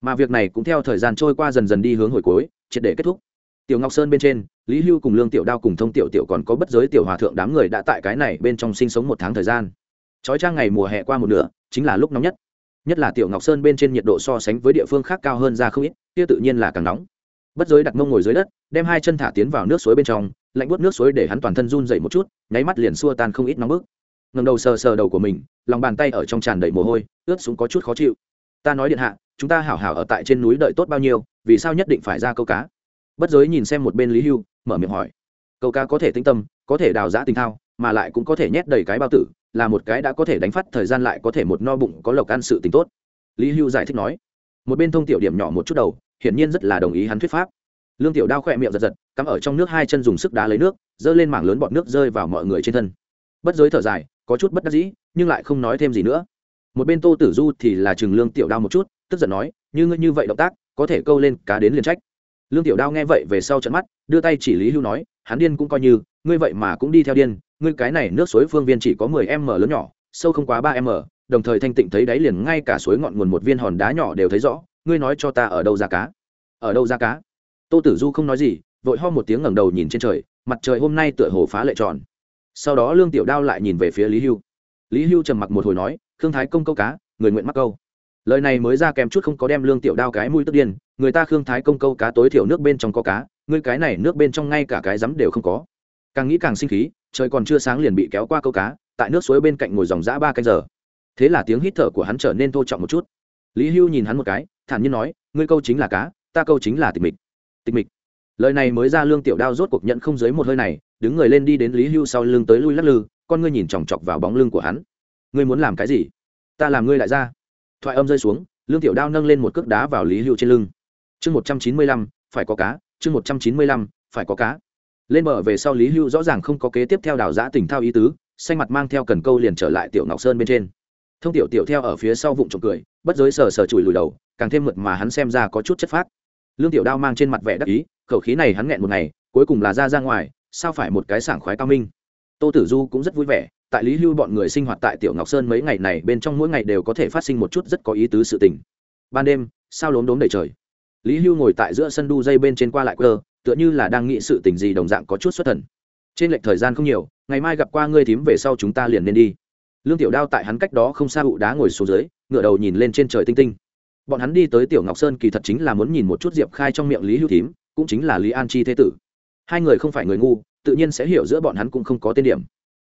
mà việc này cũng theo thời gian trôi qua dần dần đi hướng hồi cuối triệt để kết thúc tiểu ngọc sơn bên trên lý hưu cùng lương tiểu đao cùng thông tiểu tiểu còn có bất giới tiểu hòa thượng đám người đã tại cái này bên trong sinh sống một tháng thời gian trói trang ngày mùa hè qua một nửa chính là lúc nóng nhất nhất là tiểu ngọc sơn bên trên nhiệt độ so sánh với địa phương khác cao hơn ra không ít kia tự nhiên là càng nóng bất giới đặt mông ngồi dưới đất, đem hai chân thả tiến vào nước suối bên trong, lạnh bút nước suối để hắn toàn thân run dậy một chút, nháy mắt liền xua tan không ít nóng bức. Ngầm đầu sờ sờ đầu của mình, lòng bàn tay ở trong tràn đầy mồ hôi, ướt xuống có chút khó chịu. Ta nói điện hạ, chúng ta hảo hảo ở tại trên núi đợi tốt bao nhiêu, vì sao nhất định phải ra câu cá? Bất giới nhìn xem một bên lý hưu, mở miệng hỏi. Câu cá có thể tinh tâm, có thể đào giã tinh thao, mà lại cũng có thể nhét đầy cái bao tử, là một cái đã có thể đánh phát thời gian lại có thể một no bụng có lộc ăn sự tính tốt. Lý hưu giải thích nói. Một bên thông tiểu điểm nhỏ một chút đầu hiển nhiên rất là đồng ý hắn thuyết pháp. Lương tiểu đao khỏe miệng giật giật, cắm ở trong nước hai chân dùng sức đá lấy nước dơ lên mảng lớn bọt nước rơi vào mọi người trên thân. Bất giới thở dài, có chút bất đắc dĩ, nhưng lại không nói thêm gì nữa. Một bên tô tử du thì là chừng lương tiểu đao một chút, tức giận nói, như ngươi như vậy động tác, có thể câu lên cá đến liền trách. Lương tiểu đao nghe vậy về sau trận mắt, đưa tay chỉ lý hưu nói, hắn điên cũng coi như, ngươi vậy mà cũng đi theo điên, ngươi cái này nước suối phương viên chỉ có mười m lớn nhỏ, sâu không quá ba m đồng thời thanh tịnh thấy đáy liền ngay cả suối ngọn nguồn một viên hòn đá nhỏ đều thấy rõ ngươi nói cho ta ở đâu ra cá? Ở đâu ra cá? Tô tử du không nói gì, vội ho một tiếng ngẩng đầu nhìn trên trời, mặt trời hôm nay tựa hồ phá lệ tròn. Sau đó lương tiểu đao lại nhìn về phía lý hưu. Lý hưu trầm mặc một hồi nói, khương thái công câu cá, người nguyện mắc câu. Lời này mới ra kèm chút không có đem lương tiểu đao cái mũi tức điên, người ta khương thái công câu cá tối thiểu nước bên trong có cá, ngươi cái này nước bên trong ngay cả cái rắm đều không có. Càng nghĩ càng sinh khí, trời còn chưa sáng liền bị kéo qua câu cá, tại nước suối bên cạnh ngồi dòng dã ba canh giờ. Thế là tiếng hít thở của hắn trở nên thô trọng một chút. Lý hưu nhìn hắn một cái thản nhiên nói, ngươi câu chính là cá, ta câu chính là tịch mịch. Tịch mịch. Lời này mới ra lương tiểu đao rốt cuộc nhận không dưới một hơi này, đứng người lên đi đến lý hưu sau lưng tới lui lắc lư, con ngươi nhìn chòng chọc vào bóng lưng của hắn. Ngươi muốn làm cái gì? Ta làm ngươi lại ra thoại âm rơi xuống, lương tiểu đao nâng lên một cước đá vào lý hưu trên lưng. Chương một trăm chín mươi lăm, phải có cá, chương một trăm chín mươi lăm, phải có cá. Lên bờ về sau lý hưu rõ ràng không có kế tiếp theo đào giã tỉnh thao ý tứ, xanh mặt mang theo cần câu liền trở lại tiểu ngọc sơn bên trên. Thông tiểu tiểu theo ở phía sau vụng trộm cười, bất giới sờ sờ chùi lùi đầu càng thêm mượt mà hắn xem ra có chút chất phác. Lương tiểu đao mang trên mặt vẻ đắc ý, khẩu khí này hắn nghẹn một ngày, cuối cùng là ra ra ngoài, sao phải một cái sảng khoái cao minh. Tô tử du cũng rất vui vẻ, tại lý hưu bọn người sinh hoạt tại tiểu ngọc sơn mấy ngày này bên trong mỗi ngày đều có thể phát sinh một chút rất có ý tứ sự tình. Ban đêm, sao lốm đốm đầy trời? Lý hưu ngồi tại giữa sân đu dây bên trên qua lại cơ, tựa như là đang nghĩ sự tình gì đồng dạng có chút xuất thần. Trên lệch thời gian không nhiều, ngày mai gặp qua ngươi thím về sau chúng ta liền nên đi. Lương tiểu đao tại hắn cách đó không xa ụ đá ngồi xuống dưới ngựa đầu nhìn lên trên trời tinh tinh bọn hắn đi tới tiểu ngọc sơn kỳ thật chính là muốn nhìn một chút diệp khai trong miệng lý hưu thím, cũng chính là lý an chi thế tử. Hai người không phải người ngu, tự nhiên sẽ hiểu giữa bọn hắn cũng không có tên điểm.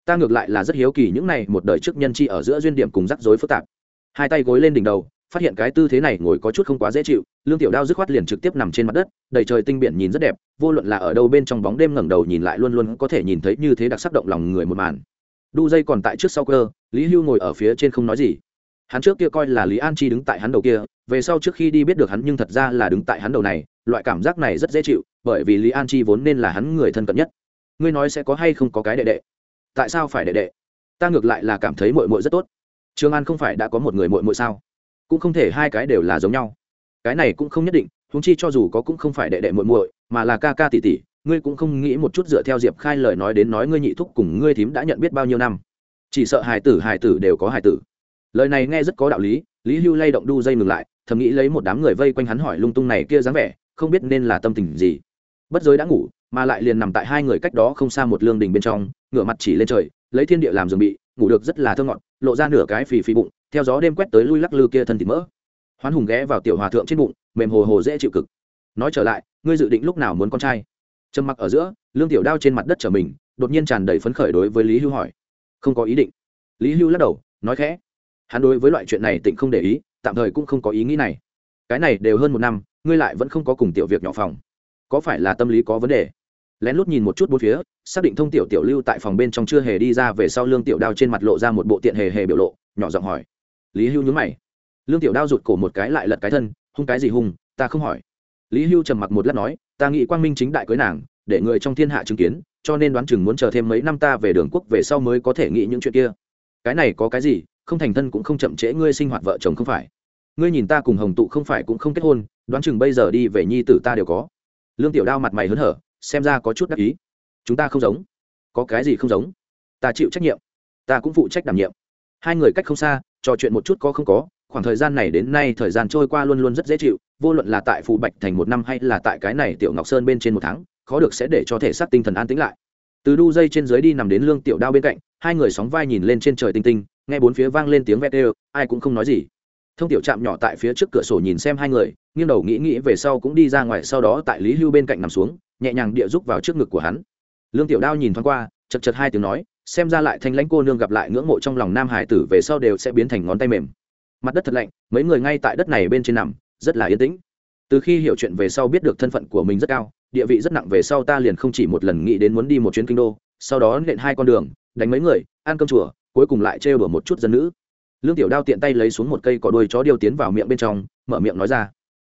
Ta ngược lại là rất hiếu kỳ những này một đời trước nhân chi ở giữa duyên điểm cùng rắc rối phức tạp. Hai tay gối lên đỉnh đầu, phát hiện cái tư thế này ngồi có chút không quá dễ chịu, lương tiểu đao dứt khoát liền trực tiếp nằm trên mặt đất, đầy trời tinh biển nhìn rất đẹp, vô luận là ở đâu bên trong bóng đêm ngẩng đầu nhìn lại luôn luôn có thể nhìn thấy như thế đặc sắc động lòng người một màn. Đu dây còn tại trước sau cơ, lý hưu ngồi ở phía trên không nói gì hắn trước kia coi là lý an chi đứng tại hắn đầu kia, về sau trước khi đi biết được hắn nhưng thật ra là đứng tại hắn đầu này, loại cảm giác này rất dễ chịu, bởi vì lý an chi vốn nên là hắn người thân cận nhất. Ngươi nói sẽ có hay không có cái đệ đệ? Tại sao phải đệ đệ? Ta ngược lại là cảm thấy mội mội rất tốt. Trương an không phải đã có một người mội mội sao? Cũng không thể hai cái đều là giống nhau. Cái này cũng không nhất định húng chi cho dù có cũng không phải đệ đệ muội muội, mà là ca ca tỷ tỷ, ngươi cũng không nghĩ một chút dựa theo diệp khai lời nói đến nói ngươi nhị thúc cùng ngươi thím đã nhận biết bao nhiêu năm. Chỉ sợ hài tử hài tử đều có hài tử lời này nghe rất có đạo lý lý hưu lay động đu dây ngừng lại, thầm nghĩ lấy một đám người vây quanh hắn hỏi lung tung này kia dáng vẻ, không biết nên là tâm tình gì. Bất giới đã ngủ, mà lại liền nằm tại hai người cách đó không xa một lương đình bên trong, ngửa mặt chỉ lên trời, lấy thiên địa làm giường bị, ngủ được rất là thơ ngọt, lộ ra nửa cái phì phì bụng, theo gió đêm quét tới lui lắc lư kia thân thịt mỡ. Hoán hùng ghé vào tiểu hòa thượng trên bụng, mềm hồ hồ dễ chịu cực. Nói trở lại, ngươi dự định lúc nào muốn con trai? Trầm mặc ở giữa, lương tiểu đao trên mặt đất trở mình, đột nhiên tràn đầy phấn khởi đối với lý hưu hỏi. Không có ý định. Lý hưu lắc đầu, nói khẽ hắn đối với loại chuyện này tịnh không để ý, tạm thời cũng không có ý nghĩ này. Cái này đều hơn một năm, ngươi lại vẫn không có cùng tiểu việc nhỏ phòng. Có phải là tâm lý có vấn đề? Lén lút nhìn một chút bốn phía, xác định thông tiểu tiểu lưu tại phòng bên trong chưa hề đi ra về sau lương tiểu đao trên mặt lộ ra một bộ tiện hề hề biểu lộ, nhỏ giọng hỏi. Lý hưu nhớ mày. Lương tiểu đao rụt cổ một cái lại lật cái thân, hung cái gì hung, ta không hỏi. Lý hưu trầm mặc một lát nói, ta nghĩ quang minh chính đại cưới nàng, để người trong thiên hạ chứng kiến, cho nên đoán chừng muốn chờ thêm mấy năm ta về đường quốc về sau mới có thể nghĩ những chuyện kia. Cái này có cái gì không thành thân cũng không chậm trễ ngươi sinh hoạt vợ chồng không phải. Ngươi nhìn ta cùng hồng tụ không phải cũng không kết hôn, đoán chừng bây giờ đi về nhi tử ta đều có. Lương tiểu đao mặt mày hớn hở, xem ra có chút đắc ý. Chúng ta không giống. Có cái gì không giống? Ta chịu trách nhiệm. Ta cũng phụ trách đảm nhiệm. Hai người cách không xa, trò chuyện một chút có không có, khoảng thời gian này đến nay thời gian trôi qua luôn luôn rất dễ chịu, vô luận là tại phụ bạch thành một năm hay là tại cái này tiểu ngọc sơn bên trên một tháng, khó được sẽ để cho thể xác tinh thần an tĩnh lại. Từ đu dây trên dưới đi nằm đến lương tiểu đao bên cạnh, hai người sóng vai nhìn lên trên trời tinh tinh nghe bốn phía vang lên tiếng vét đều, ai cũng không nói gì. Thông tiểu trạm nhỏ tại phía trước cửa sổ nhìn xem hai người, nghiêng đầu nghĩ nghĩ về sau cũng đi ra ngoài, sau đó tại lý hưu bên cạnh nằm xuống, nhẹ nhàng địa rúc vào trước ngực của hắn. Lương tiểu đao nhìn thoáng qua, chật chật hai tiếng nói, xem ra lại thanh lãnh cô nương gặp lại ngưỡng mộ trong lòng nam hải tử về sau đều sẽ biến thành ngón tay mềm. Mặt đất thật lạnh, mấy người ngay tại đất này bên trên nằm, rất là yên tĩnh. Từ khi hiểu chuyện về sau biết được thân phận của mình rất cao, địa vị rất nặng về sau ta liền không chỉ một lần nghĩ đến muốn đi một chuyến kinh đô, sau đó nện hai con đường, đánh mấy người, ăn cơm chùa cuối cùng lại trêu đùa một chút dân nữ. Lương tiểu đao tiện tay lấy xuống một cây cỏ đuôi chó điêu tiến vào miệng bên trong, mở miệng nói ra.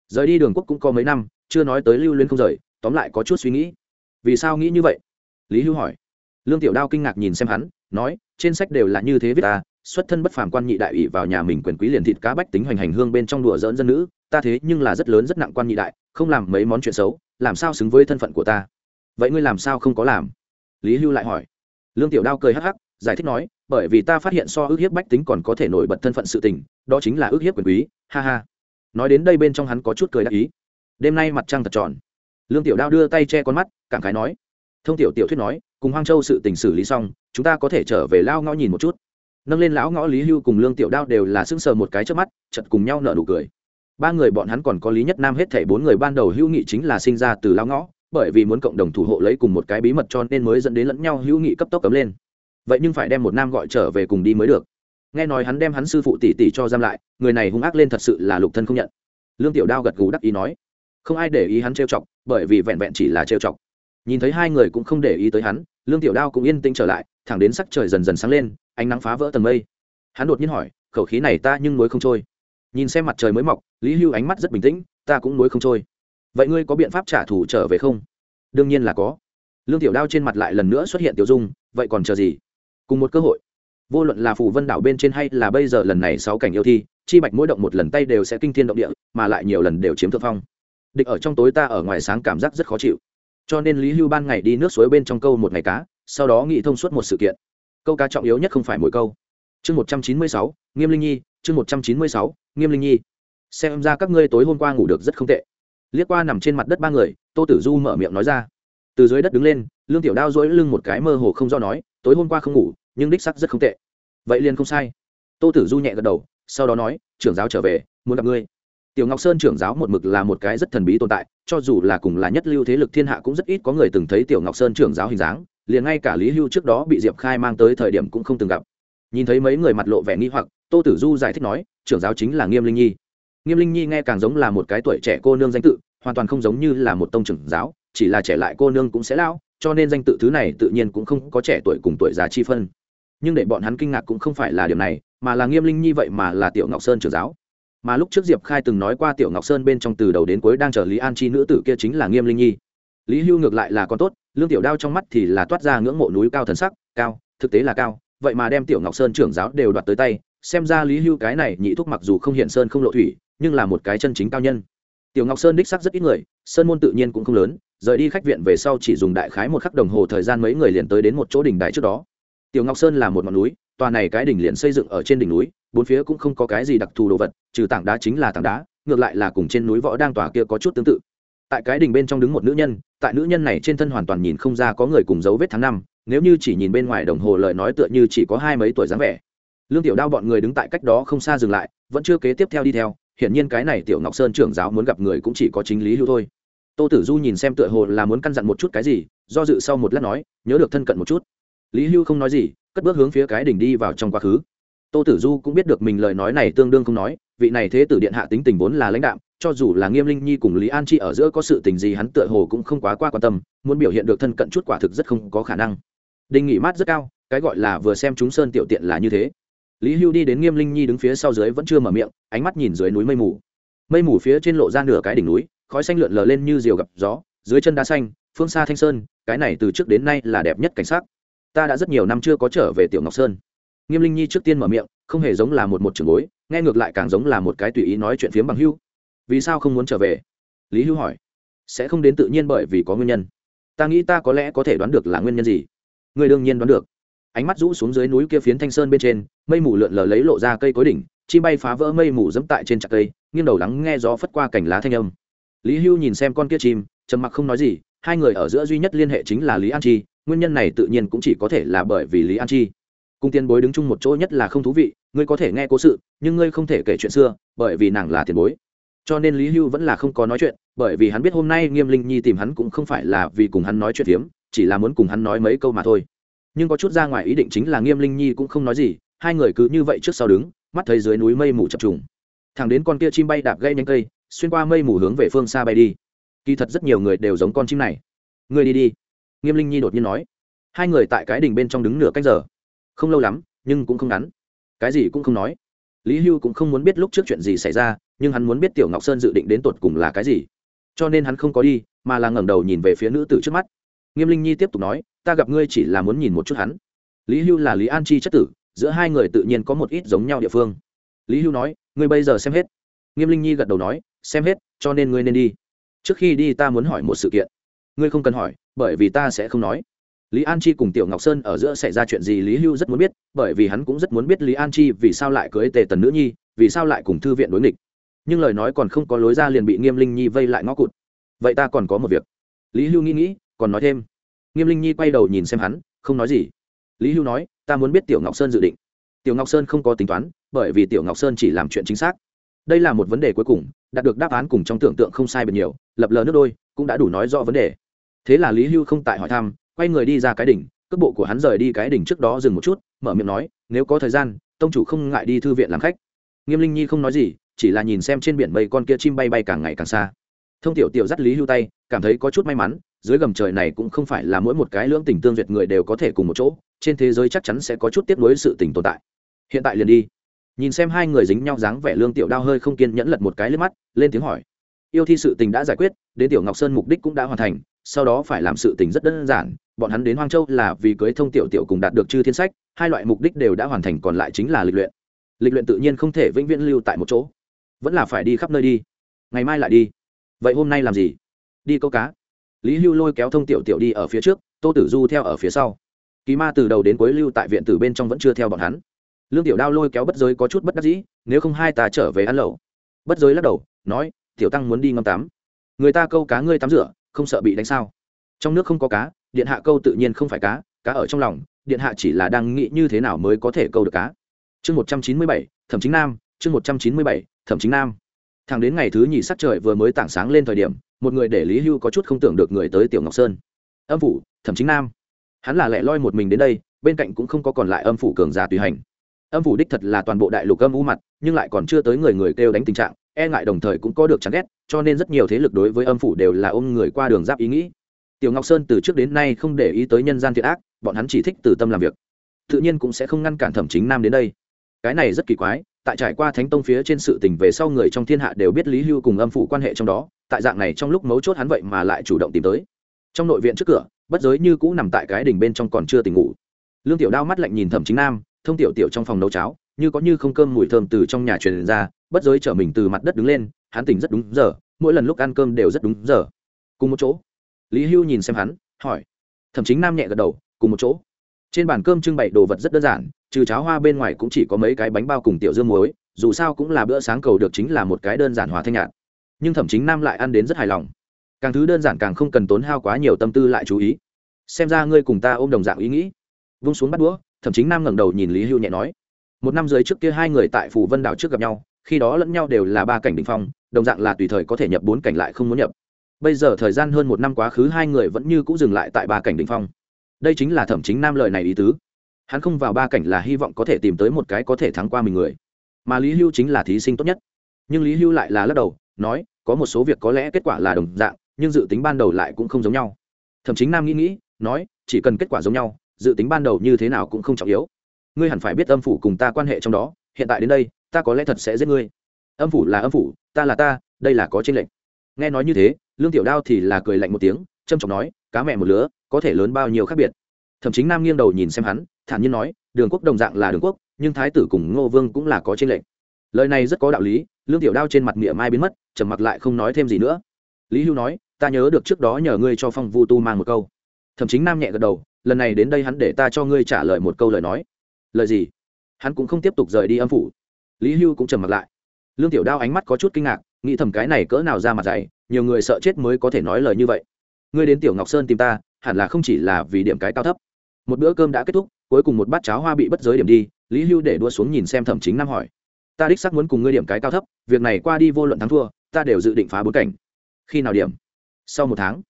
Rời đi đường quốc cũng có mấy năm, chưa nói tới lưu luyến không rời, tóm lại có chút suy nghĩ. Vì sao nghĩ như vậy? Lý hưu hỏi. Lương tiểu đao kinh ngạc nhìn xem hắn, nói, trên sách đều là như thế viết ta, xuất thân bất phàm quan nhị đại ủy vào nhà mình quyền quý liền thịt cá bách tính hoành hành hương bên trong đùa dỡn dân nữ, ta thế nhưng là rất lớn rất nặng quan nhị đại, không làm mấy món chuyện xấu, làm sao xứng với thân phận của ta? Vậy ngươi làm sao không có làm? Lý hưu lại hỏi. Lương tiểu đao cười hắc hắc giải thích nói, bởi vì ta phát hiện so ước hiếp bách tính còn có thể nổi bật thân phận sự tình, đó chính là ước hiếp quyền quý, ha ha. Nói đến đây bên trong hắn có chút cười đắc ý. Đêm nay mặt trăng thật tròn. Lương tiểu đao đưa tay che con mắt, cảm khái nói. Thông tiểu tiểu thuyết nói, cùng hoang châu sự tình xử lý xong, chúng ta có thể trở về lao ngõ nhìn một chút. Nâng lên lão ngõ lý hưu cùng lương tiểu đao đều là sững sờ một cái trước mắt chật cùng nhau nở nụ cười. Ba người bọn hắn còn có lý nhất nam hết thảy bốn người ban đầu hữu nghị chính là sinh ra từ lao ngõ, bởi vì muốn cộng đồng thủ hộ lấy cùng một cái bí mật cho nên mới dẫn đến lẫn nhau hữu nghị cấp tốc cấm lên vậy nhưng phải đem một nam gọi trở về cùng đi mới được. Nghe nói hắn đem hắn sư phụ tỷ tỷ cho giam lại, người này hung ác lên thật sự là lục thân không nhận. Lương tiểu đao gật gù đắc ý nói, không ai để ý hắn trêu chọc, bởi vì vẹn vẹn chỉ là trêu chọc. Nhìn thấy hai người cũng không để ý tới hắn, lương tiểu đao cũng yên tĩnh trở lại, thẳng đến sắc trời dần dần sáng lên, ánh nắng phá vỡ tầng mây. Hắn đột nhiên hỏi, khẩu khí này ta nhưng nối không trôi. Nhìn xem mặt trời mới mọc, lý hưu ánh mắt rất bình tĩnh, ta cũng nối không trôi. Vậy ngươi có biện pháp trả thù trở về không? Đương nhiên là có. Lương tiểu đao trên mặt lại lần nữa xuất hiện tiểu dung, vậy còn chờ gì? Cùng một cơ hội. Vô luận là phù vân đảo bên trên hay là bây giờ lần này sáu cảnh yêu thi, chi bạch mỗi động một lần tay đều sẽ kinh thiên động địa, mà lại nhiều lần đều chiếm thượng phong. Địch ở trong tối ta ở ngoài sáng cảm giác rất khó chịu. Cho nên lý hưu ban ngày đi nước suối bên trong câu một ngày cá, sau đó nghĩ thông suốt một sự kiện. Câu cá trọng yếu nhất không phải mỗi câu. Chương một trăm chín mươi sáu, nghiêm linh nhi, chương một trăm chín mươi sáu, nghiêm linh nhi. Xem ra các ngươi tối hôm qua ngủ được rất không tệ. Liếc qua nằm trên mặt đất ba người, tô tử du mở miệng nói ra. Từ dưới đất đứng lên, lương tiểu đao dỗi lưng một cái mơ hồ không do nói, tối hôm qua không ngủ nhưng đích sắc rất không tệ. Vậy liền không sai. Tô tử du nhẹ gật đầu, sau đó nói, trưởng giáo trở về, muốn gặp ngươi. Tiểu ngọc sơn trưởng giáo một mực là một cái rất thần bí tồn tại, cho dù là cùng là nhất lưu thế lực thiên hạ cũng rất ít có người từng thấy tiểu ngọc sơn trưởng giáo hình dáng, liền ngay cả lý hưu trước đó bị diệp khai mang tới thời điểm cũng không từng gặp. Nhìn thấy mấy người mặt lộ vẻ nghi hoặc, tô tử du giải thích nói, trưởng giáo chính là nghiêm linh nhi. Nghiêm linh nhi nghe càng giống là một cái tuổi trẻ cô nương danh tự, hoàn toàn không giống như là một tông trưởng giáo, chỉ là trẻ lại cô nương cũng sẽ lão cho nên danh tự thứ này tự nhiên cũng không có trẻ tuổi cùng tuổi già chi phân nhưng để bọn hắn kinh ngạc cũng không phải là điều này, mà là nghiêm linh nhi vậy mà là tiểu ngọc sơn trưởng giáo. Mà lúc trước diệp khai từng nói qua tiểu ngọc sơn bên trong từ đầu đến cuối đang chờ lý an chi nữ tử kia chính là nghiêm linh nhi. Lý hưu ngược lại là con tốt, lương tiểu đao trong mắt thì là toát ra ngưỡng mộ núi cao thần sắc, cao, thực tế là cao, vậy mà đem tiểu ngọc sơn trưởng giáo đều đoạt tới tay, xem ra lý hưu cái này nhị thúc mặc dù không hiện sơn không lộ thủy, nhưng là một cái chân chính cao nhân. Tiểu ngọc sơn đích sắc rất ít người, sơn môn tự nhiên cũng không lớn, rời đi khách viện về sau chỉ dùng đại khái một khắc đồng hồ thời gian mấy người liền tới đến một chỗ đỉnh đài trước đó tiểu ngọc sơn là một ngọn núi, tòa này cái đỉnh liền xây dựng ở trên đỉnh núi, bốn phía cũng không có cái gì đặc thù đồ vật, trừ tảng đá chính là tảng đá, ngược lại là cùng trên núi võ đang tòa kia có chút tương tự. Tại cái đỉnh bên trong đứng một nữ nhân, tại nữ nhân này trên thân hoàn toàn nhìn không ra có người cùng dấu vết tháng năm, nếu như chỉ nhìn bên ngoài đồng hồ lời nói tựa như chỉ có hai mấy tuổi dáng vẻ. Lương tiểu đao bọn người đứng tại cách đó không xa dừng lại, vẫn chưa kế tiếp theo đi theo, hiển nhiên cái này tiểu ngọc sơn trưởng giáo muốn gặp người cũng chỉ có chính lý hưu thôi. Tô tử du nhìn xem tựa hồ là muốn căn dặn một chút cái gì, do dự sau một lát nói, nhớ được thân cận một chút lý hưu không nói gì, cất bước hướng phía cái đỉnh đi vào trong quá khứ. Tô tử du cũng biết được mình lời nói này tương đương không nói, vị này thế tử điện hạ tính tình vốn là lãnh đạm, cho dù là nghiêm linh nhi cùng lý an chi ở giữa có sự tình gì hắn tựa hồ cũng không quá qua quan tâm, muốn biểu hiện được thân cận chút quả thực rất không có khả năng. Đình nghỉ mát rất cao, cái gọi là vừa xem chúng sơn tiểu tiện là như thế. Lý hưu đi đến nghiêm linh nhi đứng phía sau dưới vẫn chưa mở miệng, ánh mắt nhìn dưới núi mây mù. Mây mù phía trên lộ ra nửa cái đỉnh núi, khói xanh lượn lờ lên như diều gặp gió, dưới chân đá xanh, phương xa thanh sơn, cái này từ trước đến nay là đẹp nhất cảnh sát ta đã rất nhiều năm chưa có trở về tiểu ngọc sơn nghiêm linh nhi trước tiên mở miệng không hề giống là một một trường bối nghe ngược lại càng giống là một cái tùy ý nói chuyện phiếm bằng hưu vì sao không muốn trở về lý hưu hỏi sẽ không đến tự nhiên bởi vì có nguyên nhân ta nghĩ ta có lẽ có thể đoán được là nguyên nhân gì người đương nhiên đoán được ánh mắt rũ xuống dưới núi kia phiến thanh sơn bên trên mây mù lượn lờ lấy lộ ra cây cối đỉnh chi bay phá vỡ mây mù dẫm tại trên chặt cây nghiêng đầu lắng nghe gió phất qua cành lá thanh âm lý hưu nhìn xem con kia chim trầm mặc không nói gì hai người ở giữa duy nhất liên hệ chính là lý an chi nguyên nhân này tự nhiên cũng chỉ có thể là bởi vì lý an chi. Cung tiên bối đứng chung một chỗ nhất là không thú vị, ngươi có thể nghe cố sự, nhưng ngươi không thể kể chuyện xưa, bởi vì nàng là tiền bối. Cho nên lý hưu vẫn là không có nói chuyện, bởi vì hắn biết hôm nay nghiêm linh nhi tìm hắn cũng không phải là vì cùng hắn nói chuyện phiếm, chỉ là muốn cùng hắn nói mấy câu mà thôi. Nhưng có chút ra ngoài ý định chính là nghiêm linh nhi cũng không nói gì, hai người cứ như vậy trước sau đứng, mắt thấy dưới núi mây mù chập trùng. Thẳng đến con kia chim bay đạp gây nhanh cây, xuyên qua mây mù hướng về phương xa bay đi. Kỳ thật rất nhiều người đều giống con chim này. Người đi đi nghiêm linh nhi đột nhiên nói, hai người tại cái đình bên trong đứng nửa canh giờ. Không lâu lắm, nhưng cũng không ngắn. Cái gì cũng không nói. Lý hưu cũng không muốn biết lúc trước chuyện gì xảy ra, nhưng hắn muốn biết tiểu ngọc sơn dự định đến tột cùng là cái gì. Cho nên hắn không có đi, mà là ngẩng đầu nhìn về phía nữ tử trước mắt. Nghiêm linh nhi tiếp tục nói, ta gặp ngươi chỉ là muốn nhìn một chút hắn. Lý hưu là lý an chi chất tử, giữa hai người tự nhiên có một ít giống nhau địa phương. Lý hưu nói, ngươi bây giờ xem hết. Nghiêm linh nhi gật đầu nói, xem hết, cho nên ngươi nên đi. Trước khi đi ta muốn hỏi một sự kiện. Ngươi không cần hỏi bởi vì ta sẽ không nói. Lý an chi cùng tiểu ngọc sơn ở giữa xảy ra chuyện gì lý hưu rất muốn biết, bởi vì hắn cũng rất muốn biết lý an chi vì sao lại cưới tề tần nữ nhi, vì sao lại cùng thư viện đối nghịch. Nhưng lời nói còn không có lối ra liền bị nghiêm linh nhi vây lại ngõ cụt. Vậy ta còn có một việc. Lý hưu nghĩ nghĩ, còn nói thêm. Nghiêm linh nhi quay đầu nhìn xem hắn, không nói gì. Lý hưu nói, ta muốn biết tiểu ngọc sơn dự định. Tiểu ngọc sơn không có tính toán, bởi vì tiểu ngọc sơn chỉ làm chuyện chính xác. Đây là một vấn đề cuối cùng, đạt được đáp án cùng trong tưởng tượng không sai biệt nhiều, lập lờ nước đôi, cũng đã đủ nói rõ vấn đề thế là lý hưu không tại hỏi thăm, quay người đi ra cái đỉnh, cước bộ của hắn rời đi cái đỉnh trước đó dừng một chút, mở miệng nói, nếu có thời gian, tông chủ không ngại đi thư viện làm khách. Nghiêm linh nhi không nói gì, chỉ là nhìn xem trên biển mây con kia chim bay bay càng ngày càng xa. Thông tiểu tiểu dắt lý hưu tay, cảm thấy có chút may mắn, dưới gầm trời này cũng không phải là mỗi một cái lưỡng tình tương duyệt người đều có thể cùng một chỗ, trên thế giới chắc chắn sẽ có chút tiếp nối sự tình tồn tại. Hiện tại liền đi. Nhìn xem hai người dính nhau dáng vẻ lương tiểu đao hơi không kiên nhẫn lật một cái lên mắt, lên tiếng hỏi. Yêu thi sự tình đã giải quyết, đến tiểu ngọc sơn mục đích cũng đã hoàn thành sau đó phải làm sự tình rất đơn giản, bọn hắn đến hoang châu là vì cưới thông tiểu tiểu cùng đạt được chư thiên sách, hai loại mục đích đều đã hoàn thành còn lại chính là lịch luyện. Lịch luyện tự nhiên không thể vĩnh viễn lưu tại một chỗ, vẫn là phải đi khắp nơi đi. Ngày mai lại đi. Vậy hôm nay làm gì? Đi câu cá. Lý hưu lôi kéo thông tiểu tiểu đi ở phía trước, tô tử du theo ở phía sau. Kỳ ma từ đầu đến cuối lưu tại viện tử bên trong vẫn chưa theo bọn hắn. Lương tiểu đao lôi kéo bất giới có chút bất đắc dĩ, nếu không hai ta trở về ăn lẩu. Bất giới lắc đầu, nói, tiểu tăng muốn đi ngâm tắm. Người ta câu cá ngươi tắm rửa không sợ bị đánh sao? Trong nước không có cá, điện hạ câu tự nhiên không phải cá cá ở trong lòng, điện hạ chỉ là đang nghĩ như thế nào mới có thể câu được cá. Chương một trăm chín mươi bảy, thẩm chính nam, chương một trăm chín mươi bảy, thẩm chính nam. Thằng đến ngày thứ nhì sắc trời vừa mới tảng sáng lên thời điểm, một người để lý hưu có chút không tưởng được người tới tiểu ngọc sơn. Âm phủ, thẩm chính nam. Hắn là lẻ loi một mình đến đây, bên cạnh cũng không có còn lại âm phủ cường giả tùy hành. Âm phủ đích thật là toàn bộ đại lục âm u mặt nhưng lại còn chưa tới người người kêu đánh tình trạng e ngại đồng thời cũng có được chán ghét, cho nên rất nhiều thế lực đối với âm phủ đều là ôm người qua đường giáp ý nghĩ. Tiểu ngọc sơn từ trước đến nay không để ý tới nhân gian thiện ác, bọn hắn chỉ thích từ tâm làm việc. Tự nhiên cũng sẽ không ngăn cản thẩm chính nam đến đây. Cái này rất kỳ quái, tại trải qua thánh tông phía trên sự tình về sau người trong thiên hạ đều biết lý hưu cùng âm phủ quan hệ trong đó, tại dạng này trong lúc mấu chốt hắn vậy mà lại chủ động tìm tới. Trong nội viện trước cửa, bất giới như cũ nằm tại cái đỉnh bên trong còn chưa tỉnh ngủ. Lương tiểu đao mắt lạnh nhìn thẩm chính nam, thông tiểu tiểu trong phòng nấu cháo như có như không cơm mùi thơm từ trong nhà truyền ra, bất giới trở mình từ mặt đất đứng lên, hắn tỉnh rất đúng giờ, mỗi lần lúc ăn cơm đều rất đúng giờ. Cùng một chỗ, lý hưu nhìn xem hắn, hỏi. Thẩm chính nam nhẹ gật đầu, cùng một chỗ. Trên bàn cơm trưng bày đồ vật rất đơn giản, trừ cháo hoa bên ngoài cũng chỉ có mấy cái bánh bao cùng tiểu dương muối, dù sao cũng là bữa sáng cầu được chính là một cái đơn giản hòa thanh nhạt. Nhưng thẩm chính nam lại ăn đến rất hài lòng. Càng thứ đơn giản càng không cần tốn hao quá nhiều tâm tư lại chú ý. Xem ra ngươi cùng ta ôm đồng dạng ý nghĩ. Vung xuống bắt đũa, thẩm chính nam ngẩng đầu nhìn lý hưu nhẹ nói một năm dưới trước kia hai người tại phủ vân đảo trước gặp nhau, khi đó lẫn nhau đều là ba cảnh đ ỉ n h phong, đồng dạng là tùy thời có thể nhập bốn cảnh lại không muốn nhập. Bây giờ thời gian hơn một năm quá khứ hai người vẫn như cũng dừng lại tại ba cảnh đ ỉ n h phong. Đây chính là thẩm chính nam lời này ý tứ. Hắn không vào ba cảnh là hy vọng có thể tìm tới một cái có thể thắng qua mình người. Mà lý hưu chính là thí sinh tốt nhất. Nhưng lý hưu lại là lắc đầu, nói, có một số việc có lẽ kết quả là đồng dạng, nhưng dự tính ban đầu lại cũng không giống nhau. Thẩm chính nam nghĩ nghĩ, nói, chỉ cần kết quả giống nhau, dự tính ban đầu như thế nào cũng không trọng yếu ngươi hẳn phải biết âm phủ cùng ta quan hệ trong đó, hiện tại đến đây, ta có lẽ thật sẽ giết ngươi. Âm phủ là âm phủ, ta là ta, đây là có trên lệnh nghe nói như thế, lương tiểu đao thì là cười lạnh một tiếng trâm trọng nói, cá mẹ một lứa, có thể lớn bao nhiêu khác biệt. Thậm chí nam nghiêng đầu nhìn xem hắn, thản nhiên nói, đường quốc đồng dạng là đường quốc, nhưng thái tử cùng ngô vương cũng là có trên lệnh lời này rất có đạo lý, lương tiểu đao trên mặt miệng mai biến mất, trầm mặc lại không nói thêm gì nữa. Lý hưu nói, ta nhớ được trước đó nhờ ngươi cho phong vu tu mang một câu. Thậm chí nam nhẹ gật đầu, lần này đến đây hắn để ta cho ngươi trả lời một câu lời nói lời gì? Hắn cũng không tiếp tục rời đi âm phủ. Lý hưu cũng trầm mặt lại. Lương tiểu đao ánh mắt có chút kinh ngạc, nghĩ thầm cái này cỡ nào ra mặt dày, nhiều người sợ chết mới có thể nói lời như vậy. Ngươi đến tiểu ngọc sơn tìm ta, hẳn là không chỉ là vì điểm cái cao thấp. Một bữa cơm đã kết thúc, cuối cùng một bát cháo hoa bị bất giới điểm đi, lý hưu để đua xuống nhìn xem thẩm chính nam hỏi. Ta đích sắc muốn cùng ngươi điểm cái cao thấp, việc này qua đi vô luận thắng thua, ta đều dự định phá bốn cảnh. Khi nào điểm? Sau một tháng.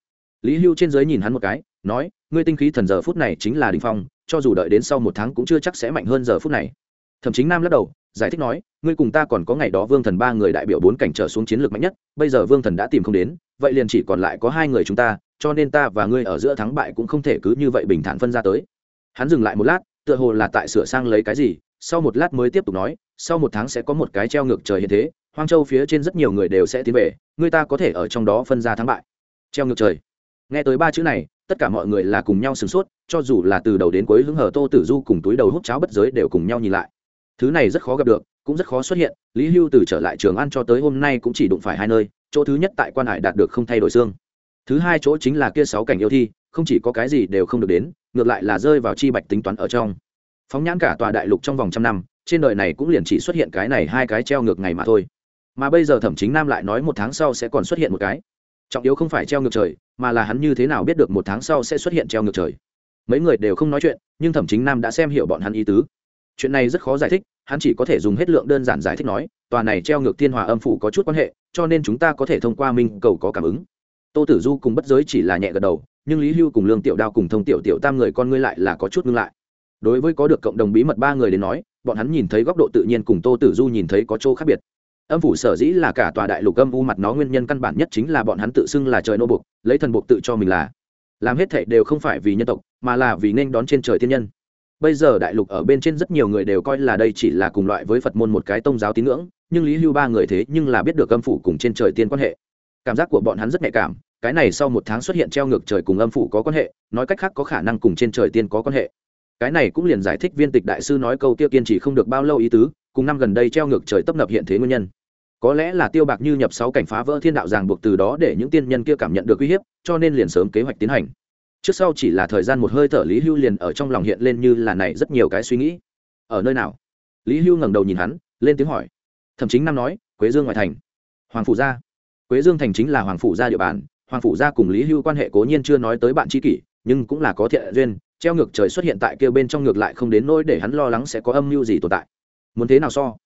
Lý hưu trên giới nhìn hắn một cái, nói ngươi tinh khí thần giờ phút này chính là đình phong, cho dù đợi đến sau một tháng cũng chưa chắc sẽ mạnh hơn giờ phút này. Thậm chí nam lắc đầu, giải thích nói, ngươi cùng ta còn có ngày đó vương thần ba người đại biểu bốn cảnh trở xuống chiến lược mạnh nhất, bây giờ vương thần đã tìm không đến, vậy liền chỉ còn lại có hai người chúng ta, cho nên ta và ngươi ở giữa thắng bại cũng không thể cứ như vậy bình thản phân ra tới. Hắn dừng lại một lát, tựa hồ là tại sửa sang lấy cái gì, sau một lát mới tiếp tục nói, sau một tháng sẽ có một cái treo ngược trời hiện thế, hoang châu phía trên rất nhiều người đều sẽ tiến về, ngươi ta có thể ở trong đó phân ra thắng bại. Treo ngược trời nghe tới ba chữ này, tất cả mọi người là cùng nhau sửng sốt, cho dù là từ đầu đến cuối hứng hở tô tử du cùng túi đầu hút cháo bất giới đều cùng nhau nhìn lại. Thứ này rất khó gặp được, cũng rất khó xuất hiện, lý hưu từ trở lại trường ăn cho tới hôm nay cũng chỉ đụng phải hai nơi, chỗ thứ nhất tại quan hải đạt được không thay đổi xương. Thứ hai chỗ chính là kia sáu cảnh yêu thi, không chỉ có cái gì đều không được đến, ngược lại là rơi vào chi bạch tính toán ở trong. Phóng nhãn cả tòa đại lục trong vòng trăm năm, trên đời này cũng liền chỉ xuất hiện cái này hai cái treo ngược ngày mà thôi. Mà bây giờ thẩm chính nam lại nói một tháng sau sẽ còn xuất hiện một cái. Trọng yếu không phải treo ngược trời mà là hắn như thế nào biết được một tháng sau sẽ xuất hiện treo ngược trời. Mấy người đều không nói chuyện, nhưng thẩm chính nam đã xem hiểu bọn hắn ý tứ. Chuyện này rất khó giải thích, hắn chỉ có thể dùng hết lượng đơn giản giải thích nói, tòa này treo ngược thiên hòa âm phủ có chút quan hệ, cho nên chúng ta có thể thông qua minh cầu có cảm ứng. Tô tử du cùng bất giới chỉ là nhẹ gật đầu, nhưng lý hưu cùng lương tiểu đao cùng thông tiểu tiểu tam người con ngươi lại là có chút ngưng lại. Đối với có được cộng đồng bí mật ba người đến nói, bọn hắn nhìn thấy góc độ tự nhiên cùng tô tử du nhìn thấy có chỗ khác biệt âm phủ sở dĩ là cả tòa đại lục âm u mặt nó nguyên nhân căn bản nhất chính là bọn hắn tự xưng là trời nô bục lấy thần buộc tự cho mình là. Làm hết thệ đều không phải vì nhân tộc, mà là vì nên đón trên trời thiên nhân. Bây giờ đại lục ở bên trên rất nhiều người đều coi là đây chỉ là cùng loại với phật môn một cái tôn giáo tín ngưỡng, nhưng lý hưu ba người thế nhưng là biết được âm phủ cùng trên trời tiên quan hệ. Cảm giác của bọn hắn rất nhạy cảm, cái này sau một tháng xuất hiện treo ngược trời cùng âm phủ có quan hệ, nói cách khác có khả năng cùng trên trời tiên có quan hệ. Cái này cũng liền giải thích viên tịch đại sư nói câu tiêu kiên trì không được bao lâu ý tứ, cùng năm gần đây treo ngược trời tấp nập hiện thế nguyên nhân có lẽ là tiêu bạc như nhập sáu cảnh phá vỡ thiên đạo ràng buộc từ đó để những tiên nhân kia cảm nhận được uy hiếp, cho nên liền sớm kế hoạch tiến hành. Trước sau chỉ là thời gian một hơi thở lý hưu liền ở trong lòng hiện lên như là này rất nhiều cái suy nghĩ. Ở nơi nào? Lý hưu ngẩng đầu nhìn hắn, lên tiếng hỏi. Thậm chính nam nói, quế dương ngoại thành. Hoàng phủ gia. Quế dương thành chính là hoàng phủ gia địa bàn, hoàng phủ gia cùng lý hưu quan hệ cố nhiên chưa nói tới bạn tri kỷ, nhưng cũng là có thiện duyên, treo ngược trời xuất hiện tại kia bên trong ngược lại không đến nỗi để hắn lo lắng sẽ có âm mưu gì tồn tại. Muốn thế nào so?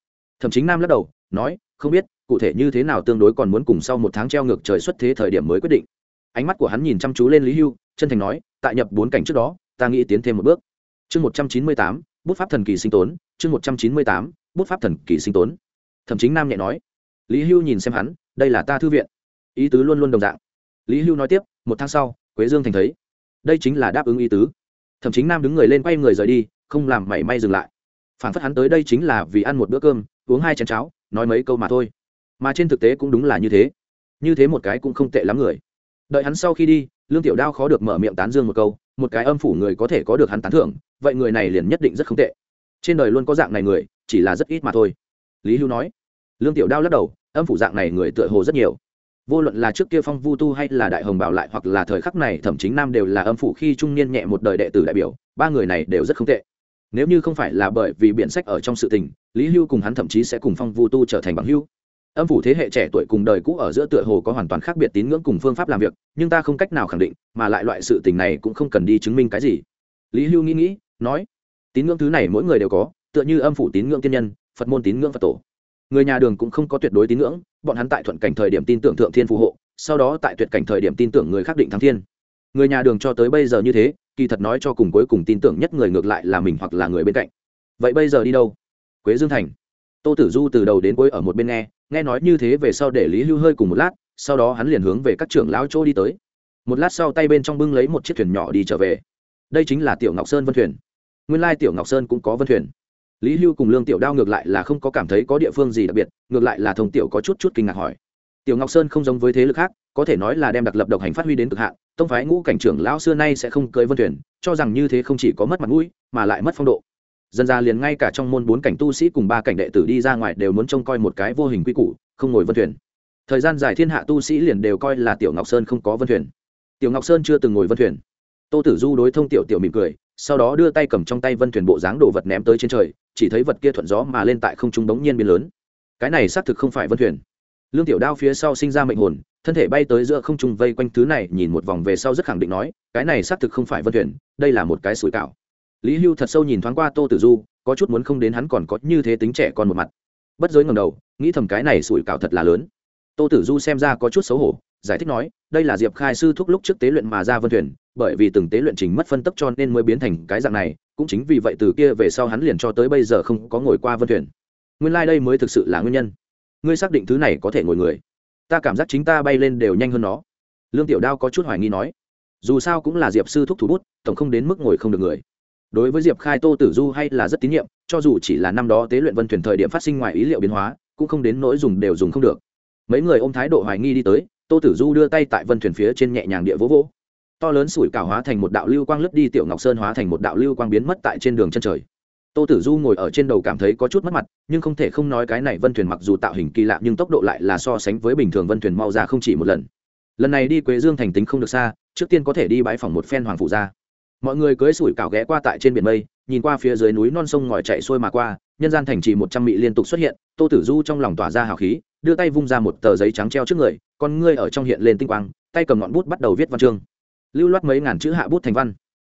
Thậm chính nam lắc đầu nói, không biết, cụ thể như thế nào tương đối còn muốn cùng sau một tháng treo ngược trời xuất thế thời điểm mới quyết định. Ánh mắt của hắn nhìn chăm chú lên lý hưu, chân thành nói, tại nhập bốn cảnh trước đó, ta nghĩ tiến thêm một bước. Chương một trăm chín mươi tám, bút pháp thần kỳ sinh tốn, chương một trăm chín mươi tám, bút pháp thần kỳ sinh tốn. Thậm chính nam nhẹ nói, lý hưu nhìn xem hắn, đây là ta thư viện. Ý tứ luôn luôn đồng dạng. Lý hưu nói tiếp, một tháng sau, quế dương thành thấy. Đây chính là đáp ứng ý tứ. Thậm chính nam đứng người lên quay người rời đi, không làm mảy may dừng lại. Phản phất hắn tới đây chính là vì ăn một bữa cơm, uống hai chén cháo nói mấy câu mà thôi. Mà trên thực tế cũng đúng là như thế. Như thế một cái cũng không tệ lắm người. Đợi hắn sau khi đi, lương tiểu đao khó được mở miệng tán dương một câu, một cái âm phủ người có thể có được hắn tán thưởng, vậy người này liền nhất định rất không tệ. Trên đời luôn có dạng này người, chỉ là rất ít mà thôi. Lý hưu nói. Lương tiểu đao lắc đầu, âm phủ dạng này người tựa hồ rất nhiều. Vô luận là trước kia phong vu tu hay là đại hồng bảo lại hoặc là thời khắc này thẩm chính nam đều là âm phủ khi trung niên nhẹ một đời đệ tử đại biểu, ba người này đều rất không tệ nếu như không phải là bởi vì biện sách ở trong sự tình, lý hưu cùng hắn thậm chí sẽ cùng phong vu tu trở thành bằng hưu âm phủ thế hệ trẻ tuổi cùng đời cũ ở giữa tựa hồ có hoàn toàn khác biệt tín ngưỡng cùng phương pháp làm việc, nhưng ta không cách nào khẳng định, mà lại loại sự tình này cũng không cần đi chứng minh cái gì. Lý hưu nghĩ nghĩ, nói, tín ngưỡng thứ này mỗi người đều có, tựa như âm phủ tín ngưỡng tiên nhân, phật môn tín ngưỡng phật tổ. Người nhà đường cũng không có tuyệt đối tín ngưỡng, bọn hắn tại thuận cảnh thời điểm tin tưởng thượng thiên phù hộ, sau đó tại tuyệt cảnh thời điểm tin tưởng người khác định thắng thiên. Người nhà đường cho tới bây giờ như thế kỳ thật nói cho cùng cuối cùng tin tưởng nhất người ngược lại là mình hoặc là người bên cạnh. Vậy bây giờ đi đâu? Quế dương thành. Tô tử du từ đầu đến cuối ở một bên nghe nghe nói như thế về sau để lý hưu hơi cùng một lát, sau đó hắn liền hướng về các trưởng lão chỗ đi tới. Một lát sau tay bên trong bưng lấy một chiếc thuyền nhỏ đi trở về. Đây chính là tiểu ngọc sơn vân thuyền. Nguyên lai tiểu ngọc sơn cũng có vân thuyền. Lý hưu cùng lương tiểu đao ngược lại là không có cảm thấy có địa phương gì đặc biệt, ngược lại là thông tiểu có chút chút kinh ngạc hỏi tiểu ngọc sơn không giống với thế lực khác, có thể nói là đem đặc lập độc hành phát huy đến cực hạn, tông phái ngũ cảnh trưởng lão xưa nay sẽ không cưới vân thuyền, cho rằng như thế không chỉ có mất mặt mũi, mà lại mất phong độ. Dân ra liền ngay cả trong môn bốn cảnh tu sĩ cùng ba cảnh đệ tử đi ra ngoài đều muốn trông coi một cái vô hình quy củ, không ngồi vân thuyền. Thời gian dài thiên hạ tu sĩ liền đều coi là tiểu ngọc sơn không có vân thuyền. Tiểu ngọc sơn chưa từng ngồi vân thuyền. Tô tử du đối thông tiểu tiểu mỉm cười, sau đó đưa tay cầm trong tay vân thuyền bộ dáng đồ vật ném tới trên trời, chỉ thấy vật kia thuận gió mà lên tại không trung đống nhiên biến lớn. Cái này xác thực không phải vân thuyền lương tiểu đao phía sau sinh ra mệnh hồn, thân thể bay tới giữa không trung vây quanh thứ này, nhìn một vòng về sau rất khẳng định nói, cái này xác thực không phải vân thuyền, đây là một cái sủi cảo. Lý hưu thật sâu nhìn thoáng qua tô tử du, có chút muốn không đến hắn còn có như thế tính trẻ con một mặt. Bất giới ngầm đầu, nghĩ thầm cái này sủi cảo thật là lớn. Tô tử du xem ra có chút xấu hổ, giải thích nói, đây là diệp khai sư thúc lúc trước tế luyện mà ra vân thuyền, bởi vì từng tế luyện trình mất phân tấp cho nên mới biến thành cái dạng này, cũng chính vì vậy từ kia về sau hắn liền cho tới bây giờ không có ngồi qua vân thuyền. Nguyên lai、like、đây mới thực sự là nguyên nhân ngươi xác định thứ này có thể ngồi người. Ta cảm giác chính ta bay lên đều nhanh hơn nó. Lương tiểu đao có chút hoài nghi nói. Dù sao cũng là diệp sư thúc thủ bút, tổng không đến mức ngồi không được người. Đối với diệp khai tô tử du hay là rất tín nhiệm, cho dù chỉ là năm đó tế luyện vân thuyền thời điểm phát sinh ngoài ý liệu biến hóa, cũng không đến nỗi dùng đều dùng không được. Mấy người ôm thái độ hoài nghi đi tới, tô tử du đưa tay tại vân thuyền phía trên nhẹ nhàng địa vỗ vỗ. To lớn sủi cảo hóa thành một đạo lưu quang lướt đi, tiểu ngọc sơn hóa thành một đạo lưu quang biến mất tại trên đường chân trời tô tử du ngồi ở trên đầu cảm thấy có chút mất mặt, nhưng không thể không nói cái này vân thuyền mặc dù tạo hình kỳ lạ nhưng tốc độ lại là so sánh với bình thường vân thuyền mau ra không chỉ một lần. Lần này đi quế dương thành tính không được xa, trước tiên có thể đi bãi phòng một phen hoàng phụ gia mọi người cưới sủi cảo ghé qua tại trên biển mây, nhìn qua phía dưới núi non sông ngòi chạy xuôi mà qua, nhân gian thành trì một trăm mị liên tục xuất hiện, tô tử du trong lòng tỏa ra hào khí, đưa tay vung ra một tờ giấy trắng treo trước người, con ngươi ở trong hiện lên tinh quang, tay cầm ngọn bút bắt đầu viết văn chương. Lưu loát mấy ngàn chữ hạ bút thành văn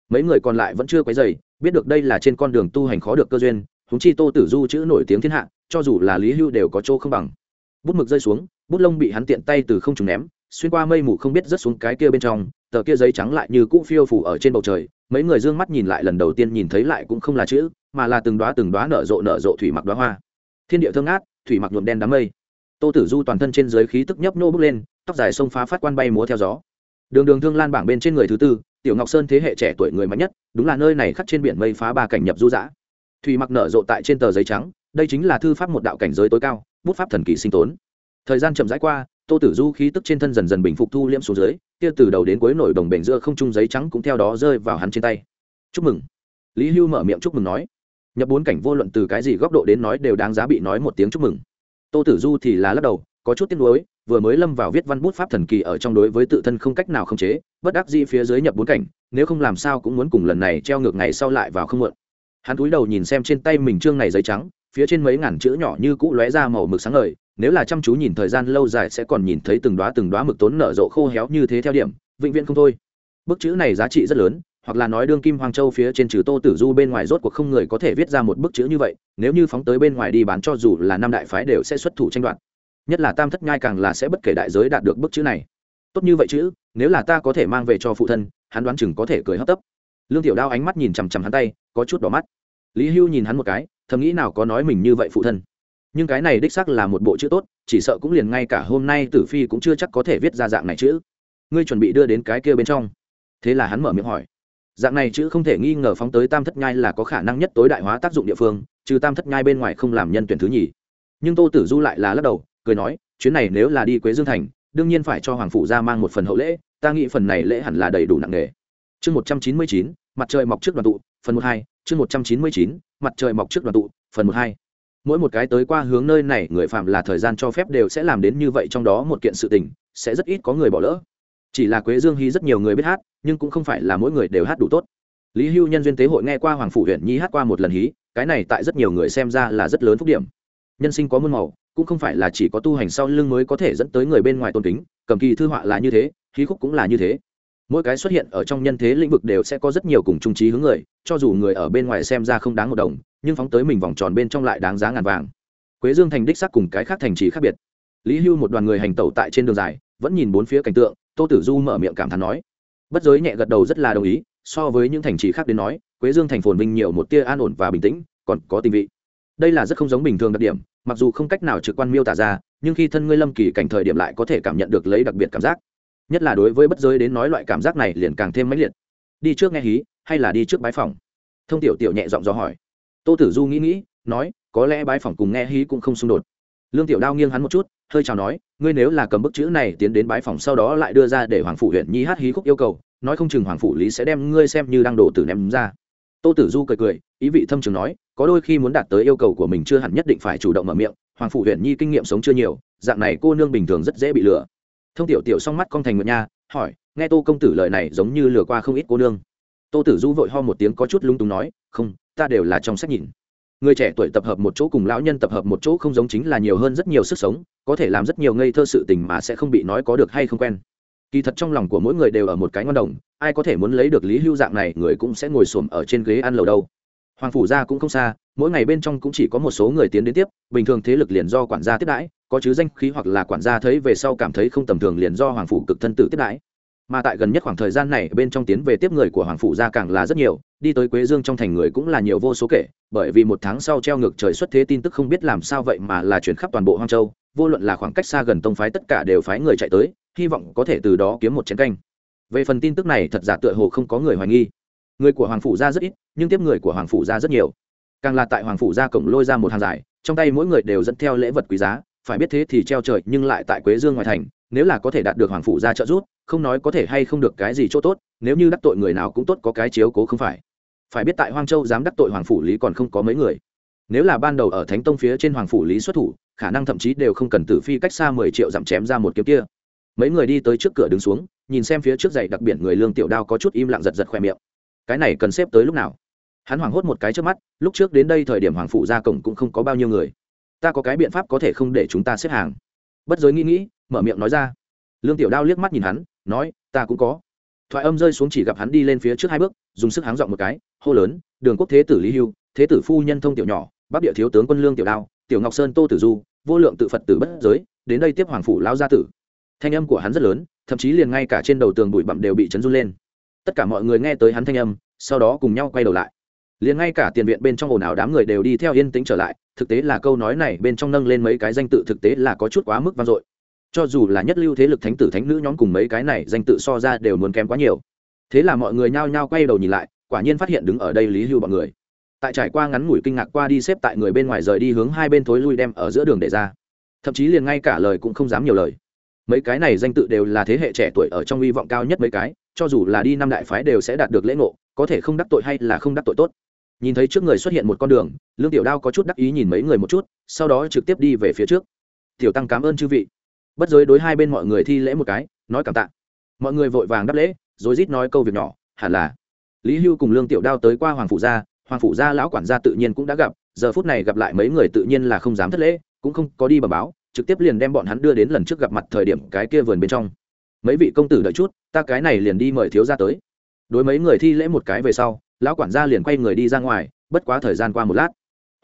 mấy người còn lại vẫn chưa quấy dày biết được đây là trên con đường tu hành khó được cơ duyên húng chi tô tử du chữ nổi tiếng thiên hạ, cho dù là lý hưu đều có chỗ không bằng. Bút mực rơi xuống, bút lông bị hắn tiện tay từ không trùng ném, xuyên qua mây mù không biết rớt xuống cái kia bên trong, tờ kia giấy trắng lại như cũ phiêu phủ ở trên bầu trời, mấy người d ư ơ n g mắt nhìn lại lần đầu tiên nhìn thấy lại cũng không là chữ, mà là từng đoá từng đoá nở rộ nở rộ thủy mặc đoá hoa. Thiên địa thương át thủy mặc nhuộm đen đám mây. Tô tử du toàn thân trên giới khí tức nhấp nô bước lên, tóc dài sông phá phát quan bay múa theo gió. Đường đường thương lan bảng bên trên người thứ tư tiểu ngọc sơn thế hệ trẻ tuổi người mạnh nhất, đúng là nơi này khắc trên biển mây phá ba cảnh nhập du dã. Thủy mặc nở rộ tại trên tờ giấy trắng, đây chính là thư pháp một đạo cảnh giới tối cao, bút pháp thần kỳ sinh tốn thời gian chậm rãi qua, tô tử du khí tức trên thân dần dần bình phục thu liễm xuống dưới, kia từ đầu đến cuối nổi đồng bể giữa không trung giấy trắng cũng theo đó rơi vào hắn trên tay. Chúc mừng. Lý hưu mở miệng chúc mừng nói. Nhập bốn cảnh vô luận từ cái gì góc độ đến nói đều đáng giá bị nói một tiếng chúc mừng. Tô tử du thì là lắc đầu, có chút tiếc nuối vừa mới lâm vào viết văn bút pháp thần kỳ ở trong đối với tự thân không cách nào khống chế, bất đắc dĩ phía dưới nhập bốn cảnh, nếu không làm sao cũng muốn cùng lần này treo ngược ngày sau lại vào không muộn hắn cúi đầu nhìn xem trên tay mình trương này giấy trắng, phía trên mấy ngàn chữ nhỏ như cũ lóe ra màu mực sáng ngời, nếu là chăm chú nhìn thời gian lâu dài sẽ còn nhìn thấy từng đóa từng đóa mực tốn nở rộ khô héo như thế theo điểm, vĩnh viễn không thôi. Bức chữ này giá trị rất lớn, hoặc là nói đương kim hoàng châu phía trên trừ tô tử du bên ngoài rốt cuộc không người có thể viết ra một bức chữ như vậy, nếu như phóng tới bên ngoài đi bán cho dù là năm đại phái đều sẽ xuất thủ tranh đoạt nhất là tam thất nhai càng là sẽ bất kể đại giới đạt được bức chữ này. Tốt như vậy chữ nếu là ta có thể mang về cho phụ thân, hắn đoán chừng có thể cười hấp tấp. Lương tiểu đao ánh mắt nhìn chằm chằm hắn tay, có chút đỏ mắt. Lý hưu nhìn hắn một cái, thầm nghĩ nào có nói mình như vậy phụ thân. Nhưng cái này đích xác là một bộ chữ tốt, chỉ sợ cũng liền ngay cả hôm nay tử phi cũng chưa chắc có thể viết ra dạng này chữ. Ngươi chuẩn bị đưa đến cái kia bên trong. Thế là hắn mở miệng hỏi. Dạng này chữ không thể nghi ngờ phóng tới tam thất nhai là có khả năng nhất tối đại hóa tác dụng địa phương, trừ tam thất nhai bên ngoài không làm nhân tuyển thứ nhì. Nhưng tô tử du lại là lắc đầu cười nói, chuyến này nếu là đi quế dương thành, đương nhiên phải cho hoàng phủ ra mang một phần hậu lễ, ta nghĩ phần này lễ hẳn là đầy đủ nặng nề. Chương một trăm chín mươi chín, mặt trời mọc trước đoàn tụ, phần một hai, chương một trăm chín mươi chín, mặt trời mọc trước đoàn tụ, phần một hai. Mỗi một cái tới qua hướng nơi này, người phạm là thời gian cho phép đều sẽ làm đến như vậy trong đó một kiện sự tình, sẽ rất ít có người bỏ lỡ. Chỉ là quế dương hy rất nhiều người biết hát, nhưng cũng không phải là mỗi người đều hát đủ tốt. Lý hưu nhân duyên tế hội nghe qua hoàng phủ huyện nhi hát qua một lần hí, cái này tại rất nhiều người xem ra là rất lớn phúc điểm. Nhân sinh có muôn màu cũng không phải là chỉ có tu hành sau lưng mới có thể dẫn tới người bên ngoài tôn kính, cầm kỳ thư họa là như thế, khí khúc cũng là như thế. Mỗi cái xuất hiện ở trong nhân thế lĩnh vực đều sẽ có rất nhiều cùng trung trí hướng người, cho dù người ở bên ngoài xem ra không đáng một đồng, nhưng phóng tới mình vòng tròn bên trong lại đáng giá ngàn vàng. Quế dương thành đích sắc cùng cái khác thành trì khác biệt. Lý hưu một đoàn người hành tẩu tại trên đường dài, vẫn nhìn bốn phía cảnh tượng, tô tử du mở miệng cảm thán nói. Bất giới nhẹ gật đầu rất là đồng ý, so với những thành trì khác đến nói, quế dương thành phồn vinh nhiều một tia an ổn và bình tĩnh, còn có tình vị. Đây là rất không giống bình thường đặc điểm mặc dù không cách nào trực quan miêu tả ra, nhưng khi thân ngươi lâm kỳ cảnh thời điểm lại có thể cảm nhận được lấy đặc biệt cảm giác. Nhất là đối với bất giới đến nói loại cảm giác này liền càng thêm mãnh liệt. Đi trước nghe hí, hay là đi trước bái phòng thông tiểu tiểu nhẹ giọng do hỏi. Tô tử du nghĩ nghĩ, nói, có lẽ bái phòng cùng nghe hí cũng không xung đột. Lương tiểu đao nghiêng hắn một chút, hơi chào nói, ngươi nếu là cầm bức chữ này tiến đến bái phòng sau đó lại đưa ra để hoàng phủ huyện nhi hát hí khúc yêu cầu, nói không chừng hoàng phủ lý sẽ đem ngươi xem như đang đổ tử ném ra tô tử du cười cười, ý vị thâm trường nói, có đôi khi muốn đạt tới yêu cầu của mình chưa hẳn nhất định phải chủ động mở miệng, hoàng phủ huyện nhi kinh nghiệm sống chưa nhiều, dạng này cô nương bình thường rất dễ bị lừa. Thông tiểu tiểu song mắt con thành nguyện nha, hỏi, nghe tô công tử lời này giống như lừa qua không ít cô nương. Tô tử du vội ho một tiếng có chút lung túng nói, không, ta đều là trong sách nhìn. Người trẻ tuổi tập hợp một chỗ cùng lão nhân tập hợp một chỗ không giống chính là nhiều hơn rất nhiều sức sống, có thể làm rất nhiều ngây thơ sự tình mà sẽ không bị nói có được hay không quen kỳ thật trong lòng của mỗi người đều ở một cái ngon đồng, ai có thể muốn lấy được lý hưu dạng này, người cũng sẽ ngồi xổm ở trên ghế ăn lầu đâu. Hoàng phủ gia cũng không xa, mỗi ngày bên trong cũng chỉ có một số người tiến đến tiếp, bình thường thế lực liền do quản gia tiếp đãi, có chứ danh khí hoặc là quản gia thấy về sau cảm thấy không tầm thường liền do hoàng phủ cực thân tử tiếp đãi. Mà tại gần nhất khoảng thời gian này, bên trong tiến về tiếp người của hoàng phủ gia càng là rất nhiều, đi tới quế dương trong thành người cũng là nhiều vô số kể, bởi vì một tháng sau treo ngược trời xuất thế tin tức không biết làm sao vậy mà là chuyển khắp toàn bộ hoang châu vô luận là khoảng cách xa gần tông phái tất cả đều phái người chạy tới, hy vọng có thể từ đó kiếm một chiến canh. Về phần tin tức này, thật giả tựa hồ không có người hoài nghi. Người của hoàng phủ gia rất ít, nhưng tiếp người của hoàng phủ gia rất nhiều. Càng là tại hoàng phủ gia cổng lôi ra một hàng dài trong tay mỗi người đều dẫn theo lễ vật quý giá, phải biết thế thì treo trời, nhưng lại tại quế dương ngoài thành, nếu là có thể đạt được hoàng phủ gia trợ giúp, không nói có thể hay không được cái gì chỗ tốt, nếu như đắc tội người nào cũng tốt có cái chiếu cố không phải. Phải biết tại hoang châu dám đắc tội hoàng phủ lý còn không có mấy người. Nếu là ban đầu ở thánh tông phía trên hoàng phủ lý xuất thủ khả năng thậm chí đều không cần tử phi cách xa mười triệu dặm chém ra một kiếm kia. Mấy người đi tới trước cửa đứng xuống, nhìn xem phía trước dậy đặc biệt người lương tiểu đao có chút im lặng giật giật khoe miệng. Cái này cần xếp tới lúc nào? Hắn hoảng hốt một cái trước mắt, lúc trước đến đây thời điểm hoàng phủ ra cổng cũng không có bao nhiêu người. Ta có cái biện pháp có thể không để chúng ta xếp hàng. Bất giới nghĩ nghĩ, mở miệng nói ra. Lương tiểu đao liếc mắt nhìn hắn, nói, ta cũng có. Thoại âm rơi xuống chỉ gặp hắn đi lên phía trước hai bước, dùng sức háng dọn một cái, hô lớn, đường quốc thế tử lý hưu, thế tử phu nhân thông tiểu nhỏ, bắc địa thiếu tướng quân lương tiểu đao tiểu ngọc sơn tô tử du vô lượng tự phật tử bất giới đến đây tiếp hoàng phủ lao gia tử. Thanh âm của hắn rất lớn thậm chí liền ngay cả trên đầu tường bụi bặm đều bị chấn run lên. Tất cả mọi người nghe tới hắn thanh âm sau đó cùng nhau quay đầu lại. Liền ngay cả tiền viện bên trong ồn ào đám người đều đi theo yên tĩnh trở lại thực tế là câu nói này bên trong nâng lên mấy cái danh tự thực tế là có chút quá mức vang dội. Cho dù là nhất lưu thế lực thánh tử thánh nữ nhóm cùng mấy cái này danh tự so ra đều muốn kém quá nhiều. Thế là mọi người nhao nhao quay đầu nhìn lại quả nhiên phát hiện đứng ở đây lý hưu bọn người tại trải qua ngắn ngủi kinh ngạc qua đi xếp tại người bên ngoài rời đi hướng hai bên thối lui đem ở giữa đường để ra. Thậm chí liền ngay cả lời cũng không dám nhiều lời. Mấy cái này danh tự đều là thế hệ trẻ tuổi ở trong hy vọng cao nhất mấy cái, cho dù là đi năm đại phái đều sẽ đạt được lễ ngộ, có thể không đắc tội hay là không đắc tội tốt. Nhìn thấy trước người xuất hiện một con đường, lương tiểu đao có chút đắc ý nhìn mấy người một chút, sau đó trực tiếp đi về phía trước. Tiểu tăng cảm ơn chư vị. Bất giới đối hai bên mọi người thi lễ một cái, nói cảm tạ. Mọi người vội vàng đáp lễ, rồi rít nói câu việc nhỏ, hẳn là. Lý hưu cùng lương tiểu đao tới qua hoàng phủ gia hoàng phủ gia lão quản gia tự nhiên cũng đã gặp, giờ phút này gặp lại mấy người tự nhiên là không dám thất lễ, cũng không có đi bờ báo, trực tiếp liền đem bọn hắn đưa đến lần trước gặp mặt thời điểm cái kia vườn bên trong. Mấy vị công tử đợi chút, ta cái này liền đi mời thiếu gia tới. Đối mấy người thi lễ một cái về sau, lão quản gia liền quay người đi ra ngoài, bất quá thời gian qua một lát,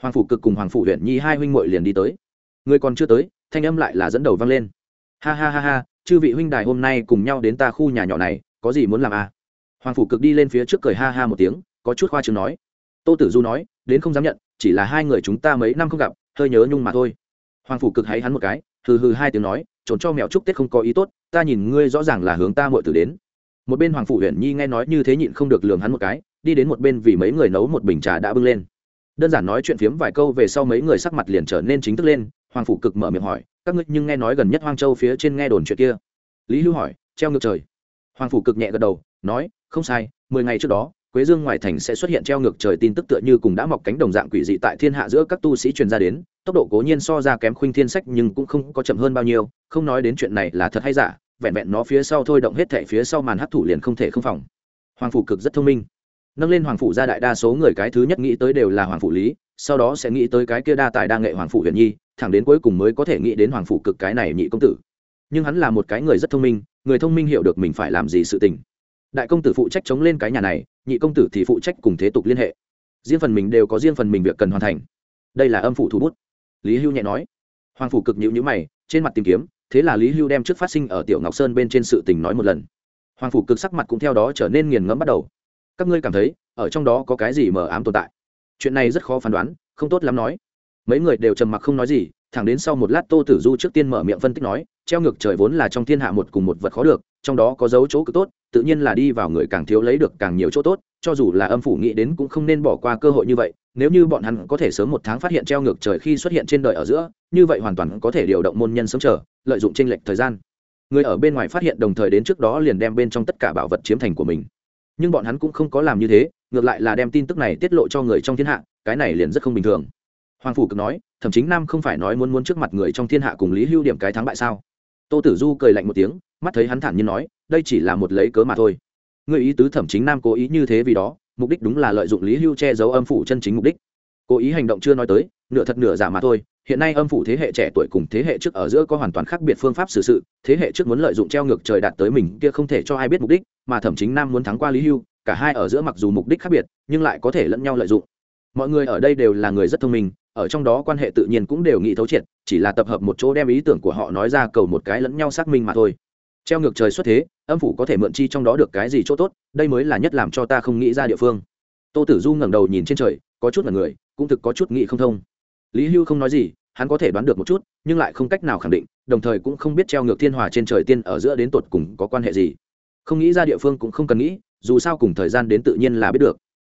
hoàng phủ cực cùng hoàng phủ huyện nhi hai huynh muội liền đi tới. Người còn chưa tới, thanh âm lại là dẫn đầu vang lên. Ha ha ha ha, chư vị huynh đài hôm nay cùng nhau đến ta khu nhà nhỏ này, có gì muốn làm à? Hoàng phủ cực đi lên phía trước cười ha ha một tiếng, có chút khoa chừng nói tô tử du nói, đến không dám nhận, chỉ là hai người chúng ta mấy năm không gặp, hơi nhớ nhung mà thôi. Hoàng phủ cực hay hắn một cái, hừ hừ hai tiếng nói, trốn cho mèo chúc tết không có ý tốt, ta nhìn ngươi rõ ràng là hướng ta muội tử đến. Một bên hoàng phủ huyền nhi nghe nói như thế nhịn không được lường hắn một cái, đi đến một bên vì mấy người nấu một bình trà đã bưng lên. Đơn giản nói chuyện phiếm vài câu về sau mấy người sắc mặt liền trở nên chính thức lên, hoàng phủ cực mở miệng hỏi, các ngươi nhưng nghe nói gần nhất hoang châu phía trên nghe đồn chuyện kia? Lý hưu hỏi, treo ngược trời. Hoàng phủ cực nhẹ gật đầu, nói, không sai, mười ngày trước đó quế dương ngoài thành sẽ xuất hiện treo ngược trời tin tức tựa như cùng đã mọc cánh đồng dạng quỷ dị tại thiên hạ giữa các tu sĩ truyền ra đến, tốc độ cố nhiên so ra kém khuynh thiên sách nhưng cũng không có chậm hơn bao nhiêu, không nói đến chuyện này là thật hay giả, vẹn vẹn nó phía sau thôi động hết thệ phía sau màn hấp thụ liền không thể không phòng. Hoàng phủ cực rất thông minh. Nâng lên hoàng phủ ra đại đa số người cái thứ nhất nghĩ tới đều là hoàng phủ lý, sau đó sẽ nghĩ tới cái kia đa tài đa nghệ hoàng phủ huyền nhi, thẳng đến cuối cùng mới có thể nghĩ đến hoàng phủ cực cái này nhị công tử. Nhưng hắn là một cái người rất thông minh, người thông minh hiểu được mình phải làm gì sự tình. Đại công tử phụ trách chống lên cái nhà này nhị công tử thì phụ trách cùng thế tục liên hệ. Riêng phần mình đều có riêng phần mình việc cần hoàn thành. Đây là âm phủ thủ bút. Lý hưu nhẹ nói. Hoàng phủ cực nhịu nhữ mày, trên mặt tìm kiếm, thế là lý hưu đem trước phát sinh ở tiểu ngọc sơn bên trên sự tình nói một lần. Hoàng phủ cực sắc mặt cũng theo đó trở nên nghiền ngẫm bắt đầu. Các ngươi cảm thấy, ở trong đó có cái gì mờ ám tồn tại? Chuyện này rất khó phán đoán, không tốt lắm nói. Mấy người đều trầm mặc không nói gì, thẳng đến sau một lát tô tử du trước tiên mở miệng phân tích nói, treo ngược trời vốn là trong thiên hạ một cùng một vật khó được trong đó có dấu chỗ cực tốt, tự nhiên là đi vào người càng thiếu lấy được càng nhiều chỗ tốt, cho dù là âm phủ nghĩ đến cũng không nên bỏ qua cơ hội như vậy, nếu như bọn hắn có thể sớm một tháng phát hiện treo ngược trời khi xuất hiện trên đời ở giữa, như vậy hoàn toàn có thể điều động môn nhân sớm chờ, lợi dụng tranh lệch thời gian. Người ở bên ngoài phát hiện đồng thời đến trước đó liền đem bên trong tất cả bảo vật chiếm thành của mình. Nhưng bọn hắn cũng không có làm như thế, ngược lại là đem tin tức này tiết lộ cho người trong thiên hạ, cái này liền rất không bình thường. Hoàng phủ cực nói thậm chí nam không phải nói muốn muốn trước mặt người trong thiên hạ cùng lý hưu điểm cái thắng bại sao? Tô tử du cười lạnh một tiếng, mắt thấy hắn thản nhiên nói, đây chỉ là một lấy cớ mà thôi. Người ý tứ thẩm chính nam cố ý như thế vì đó, mục đích đúng là lợi dụng lý hưu che giấu âm phủ chân chính mục đích. Cố ý hành động chưa nói tới, nửa thật nửa giả mà thôi, hiện nay âm phủ thế hệ trẻ tuổi cùng thế hệ trước ở giữa có hoàn toàn khác biệt phương pháp xử sự, thế hệ trước muốn lợi dụng treo ngược trời đạt tới mình, kia không thể cho ai biết mục đích, mà thẩm chính nam muốn thắng qua lý hưu, cả hai ở giữa mặc dù mục đích khác biệt, nhưng lại có thể lẫn nhau lợi dụng. Mọi người ở đây đều là người rất thông minh ở trong đó quan hệ tự nhiên cũng đều nghĩ thấu triệt, chỉ là tập hợp một chỗ đem ý tưởng của họ nói ra cầu một cái lẫn nhau xác minh mà thôi. Treo ngược trời xuất thế, âm phủ có thể mượn chi trong đó được cái gì chỗ tốt, đây mới là nhất làm cho ta không nghĩ ra địa phương. Tô tử du ngẩng đầu nhìn trên trời, có chút là người, cũng thực có chút nghĩ không thông. Lý hưu không nói gì, hắn có thể đoán được một chút, nhưng lại không cách nào khẳng định, đồng thời cũng không biết treo ngược thiên hòa trên trời tiên ở giữa đến tột cùng có quan hệ gì. Không nghĩ ra địa phương cũng không cần nghĩ, dù sao cùng thời gian đến tự nhiên là biết được.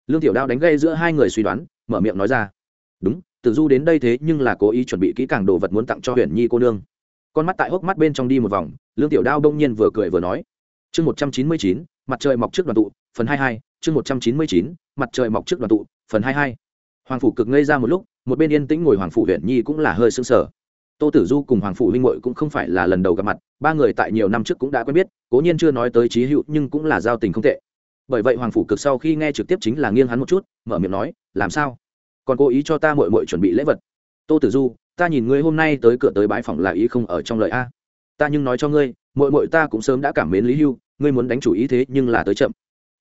Lương tiểu đao đánh gây giữa hai người suy đoán, mở miệng nói ra. Đúng tử du đến đây thế nhưng là cố ý chuẩn bị kỹ càng đồ vật muốn tặng cho huyền nhi cô nương. Con mắt tại hốc mắt bên trong đi một vòng, lương tiểu đao đông nhiên vừa cười vừa nói, chương một trăm chín mươi chín, mặt trời mọc trước đoàn tụ, phần hai hai, chương một trăm chín mươi chín, mặt trời mọc trước đoàn tụ, phần hai hai. Hoàng phủ cực ngây ra một lúc, một bên yên tĩnh ngồi hoàng phủ Huyền nhi cũng là hơi sưng sờ. Tô tử du cùng hoàng phủ huynh hội cũng không phải là lần đầu gặp mặt, ba người tại nhiều năm trước cũng đã quen biết, cố nhiên chưa nói tới trí hữu nhưng cũng là giao tình không tệ. Bởi vậy hoàng phủ cực sau khi nghe trực tiếp chính là nghiêng hắn một chút, mở miệng nói, làm sao? Còn cố ý cho ta mội mội chuẩn bị lễ vật. Tô tử du, ta nhìn ngươi hôm nay tới cửa tới bãi phòng là ý không ở trong lời a. Ta nhưng nói cho ngươi mội mội ta cũng sớm đã cảm mến lý hưu, ngươi muốn đánh chủ ý thế nhưng là tới chậm.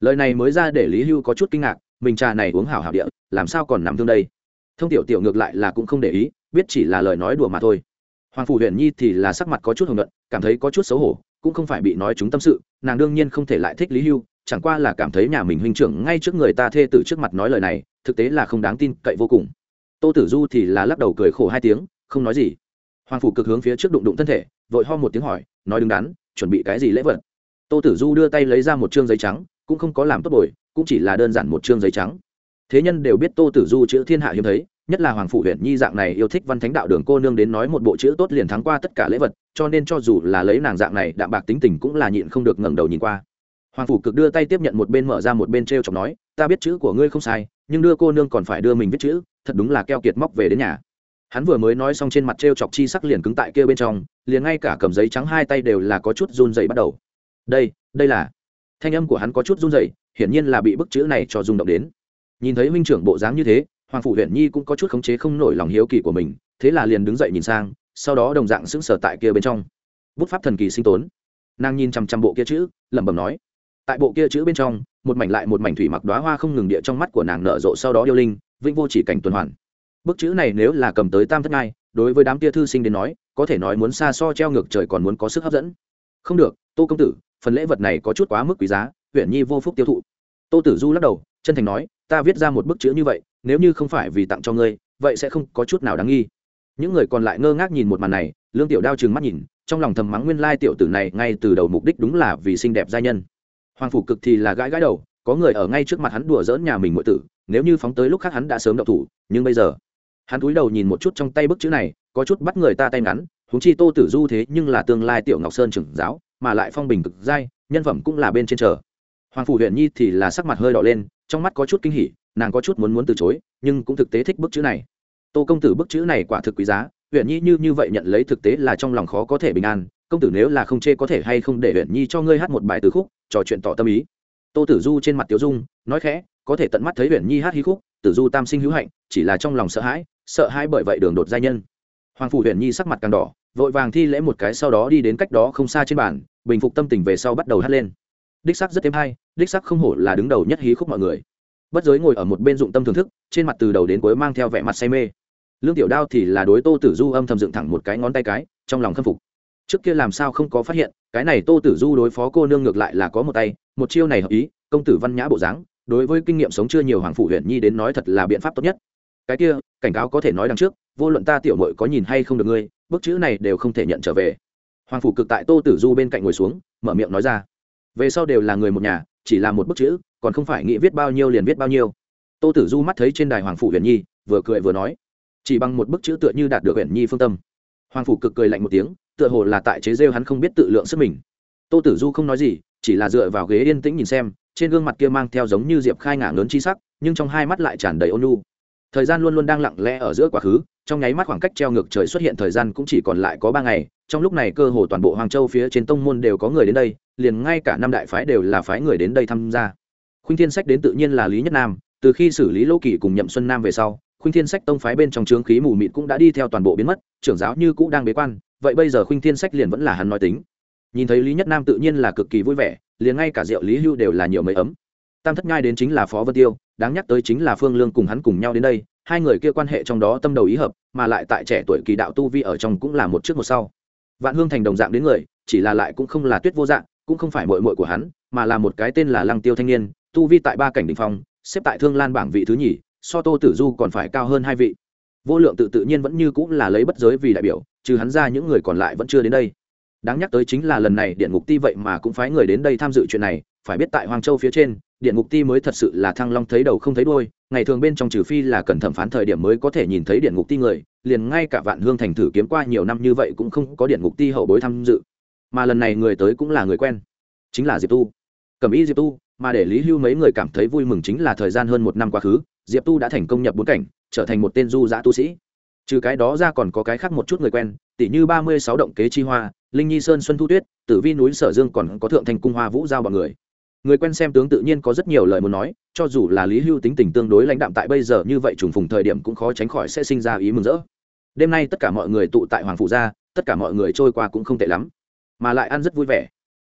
Lời này mới ra để lý hưu có chút kinh ngạc, mình trà này uống hảo hảo địa, làm sao còn nằm thương đây? Thông tiểu tiểu ngược lại là cũng không để ý, biết chỉ là lời nói đùa mà thôi. Hoàng phủ huyền nhi thì là sắc mặt có chút hồng luận cảm thấy có chút xấu hổ, cũng không phải bị nói chúng tâm sự, nàng đương nhiên không thể lại thích lý hưu chẳng qua là cảm thấy nhà mình huynh trưởng ngay trước người ta thê tử trước mặt nói lời này, thực tế là không đáng tin cậy vô cùng. Tô tử du thì là lắc đầu cười khổ hai tiếng, không nói gì. Hoàng phủ cực hướng phía trước đụng đụng thân thể, vội ho một tiếng hỏi, nói đứng đắn, chuẩn bị cái gì lễ vật? Tô tử du đưa tay lấy ra một chương giấy trắng, cũng không có làm tốt bồi, cũng chỉ là đơn giản một chương giấy trắng. Thế nhân đều biết tô tử du chữ thiên hạ hiếm thấy, nhất là hoàng phụ huyện nhi dạng này yêu thích văn thánh đạo đường cô nương đến nói một bộ chữ tốt liền thắng qua tất cả lễ vật, cho nên cho dù là lấy nàng dạng này đạm bạc tính tình cũng là nhịn không được ngẩng đầu nhìn qua hoàng phủ cực đưa tay tiếp nhận một bên mở ra một bên t r e o chọc nói, ta biết chữ của ngươi không sai, nhưng đưa cô nương còn phải đưa mình viết chữ, thật đúng là keo kiệt móc về đến nhà. Hắn vừa mới nói xong trên mặt t r e o chọc chi sắc liền cứng tại kia bên trong, liền ngay cả cầm giấy trắng hai tay đều là có chút run dày bắt đầu. Đây đây là thanh âm của hắn có chút run dày hiển nhiên là bị bức chữ này cho rung động đến. Nhìn thấy huynh trưởng bộ dáng như thế, hoàng phủ huyện nhi cũng có chút khống chế không nổi lòng hiếu kỳ của mình, thế là liền đứng dậy nhìn sang, sau đó đồng dạng sững sờ tại kia bên trong. Bút pháp thần kỳ sinh tốn. Nàng nhìn chằm chằm bộ kia chữ, lẩm bẩm nói tại bộ kia chữ bên trong, một mảnh lại một mảnh thủy mặc đoá hoa không ngừng địa trong mắt của nàng nở rộ sau đó yêu linh, vĩnh vô chỉ cảnh tuần hoàn. Bức chữ này nếu là cầm tới tam thất ngai, đối với đám kia thư sinh đến nói, có thể nói muốn xa so treo ngược trời còn muốn có sức hấp dẫn. Không được, tô công tử, phần lễ vật này có chút quá mức quý giá huyện nhi vô phúc tiêu thụ. Tô tử du lắc đầu, chân thành nói, ta viết ra một bức chữ như vậy, nếu như không phải vì tặng cho ngươi, vậy sẽ không có chút nào đáng nghi. Những người còn lại ngơ ngác nhìn một màn này, lương tiểu đao trừng mắt nhìn, trong lòng thầm mắng nguyên lai tiểu tử này ngay từ đầu mục đích đúng là vì xinh đẹp giai nhân hoàng phủ cực thì là gãi gãi đầu, có người ở ngay trước mặt hắn đùa dỡn nhà mình ngụy tử, nếu như phóng tới lúc khác hắn đã sớm đậu thủ, nhưng bây giờ, hắn cúi đầu nhìn một chút trong tay bức chữ này, có chút bắt người ta tay ngắn húng chi tô tử du thế nhưng là tương lai tiểu ngọc sơn trưởng giáo, mà lại phong bình cực giai nhân phẩm cũng là bên trên chờ hoàng phủ huyện nhi thì là sắc mặt hơi đỏ lên, trong mắt có chút kinh hỉ, nàng có chút muốn muốn từ chối, nhưng cũng thực tế thích bức chữ này. Tô công tử bức chữ này quả thực quý giá, huyện nhi như như vậy nhận lấy thực tế là trong lòng khó có thể bình an, công tử nếu là không chê có thể hay không để huyện nhi cho ngươi hát một bài từ khúc trò chuyện tỏ tâm ý. Tô tử du trên mặt tiểu dung, nói khẽ, có thể tận mắt thấy huyền nhi hát hí khúc, tử du tam sinh hữu hạnh, chỉ là trong lòng sợ hãi sợ hãi bởi vậy đường đột gia nhân. Hoàng phủ huyền nhi sắc mặt càng đỏ, vội vàng thi lễ một cái sau đó đi đến cách đó không xa trên bàn, bình phục tâm tình về sau bắt đầu hát lên. Đích sắc rất thêm hay, đích sắc không hổ là đứng đầu nhất hí khúc mọi người. Bất giới ngồi ở một bên dụng tâm thưởng thức, trên mặt từ đầu đến cuối mang theo vẻ mặt say mê. Lương tiểu đao thì là đối tô tử du âm thầm dựng thẳng một cái ngón tay cái, trong lòng khâm phục trước kia làm sao không có phát hiện, cái này tô tử du đối phó cô nương ngược lại là có một tay, một chiêu này hợp ý, công tử văn nhã bộ dáng, đối với kinh nghiệm sống chưa nhiều hoàng phủ huyện nhi đến nói thật là biện pháp tốt nhất. Cái kia, cảnh cáo có thể nói đằng trước, vô luận ta tiểu mội có nhìn hay không được ngươi bức chữ này đều không thể nhận trở về. Hoàng phủ cực tại tô tử du bên cạnh ngồi xuống, mở miệng nói ra. Về sau đều là người một nhà, chỉ là một bức chữ, còn không phải nghĩ viết bao nhiêu liền viết bao nhiêu. Tô tử du mắt thấy trên đài hoàng phủ huyền nhi, vừa cười vừa nói. Chỉ bằng một bức chữ tựa như đạt được huyền nhi phương tâm. Hoàng phủ cực cười lạnh một tiếng tựa hồ là tại chế rêu hắn không biết tự lượng sức mình. Tô tử du không nói gì, chỉ là dựa vào ghế yên tĩnh nhìn xem, trên gương mặt kia mang theo giống như diệp khai ngả lớn chi sắc, nhưng trong hai mắt lại tràn đầy ôn nhu. Thời gian luôn luôn đang lặng lẽ ở giữa quá khứ, trong nháy mắt khoảng cách treo ngược trời xuất hiện thời gian cũng chỉ còn lại có ba ngày, trong lúc này cơ hồ toàn bộ hoàng châu phía trên tông môn đều có người đến đây, liền ngay cả năm đại phái đều là phái người đến đây tham gia. Khuynh thiên sách đến tự nhiên là lý nhất nam, từ khi xử lý lỗ kỳ cùng nhậm xuân nam về sau, khuynh thiên sách tông phái bên trong trướng khí mù mịt cũng đã đi theo toàn bộ biến mất, trưởng giáo như cũ đang bế quan vậy bây giờ khuynh thiên sách liền vẫn là hắn nói tính. Nhìn thấy lý nhất nam tự nhiên là cực kỳ vui vẻ, liền ngay cả rượu lý hưu đều là nhiều mấy ấm. Tam thất nhai đến chính là phó vân tiêu, đáng nhắc tới chính là phương lương cùng hắn cùng nhau đến đây, hai người kia quan hệ trong đó tâm đầu ý hợp, mà lại tại trẻ tuổi kỳ đạo tu vi ở trong cũng là một trước một sau. Vạn hương thành đồng dạng đến người, chỉ là lại cũng không là tuyết vô dạng, cũng không phải mội mội của hắn, mà là một cái tên là lăng tiêu thanh niên, tu vi tại ba cảnh đình phong, xếp tại thương lan bảng vị thứ nhì, so tô tử du còn phải cao hơn hai vị. Vô lượng tự tự nhiên vẫn như cũng là lấy bất giới vì đại biểu trừ hắn ra những người còn lại vẫn chưa đến đây. Đáng nhắc tới chính là lần này điện ngục ti vậy mà cũng phái người đến đây tham dự chuyện này, phải biết tại hoàng châu phía trên, điện ngục ti mới thật sự là thăng long thấy đầu không thấy đôi ngày thường bên trong trừ phi là cần thẩm phán thời điểm mới có thể nhìn thấy điện ngục ti người, liền ngay cả vạn hương thành thử kiếm qua nhiều năm như vậy cũng không có điện ngục ti hậu bối tham dự. Mà lần này người tới cũng là người quen, chính là diệp tu. Cầm ý diệp tu, mà để lý hưu mấy người cảm thấy vui mừng chính là thời gian hơn một năm quá khứ, diệp tu đã thành công nhập bốn cảnh, trở thành một tên du giã tu sĩ trừ cái đó ra còn có cái khác một chút người quen tỷ như ba mươi sáu động kế chi hoa, linh nhi sơn xuân thu tuyết, tử vi núi sở dương còn có thượng thành cung hoa vũ giao bọn người. Người quen xem tướng tự nhiên có rất nhiều lời muốn nói, cho dù là lý hưu tính tình tương đối lãnh đạm tại bây giờ như vậy trùng phùng thời điểm cũng khó tránh khỏi sẽ sinh ra ý mừng rỡ. Đêm nay tất cả mọi người tụ tại hoàng phủ gia tất cả mọi người trôi qua cũng không tệ lắm, mà lại ăn rất vui vẻ.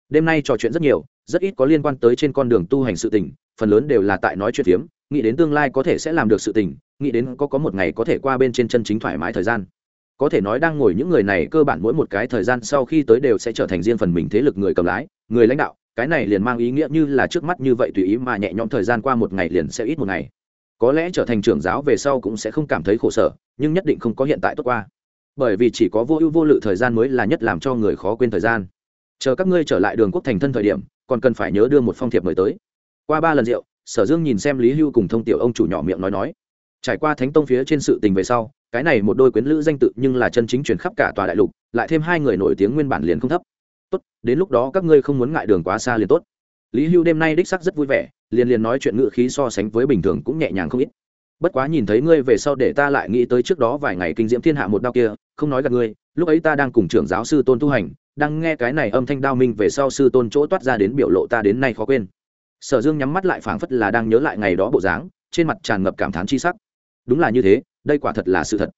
Đêm nay trò chuyện rất nhiều rất ít có liên quan tới trên con đường tu hành sự tình, phần lớn đều là tại nói chuyện phiếm, nghĩ đến tương lai có thể sẽ làm được sự tình, nghĩ đến có có một ngày có thể qua bên trên chân chính thoải mái thời gian. Có thể nói đang ngồi những người này cơ bản mỗi một cái thời gian sau khi tới đều sẽ trở thành riêng phần mình thế lực người cầm lái, người lãnh đạo, cái này liền mang ý nghĩa như là trước mắt như vậy tùy ý mà nhẹ nhõm thời gian qua một ngày liền sẽ ít một ngày. Có lẽ trở thành trưởng giáo về sau cũng sẽ không cảm thấy khổ sở, nhưng nhất định không có hiện tại tốt qua. Bởi vì chỉ có vô ưu vô lự thời gian mới là nhất làm cho người khó quên thời gian. Chờ các ngươi trở lại đường quốc thành thân thời điểm còn cần phải nhớ đưa một phong thiệp mời tới. Qua ba lần rượu, sở dương nhìn xem lý hưu cùng thông tiểu ông chủ nhỏ miệng nói nói. Trải qua thánh tông phía trên sự tình về sau, cái này một đôi quyến lữ danh tự nhưng là chân chính truyền khắp cả tòa đại lục, lại thêm hai người nổi tiếng nguyên bản liền không thấp. Tốt, đến lúc đó các ngươi không muốn ngại đường quá xa liền tốt. Lý hưu đêm nay đích sắc rất vui vẻ, liền liền nói chuyện ngự khí so sánh với bình thường cũng nhẹ nhàng không ít. Bất quá nhìn thấy ngươi về sau để ta lại nghĩ tới trước đó vài ngày kinh diễm thiên hạ một đao kia, không nói gặp ngươi, lúc ấy ta đang cùng trưởng giáo sư tôn tu hành đang nghe cái này âm thanh đao minh về sau sư tôn chỗ toát ra đến biểu lộ ta đến nay khó quên. Sở dương nhắm mắt lại phảng phất là đang nhớ lại ngày đó bộ dáng, trên mặt tràn ngập cảm thán chi sắc. Đúng là như thế, đây quả thật là sự thật.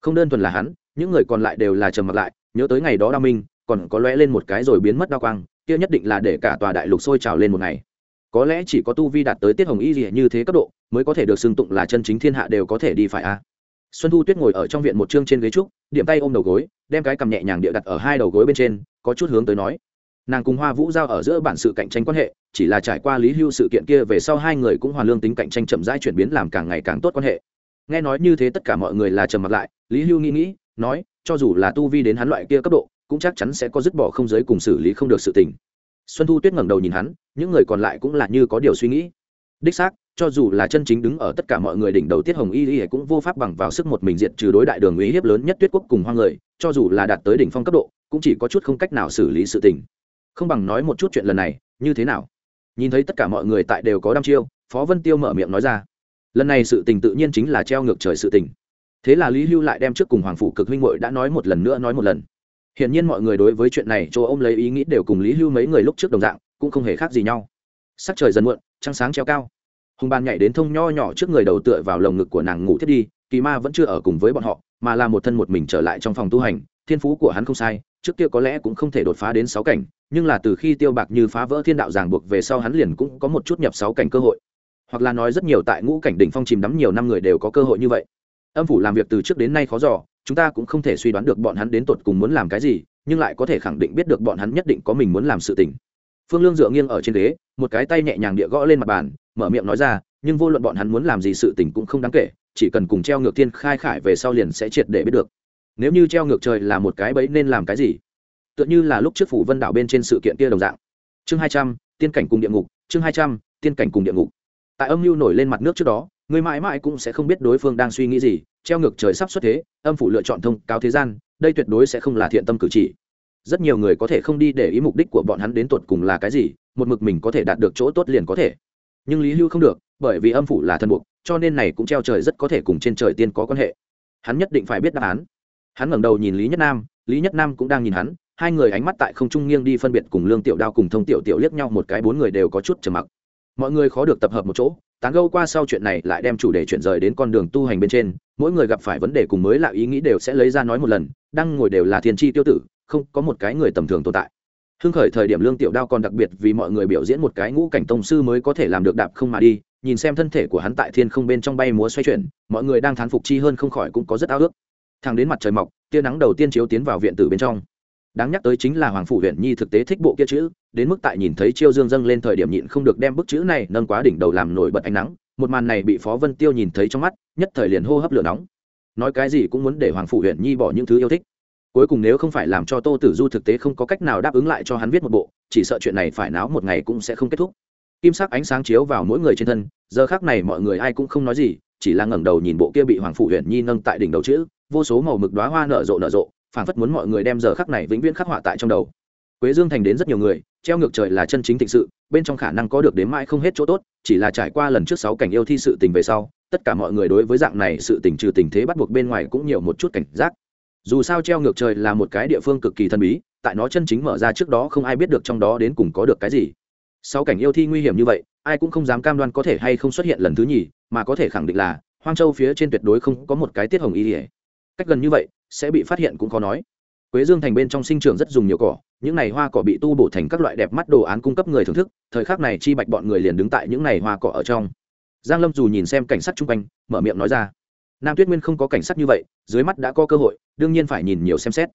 Không đơn thuần là hắn, những người còn lại đều là trầm mặt lại, nhớ tới ngày đó đao minh, còn có lóe lên một cái rồi biến mất đao quang, kia nhất định là để cả tòa đại lục sôi trào lên một ngày. Có lẽ chỉ có tu vi đạt tới tiết hồng y gì như thế cấp độ, mới có thể được xưng tụng là chân chính thiên hạ đều có thể đi phải a xuân thu tuyết ngồi ở trong viện một chương trên ghế trúc, điểm tay ôm đầu gối, đem cái cầm nhẹ nhàng địa đặt ở hai đầu gối bên trên, có chút hướng tới nói. Nàng cùng hoa vũ giao ở giữa bản sự cạnh tranh quan hệ, chỉ là trải qua lý hưu sự kiện kia về sau hai người cũng hoàn lương tính cạnh tranh chậm rãi chuyển biến làm càng ngày càng tốt quan hệ. Nghe nói như thế tất cả mọi người là trầm mặt lại, lý hưu nghĩ nghĩ, nói, cho dù là tu vi đến hắn loại kia cấp độ, cũng chắc chắn sẽ có dứt bỏ không giới cùng xử lý không được sự tình. Xuân thu tuyết ngẩng đầu nhìn hắn, những người còn lại cũng là như có điều suy nghĩ. Đích xác cho dù là chân chính đứng ở tất cả mọi người đỉnh đầu tiết hồng y y cũng vô pháp bằng vào sức một mình diệt trừ đối đại đường uy hiếp lớn nhất tuyết quốc cùng hoang người, cho dù là đạt tới đỉnh phong cấp độ, cũng chỉ có chút không cách nào xử lý sự tình. Không bằng nói một chút chuyện lần này, như thế nào? Nhìn thấy tất cả mọi người tại đều có đăm chiêu, phó vân tiêu mở miệng nói ra. Lần này sự tình tự nhiên chính là treo ngược trời sự tình. Thế là lý hưu lại đem trước cùng hoàng phủ cực huynh hội đã nói một lần nữa nói một lần. Hiển nhiên mọi người đối với chuyện này cho ông lấy ý nghĩ đều cùng lý hưu mấy người lúc trước đồng dạng, cũng không hề khác gì nhau. Sắc trời dần muộn, trăng sáng treo cao hùng ban nhảy đến thông nho nhỏ trước người đầu tựa vào lồng ngực của nàng ngủ thiết đi, kỳ ma vẫn chưa ở cùng với bọn họ, mà là một thân một mình trở lại trong phòng tu hành. Thiên phú của hắn không sai, trước kia có lẽ cũng không thể đột phá đến sáu cảnh, nhưng là từ khi tiêu bạc như phá vỡ thiên đạo ràng buộc về sau hắn liền cũng có một chút nhập sáu cảnh cơ hội. Hoặc là nói rất nhiều tại ngũ cảnh đỉnh phong chìm đắm nhiều năm người đều có cơ hội như vậy. Âm phủ làm việc từ trước đến nay khó dò, chúng ta cũng không thể suy đoán được bọn hắn đến tột cùng muốn làm cái gì, nhưng lại có thể khẳng định biết được bọn hắn nhất định có mình muốn làm sự tình phương lương dựa nghiêng ở trên ghế, một cái tay nhẹ nhàng địa gõ lên mặt bàn, mở miệng nói ra, nhưng vô luận bọn hắn muốn làm gì sự tình cũng không đáng kể, chỉ cần cùng treo ngược thiên khai khải về sau liền sẽ triệt để biết được. Nếu như treo ngược trời là một cái bẫy nên làm cái gì? Tựa như là lúc trước phủ vân đảo bên trên sự kiện kia đồng dạng. Chương hai trăm, tiên cảnh cùng địa ngục, chương hai trăm, tiên cảnh cùng địa ngục. Tại âm mưu nổi lên mặt nước trước đó, người mãi mãi cũng sẽ không biết đối phương đang suy nghĩ gì, treo ngược trời sắp xuất thế, âm phủ lựa chọn thông cáo thế gian, đây tuyệt đối sẽ không là thiện tâm cử chỉ rất nhiều người có thể không đi để ý mục đích của bọn hắn đến tột cùng là cái gì, một mực mình có thể đạt được chỗ tốt liền có thể. Nhưng lý hưu không được, bởi vì âm phủ là thân buộc, cho nên này cũng treo trời rất có thể cùng trên trời tiên có quan hệ. Hắn nhất định phải biết đáp án. Hắn ngẩng đầu nhìn lý nhất nam, lý nhất nam cũng đang nhìn hắn, hai người ánh mắt tại không trung nghiêng đi phân biệt cùng lương tiểu đao cùng thông tiểu tiểu liếc nhau một cái, bốn người đều có chút trầm mặc. Mọi người khó được tập hợp một chỗ, tán gâu qua sau chuyện này lại đem chủ đề chuyển rời đến con đường tu hành bên trên, mỗi người gặp phải vấn đề cùng mới lạ ý nghĩ đều sẽ lấy ra nói một lần, đang ngồi đều là thiên tri tiêu tử không có một cái người tầm thường tồn tại. Hưng khởi thời điểm lương tiểu đao còn đặc biệt vì mọi người biểu diễn một cái ngũ cảnh tông sư mới có thể làm được đạp không mà đi, nhìn xem thân thể của hắn tại thiên không bên trong bay múa xoay chuyển, mọi người đang thán phục chi hơn không khỏi cũng có rất ao ước. Thang đến mặt trời mọc, tia nắng đầu tiên chiếu tiến vào viện tử bên trong. Đáng nhắc tới chính là hoàng phủ huyện nhi thực tế thích bộ kia chữ, đến mức tại nhìn thấy chiêu dương dâng lên thời điểm nhịn không được đem bức chữ này nâng quá đỉnh đầu làm nổi bật ánh nắng, một màn này bị phó vân tiêu nhìn thấy trong mắt, nhất thời liền hô hấp lửa nóng. Nói cái gì cũng muốn để hoàng phủ huyện nhi bỏ những thứ yêu thích cuối cùng nếu không phải làm cho tô tử du thực tế không có cách nào đáp ứng lại cho hắn viết một bộ, chỉ sợ chuyện này phải náo một ngày cũng sẽ không kết thúc. Kim sắc ánh sáng chiếu vào mỗi người trên thân, giờ khác này mọi người ai cũng không nói gì, chỉ là ngẩng đầu nhìn bộ kia bị hoàng phủ huyện nhi nâng tại đỉnh đầu chữ, vô số màu mực đoá hoa nở rộ nở rộ, phảng phất muốn mọi người đem giờ khắc này vĩnh viễn khắc họa tại trong đầu. Quế dương thành đến rất nhiều người, treo ngược trời là chân chính thịnh sự, bên trong khả năng có được đến mãi không hết chỗ tốt, chỉ là trải qua lần trước sáu cảnh yêu thi sự tình về sau, tất cả mọi người đối với dạng này sự tình trừ tình thế bắt buộc bên ngoài cũng nhiều một chút cảnh giác dù sao treo ngược trời là một cái địa phương cực kỳ thần bí, tại nó chân chính mở ra trước đó không ai biết được trong đó đến cùng có được cái gì. Sau cảnh yêu thi nguy hiểm như vậy, ai cũng không dám cam đoan có thể hay không xuất hiện lần thứ nhì, mà có thể khẳng định là, hoang châu phía trên tuyệt đối không có một cái tiết hồng y ỉa cách gần như vậy, sẽ bị phát hiện cũng khó nói. Quế dương thành bên trong sinh trưởng rất dùng nhiều cỏ, những này hoa cỏ bị tu bổ thành các loại đẹp mắt đồ án cung cấp người thưởng thức, thời khắc này chi bạch bọn người liền đứng tại những này hoa cỏ ở trong. Giang lâm dù nhìn xem cảnh sát chung quanh, mở miệng nói ra nam tuyết nguyên không có cảnh sát như vậy, dưới mắt đã có cơ hội, đương nhiên phải nhìn nhiều xem xét.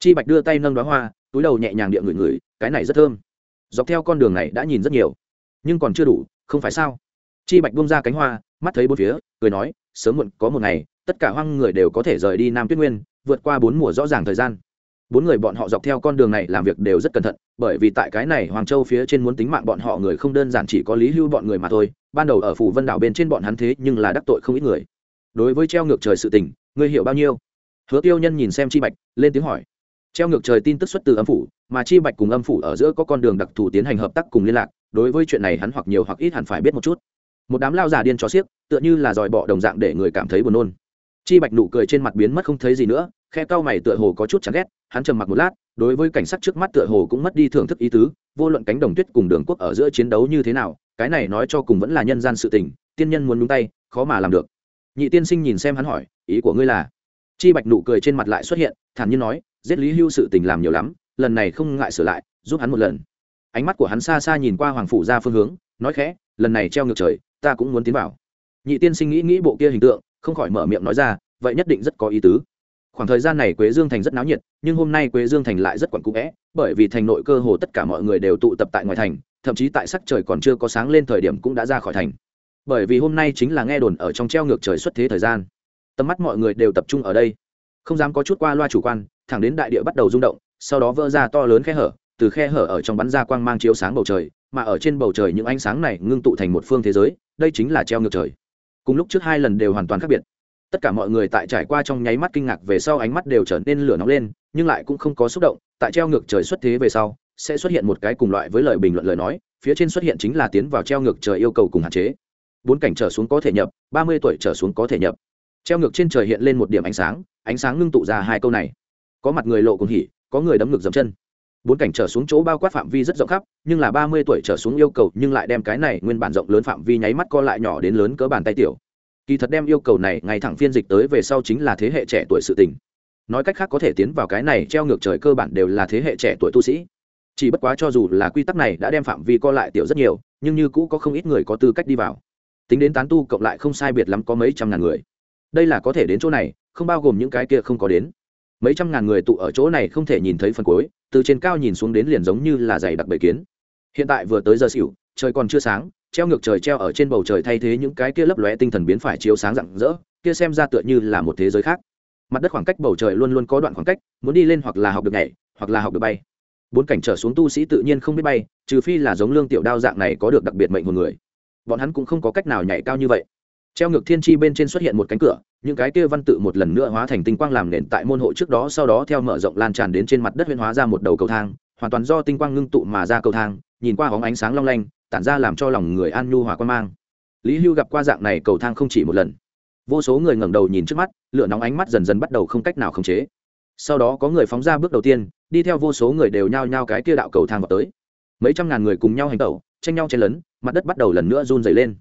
Chi bạch đưa tay nâng đoá hoa, túi đầu nhẹ nhàng địa ngửi ngửi, cái này rất thơm. Dọc theo con đường này đã nhìn rất nhiều. Nhưng còn chưa đủ, không phải sao? Chi bạch buông ra cánh hoa, mắt thấy bốn phía, cười nói, sớm muộn có một ngày, tất cả hoang người đều có thể rời đi nam tuyết nguyên, vượt qua bốn mùa rõ ràng thời gian. Bốn người bọn họ dọc theo con đường này làm việc đều rất cẩn thận, bởi vì tại cái này hoàng châu phía trên muốn tính mạng bọn họ người không đơn giản chỉ có lý hưu bọn người mà thôi, ban đầu ở phủ vân đảo bên trên bọn hắn thế nhưng là đắc tội không ít người đối với treo ngược trời sự tình, ngươi hiểu bao nhiêu? Hứa tiêu nhân nhìn xem chi bạch, lên tiếng hỏi. Treo ngược trời tin tức xuất từ âm phủ, mà chi bạch cùng âm phủ ở giữa có con đường đặc thù tiến hành hợp tác cùng liên lạc, đối với chuyện này hắn hoặc nhiều hoặc ít hẳn phải biết một chút. Một đám lao già điên cho xiếc, tựa như là dòi bọ đồng dạng để người cảm thấy buồn nôn. Chi bạch nụ cười trên mặt biến mất không thấy gì nữa, khe cau mày tựa hồ có chút chán ghét, hắn trầm mặc một lát, đối với cảnh sát trước mắt tựa hồ cũng mất đi thưởng thức ý tứ, vô luận cánh đồng tuyết cùng đường quốc ở giữa chiến đấu như thế nào, cái này nói cho cùng vẫn là nhân gian sự tình, tiên nhân muốn nhúng tay, khó mà làm được nhị tiên sinh nhìn xem hắn hỏi, ý của ngươi là? Chi bạch nụ cười trên mặt lại xuất hiện, thản nhiên nói, giết lý hưu sự tình làm nhiều lắm, lần này không ngại sửa lại, giúp hắn một lần. Ánh mắt của hắn xa xa nhìn qua hoàng phủ ra phương hướng, nói khẽ, lần này treo ngược trời, ta cũng muốn tiến vào. Nhị tiên sinh nghĩ nghĩ bộ kia hình tượng, không khỏi mở miệng nói ra, vậy nhất định rất có ý tứ. Khoảng thời gian này quế dương thành rất náo nhiệt, nhưng hôm nay quế dương thành lại rất quặn cũ vẽ, bởi vì thành nội cơ hồ tất cả mọi người đều tụ tập tại ngoài thành, thậm chí tại sắc trời còn chưa có sáng lên thời điểm cũng đã ra khỏi thành bởi vì hôm nay chính là nghe đồn ở trong treo ngược trời xuất thế thời gian. Tầm mắt mọi người đều tập trung ở đây. Không dám có chút qua loa chủ quan, thẳng đến đại địa bắt đầu rung động, sau đó vỡ ra to lớn khe hở, từ khe hở ở trong bắn ra quang mang chiếu sáng bầu trời, mà ở trên bầu trời những ánh sáng này ngưng tụ thành một phương thế giới, đây chính là treo ngược trời. Cùng lúc trước hai lần đều hoàn toàn khác biệt. Tất cả mọi người tại trải qua trong nháy mắt kinh ngạc về sau ánh mắt đều trở nên lửa nóng lên, nhưng lại cũng không có xúc động, tại treo ngược trời xuất thế về sau, sẽ xuất hiện một cái cùng loại với lời bình luận lời nói, phía trên xuất hiện chính là tiến vào treo ngược trời yêu cầu cùng hạn chế bốn cảnh trở xuống có thể nhập, ba mươi tuổi trở xuống có thể nhập. Treo ngược trên trời hiện lên một điểm ánh sáng ánh sáng ngưng tụ ra hai câu này. Có mặt người lộ cùng hỉ, có người đấm ngược dầm chân. Bốn cảnh trở xuống chỗ bao quát phạm vi rất rộng khắp, nhưng là ba mươi tuổi trở xuống yêu cầu nhưng lại đem cái này nguyên bản rộng lớn phạm vi nháy mắt co lại nhỏ đến lớn cỡ bàn tay tiểu. Kỳ thật đem yêu cầu này ngay thẳng phiên dịch tới về sau chính là thế hệ trẻ tuổi sự tình. Nói cách khác có thể tiến vào cái này treo ngược trời cơ bản đều là thế hệ trẻ tuổi tu sĩ. Chỉ bất quá cho dù là quy tắc này đã đem phạm vi co lại tiểu rất nhiều, nhưng như cũ có không ít người có tư cách đi vào tính đến tán tu cộng lại không sai biệt lắm có mấy trăm ngàn người. Đây là có thể đến chỗ này, không bao gồm những cái kia không có đến. Mấy trăm ngàn người tụ ở chỗ này không thể nhìn thấy phần cuối, từ trên cao nhìn xuống đến liền giống như là giày đặc bầy kiến. Hiện tại vừa tới giờ xỉu, trời còn chưa sáng, treo ngược trời treo ở trên bầu trời thay thế những cái kia lấp lóe tinh thần biến phải chiếu sáng rạng rỡ, kia xem ra tựa như là một thế giới khác. Mặt đất khoảng cách bầu trời luôn luôn có đoạn khoảng cách, muốn đi lên hoặc là học được nhảy, hoặc là học được bay. Bốn cảnh trở xuống tu sĩ tự nhiên không biết bay, trừ phi là giống lương tiểu đao dạng này có được đặc biệt mệnh một người bọn hắn cũng không có cách nào nhảy cao như vậy. Treo ngược thiên chi bên trên xuất hiện một cánh cửa, những cái kia văn tự một lần nữa hóa thành tinh quang làm nền tại môn hộ trước đó, sau đó theo mở rộng lan tràn đến trên mặt đất huyên hóa ra một đầu cầu thang, hoàn toàn do tinh quang ngưng tụ mà ra cầu thang, nhìn qua hóng ánh sáng long lanh, tản ra làm cho lòng người an nhu hòa quan mang. Lý hưu gặp qua dạng này cầu thang không chỉ một lần. Vô số người ngẩng đầu nhìn trước mắt, lửa nóng ánh mắt dần dần bắt đầu không cách nào khống chế. Sau đó có người phóng ra bước đầu tiên, đi theo vô số người đều nhao nhao cái kia đạo cầu thang vào tới. Mấy trăm ngàn người cùng nhau hành tẩu tranh nhau chen lấn, mặt đất bắt đầu lần nữa run dày lên.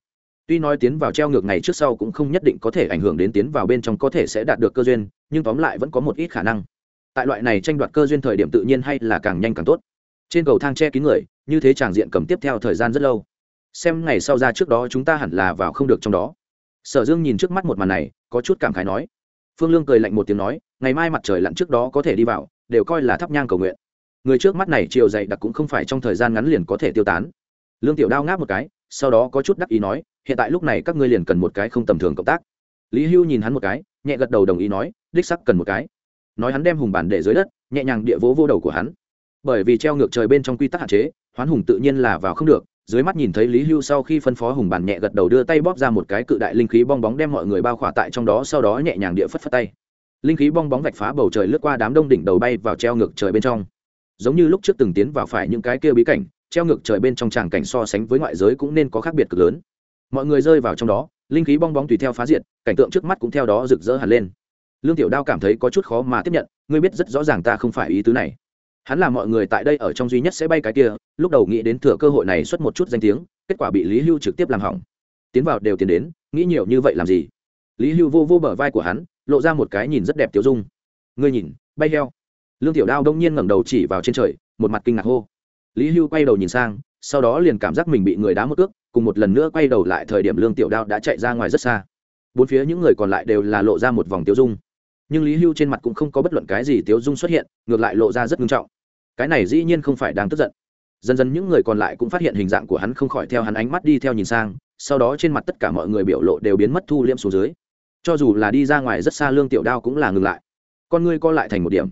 Tuy nói tiến vào treo ngược ngày trước sau cũng không nhất định có thể ảnh hưởng đến tiến vào bên trong có thể sẽ đạt được cơ duyên, nhưng tóm lại vẫn có một ít khả năng. Tại loại này tranh đoạt cơ duyên thời điểm tự nhiên hay là càng nhanh càng tốt. Trên cầu thang che kín người, như thế tràng diện cầm tiếp theo thời gian rất lâu. Xem ngày sau ra trước đó chúng ta hẳn là vào không được trong đó. Sở dương nhìn trước mắt một màn này, có chút cảm khái nói. Phương lương cười lạnh một tiếng nói, ngày mai mặt trời lặn trước đó có thể đi vào, đều coi là thắp nhang cầu nguyện. Người trước mắt này chiều dày đặc cũng không phải trong thời gian ngắn liền có thể tiêu tán lương tiểu đao ngáp một cái, sau đó có chút đắc ý nói, hiện tại lúc này các ngươi liền cần một cái không tầm thường cộng tác. Lý hưu nhìn hắn một cái, nhẹ gật đầu đồng ý nói, đích sắc cần một cái. Nói hắn đem hùng bản để dưới đất, nhẹ nhàng địa vỗ vô đầu của hắn. Bởi vì treo ngược trời bên trong quy tắc hạn chế, hoán hùng tự nhiên là vào không được, dưới mắt nhìn thấy lý hưu sau khi phân phó hùng bản nhẹ gật đầu đưa tay bóp ra một cái cự đại linh khí bong bóng đem mọi người bao khỏa tại trong đó, sau đó nhẹ nhàng địa phất phất tay. Linh khí bong bóng vạch phá bầu trời lướt qua đám đông đỉnh đầu bay vào treo ngược trời bên trong. Giống như lúc trước từng tiến vào phải những cái kia bí cảnh treo ngược trời bên trong tràng cảnh so sánh với ngoại giới cũng nên có khác biệt cực lớn. Mọi người rơi vào trong đó, linh khí bong bóng tùy theo phá diệt, cảnh tượng trước mắt cũng theo đó rực rỡ hẳn lên. Lương tiểu đao cảm thấy có chút khó mà tiếp nhận, ngươi biết rất rõ ràng ta không phải ý tứ này. Hắn là mọi người tại đây ở trong duy nhất sẽ bay cái kia, lúc đầu nghĩ đến thừa cơ hội này xuất một chút danh tiếng, kết quả bị lý hưu trực tiếp làm hỏng. Tiến vào đều tiến đến, nghĩ nhiều như vậy làm gì? Lý hưu vô vô bờ vai của hắn, lộ ra một cái nhìn rất đẹp tiểu dung. Ngươi nhìn, bay heo. Lương tiểu đao đông nhiên ngẩng đầu chỉ vào trên trời, một mặt kinh ngạc hô lý hưu quay đầu nhìn sang, sau đó liền cảm giác mình bị người đá một cước, cùng một lần nữa quay đầu lại thời điểm lương tiểu đao đã chạy ra ngoài rất xa. Bốn phía những người còn lại đều là lộ ra một vòng tiêu dung. Nhưng lý hưu trên mặt cũng không có bất luận cái gì tiêu dung xuất hiện, ngược lại lộ ra rất nghiêm trọng. Cái này dĩ nhiên không phải đang tức giận. Dần dần những người còn lại cũng phát hiện hình dạng của hắn không khỏi theo hắn ánh mắt đi theo nhìn sang, sau đó trên mặt tất cả mọi người biểu lộ đều biến mất thu liêm xuống dưới. Cho dù là đi ra ngoài rất xa lương tiểu đao cũng là ngừng lại. Con ngươi co lại thành một điểm.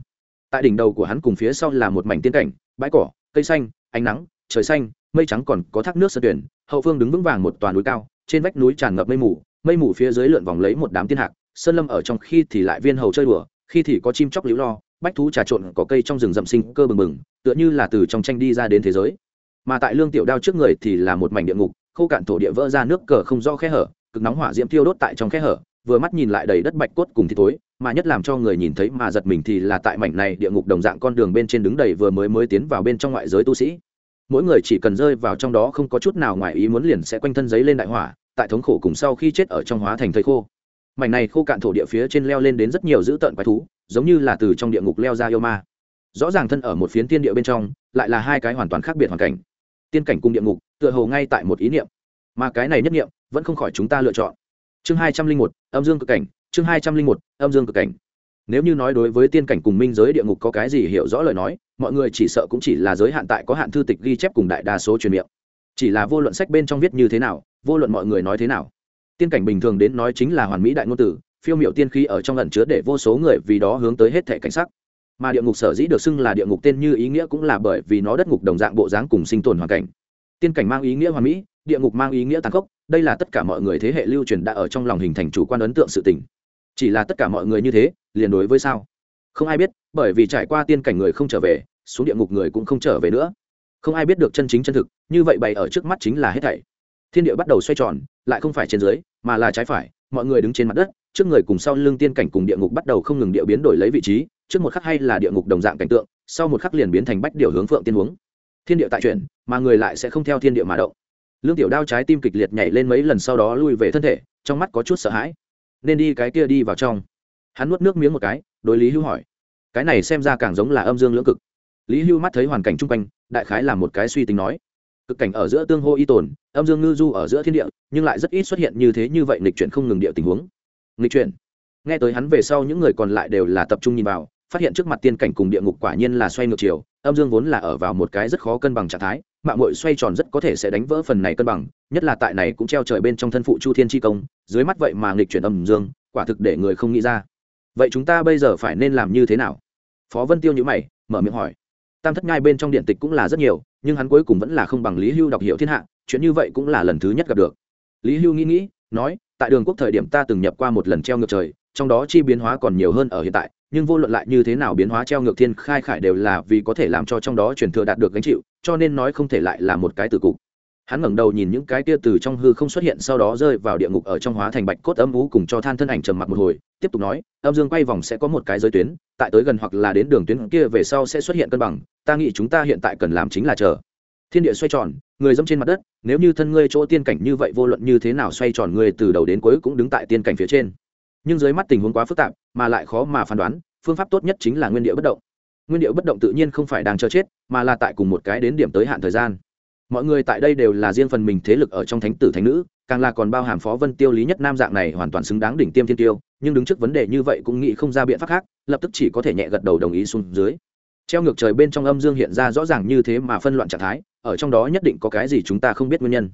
Tại đỉnh đầu của hắn cùng phía sau là một mảnh tiên cảnh, bãi cỏ cây xanh, ánh nắng, trời xanh, mây trắng còn có thác nước sơ tuyển, hậu phương đứng vững vàng một toàn núi cao, trên vách núi tràn ngập mây mù mây mù phía dưới lượn vòng lấy một đám tiên hạc, sơn lâm ở trong khi thì lại viên hầu chơi đùa, khi thì có chim chóc liễu lo, bách thú trà trộn có cây trong rừng rậm sinh cơ bừng bừng, tựa như là từ trong tranh đi ra đến thế giới. Mà tại lương tiểu đao trước người thì là một mảnh địa ngục, khô cạn thổ địa vỡ ra nước cờ không do khe hở, cực nóng hỏa diễm tiêu đốt tại trong khe hở, vừa mắt nhìn lại đầy đất bạch cốt cùng thịt tối mà nhất làm cho người nhìn thấy mà giật mình thì là tại mảnh này địa ngục đồng dạng con đường bên trên đứng đầy vừa mới mới tiến vào bên trong ngoại giới tu sĩ. Mỗi người chỉ cần rơi vào trong đó không có chút nào ngoài ý muốn liền sẽ quanh thân giấy lên đại hỏa, tại thống khổ cùng sau khi chết ở trong hóa thành thời khô. Mảnh này khô cạn thổ địa phía trên leo lên đến rất nhiều dữ tợn quái thú, giống như là từ trong địa ngục leo ra yêu ma. Rõ ràng thân ở một phiến tiên địa bên trong, lại là hai cái hoàn toàn khác biệt hoàn cảnh. Tiên cảnh cùng địa ngục, tựa hồ ngay tại một ý niệm. Mà cái này nhất niệm, vẫn không khỏi chúng ta lựa chọn. Chương hai trăm linh một, âm dương cực cảnh chương hai trăm linh một, âm dương cực cảnh. Nếu như nói đối với tiên cảnh cùng minh giới địa ngục có cái gì hiểu rõ lời nói, mọi người chỉ sợ cũng chỉ là giới hạn tại có hạn thư tịch ghi chép cùng đại đa số truyền miệng. Chỉ là vô luận sách bên trong viết như thế nào, vô luận mọi người nói thế nào. Tiên cảnh bình thường đến nói chính là hoàn mỹ đại ngôn tử phiêu miệu tiên khí ở trong ẩn chứa để vô số người vì đó hướng tới hết thể cảnh sắc. Mà địa ngục sở dĩ được xưng là địa ngục tên như ý nghĩa cũng là bởi vì nó đất ngục đồng dạng bộ dáng cùng sinh tồn hoàn cảnh. Tiên cảnh mang ý nghĩa hoàn mỹ, địa ngục mang ý nghĩa tàn khốc, đây là tất cả mọi người thế hệ lưu truyền đã ở trong lòng hình thành chủ quan ấn tượng sự tình chỉ là tất cả mọi người như thế, liền đối với sao? Không ai biết, bởi vì trải qua tiên cảnh người không trở về, xuống địa ngục người cũng không trở về nữa. Không ai biết được chân chính chân thực, như vậy bày ở trước mắt chính là hết thảy. Thiên địa bắt đầu xoay tròn, lại không phải trên dưới, mà là trái phải, mọi người đứng trên mặt đất, trước người cùng sau lưng tiên cảnh cùng địa ngục bắt đầu không ngừng địa biến đổi lấy vị trí, trước một khắc hay là địa ngục đồng dạng cảnh tượng, sau một khắc liền biến thành bách điều hướng phượng tiên huống. Thiên địa tại chuyển, mà người lại sẽ không theo thiên địa mà động. Lương tiểu đao trái tim kịch liệt nhảy lên mấy lần sau đó lui về thân thể, trong mắt có chút sợ hãi nên đi cái kia đi vào trong. Hắn nuốt nước miếng một cái, đối lý hưu hỏi. Cái này xem ra càng giống là âm dương lưỡng cực. Lý hưu mắt thấy hoàn cảnh chung quanh, đại khái là một cái suy tính nói. Cực cảnh ở giữa tương hô y tồn, âm dương ngư du ở giữa thiên địa, nhưng lại rất ít xuất hiện như thế như vậy nghịch chuyển không ngừng địa tình huống. Nghịch chuyển. Nghe tới hắn về sau, những người còn lại đều là tập trung nhìn vào, phát hiện trước mặt tiên cảnh cùng địa ngục quả nhiên là xoay ngược chiều âm dương vốn là ở vào một cái rất khó cân bằng trạng thái, mạng mội xoay tròn rất có thể sẽ đánh vỡ phần này cân bằng, nhất là tại này cũng treo trời bên trong thân phụ chu thiên tri công, dưới mắt vậy mà nghịch chuyển âm dương, quả thực để người không nghĩ ra. Vậy chúng ta bây giờ phải nên làm như thế nào? Phó vân tiêu nhữ mày, mở miệng hỏi. Tam thất nhai bên trong điện tịch cũng là rất nhiều, nhưng hắn cuối cùng vẫn là không bằng lý hưu đọc hiểu thiên hạ, chuyện như vậy cũng là lần thứ nhất gặp được. Lý hưu nghĩ nghĩ, nói, tại đường quốc thời điểm ta từng nhập qua một lần treo ngược trời, trong đó chi biến hóa còn nhiều hơn ở hiện tại nhưng vô luận lại như thế nào biến hóa treo ngược thiên khai khải đều là vì có thể làm cho trong đó truyền thừa đạt được gánh chịu, cho nên nói không thể lại là một cái từ cục. Hắn ngẩng đầu nhìn những cái kia từ trong hư không xuất hiện sau đó rơi vào địa ngục ở trong hóa thành bạch cốt âm ú cùng cho than thân ảnh trầm mặc một hồi, tiếp tục nói, âm dương quay vòng sẽ có một cái giới tuyến, tại tới gần hoặc là đến đường tuyến kia về sau sẽ xuất hiện cân bằng, ta nghĩ chúng ta hiện tại cần làm chính là chờ. Thiên địa xoay tròn, người dẫm trên mặt đất, nếu như thân ngươi chỗ tiên cảnh như vậy vô luận như thế nào xoay tròn, người từ đầu đến cuối cũng đứng tại tiên cảnh phía trên nhưng dưới mắt tình huống quá phức tạp, mà lại khó mà phán đoán, phương pháp tốt nhất chính là nguyên địa bất động. Nguyên địa bất động tự nhiên không phải đang chờ chết, mà là tại cùng một cái đến điểm tới hạn thời gian. Mọi người tại đây đều là riêng phần mình thế lực ở trong thánh tử thánh nữ, càng là còn bao hàm phó vân tiêu lý nhất nam dạng này hoàn toàn xứng đáng đỉnh tiêm thiên tiêu, nhưng đứng trước vấn đề như vậy cũng nghĩ không ra biện pháp khác, lập tức chỉ có thể nhẹ gật đầu đồng ý xuống dưới. Treo ngược trời bên trong âm dương hiện ra rõ ràng như thế mà phân loạn trạng thái, ở trong đó nhất định có cái gì chúng ta không biết nguyên nhân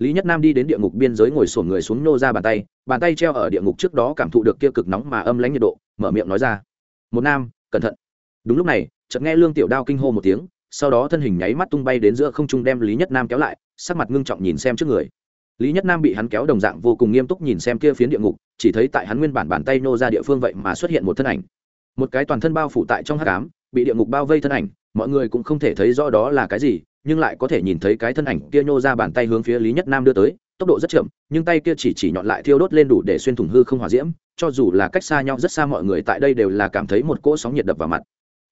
lý nhất nam đi đến địa ngục biên giới ngồi sổn người xuống nô ra bàn tay bàn tay treo ở địa ngục trước đó cảm thụ được kia cực nóng mà âm lãnh nhiệt độ, mở miệng nói ra. Một nam, cẩn thận. Đúng lúc này, chợt nghe lương tiểu đao kinh hô một tiếng, sau đó thân hình nháy mắt tung bay đến giữa không trung đem lý nhất nam kéo lại, sắc mặt ngưng trọng nhìn xem trước người. Lý nhất nam bị hắn kéo đồng dạng vô cùng nghiêm túc nhìn xem kia phiến địa ngục, chỉ thấy tại hắn nguyên bản bàn tay nô ra địa phương vậy mà xuất hiện một thân ảnh. Một cái toàn thân bao phủ tại trong hát cám bị địa ngục bao vây thân ảnh, mọi người cũng không thể thấy rõ đó là cái gì nhưng lại có thể nhìn thấy cái thân ảnh kia nhô ra bàn tay hướng phía lý nhất nam đưa tới, tốc độ rất chậm, nhưng tay kia chỉ chỉ nhọn lại thiêu đốt lên đủ để xuyên thủng hư không hòa diễm, cho dù là cách xa nhau rất xa mọi người tại đây đều là cảm thấy một cỗ sóng nhiệt đập vào mặt.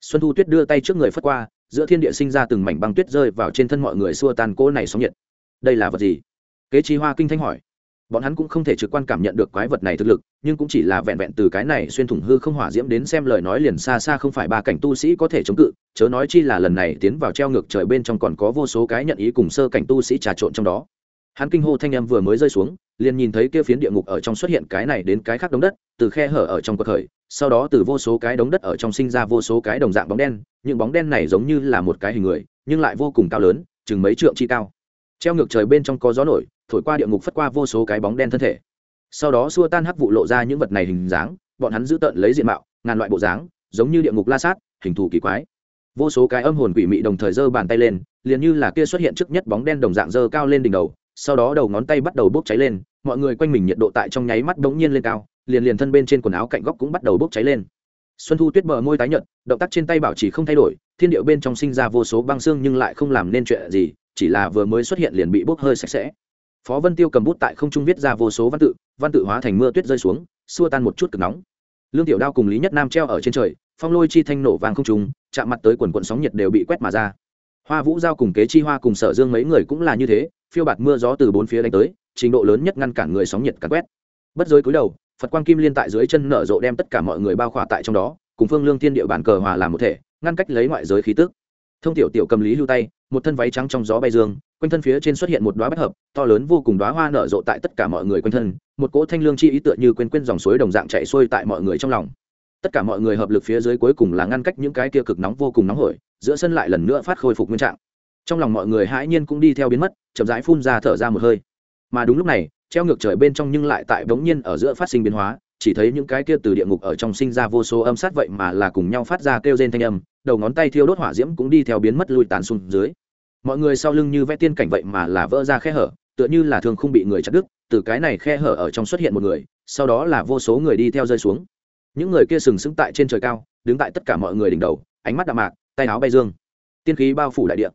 Xuân thu tuyết đưa tay trước người phất qua, giữa thiên địa sinh ra từng mảnh băng tuyết rơi vào trên thân mọi người xua tan cỗ này sóng nhiệt. Đây là vật gì? Kế trí hoa kinh thanh hỏi bọn hắn cũng không thể trực quan cảm nhận được quái vật này thực lực, nhưng cũng chỉ là vẹn vẹn từ cái này xuyên thủng hư không hỏa diễm đến xem lời nói liền xa xa không phải ba cảnh tu sĩ có thể chống cự, chớ nói chi là lần này tiến vào treo ngược trời bên trong còn có vô số cái nhận ý cùng sơ cảnh tu sĩ trà trộn trong đó. Hắn kinh hô thanh âm vừa mới rơi xuống, liền nhìn thấy kia phiến địa ngục ở trong xuất hiện cái này đến cái khác đống đất, từ khe hở ở trong cuộc khởi, sau đó từ vô số cái đống đất ở trong sinh ra vô số cái đồng dạng bóng đen, những bóng đen này giống như là một cái hình người, nhưng lại vô cùng cao lớn, chừng mấy trượng chi cao. Treo ngược trời bên trong có gió nổi thổi qua địa ngục phất qua vô số cái bóng đen thân thể. Sau đó xua tan hắc vụ lộ ra những vật này hình dáng, bọn hắn giữ tợn lấy diện mạo, ngàn loại bộ dáng, giống như địa ngục la sát, hình thù kỳ quái. Vô số cái âm hồn quỷ mị đồng thời giơ bàn tay lên, liền như là kia xuất hiện trước nhất bóng đen đồng dạng giơ cao lên đỉnh đầu, sau đó đầu ngón tay bắt đầu bốc cháy lên, mọi người quanh mình nhiệt độ tại trong nháy mắt bỗng nhiên lên cao, liền liền thân bên trên quần áo cạnh góc cũng bắt đầu bốc cháy lên. Xuân thu tuyết bờ môi tái nhợt, động tác trên tay bảo trì không thay đổi, thiên điệu bên trong sinh ra vô số băng xương nhưng lại không làm nên chuyện gì, chỉ là vừa mới xuất hiện liền bị bốc hơi sạch sẽ phó vân tiêu cầm bút tại không trung viết ra vô số văn tự văn tự hóa thành mưa tuyết rơi xuống, xua tan một chút cực nóng. Lương tiểu đao cùng lý nhất nam treo ở trên trời, phong lôi chi thanh nổ vàng không trung, chạm mặt tới quần quận sóng nhiệt đều bị quét mà ra. Hoa vũ giao cùng kế chi hoa cùng sở dương mấy người cũng là như thế, phiêu bạt mưa gió từ bốn phía đánh tới, trình độ lớn nhất ngăn cản người sóng nhiệt cắn quét. Bất giới cúi đầu, phật quang kim liên tại dưới chân nở rộ đem tất cả mọi người bao khỏa tại trong đó, cùng phương lương thiên địa bản cờ hòa làm một thể, ngăn cách lấy ngoại giới khí tức thông tiểu tiểu cầm lý lưu tay, một thân váy trắng trong gió bay dương, quanh thân phía trên xuất hiện một đoá bất hợp, to lớn vô cùng đoá hoa nở rộ tại tất cả mọi người quanh thân, một cỗ thanh lương chi ý tựa như quên quên dòng suối đồng dạng chạy xuôi tại mọi người trong lòng. Tất cả mọi người hợp lực phía dưới cuối cùng là ngăn cách những cái kia cực nóng vô cùng nóng hổi, giữa sân lại lần nữa phát khôi phục nguyên trạng. Trong lòng mọi người hãi nhiên cũng đi theo biến mất, chậm rãi phun ra thở ra một hơi. Mà đúng lúc này, treo ngược trời bên trong nhưng lại tại bỗng nhiên ở giữa phát sinh biến hóa, chỉ thấy những cái kia từ địa ngục ở trong sinh ra vô số âm sát vậy mà là cùng nhau phát ra kêu rên thanh âm đầu ngón tay thiêu đốt hỏa diễm cũng đi theo biến mất lui tàn xuống dưới. Mọi người sau lưng như vẽ tiên cảnh vậy mà là vỡ ra khe hở, tựa như là thường không bị người chặt đứt, từ cái này khe hở ở trong xuất hiện một người, sau đó là vô số người đi theo rơi xuống. Những người kia sừng sững tại trên trời cao, đứng tại tất cả mọi người đỉnh đầu, ánh mắt đạm mạc, tay áo bay dương. Tiên khí bao phủ đại địa.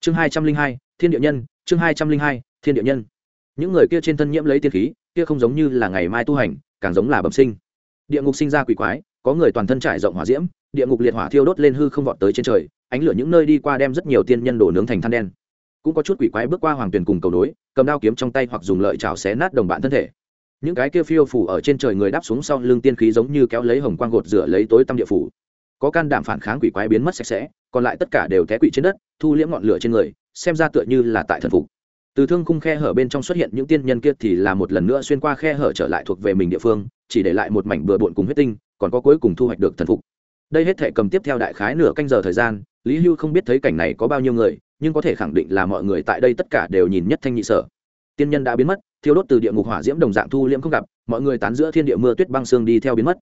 Chương hai trăm linh hai, thiên địa nhân, chương hai trăm linh hai, thiên địa nhân. Những người kia trên thân nhiễm lấy tiên khí, kia không giống như là ngày mai tu hành, càng giống là bẩm sinh. Địa ngục sinh ra quỷ quái có người toàn thân trải rộng hỏa diễm, địa ngục liệt hỏa thiêu đốt lên hư không vọt tới trên trời, ánh lửa những nơi đi qua đem rất nhiều tiên nhân đổ nướng thành than đen. Cũng có chút quỷ quái bước qua hoàng tuyền cùng cầu nối, cầm đao kiếm trong tay hoặc dùng lợi chảo xé nát đồng bạn thân thể. Những cái kia phiêu phủ ở trên trời người đáp xuống sau lưng tiên khí giống như kéo lấy hồng quang gột rửa lấy tối tăm địa phủ. Có can đảm phản kháng quỷ quái biến mất sạch sẽ, còn lại tất cả đều té quỷ trên đất, thu liễm ngọn lửa trên người, xem ra tựa như là tại thần phục. Từ thương khung khe hở bên trong xuất hiện những tiên nhân kia thì là một lần nữa xuyên qua khe hở trở lại thuộc về mình địa phương, chỉ để lại một mảnh bừa bộn cùng huyết tinh còn có cuối cùng thu hoạch được thần phục. Đây hết thể cầm tiếp theo đại khái nửa canh giờ thời gian, lý hưu không biết thấy cảnh này có bao nhiêu người, nhưng có thể khẳng định là mọi người tại đây tất cả đều nhìn nhất thanh nhị sở. Tiên nhân đã biến mất, thiêu đốt từ địa ngục hỏa diễm đồng dạng thu liễm không gặp, mọi người tán giữa thiên địa mưa tuyết băng xương đi theo biến mất.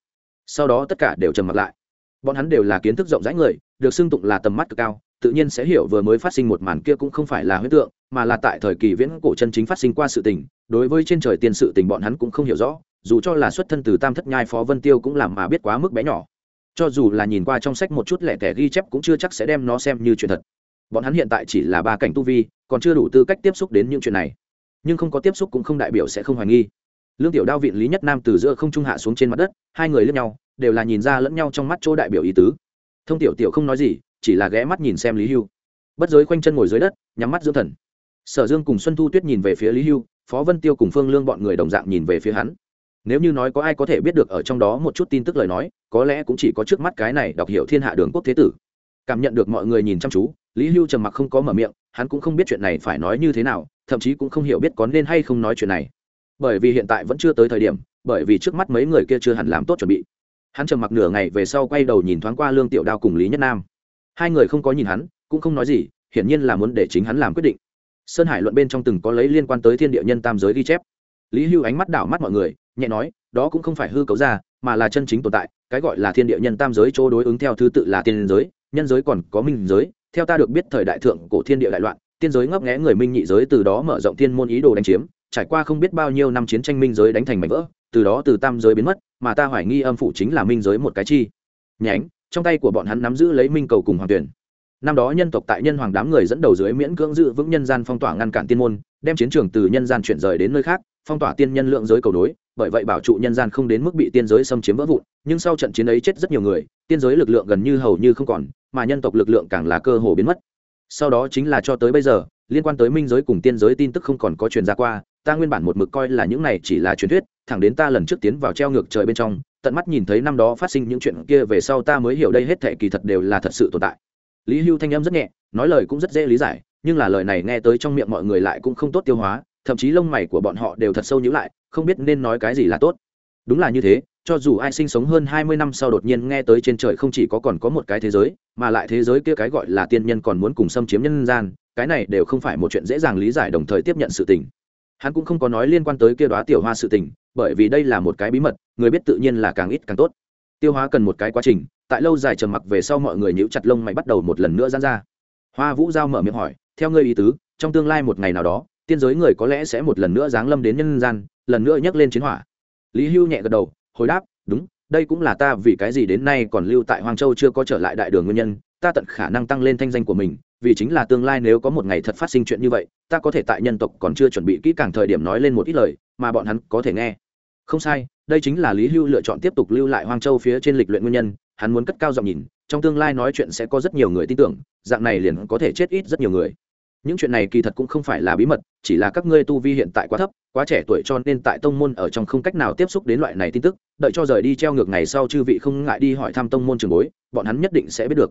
Sau đó tất cả đều trầm mặt lại. Bọn hắn đều là kiến thức rộng rãi người, được xưng tụng là tầm mắt cực cao, tự nhiên sẽ hiểu vừa mới phát sinh một màn kia cũng không phải là huyết tượng, mà là tại thời kỳ viễn cổ chân chính phát sinh qua sự tình, đối với trên trời tiên sự tình bọn hắn cũng không hiểu rõ dù cho là xuất thân từ tam thất nhai phó vân tiêu cũng làm mà biết quá mức bé nhỏ. Cho dù là nhìn qua trong sách một chút lẻ tẻ ghi chép cũng chưa chắc sẽ đem nó xem như chuyện thật. Bọn hắn hiện tại chỉ là ba cảnh tu vi, còn chưa đủ tư cách tiếp xúc đến những chuyện này. Nhưng không có tiếp xúc cũng không đại biểu sẽ không hoài nghi. Lương tiểu đao viện lý nhất nam từ giữa không trung hạ xuống trên mặt đất, hai người lẫn nhau, đều là nhìn ra lẫn nhau trong mắt chỗ đại biểu ý tứ. Thông tiểu tiểu không nói gì, chỉ là ghé mắt nhìn xem lý hưu. Bất giới khoanh chân ngồi dưới đất, nhắm mắt dưỡng thần. Sở dương cùng xuân thu tuyết nhìn về phía lý hưu, phó vân tiêu cùng phương lương bọn người đồng dạng nhìn về phía hắn nếu như nói có ai có thể biết được ở trong đó một chút tin tức lời nói, có lẽ cũng chỉ có trước mắt cái này đọc hiểu thiên hạ đường quốc thế tử. Cảm nhận được mọi người nhìn chăm chú, lý hưu trầm mặc không có mở miệng, hắn cũng không biết chuyện này phải nói như thế nào, thậm chí cũng không hiểu biết có nên hay không nói chuyện này. Bởi vì hiện tại vẫn chưa tới thời điểm, bởi vì trước mắt mấy người kia chưa hẳn làm tốt chuẩn bị. Hắn trầm mặc nửa ngày về sau quay đầu nhìn thoáng qua lương tiểu đao cùng lý nhất nam. Hai người không có nhìn hắn, cũng không nói gì, hiển nhiên là muốn để chính hắn làm quyết định. Sơn hải luận bên trong từng có lấy liên quan tới thiên địa nhân tam giới ghi chép. Lý hưu ánh mắt đảo mắt mọi người nhẹ nói, đó cũng không phải hư cấu ra mà là chân chính tồn tại, cái gọi là thiên địa nhân tam giới chỗ đối ứng theo thứ tự là tiên giới, nhân giới còn có minh giới, theo ta được biết thời đại thượng cổ thiên địa đại loạn, tiên giới ngấp nghẽ người minh nhị giới từ đó mở rộng thiên môn ý đồ đánh chiếm, trải qua không biết bao nhiêu năm chiến tranh minh giới đánh thành mảnh vỡ, từ đó từ tam giới biến mất, mà ta hoài nghi âm phủ chính là minh giới một cái chi. Nhánh, trong tay của bọn hắn nắm giữ lấy minh cầu cùng hoàng tuyển. Năm đó nhân tộc tại nhân hoàng đám người dẫn đầu dưới miễn cưỡng dự vững nhân gian phong tỏa ngăn cản tiên môn đem chiến trường từ nhân gian chuyển rời đến nơi khác, phong tỏa tiên nhân lượng giới cầu đối bởi vậy bảo trụ nhân gian không đến mức bị tiên giới xâm chiếm vỡ vụn, nhưng sau trận chiến ấy chết rất nhiều người, tiên giới lực lượng gần như hầu như không còn, mà nhân tộc lực lượng càng là cơ hồ biến mất. Sau đó chính là cho tới bây giờ, liên quan tới minh giới cùng tiên giới tin tức không còn có truyền ra qua, ta nguyên bản một mực coi là những này chỉ là truyền thuyết, thẳng đến ta lần trước tiến vào treo ngược trời bên trong, tận mắt nhìn thấy năm đó phát sinh những chuyện kia về sau ta mới hiểu đây hết thệ kỳ thật đều là thật sự tồn tại. Lý hưu thanh âm rất nhẹ, nói lời cũng rất dễ lý giải nhưng là lời này nghe tới trong miệng mọi người lại cũng không tốt tiêu hóa, thậm chí lông mày của bọn họ đều thật sâu nhữ lại, không biết nên nói cái gì là tốt. Đúng là như thế, cho dù ai sinh sống hơn hai mươi năm sau đột nhiên nghe tới trên trời không chỉ có còn có một cái thế giới, mà lại thế giới kia cái gọi là tiên nhân còn muốn cùng xâm chiếm nhân gian, cái này đều không phải một chuyện dễ dàng lý giải đồng thời tiếp nhận sự tình. Hắn cũng không có nói liên quan tới kia đoá tiểu hoa sự tình, bởi vì đây là một cái bí mật, người biết tự nhiên là càng ít càng tốt. Tiêu hóa cần một cái quá trình, tại lâu dài trầm mặc về sau mọi người nhíu chặt lông mày bắt đầu một lần nữa giãn ra hoa vũ giao mở miệng hỏi, theo ngươi ý tứ, trong tương lai một ngày nào đó, tiên giới người có lẽ sẽ một lần nữa giáng lâm đến nhân gian, lần nữa nhắc lên chiến hỏa. Lý hưu nhẹ gật đầu, hồi đáp, đúng, đây cũng là ta vì cái gì đến nay còn lưu tại hoàng châu chưa có trở lại đại đường nguyên nhân, ta tận khả năng tăng lên thanh danh của mình, vì chính là tương lai nếu có một ngày thật phát sinh chuyện như vậy, ta có thể tại nhân tộc còn chưa chuẩn bị kỹ càng thời điểm nói lên một ít lời, mà bọn hắn có thể nghe. Không sai, đây chính là lý hưu lựa chọn tiếp tục lưu lại hoang châu phía trên lịch luyện nguyên nhân, hắn muốn cất cao giọng nhìn, trong tương lai nói chuyện sẽ có rất nhiều người tin tưởng dạng này liền có thể chết ít rất nhiều người. Những chuyện này kỳ thật cũng không phải là bí mật, chỉ là các ngươi tu vi hiện tại quá thấp, quá trẻ tuổi cho nên tại tông môn ở trong không cách nào tiếp xúc đến loại này tin tức, đợi cho rời đi treo ngược ngày sau chư vị không ngại đi hỏi thăm tông môn trường bối, bọn hắn nhất định sẽ biết được.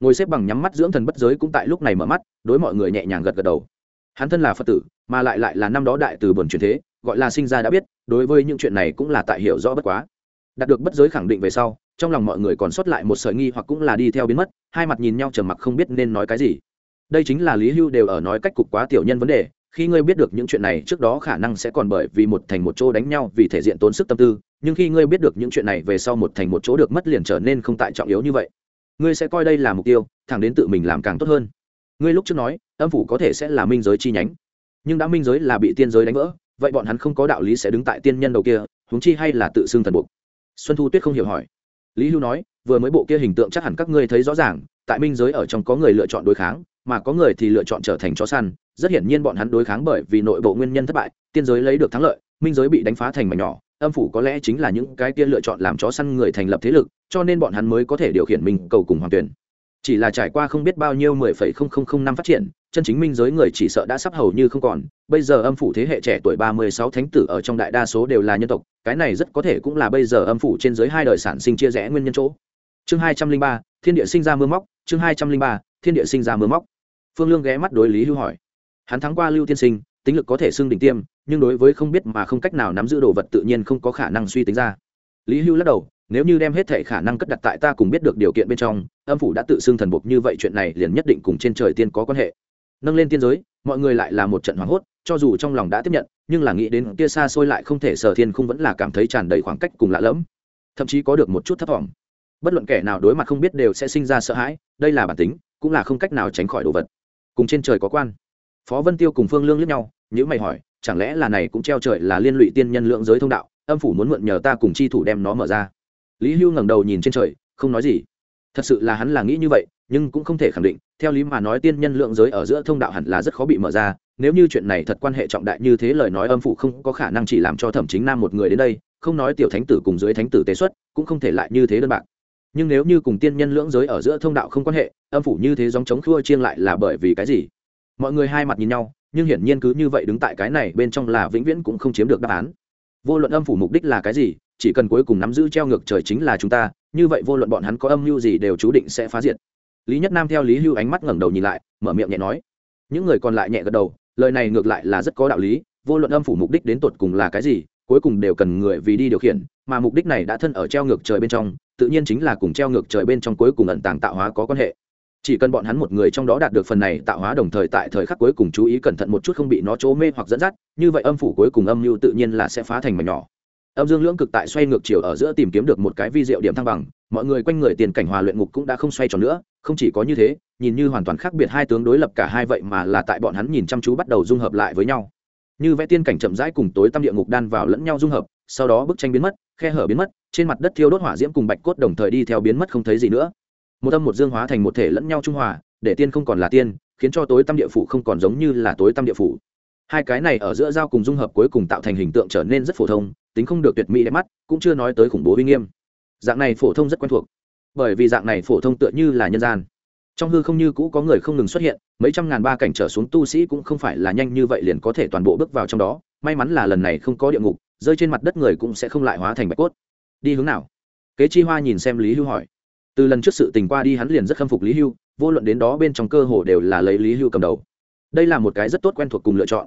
Ngồi xếp bằng nhắm mắt dưỡng thần bất giới cũng tại lúc này mở mắt, đối mọi người nhẹ nhàng gật gật đầu. Hắn thân là phật tử, mà lại lại là năm đó đại từ bẩn truyền thế, gọi là sinh ra đã biết, đối với những chuyện này cũng là tại hiểu rõ bất quá. Đạt được bất giới khẳng định về sau trong lòng mọi người còn sót lại một sợi nghi hoặc cũng là đi theo biến mất, hai mặt nhìn nhau trầm mặc không biết nên nói cái gì. Đây chính là lý hưu đều ở nói cách cục quá tiểu nhân vấn đề, khi ngươi biết được những chuyện này trước đó khả năng sẽ còn bởi vì một thành một chỗ đánh nhau vì thể diện tốn sức tâm tư, nhưng khi ngươi biết được những chuyện này về sau một thành một chỗ được mất liền trở nên không tại trọng yếu như vậy. Ngươi sẽ coi đây là mục tiêu, thẳng đến tự mình làm càng tốt hơn. Ngươi lúc trước nói, âm phủ có thể sẽ là minh giới chi nhánh, nhưng đã minh giới là bị tiên giới đánh vỡ, vậy bọn hắn không có đạo lý sẽ đứng tại tiên nhân đầu kia, huống chi hay là tự xưng thần buộc. Xuân thu tuyết không hiểu hỏi lý hưu nói, vừa mới bộ kia hình tượng chắc hẳn các ngươi thấy rõ ràng, tại minh giới ở trong có người lựa chọn đối kháng, mà có người thì lựa chọn trở thành chó săn. Rất hiển nhiên bọn hắn đối kháng bởi vì nội bộ nguyên nhân thất bại, tiên giới lấy được thắng lợi, minh giới bị đánh phá thành mảnh nhỏ. Âm phủ có lẽ chính là những cái kia lựa chọn làm chó săn người thành lập thế lực, cho nên bọn hắn mới có thể điều khiển mình cầu cùng hoàng tuyển. Chỉ là trải qua không biết bao nhiêu mười phẩy không không không năm phát triển chân chính minh giới người chỉ sợ đã sắp hầu như không còn. Bây giờ âm phủ thế hệ trẻ tuổi ba mươi sáu thánh tử ở trong đại đa số đều là nhân tộc, cái này rất có thể cũng là bây giờ âm phủ trên giới hai đời sản sinh chia rẽ nguyên nhân chỗ. Chương hai trăm linh ba, thiên địa sinh ra mưa móc, chương hai trăm linh ba, thiên địa sinh ra mưa móc. Phương lương ghé mắt đối lý hưu hỏi. Hắn thắng qua lưu tiên sinh, tính lực có thể xưng đỉnh tiêm, nhưng đối với không biết mà không cách nào nắm giữ đồ vật tự nhiên không có khả năng suy tính ra. Lý hưu lắc đầu, nếu như đem hết thể khả năng cất đặt tại ta cùng biết được điều kiện bên trong, âm phủ đã tự xưng thần buộc như vậy chuyện này liền nhất định cùng trên trời tiên có quan hệ nâng lên tiên giới, mọi người lại là một trận hoảng hốt, cho dù trong lòng đã tiếp nhận, nhưng là nghĩ đến kia xa xôi lại không thể sở thiên không vẫn là cảm thấy tràn đầy khoảng cách cùng lạ lẫm. Thậm chí có được một chút thấp thỏm bất luận kẻ nào đối mặt không biết đều sẽ sinh ra sợ hãi, đây là bản tính, cũng là không cách nào tránh khỏi đồ vật. Cùng trên trời có quan. Phó vân tiêu cùng phương lương lướt nhau nhữ mày hỏi, chẳng lẽ là này cũng treo trời là liên lụy tiên nhân lượng giới thông đạo, âm phủ muốn mượn nhờ ta cùng chi thủ đem nó mở ra. Lý hưu ngẩng đầu nhìn trên trời, không nói gì. Thật sự là hắn là nghĩ như vậy, nhưng cũng không thể khẳng định theo lý mà nói tiên nhân lượng giới ở giữa thông đạo hẳn là rất khó bị mở ra, nếu như chuyện này thật quan hệ trọng đại như thế lời nói âm phủ không có khả năng chỉ làm cho thẩm chính nam một người đến đây, không nói tiểu thánh tử cùng dưới thánh tử tế xuất, cũng không thể lại như thế đơn bạc. Nhưng nếu như cùng tiên nhân lưỡng giới ở giữa thông đạo không quan hệ, âm phủ như thế dòng chống khua chiêng lại là bởi vì cái gì? Mọi người hai mặt nhìn nhau, nhưng hiển nhiên cứ như vậy đứng tại cái này bên trong là vĩnh viễn cũng không chiếm được đáp án. Vô luận âm phủ mục đích là cái gì, chỉ cần cuối cùng nắm giữ treo ngược trời chính là chúng ta, như vậy vô luận bọn hắn có âm mưu gì đều chú định sẽ phá diệt lý nhất nam theo lý hưu ánh mắt ngẩng đầu nhìn lại, mở miệng nhẹ nói. Những người còn lại nhẹ gật đầu, lời này ngược lại là rất có đạo lý, vô luận âm phủ mục đích đến tột cùng là cái gì, cuối cùng đều cần người vì đi điều khiển, mà mục đích này đã thân ở treo ngược trời bên trong, tự nhiên chính là cùng treo ngược trời bên trong cuối cùng ẩn tàng tạo hóa có quan hệ. Chỉ cần bọn hắn một người trong đó đạt được phần này tạo hóa đồng thời tại thời khắc cuối cùng chú ý cẩn thận một chút không bị nó chỗ mê hoặc dẫn dắt, như vậy âm phủ cuối cùng âm mưu tự nhiên là sẽ phá thành mảnh nhỏ âm dương lưỡng cực tại xoay ngược chiều ở giữa tìm kiếm được một cái vi diệu điểm thăng bằng, mọi người quanh người tiền cảnh hòa luyện ngục cũng đã không xoay tròn nữa, không chỉ có như thế, nhìn như hoàn toàn khác biệt hai tướng đối lập cả hai vậy mà là tại bọn hắn nhìn chăm chú bắt đầu dung hợp lại với nhau. Như vẽ tiên cảnh chậm rãi cùng tối tâm địa ngục đan vào lẫn nhau dung hợp, sau đó bức tranh biến mất, khe hở biến mất, trên mặt đất thiêu đốt hỏa diễm cùng bạch cốt đồng thời đi theo biến mất không thấy gì nữa. Một âm một dương hóa thành một thể lẫn nhau trung hòa, để tiên không còn là tiên, khiến cho tối tâm địa phủ không còn giống như là tối tâm địa phủ. Hai cái này ở giữa giao cùng dung hợp cuối cùng tạo thành hình tượng trở nên rất phổ thông tính không được tuyệt mỹ đẹp mắt, cũng chưa nói tới khủng bố uy nghiêm. Dạng này phổ thông rất quen thuộc, bởi vì dạng này phổ thông tựa như là nhân gian. Trong hư không như cũ có người không ngừng xuất hiện, mấy trăm ngàn ba cảnh trở xuống tu sĩ cũng không phải là nhanh như vậy liền có thể toàn bộ bước vào trong đó, may mắn là lần này không có địa ngục, rơi trên mặt đất người cũng sẽ không lại hóa thành bạch cốt. Đi hướng nào? Kế chi hoa nhìn xem lý hưu hỏi. Từ lần trước sự tình qua đi hắn liền rất khâm phục lý hưu, vô luận đến đó bên trong cơ hồ đều là lấy lý hưu cầm đầu. Đây là một cái rất tốt quen thuộc cùng lựa chọn.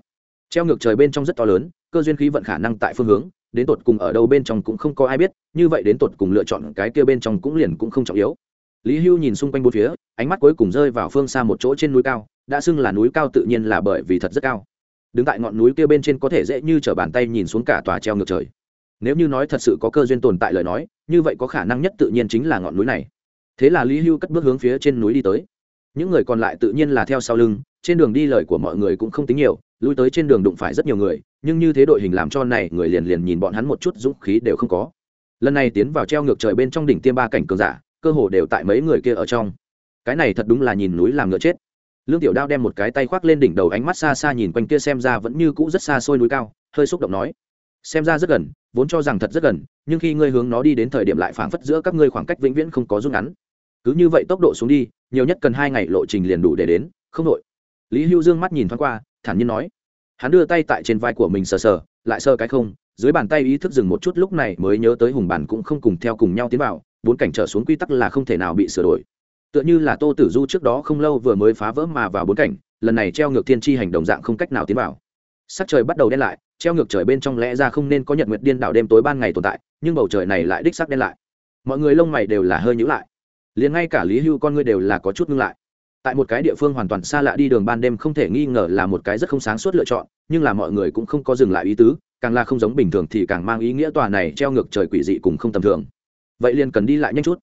Treo ngược trời bên trong rất to lớn, cơ duyên khí vận khả năng tại phương hướng đến tột cùng ở đâu bên trong cũng không có ai biết, như vậy đến tột cùng lựa chọn cái kia bên trong cũng liền cũng không trọng yếu. Lý hưu nhìn xung quanh bốn phía, ánh mắt cuối cùng rơi vào phương xa một chỗ trên núi cao, đã xưng là núi cao tự nhiên là bởi vì thật rất cao. Đứng tại ngọn núi kia bên trên có thể dễ như t bàn tay nhìn xuống cả tòa treo ngược trời. Nếu như nói thật sự có cơ duyên tồn tại lời nói, như vậy có khả năng nhất tự nhiên chính là ngọn núi này. Thế là lý hưu cất bước hướng phía trên núi đi tới. Những người còn lại tự nhiên là theo sau lưng trên đường đi lời của mọi người cũng không tính nhiều, lui tới trên đường đụng phải rất nhiều người, nhưng như thế đội hình làm cho này người liền liền nhìn bọn hắn một chút dũng khí đều không có. Lần này tiến vào treo ngược trời bên trong đỉnh tiêm ba cảnh cường giả, cơ hồ đều tại mấy người kia ở trong. Cái này thật đúng là nhìn núi làm ngựa chết. Lương tiểu đao đem một cái tay khoác lên đỉnh đầu ánh mắt xa xa nhìn quanh kia xem ra vẫn như cũ rất xa xôi núi cao, hơi xúc động nói, xem ra rất gần, vốn cho rằng thật rất gần, nhưng khi ngươi hướng nó đi đến thời điểm lại phảng phất giữa các ngươi khoảng cách vĩnh viễn không có rút ngắn. Cứ như vậy tốc độ xuống đi, nhiều nhất cần hai ngày, lộ trình liền đủ để đến, không đội lý hưu dương mắt nhìn thoáng qua, thản nhiên nói. Hắn đưa tay tại trên vai của mình sờ sờ, lại sơ cái không, dưới bàn tay ý thức dừng một chút lúc này mới nhớ tới hùng bản cũng không cùng theo cùng nhau tiến vào, bốn cảnh trở xuống quy tắc là không thể nào bị sửa đổi. Tựa như là tô tử du trước đó không lâu vừa mới phá vỡ mà vào bốn cảnh, lần này treo ngược thiên tri hành động dạng không cách nào tiến vào. Sắc trời bắt đầu đen lại, treo ngược trời bên trong lẽ ra không nên có nhật nguyệt điên đảo đêm tối ban ngày tồn tại, nhưng bầu trời này lại đích sắc đen lại. Mọi người lông mày đều là hơi nhữ lại. Liền ngay cả lý hưu con ngươi đều là có chút ngưng lại tại một cái địa phương hoàn toàn xa lạ đi đường ban đêm không thể nghi ngờ là một cái rất không sáng suốt lựa chọn, nhưng là mọi người cũng không có dừng lại ý tứ, càng là không giống bình thường thì càng mang ý nghĩa tòa này treo ngược trời quỷ dị cùng không tầm thường. Vậy liền cần đi lại nhanh chút.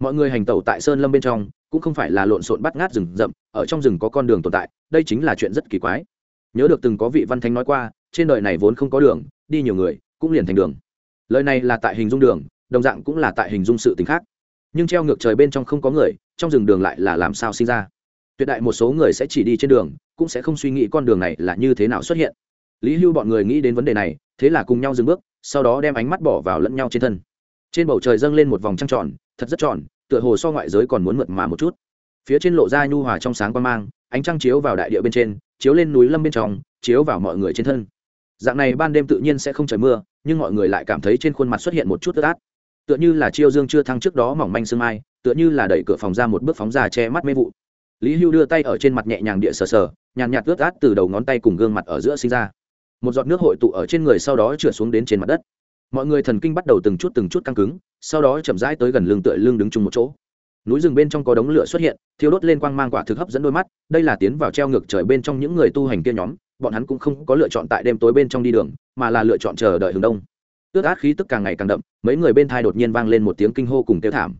Mọi người hành tẩu tại sơn lâm bên trong, cũng không phải là lộn xộn bắt ngát rừng rậm, ở trong rừng có con đường tồn tại, đây chính là chuyện rất kỳ quái. Nhớ được từng có vị văn thánh nói qua, trên đời này vốn không có đường, đi nhiều người, cũng liền thành đường. Lời này là tại hình dung đường, đồng dạng cũng là tại hình dung sự t khác. Nhưng treo ngược trời bên trong không có người, trong rừng đường lại là làm sao sinh ra? Tuyệt đại một số người sẽ chỉ đi trên đường, cũng sẽ không suy nghĩ con đường này là như thế nào xuất hiện. Lý hưu bọn người nghĩ đến vấn đề này, thế là cùng nhau dừng bước, sau đó đem ánh mắt bỏ vào lẫn nhau trên thân. Trên bầu trời dâng lên một vòng trăng tròn, thật rất tròn, tựa hồ so ngoại giới còn muốn mượt mà một chút. Phía trên lộ ra nhu hòa trong sáng quan mang, ánh trăng chiếu vào đại địa bên trên, chiếu lên núi lâm bên trong, chiếu vào mọi người trên thân. Dạng này ban đêm tự nhiên sẽ không trời mưa, nhưng mọi người lại cảm thấy trên khuôn mặt xuất hiện một chút ướt át. Tựa như là chiêu dương chưa thăng trước đó mỏng manh sương mai, tựa như là đẩy cửa phòng ra một bước phóng ra che mắt mê vụ lý hưu đưa tay ở trên mặt nhẹ nhàng địa sờ sờ, nhàn nhạt ướt át từ đầu ngón tay cùng gương mặt ở giữa sinh ra. Một giọt nước hội tụ ở trên người sau đó trượt xuống đến trên mặt đất. Mọi người thần kinh bắt đầu từng chút từng chút căng cứng, sau đó chậm rãi tới gần lưng tựa lưng đứng chung một chỗ. Núi rừng bên trong có đống lửa xuất hiện, thiêu đốt lên quang mang quả thực hấp dẫn đôi mắt, đây là tiến vào treo ngược trời bên trong những người tu hành kia nhóm, bọn hắn cũng không có lựa chọn tại đêm tối bên trong đi đường, mà là lựa chọn chờ đợi hướng đông. Ướt át khí tức càng ngày càng đậm, mấy người bên thai đột nhiên vang lên một tiếng kinh hô cùng kêu thảm.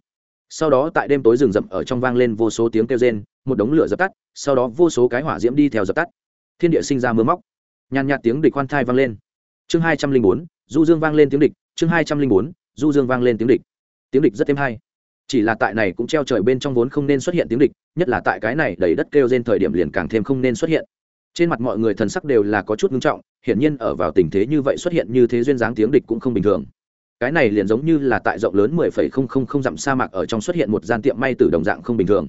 Sau đó tại đêm tối rừng rậm ở trong vang lên vô số tiếng kêu rên một đống lửa dập tắt, sau đó vô số cái hỏa diễm đi theo dập tắt. Thiên địa sinh ra mưa móc. Nhàn nhạt tiếng địch khoan thai vang lên. Chương hai trăm linh bốn, du dương vang lên tiếng địch. Chương hai trăm linh bốn, du dương vang lên tiếng địch. Tiếng địch rất êm hay. Chỉ là tại này cũng treo trời bên trong vốn không nên xuất hiện tiếng địch, nhất là tại cái này đầy đất kêu trên thời điểm liền càng thêm không nên xuất hiện. Trên mặt mọi người thần sắc đều là có chút ngưng trọng, hiển nhiên ở vào tình thế như vậy xuất hiện như thế duyên dáng tiếng địch cũng không bình thường. Cái này liền giống như là tại rộng lớn mười phẩy không không không dặm sa mạc ở trong xuất hiện một gian tiệm may từ đồng dạng không bình thường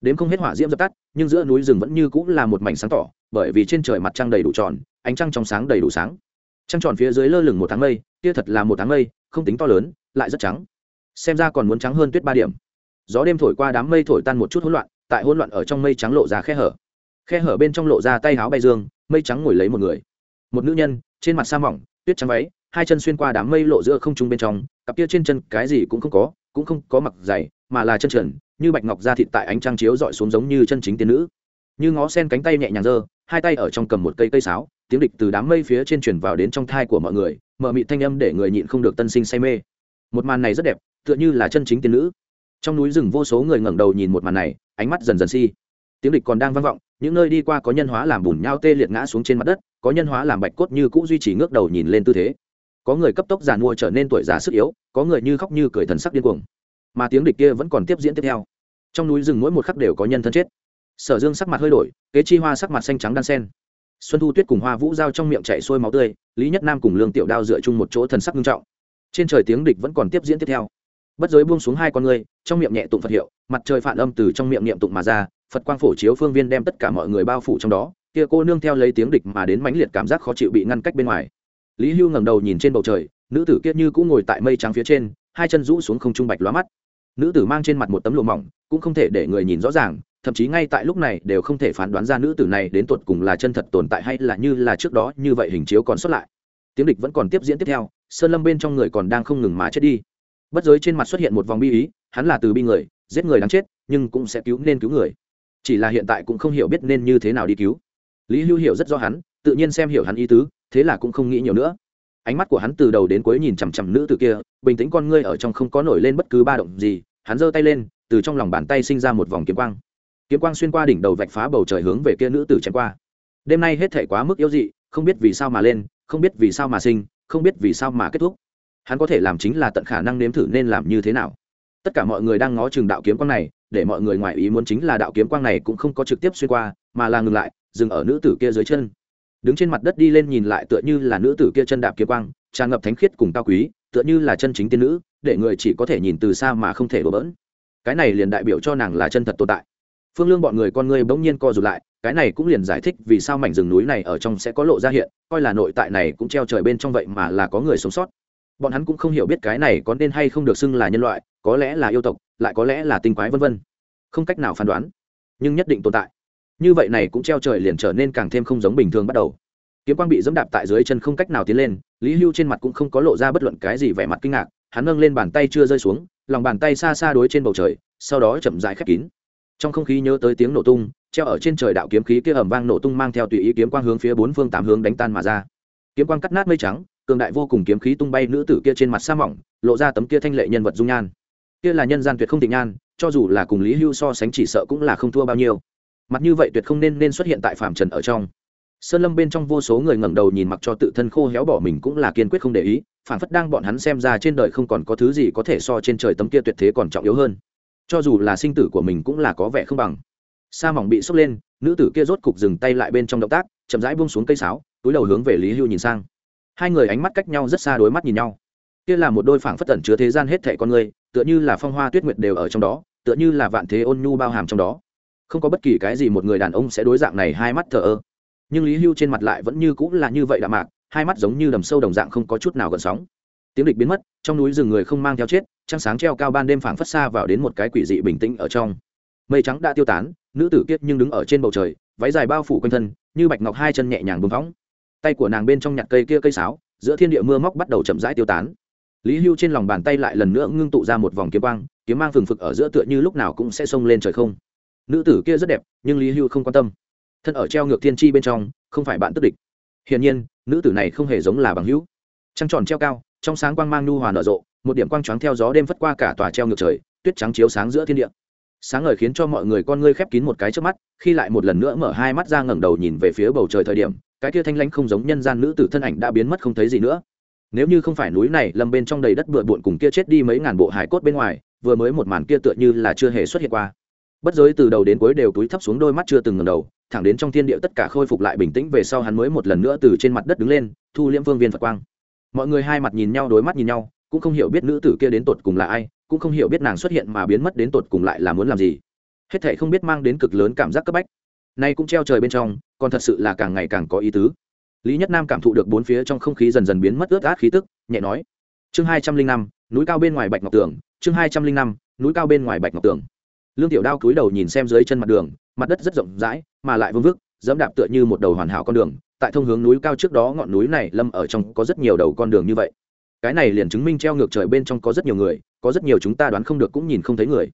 đến không hết hỏa diễm dập tắt, nhưng giữa núi rừng vẫn như cũng là một mảnh sáng tỏ, bởi vì trên trời mặt trăng đầy đủ tròn, ánh trăng trong sáng đầy đủ sáng. Trăng tròn phía dưới lơ lửng một tháng mây, kia thật là một tháng mây, không tính to lớn, lại rất trắng. Xem ra còn muốn trắng hơn tuyết ba điểm. Gió đêm thổi qua đám mây thổi tan một chút hỗn loạn, tại hỗn loạn ở trong mây trắng lộ ra khe hở. Khe hở bên trong lộ ra tay áo bay dương, mây trắng ngồi lấy một người. Một nữ nhân, trên mặt sa mỏng, tuyết trắng váy hai chân xuyên qua đám mây lộ giữa không trung bên trong, cặp kia trên chân cái gì cũng không có, cũng không có mặc giày, mà là chân trần, như bạch ngọc da thịt tại ánh trăng chiếu dọi xuống giống như chân chính tiên nữ. Như ngó sen cánh tay nhẹ nhàng giơ, hai tay ở trong cầm một cây cây sáo, tiếng địch từ đám mây phía trên chuyển vào đến trong thai của mọi người, mở mị thanh âm để người nhịn không được tân sinh say mê. Một màn này rất đẹp, tựa như là chân chính tiên nữ. Trong núi rừng vô số người ngẩng đầu nhìn một màn này, ánh mắt dần dần si. Tiếng địch còn đang vang vọng, những nơi đi qua có nhân hóa làm bùn nhau tê liệt ngã xuống trên mặt đất, có nhân hóa làm bạch cốt như cũ duy trì ngước đầu nhìn lên tư thế có người cấp tốc giàn mua trở nên tuổi già sức yếu, có người như khóc như cười thần sắc điên cuồng. Mà tiếng địch kia vẫn còn tiếp diễn tiếp theo. Trong núi rừng mỗi một khắc đều có nhân thân chết. Sở dương sắc mặt hơi đổi, kế chi hoa sắc mặt xanh trắng đan sen. Xuân thu tuyết cùng hoa vũ giao trong miệng chạy xuôi máu tươi, lý nhất nam cùng lương tiểu đao dựa chung một chỗ thần sắc nghiêm trọng. Trên trời tiếng địch vẫn còn tiếp diễn tiếp theo. Bất giới buông xuống hai con người, trong miệng nhẹ tụng phật hiệu, mặt trời phản âm từ trong miệng niệm tụng mà ra, phật quang phổ chiếu phương viên đem tất cả mọi người bao phủ trong đó. Kia cô nương theo lấy tiếng địch mà đến mãnh liệt cảm giác khó chịu bị ngăn cách bên ngoài lý hưu ngẩng đầu nhìn trên bầu trời, nữ tử kia như cũng ngồi tại mây trắng phía trên, hai chân rũ xuống không trung bạch lóa mắt. Nữ tử mang trên mặt một tấm lụa mỏng, cũng không thể để người nhìn rõ ràng, thậm chí ngay tại lúc này đều không thể phán đoán ra nữ tử này đến tột cùng là chân thật tồn tại hay là như là trước đó như vậy hình chiếu còn xuất lại. Tiếng địch vẫn còn tiếp diễn tiếp theo, sơn lâm bên trong người còn đang không ngừng mà chết đi. Bất giới trên mặt xuất hiện một vòng bi ý, hắn là từ bi người, giết người đáng chết, nhưng cũng sẽ cứu nên cứu người. Chỉ là hiện tại cũng không hiểu biết nên như thế nào đi cứu. Lý hưu hiểu rất rõ hắn tự nhiên xem hiểu hắn ý tứ, thế là cũng không nghĩ nhiều nữa. Ánh mắt của hắn từ đầu đến cuối nhìn chằm chằm nữ tử kia, bình tĩnh con ngươi ở trong không có nổi lên bất cứ ba động gì, hắn giơ tay lên, từ trong lòng bàn tay sinh ra một vòng kiếm quang. Kiếm quang xuyên qua đỉnh đầu vạch phá bầu trời hướng về kia nữ tử chém qua. Đêm nay hết thể quá mức yếu dị, không biết vì sao mà lên, không biết vì sao mà sinh, không biết vì sao mà kết thúc. Hắn có thể làm chính là tận khả năng nếm thử nên làm như thế nào. Tất cả mọi người đang ngó chừng đạo kiếm quang này, để mọi người ngoài ý muốn chính là đạo kiếm quang này cũng không có trực tiếp xuyên qua, mà là ngừng lại, dừng ở nữ tử kia dưới chân đứng trên mặt đất đi lên nhìn lại tựa như là nữ tử kia chân đạp kiếm quang, tràn ngập thánh khiết cùng cao quý, tựa như là chân chính tiên nữ, để người chỉ có thể nhìn từ xa mà không thể đổ bỡn. Cái này liền đại biểu cho nàng là chân thật tồn tại. Phương lương bọn người con người bỗng nhiên co rụt lại, cái này cũng liền giải thích vì sao mảnh rừng núi này ở trong sẽ có lộ ra hiện, coi là nội tại này cũng treo trời bên trong vậy mà là có người sống sót. Bọn hắn cũng không hiểu biết cái này có nên hay không được xưng là nhân loại, có lẽ là yêu tộc, lại có lẽ là tinh quái vân vân. Không cách nào phán đoán, nhưng nhất định tồn tại như vậy này cũng treo trời liền trở nên càng thêm không giống bình thường bắt đầu. Kiếm quang bị dẫm đạp tại dưới chân không cách nào tiến lên, lý hưu trên mặt cũng không có lộ ra bất luận cái gì vẻ mặt kinh ngạc, hắn nâng lên bàn tay chưa rơi xuống, lòng bàn tay xa xa đối trên bầu trời, sau đó chậm rãi khép kín. Trong không khí nhớ tới tiếng nổ tung, treo ở trên trời đạo kiếm khí kia ẩm vang nổ tung mang theo tùy ý kiếm quang hướng phía bốn phương tám hướng đánh tan mà ra. Kiếm quang cắt nát mây trắng, cường đại vô cùng kiếm khí tung bay nữ tử kia trên mặt sa mỏng, lộ ra tấm kia thanh lệ nhân vật dung nhan. Kia là nhân gian tuyệt không tịnh nhan, cho dù là cùng lý hưu so sánh chỉ sợ cũng là không thua bao nhiêu mặt như vậy tuyệt không nên nên xuất hiện tại phạm trần ở trong. Sơn lâm bên trong vô số người ngẩng đầu nhìn mặc cho tự thân khô héo bỏ mình cũng là kiên quyết không để ý, phản phất đang bọn hắn xem ra trên đời không còn có thứ gì có thể so trên trời tấm kia tuyệt thế còn trọng yếu hơn. Cho dù là sinh tử của mình cũng là có vẻ không bằng. Sa mỏng bị sốc lên, nữ tử kia rốt cục dừng tay lại bên trong động tác, chậm rãi buông xuống cây sáo, túi đầu hướng về lý hưu nhìn sang. Hai người ánh mắt cách nhau rất xa đối mắt nhìn nhau. Kia là một đôi phảng phất tẩn chứa thế gian hết thẻ con người, tựa như là phong hoa tuyết nguyệt đều ở trong đó, tựa như là vạn thế ôn nhu bao hàm trong đó không có bất kỳ cái gì một người đàn ông sẽ đối dạng này hai mắt thờ ơ. Nhưng lý hưu trên mặt lại vẫn như cũng là như vậy đạm mạc, hai mắt giống như đầm sâu đồng dạng không có chút nào gần sóng. Tiếng địch biến mất, trong núi rừng người không mang theo chết, trăng sáng treo cao ban đêm phảng phất xa vào đến một cái quỷ dị bình tĩnh ở trong. Mây trắng đã tiêu tán, nữ tử kiết nhưng đứng ở trên bầu trời, váy dài bao phủ quanh thân, như bạch ngọc hai chân nhẹ nhàng bưng phóng. Tay của nàng bên trong nhặt cây kia cây sáo, giữa thiên địa mưa móc bắt đầu chậm rãi tiêu tán. Lý hưu trên lòng bàn tay lại lần nữa ngưng tụ ra một vòng kiếm quang, kiếm mang phừng phực ở giữa tựa như lúc nào cũng sẽ xông lên trời không nữ tử kia rất đẹp, nhưng lý hưu không quan tâm. Thân ở treo ngược thiên tri bên trong, không phải bạn tức địch. Hiển nhiên, nữ tử này không hề giống là bằng hữu. Trăng tròn treo cao, trong sáng quang mang nu hòa nở rộ, một điểm quang tráng theo gió đêm phất qua cả tòa treo ngược trời, tuyết trắng chiếu sáng giữa thiên địa. Sáng ngời khiến cho mọi người con ngươi khép kín một cái trước mắt, khi lại một lần nữa mở hai mắt ra ngẩng đầu nhìn về phía bầu trời thời điểm, cái kia thanh lãnh không giống nhân gian nữ tử thân ảnh đã biến mất không thấy gì nữa. Nếu như không phải núi này lâm bên trong đầy đất bừa bộn cùng kia chết đi mấy ngàn bộ hải cốt bên ngoài, vừa mới một màn kia tựa như là chưa hề xuất hiện qua bất giới từ đầu đến cuối đều túi thấp xuống đôi mắt chưa từng ngẩng đầu, thẳng đến trong thiên địa tất cả khôi phục lại bình tĩnh về sau hắn mới một lần nữa từ trên mặt đất đứng lên, thu liễm vương viên phật quang. Mọi người hai mặt nhìn nhau, đối mắt nhìn nhau, cũng không hiểu biết nữ tử kia đến tột cùng là ai, cũng không hiểu biết nàng xuất hiện mà biến mất đến tột cùng lại là muốn làm gì. Hết thể không biết mang đến cực lớn cảm giác cấp bách. Nay cũng treo trời bên trong, còn thật sự là càng ngày càng có ý tứ. Lý nhất nam cảm thụ được bốn phía trong không khí dần dần biến mất ướt át khí tức, nhẹ nói chương hai trăm linh năm, núi cao bên ngoài bạch ngọc tường, chương hai trăm linh năm, núi cao bên ngoài bạch ngọc tường lương tiểu đao cúi đầu nhìn xem dưới chân mặt đường, mặt đất rất rộng rãi, mà lại vương vức, dẫm đạp tựa như một đầu hoàn hảo con đường, tại thông hướng núi cao trước đó ngọn núi này lâm ở trong có rất nhiều đầu con đường như vậy. Cái này liền chứng minh treo ngược trời bên trong có rất nhiều người, có rất nhiều chúng ta đoán không được cũng nhìn không thấy người.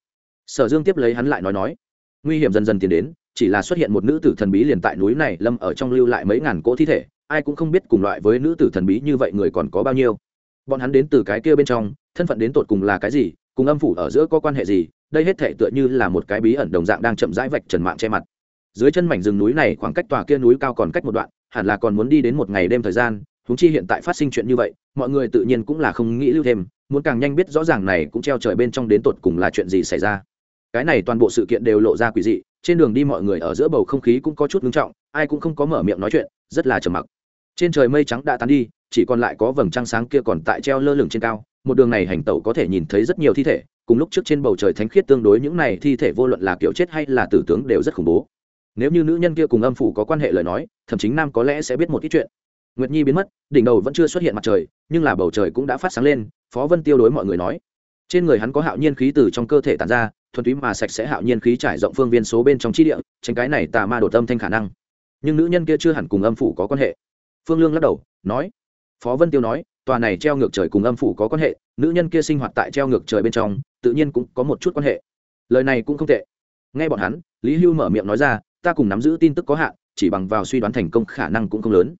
Sở dương tiếp lấy hắn lại nói nói, nguy hiểm dần dần tiến đến, chỉ là xuất hiện một nữ tử thần bí liền tại núi này lâm ở trong lưu lại mấy ngàn cỗ thi thể, ai cũng không biết cùng loại với nữ tử thần bí như vậy người còn có bao nhiêu. Bọn hắn đến từ cái kia bên trong, thân phận đến tột cùng là cái gì, cùng âm phủ ở giữa có quan hệ gì đây hết thể tựa như là một cái bí ẩn đồng dạng đang chậm rãi vạch trần mạng che mặt. Dưới chân mảnh rừng núi này khoảng cách tòa kia núi cao còn cách một đoạn, hẳn là còn muốn đi đến một ngày đêm thời gian húng chi hiện tại phát sinh chuyện như vậy, mọi người tự nhiên cũng là không nghĩ lưu thêm, muốn càng nhanh biết rõ ràng này cũng treo trời bên trong đến tột cùng là chuyện gì xảy ra. Cái này toàn bộ sự kiện đều lộ ra quỷ dị, trên đường đi mọi người ở giữa bầu không khí cũng có chút ngưng trọng, ai cũng không có mở miệng nói chuyện, rất là trầm mặc. Trên trời mây trắng đã tan đi, chỉ còn lại có vầng trăng sáng kia còn tại treo lơ lửng trên cao một đường này hành tẩu có thể nhìn thấy rất nhiều thi thể, cùng lúc trước trên bầu trời thánh khiết tương đối những này thi thể vô luận là kiểu chết hay là tử tướng đều rất khủng bố. Nếu như nữ nhân kia cùng âm phủ có quan hệ lời nói, thậm chí nam có lẽ sẽ biết một ít chuyện. Nguyệt nhi biến mất, đỉnh đầu vẫn chưa xuất hiện mặt trời, nhưng là bầu trời cũng đã phát sáng lên, phó vân tiêu đối mọi người nói. Trên người hắn có hạo nhiên khí từ trong cơ thể tàn ra, thuần túy mà sạch sẽ hạo nhiên khí trải rộng phương viên số bên trong chi địa, tránh cái này tà ma đột âm thanh khả năng. Nhưng nữ nhân kia chưa hẳn cùng âm phủ có quan hệ. Phương lương lắc đầu, nói. Phó vân tiêu nói tòa này treo ngược trời cùng âm phủ có quan hệ, nữ nhân kia sinh hoạt tại treo ngược trời bên trong, tự nhiên cũng có một chút quan hệ. Lời này cũng không tệ. Nghe bọn hắn, lý hưu mở miệng nói ra, ta cùng nắm giữ tin tức có hạn, chỉ bằng vào suy đoán thành công khả năng cũng không lớn.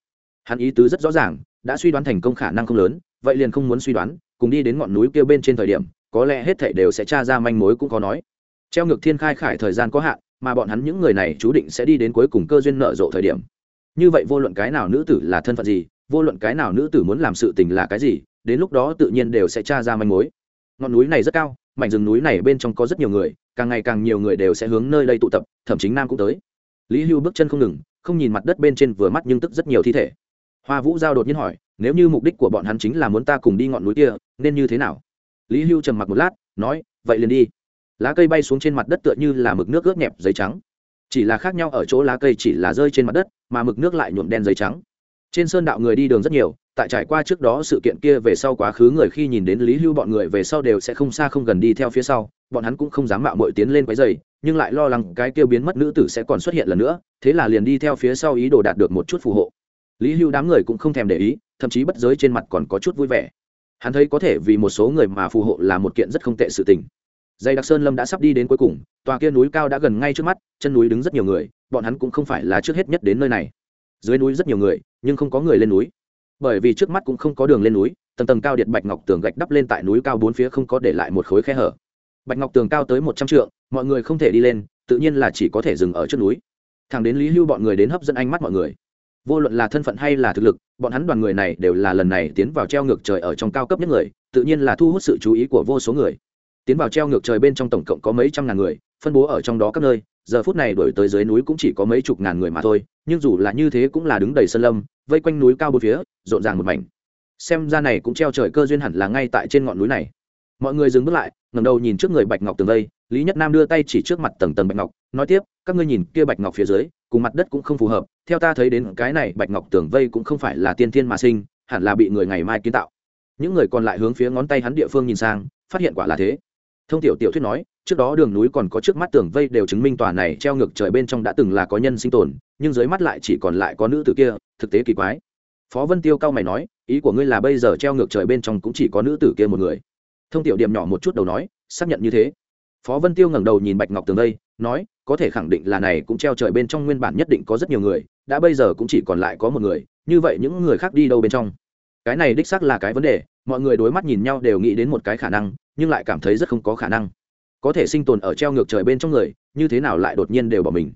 Hắn ý tứ rất rõ ràng, đã suy đoán thành công khả năng không lớn, vậy liền không muốn suy đoán, cùng đi đến ngọn núi kia bên trên thời điểm, có lẽ hết thảy đều sẽ tra ra manh mối cũng có nói. Treo ngược thiên khai khải thời gian có hạn, mà bọn hắn những người này chú định sẽ đi đến cuối cùng cơ duyên nợ rộ thời điểm. Như vậy vô luận cái nào nữ tử là thân phận gì vô luận cái nào nữ tử muốn làm sự tình là cái gì, đến lúc đó tự nhiên đều sẽ tra ra manh mối. Ngọn núi này rất cao, mảnh rừng núi này bên trong có rất nhiều người, càng ngày càng nhiều người đều sẽ hướng nơi đây tụ tập, thậm chí nam cũng tới. Lý hưu bước chân không ngừng, không nhìn mặt đất bên trên vừa mắt nhưng tức rất nhiều thi thể. Hoa vũ giao đột nhiên hỏi, nếu như mục đích của bọn hắn chính là muốn ta cùng đi ngọn núi kia, nên như thế nào? Lý hưu trầm mặc một lát, nói, vậy liền đi. Lá cây bay xuống trên mặt đất tựa như là mực nước ướt nhẹp giấy trắng. Chỉ là khác nhau ở chỗ lá cây chỉ là rơi trên mặt đất, mà mực nước lại nhuộm đen giấy trắng trên sơn đạo người đi đường rất nhiều, tại trải qua trước đó sự kiện kia về sau quá khứ người khi nhìn đến lý hưu bọn người về sau đều sẽ không xa không gần đi theo phía sau, bọn hắn cũng không dám mạo mội tiến lên quái dày nhưng lại lo lắng cái kia biến mất nữ tử sẽ còn xuất hiện lần nữa, thế là liền đi theo phía sau ý đồ đạt được một chút phù hộ. Lý hưu đám người cũng không thèm để ý, thậm chí bất giới trên mặt còn có chút vui vẻ. Hắn thấy có thể vì một số người mà phù hộ là một kiện rất không tệ sự tình. Dây đặc sơn lâm đã sắp đi đến cuối cùng, tòa kia núi cao đã gần ngay trước mắt, chân núi đứng rất nhiều người, bọn hắn cũng không phải là trước hết nhất đến nơi này dưới núi rất nhiều người, nhưng không có người lên núi. Bởi vì trước mắt cũng không có đường lên núi, tầng tầng cao điện bạch ngọc tường gạch đắp lên tại núi cao bốn phía không có để lại một khối khe hở. Bạch ngọc tường cao tới một trăm trượng, mọi người không thể đi lên, tự nhiên là chỉ có thể dừng ở trước núi. Thằng đến lý hưu bọn người đến hấp dẫn ánh mắt mọi người. Vô luận là thân phận hay là thực lực, bọn hắn đoàn người này đều là lần này tiến vào treo ngược trời ở trong cao cấp nhất người, tự nhiên là thu hút sự chú ý của vô số người. Tiến vào treo ngược trời bên trong tổng cộng có mấy trăm ngàn người, phân bố ở trong đó các nơi giờ phút này đổi tới dưới núi cũng chỉ có mấy chục ngàn người mà thôi, nhưng dù là như thế cũng là đứng đầy sân lâm, vây quanh núi cao bốn phía, rộn ràng một mảnh. Xem ra này cũng treo trời cơ duyên hẳn là ngay tại trên ngọn núi này. Mọi người dừng bước lại ngầm đầu nhìn trước người bạch ngọc tường vây, lý nhất nam đưa tay chỉ trước mặt tầng tầng bạch ngọc, nói tiếp, các ngươi nhìn kia bạch ngọc phía dưới, cùng mặt đất cũng không phù hợp, theo ta thấy đến cái này bạch ngọc tường vây cũng không phải là tiên thiên mà sinh, hẳn là bị người ngày mai kiến tạo. Những người còn lại hướng phía ngón tay hắn địa phương nhìn sang, phát hiện quả là thế thông tiểu tiểu thuyết nói, trước đó đường núi còn có trước mắt tường vây đều chứng minh tòa này treo ngược trời bên trong đã từng là có nhân sinh tồn, nhưng dưới mắt lại chỉ còn lại có nữ tử kia, thực tế kỳ quái. Phó vân tiêu cao mày nói, ý của ngươi là bây giờ treo ngược trời bên trong cũng chỉ có nữ tử kia một người. Thông tiểu điểm nhỏ một chút đầu nói, xác nhận như thế. Phó vân tiêu ngẩng đầu nhìn bạch ngọc tường vây, nói, có thể khẳng định là này cũng treo trời bên trong nguyên bản nhất định có rất nhiều người, đã bây giờ cũng chỉ còn lại có một người, như vậy những người khác đi đâu bên trong? Cái này đích xác là cái vấn đề, mọi người đối mắt nhìn nhau đều nghĩ đến một cái khả năng nhưng lại cảm thấy rất không có khả năng. Có thể sinh tồn ở treo ngược trời bên trong người, như thế nào lại đột nhiên đều bỏ mình?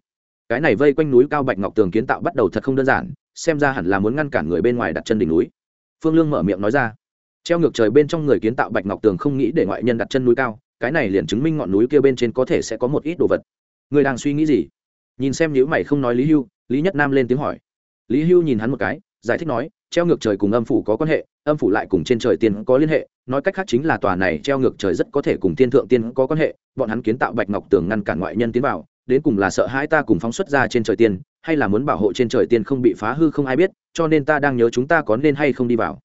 Cái này vây quanh núi cao bạch ngọc tường kiến tạo bắt đầu thật không đơn giản, xem ra hẳn là muốn ngăn cản người bên ngoài đặt chân đỉnh núi. Phương lương mở miệng nói ra. Treo ngược trời bên trong người kiến tạo bạch ngọc tường không nghĩ để ngoại nhân đặt chân núi cao, cái này liền chứng minh ngọn núi kia bên trên có thể sẽ có một ít đồ vật. Người đang suy nghĩ gì? Nhìn xem nếu mày không nói lý hưu, lý nhất nam lên tiếng hỏi. Lý hưu nhìn hắn một cái, giải thích nói treo ngược trời cùng âm phủ có quan hệ, âm phủ lại cùng trên trời tiên có liên hệ, nói cách khác chính là tòa này treo ngược trời rất có thể cùng thiên thượng tiên có quan hệ, bọn hắn kiến tạo bạch ngọc tường ngăn cản ngoại nhân tiến vào, đến cùng là sợ hãi ta cùng phóng xuất ra trên trời tiên, hay là muốn bảo hộ trên trời tiên không bị phá hư không ai biết, cho nên ta đang nhớ chúng ta có nên hay không đi vào.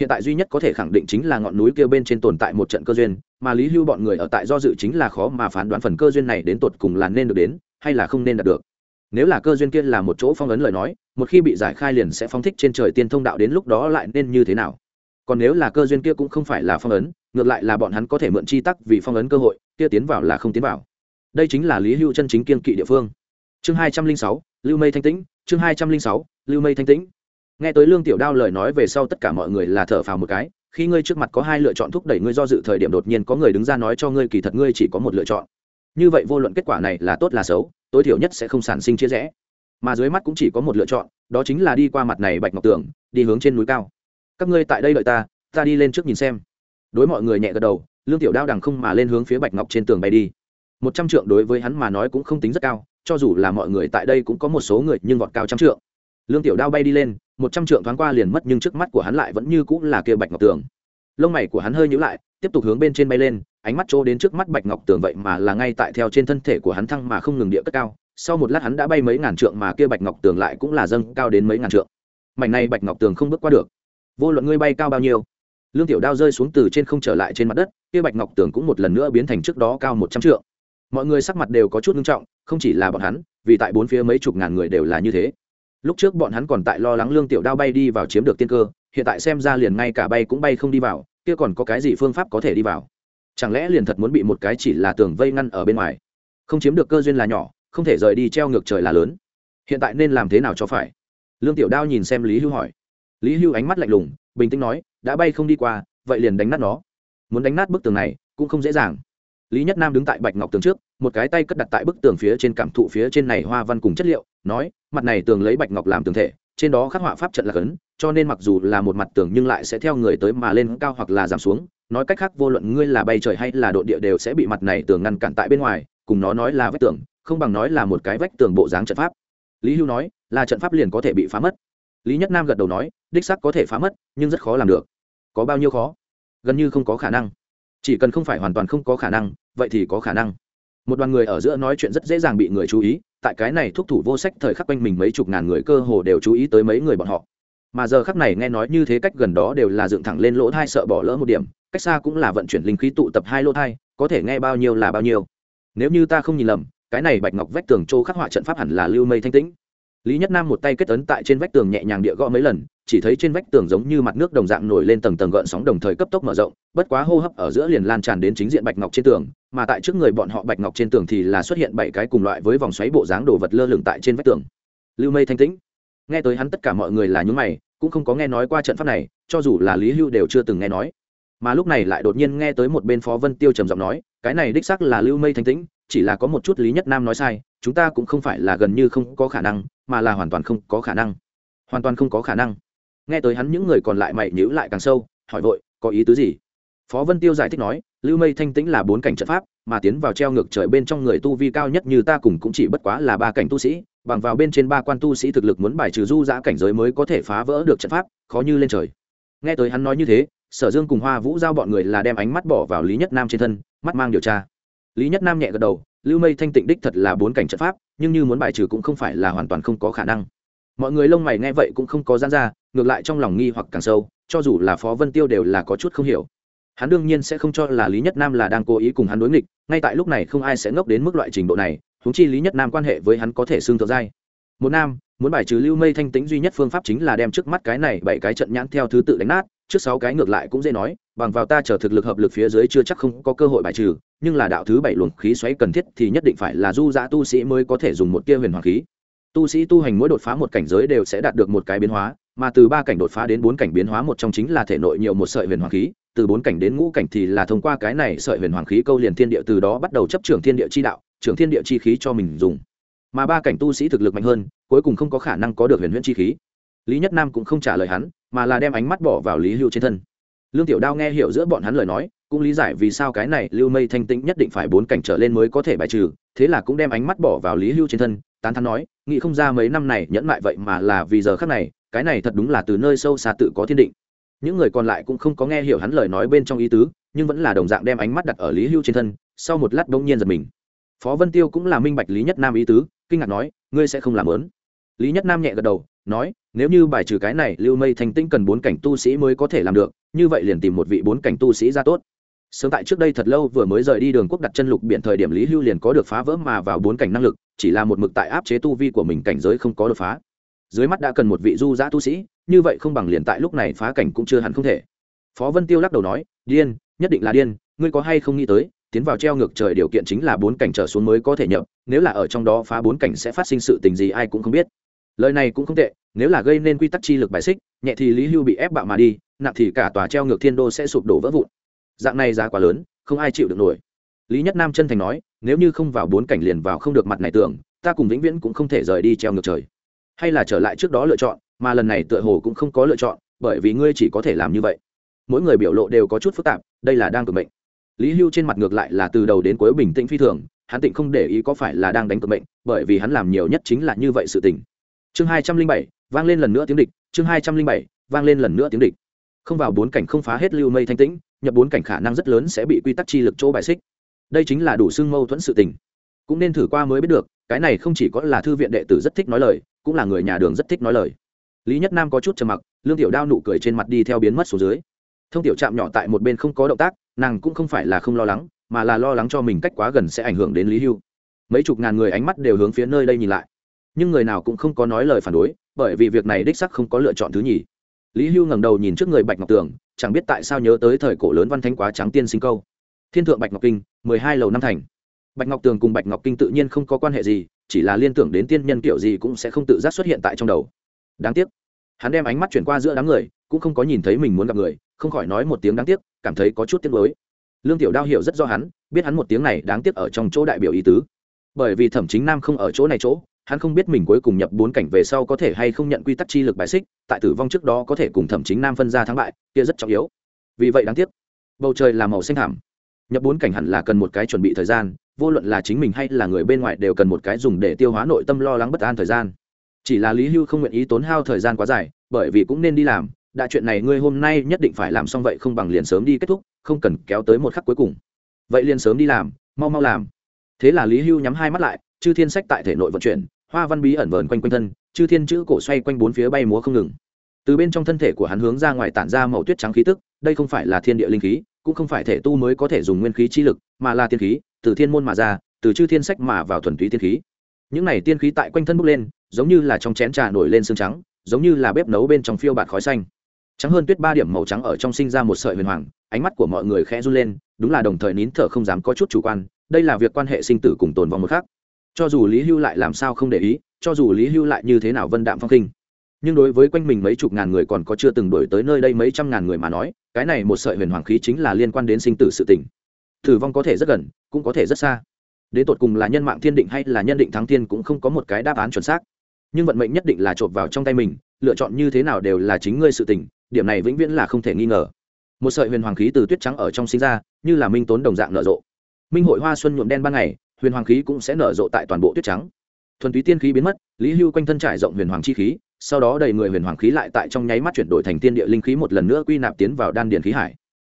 Hiện tại duy nhất có thể khẳng định chính là ngọn núi kia bên trên tồn tại một trận cơ duyên, mà lý hưu bọn người ở tại do dự chính là khó mà phán đoán phần cơ duyên này đến tột cùng là nên được đến, hay là không nên đạt được nếu là cơ duyên kia là một chỗ phong ấn lời nói, một khi bị giải khai liền sẽ phong thích trên trời tiên thông đạo đến lúc đó lại nên như thế nào? Còn nếu là cơ duyên kia cũng không phải là phong ấn, ngược lại là bọn hắn có thể mượn chi tắc vì phong ấn cơ hội, kia tiến vào là không tiến vào. Đây chính là lý hưu chân chính kiên kỵ địa phương. Chương hai trăm linh sáu, lưu mây thanh tĩnh, chương hai trăm linh sáu, lưu mây thanh tĩnh. Nghe tới lương tiểu đao lời nói về sau tất cả mọi người là thở phào một cái, khi ngươi trước mặt có hai lựa chọn thúc đẩy ngươi do dự thời điểm đột nhiên có người đứng ra nói cho ngươi kỳ thật ngươi chỉ có một lựa chọn. Như vậy vô luận kết quả này là tốt là xấu tối thiểu nhất sẽ không sản sinh chia rẽ. Mà dưới mắt cũng chỉ có một lựa chọn, đó chính là đi qua mặt này bạch ngọc tường, đi hướng trên núi cao. Các ngươi tại đây đợi ta ta đi lên trước nhìn xem. Đối mọi người nhẹ gật đầu, lương tiểu đao đằng không mà lên hướng phía bạch ngọc trên tường bay đi. Một trăm trượng đối với hắn mà nói cũng không tính rất cao, cho dù là mọi người tại đây cũng có một số người nhưng vọt cao trăm trượng. Lương tiểu đao bay đi lên, một trăm trượng thoáng qua liền mất nhưng trước mắt của hắn lại vẫn như cũng là kia bạch ngọc tường. Lông mày của hắn hơi nhữ lại tiếp tục hướng bên trên bay lên, ánh mắt chỗ đến trước mắt bạch ngọc tường vậy mà là ngay tại theo trên thân thể của hắn thăng mà không ngừng địa cất cao, sau một lát hắn đã bay mấy ngàn trượng mà kia bạch ngọc tường lại cũng là dâng cao đến mấy ngàn trượng. Mảnh này bạch ngọc tường không bước qua được. Vô luận ngươi bay cao bao nhiêu, lương tiểu đao rơi xuống từ trên không trở lại trên mặt đất, kia bạch ngọc tường cũng một lần nữa biến thành trước đó cao một trăm trượng. Mọi người sắc mặt đều có chút nghiêm trọng, không chỉ là bọn hắn, vì tại bốn phía mấy chục ngàn người đều là như thế. Lúc trước bọn hắn còn tại lo lắng lương tiểu đao bay đi vào chiếm được tiên cơ, hiện tại xem ra liền ngay cả bay cũng bay không đi vào kia còn có cái gì phương pháp có thể đi vào? Chẳng lẽ liền thật muốn bị một cái chỉ là tường vây ngăn ở bên ngoài? Không chiếm được cơ duyên là nhỏ, không thể rời đi treo ngược trời là lớn. Hiện tại nên làm thế nào cho phải? Lương tiểu đao nhìn xem lý hưu hỏi. Lý hưu ánh mắt lạnh lùng, bình tĩnh nói, đã bay không đi qua, vậy liền đánh nát nó. Muốn đánh nát bức tường này, cũng không dễ dàng. Lý nhất nam đứng tại bạch ngọc tường trước, một cái tay cất đặt tại bức tường phía trên cảm thụ phía trên này hoa văn cùng chất liệu, nói, mặt này tường lấy bạch ngọc làm tường thể, trên đó khắc họa pháp trận là ấn cho nên mặc dù là một mặt tường nhưng lại sẽ theo người tới mà lên cao hoặc là giảm xuống. Nói cách khác, vô luận ngươi là bay trời hay là độ địa đều sẽ bị mặt này tường ngăn cản tại bên ngoài, cùng nó nói là vách tường, không bằng nói là một cái vách tường bộ dáng trận pháp. Lý hưu nói, là trận pháp liền có thể bị phá mất. Lý nhất nam gật đầu nói, đích sắc có thể phá mất, nhưng rất khó làm được. Có bao nhiêu khó? Gần như không có khả năng. Chỉ cần không phải hoàn toàn không có khả năng, vậy thì có khả năng. Một đoàn người ở giữa nói chuyện rất dễ dàng bị người chú ý, tại cái này thúc thủ vô sách thời khắc quanh mình mấy chục ngàn người cơ hồ đều chú ý tới mấy người bọn họ mà giờ khắc này nghe nói như thế cách gần đó đều là dựng thẳng lên lỗ thai sợ bỏ lỡ một điểm, cách xa cũng là vận chuyển linh khí tụ tập hai lỗ thai, có thể nghe bao nhiêu là bao nhiêu. Nếu như ta không nhìn lầm, cái này bạch ngọc vách tường châu khắc họa trận pháp hẳn là lưu mây thanh tĩnh. Lý nhất nam một tay kết ấn tại trên vách tường nhẹ nhàng địa gõ mấy lần, chỉ thấy trên vách tường giống như mặt nước đồng dạng nổi lên tầng tầng gợn sóng đồng thời cấp tốc mở rộng, bất quá hô hấp ở giữa liền lan tràn đến chính diện bạch ngọc trên tường, mà tại trước người bọn họ bạch ngọc trên tường thì là xuất hiện bảy cái cùng loại với vòng xoáy bộ dáng đồ vật lơ lửng tại trên vách tường. Lưu mây thanh tĩnh nghe tới hắn tất cả mọi người là những mày, cũng không có nghe nói qua trận pháp này, cho dù là lý hưu đều chưa từng nghe nói. Mà lúc này lại đột nhiên nghe tới một bên phó vân tiêu trầm giọng nói, cái này đích xác là lưu mây thanh tĩnh, chỉ là có một chút lý nhất nam nói sai, chúng ta cũng không phải là gần như không có khả năng, mà là hoàn toàn không có khả năng. Hoàn toàn không có khả năng. Nghe tới hắn những người còn lại mày nhữ lại càng sâu, hỏi vội, có ý tứ gì? Phó vân tiêu giải thích nói, lưu mây thanh tĩnh là bốn cảnh trận pháp, mà tiến vào treo ngược trời bên trong người tu vi cao nhất như ta cùng cũng chỉ bất quá là ba cảnh tu sĩ, bằng vào bên trên ba quan tu sĩ thực lực muốn bài trừ du giã cảnh giới mới có thể phá vỡ được trận pháp, khó như lên trời. Nghe tới hắn nói như thế, sở dương cùng hoa vũ giao bọn người là đem ánh mắt bỏ vào lý nhất nam trên thân, mắt mang điều tra. Lý nhất nam nhẹ gật đầu, lưu mây thanh tịnh đích thật là bốn cảnh trận pháp, nhưng như muốn bài trừ cũng không phải là hoàn toàn không có khả năng. Mọi người lông mày nghe vậy cũng không có gian ra, ngược lại trong lòng nghi hoặc càng sâu, cho dù là phó vân tiêu đều là có chút không hiểu hắn đương nhiên sẽ không cho là lý nhất nam là đang cố ý cùng hắn đối nghịch, ngay tại lúc này không ai sẽ ngốc đến mức loại trình độ này húng chi lý nhất nam quan hệ với hắn có thể xương thượng giai. Một nam, muốn bài trừ lưu mây thanh tĩnh duy nhất phương pháp chính là đem trước mắt cái này bảy cái trận nhãn theo thứ tự đánh nát, trước sáu cái ngược lại cũng dễ nói, bằng vào ta chờ thực lực hợp lực phía dưới chưa chắc không có cơ hội bài trừ, nhưng là đạo thứ bảy luồng khí xoáy cần thiết thì nhất định phải là du giã tu sĩ mới có thể dùng một tia huyền hoàng khí. Tu sĩ tu hành mỗi đột phá một cảnh giới đều sẽ đạt được một cái biến hóa, mà từ ba cảnh đột phá đến bốn cảnh biến hóa một trong chính là thể nội nhiều một sợi huyền hoàng khí từ bốn cảnh đến ngũ cảnh thì là thông qua cái này sợi huyền hoàng khí câu liền thiên địa từ đó bắt đầu chấp trưởng thiên địa chi đạo, trưởng thiên địa chi khí cho mình dùng. Mà ba cảnh tu sĩ thực lực mạnh hơn, cuối cùng không có khả năng có được huyền huyễn chi khí. Lý nhất nam cũng không trả lời hắn, mà là đem ánh mắt bỏ vào lý hưu trên thân. Lương tiểu đao nghe hiểu giữa bọn hắn lời nói, cũng lý giải vì sao cái này lưu mây thanh tĩnh nhất định phải bốn cảnh trở lên mới có thể bài trừ, thế là cũng đem ánh mắt bỏ vào lý hưu trên thân, tán thắn nói, nghĩ không ra mấy năm này nhẫn mại vậy mà là vì giờ khác này, cái này thật đúng là từ nơi sâu xa tự có thiên định những người còn lại cũng không có nghe hiểu hắn lời nói bên trong ý tứ, nhưng vẫn là đồng dạng đem ánh mắt đặt ở lý hưu trên thân, sau một lát đông nhiên giật mình. Phó vân tiêu cũng là minh bạch lý nhất nam ý tứ, kinh ngạc nói, ngươi sẽ không làm lớn lý nhất nam nhẹ gật đầu, nói, nếu như bài trừ cái này, lưu mây thành tinh cần bốn cảnh tu sĩ mới có thể làm được, như vậy liền tìm một vị bốn cảnh tu sĩ ra tốt. Sớm tại trước đây thật lâu vừa mới rời đi đường quốc đặt chân lục biển thời điểm lý hưu liền có được phá vỡ mà vào bốn cảnh năng lực, chỉ là một mực tại áp chế tu vi của mình cảnh giới không có đột phá dưới mắt đã cần một vị du giã tu sĩ, như vậy không bằng liền tại lúc này phá cảnh cũng chưa hẳn không thể. Phó vân tiêu lắc đầu nói, điên, nhất định là điên, ngươi có hay không nghĩ tới, tiến vào treo ngược trời điều kiện chính là bốn cảnh trở xuống mới có thể nhập, nếu là ở trong đó phá bốn cảnh sẽ phát sinh sự tình gì ai cũng không biết. Lời này cũng không tệ, nếu là gây nên quy tắc chi lực bài xích, nhẹ thì lý hưu bị ép bạo mà đi, nặng thì cả tòa treo ngược thiên đô sẽ sụp đổ vỡ vụn. Dạng này giá quá lớn, không ai chịu được nổi. Lý nhất nam chân thành nói, nếu như không vào bốn cảnh liền vào không được mặt này tưởng, ta cùng vĩnh viễn cũng không thể rời đi treo ngược trời hay là trở lại trước đó lựa chọn, mà lần này tựa hồ cũng không có lựa chọn, bởi vì ngươi chỉ có thể làm như vậy. Mỗi người biểu lộ đều có chút phức tạp, đây là đang cực mệnh. Lý hưu trên mặt ngược lại là từ đầu đến cuối bình tĩnh phi thường, hắn tịnh không để ý có phải là đang đánh cực mệnh, bởi vì hắn làm nhiều nhất chính là như vậy sự tình. Chương hai trăm linh bảy, vang lên lần nữa tiếng địch, chương hai trăm linh bảy, vang lên lần nữa tiếng địch. Không vào bốn cảnh không phá hết lưu mây thanh tĩnh, nhập bốn cảnh khả năng rất lớn sẽ bị quy tắc chi lực chỗ bại xích. Đây chính là đủ xương mâu thuẫn sự tình. Cũng nên thử qua mới biết được, cái này không chỉ có là thư viện đệ tử rất thích nói lời cũng là người nhà đường rất thích nói lời. Lý nhất nam có chút trầm mặc, lương tiểu đao nụ cười trên mặt đi theo biến mất xuống dưới. Thông tiểu chạm nhỏ tại một bên không có động tác, nàng cũng không phải là không lo lắng, mà là lo lắng cho mình cách quá gần sẽ ảnh hưởng đến lý hưu. Mấy chục ngàn người ánh mắt đều hướng phía nơi đây nhìn lại. Nhưng người nào cũng không có nói lời phản đối, bởi vì việc này đích sắc không có lựa chọn thứ nhì. Lý hưu ngẩng đầu nhìn trước người bạch ngọc tường, chẳng biết tại sao nhớ tới thời cổ lớn văn thánh quá trắng tiên sinh câu. Thiên thượng bạch ngọc kinh, mười hai lầu năm thành. Bạch ngọc tường cùng bạch ngọc kinh tự nhiên không có quan hệ gì chỉ là liên tưởng đến tiên nhân kiểu gì cũng sẽ không tự giác xuất hiện tại trong đầu. Đáng tiếc, hắn đem ánh mắt chuyển qua giữa đám người, cũng không có nhìn thấy mình muốn gặp người, không khỏi nói một tiếng đáng tiếc, cảm thấy có chút tiếc nuối. Lương tiểu đao hiểu rất do hắn, biết hắn một tiếng này đáng tiếc ở trong chỗ đại biểu ý tứ. Bởi vì thẩm chính nam không ở chỗ này chỗ, hắn không biết mình cuối cùng nhập bốn cảnh về sau có thể hay không nhận quy tắc chi lực bài xích, tại tử vong trước đó có thể cùng thẩm chính nam phân ra thắng bại, kia rất trọng yếu. Vì vậy đáng tiếc, bầu trời là màu xanh thảm nhập bốn cảnh hẳn là cần một cái chuẩn bị thời gian, vô luận là chính mình hay là người bên ngoài đều cần một cái dùng để tiêu hóa nội tâm lo lắng bất an thời gian. Chỉ là lý hưu không nguyện ý tốn hao thời gian quá dài, bởi vì cũng nên đi làm đại chuyện này ngươi hôm nay nhất định phải làm xong vậy không bằng liền sớm đi kết thúc, không cần kéo tới một khắc cuối cùng. Vậy liền sớm đi làm, mau mau làm. Thế là lý hưu nhắm hai mắt lại, chư thiên sách tại thể nội vận chuyển, hoa văn bí ẩn vờn quanh quanh thân, chư thiên chữ cổ xoay quanh bốn phía bay múa không ngừng. Từ bên trong thân thể của hắn hướng ra ngoài tản ra màu tuyết trắng khí tức, đây không phải là thiên địa linh khí cũng không phải thể tu mới có thể dùng nguyên khí chi lực, mà là tiên khí, từ thiên môn mà ra, từ chư thiên sách mà vào thuần túy tiên khí. Những này tiên khí tại quanh thân bốc lên, giống như là trong chén trà nổi lên xương trắng, giống như là bếp nấu bên trong phiêu bạt khói xanh. Trắng hơn tuyết ba điểm màu trắng ở trong sinh ra một sợi huyền hoàng, ánh mắt của mọi người khẽ run lên, đúng là đồng thời nín thở không dám có chút chủ quan, đây là việc quan hệ sinh tử cùng tồn vong một khác. Cho dù lý hưu lại làm sao không để ý, cho dù lý hưu lại như thế nào vân đạm phong khinh nhưng đối với quanh mình mấy chục ngàn người còn có chưa từng đổi tới nơi đây mấy trăm ngàn người mà nói, cái này một sợi huyền hoàng khí chính là liên quan đến sinh tử sự tình. Tử vong có thể rất gần, cũng có thể rất xa. Đến tột cùng là nhân mạng thiên định hay là nhân định thắng thiên cũng không có một cái đáp án chuẩn xác. Nhưng vận mệnh nhất định là chộp vào trong tay mình, lựa chọn như thế nào đều là chính ngươi sự tình, điểm này vĩnh viễn là không thể nghi ngờ. Một sợi huyền hoàng khí từ tuyết trắng ở trong sinh ra, như là minh tốn đồng dạng nở rộ. Minh hội hoa xuân nhuộm đen ban ngày, huyền hoàng khí cũng sẽ nở rộ tại toàn bộ tuyết trắng. Thuần túy tiên khí biến mất, lý hưu quanh thân trải rộng huyền hoàng chi khí sau đó đầy người huyền hoàng khí lại tại trong nháy mắt chuyển đổi thành tiên địa linh khí một lần nữa quy nạp tiến vào đan điền khí hải.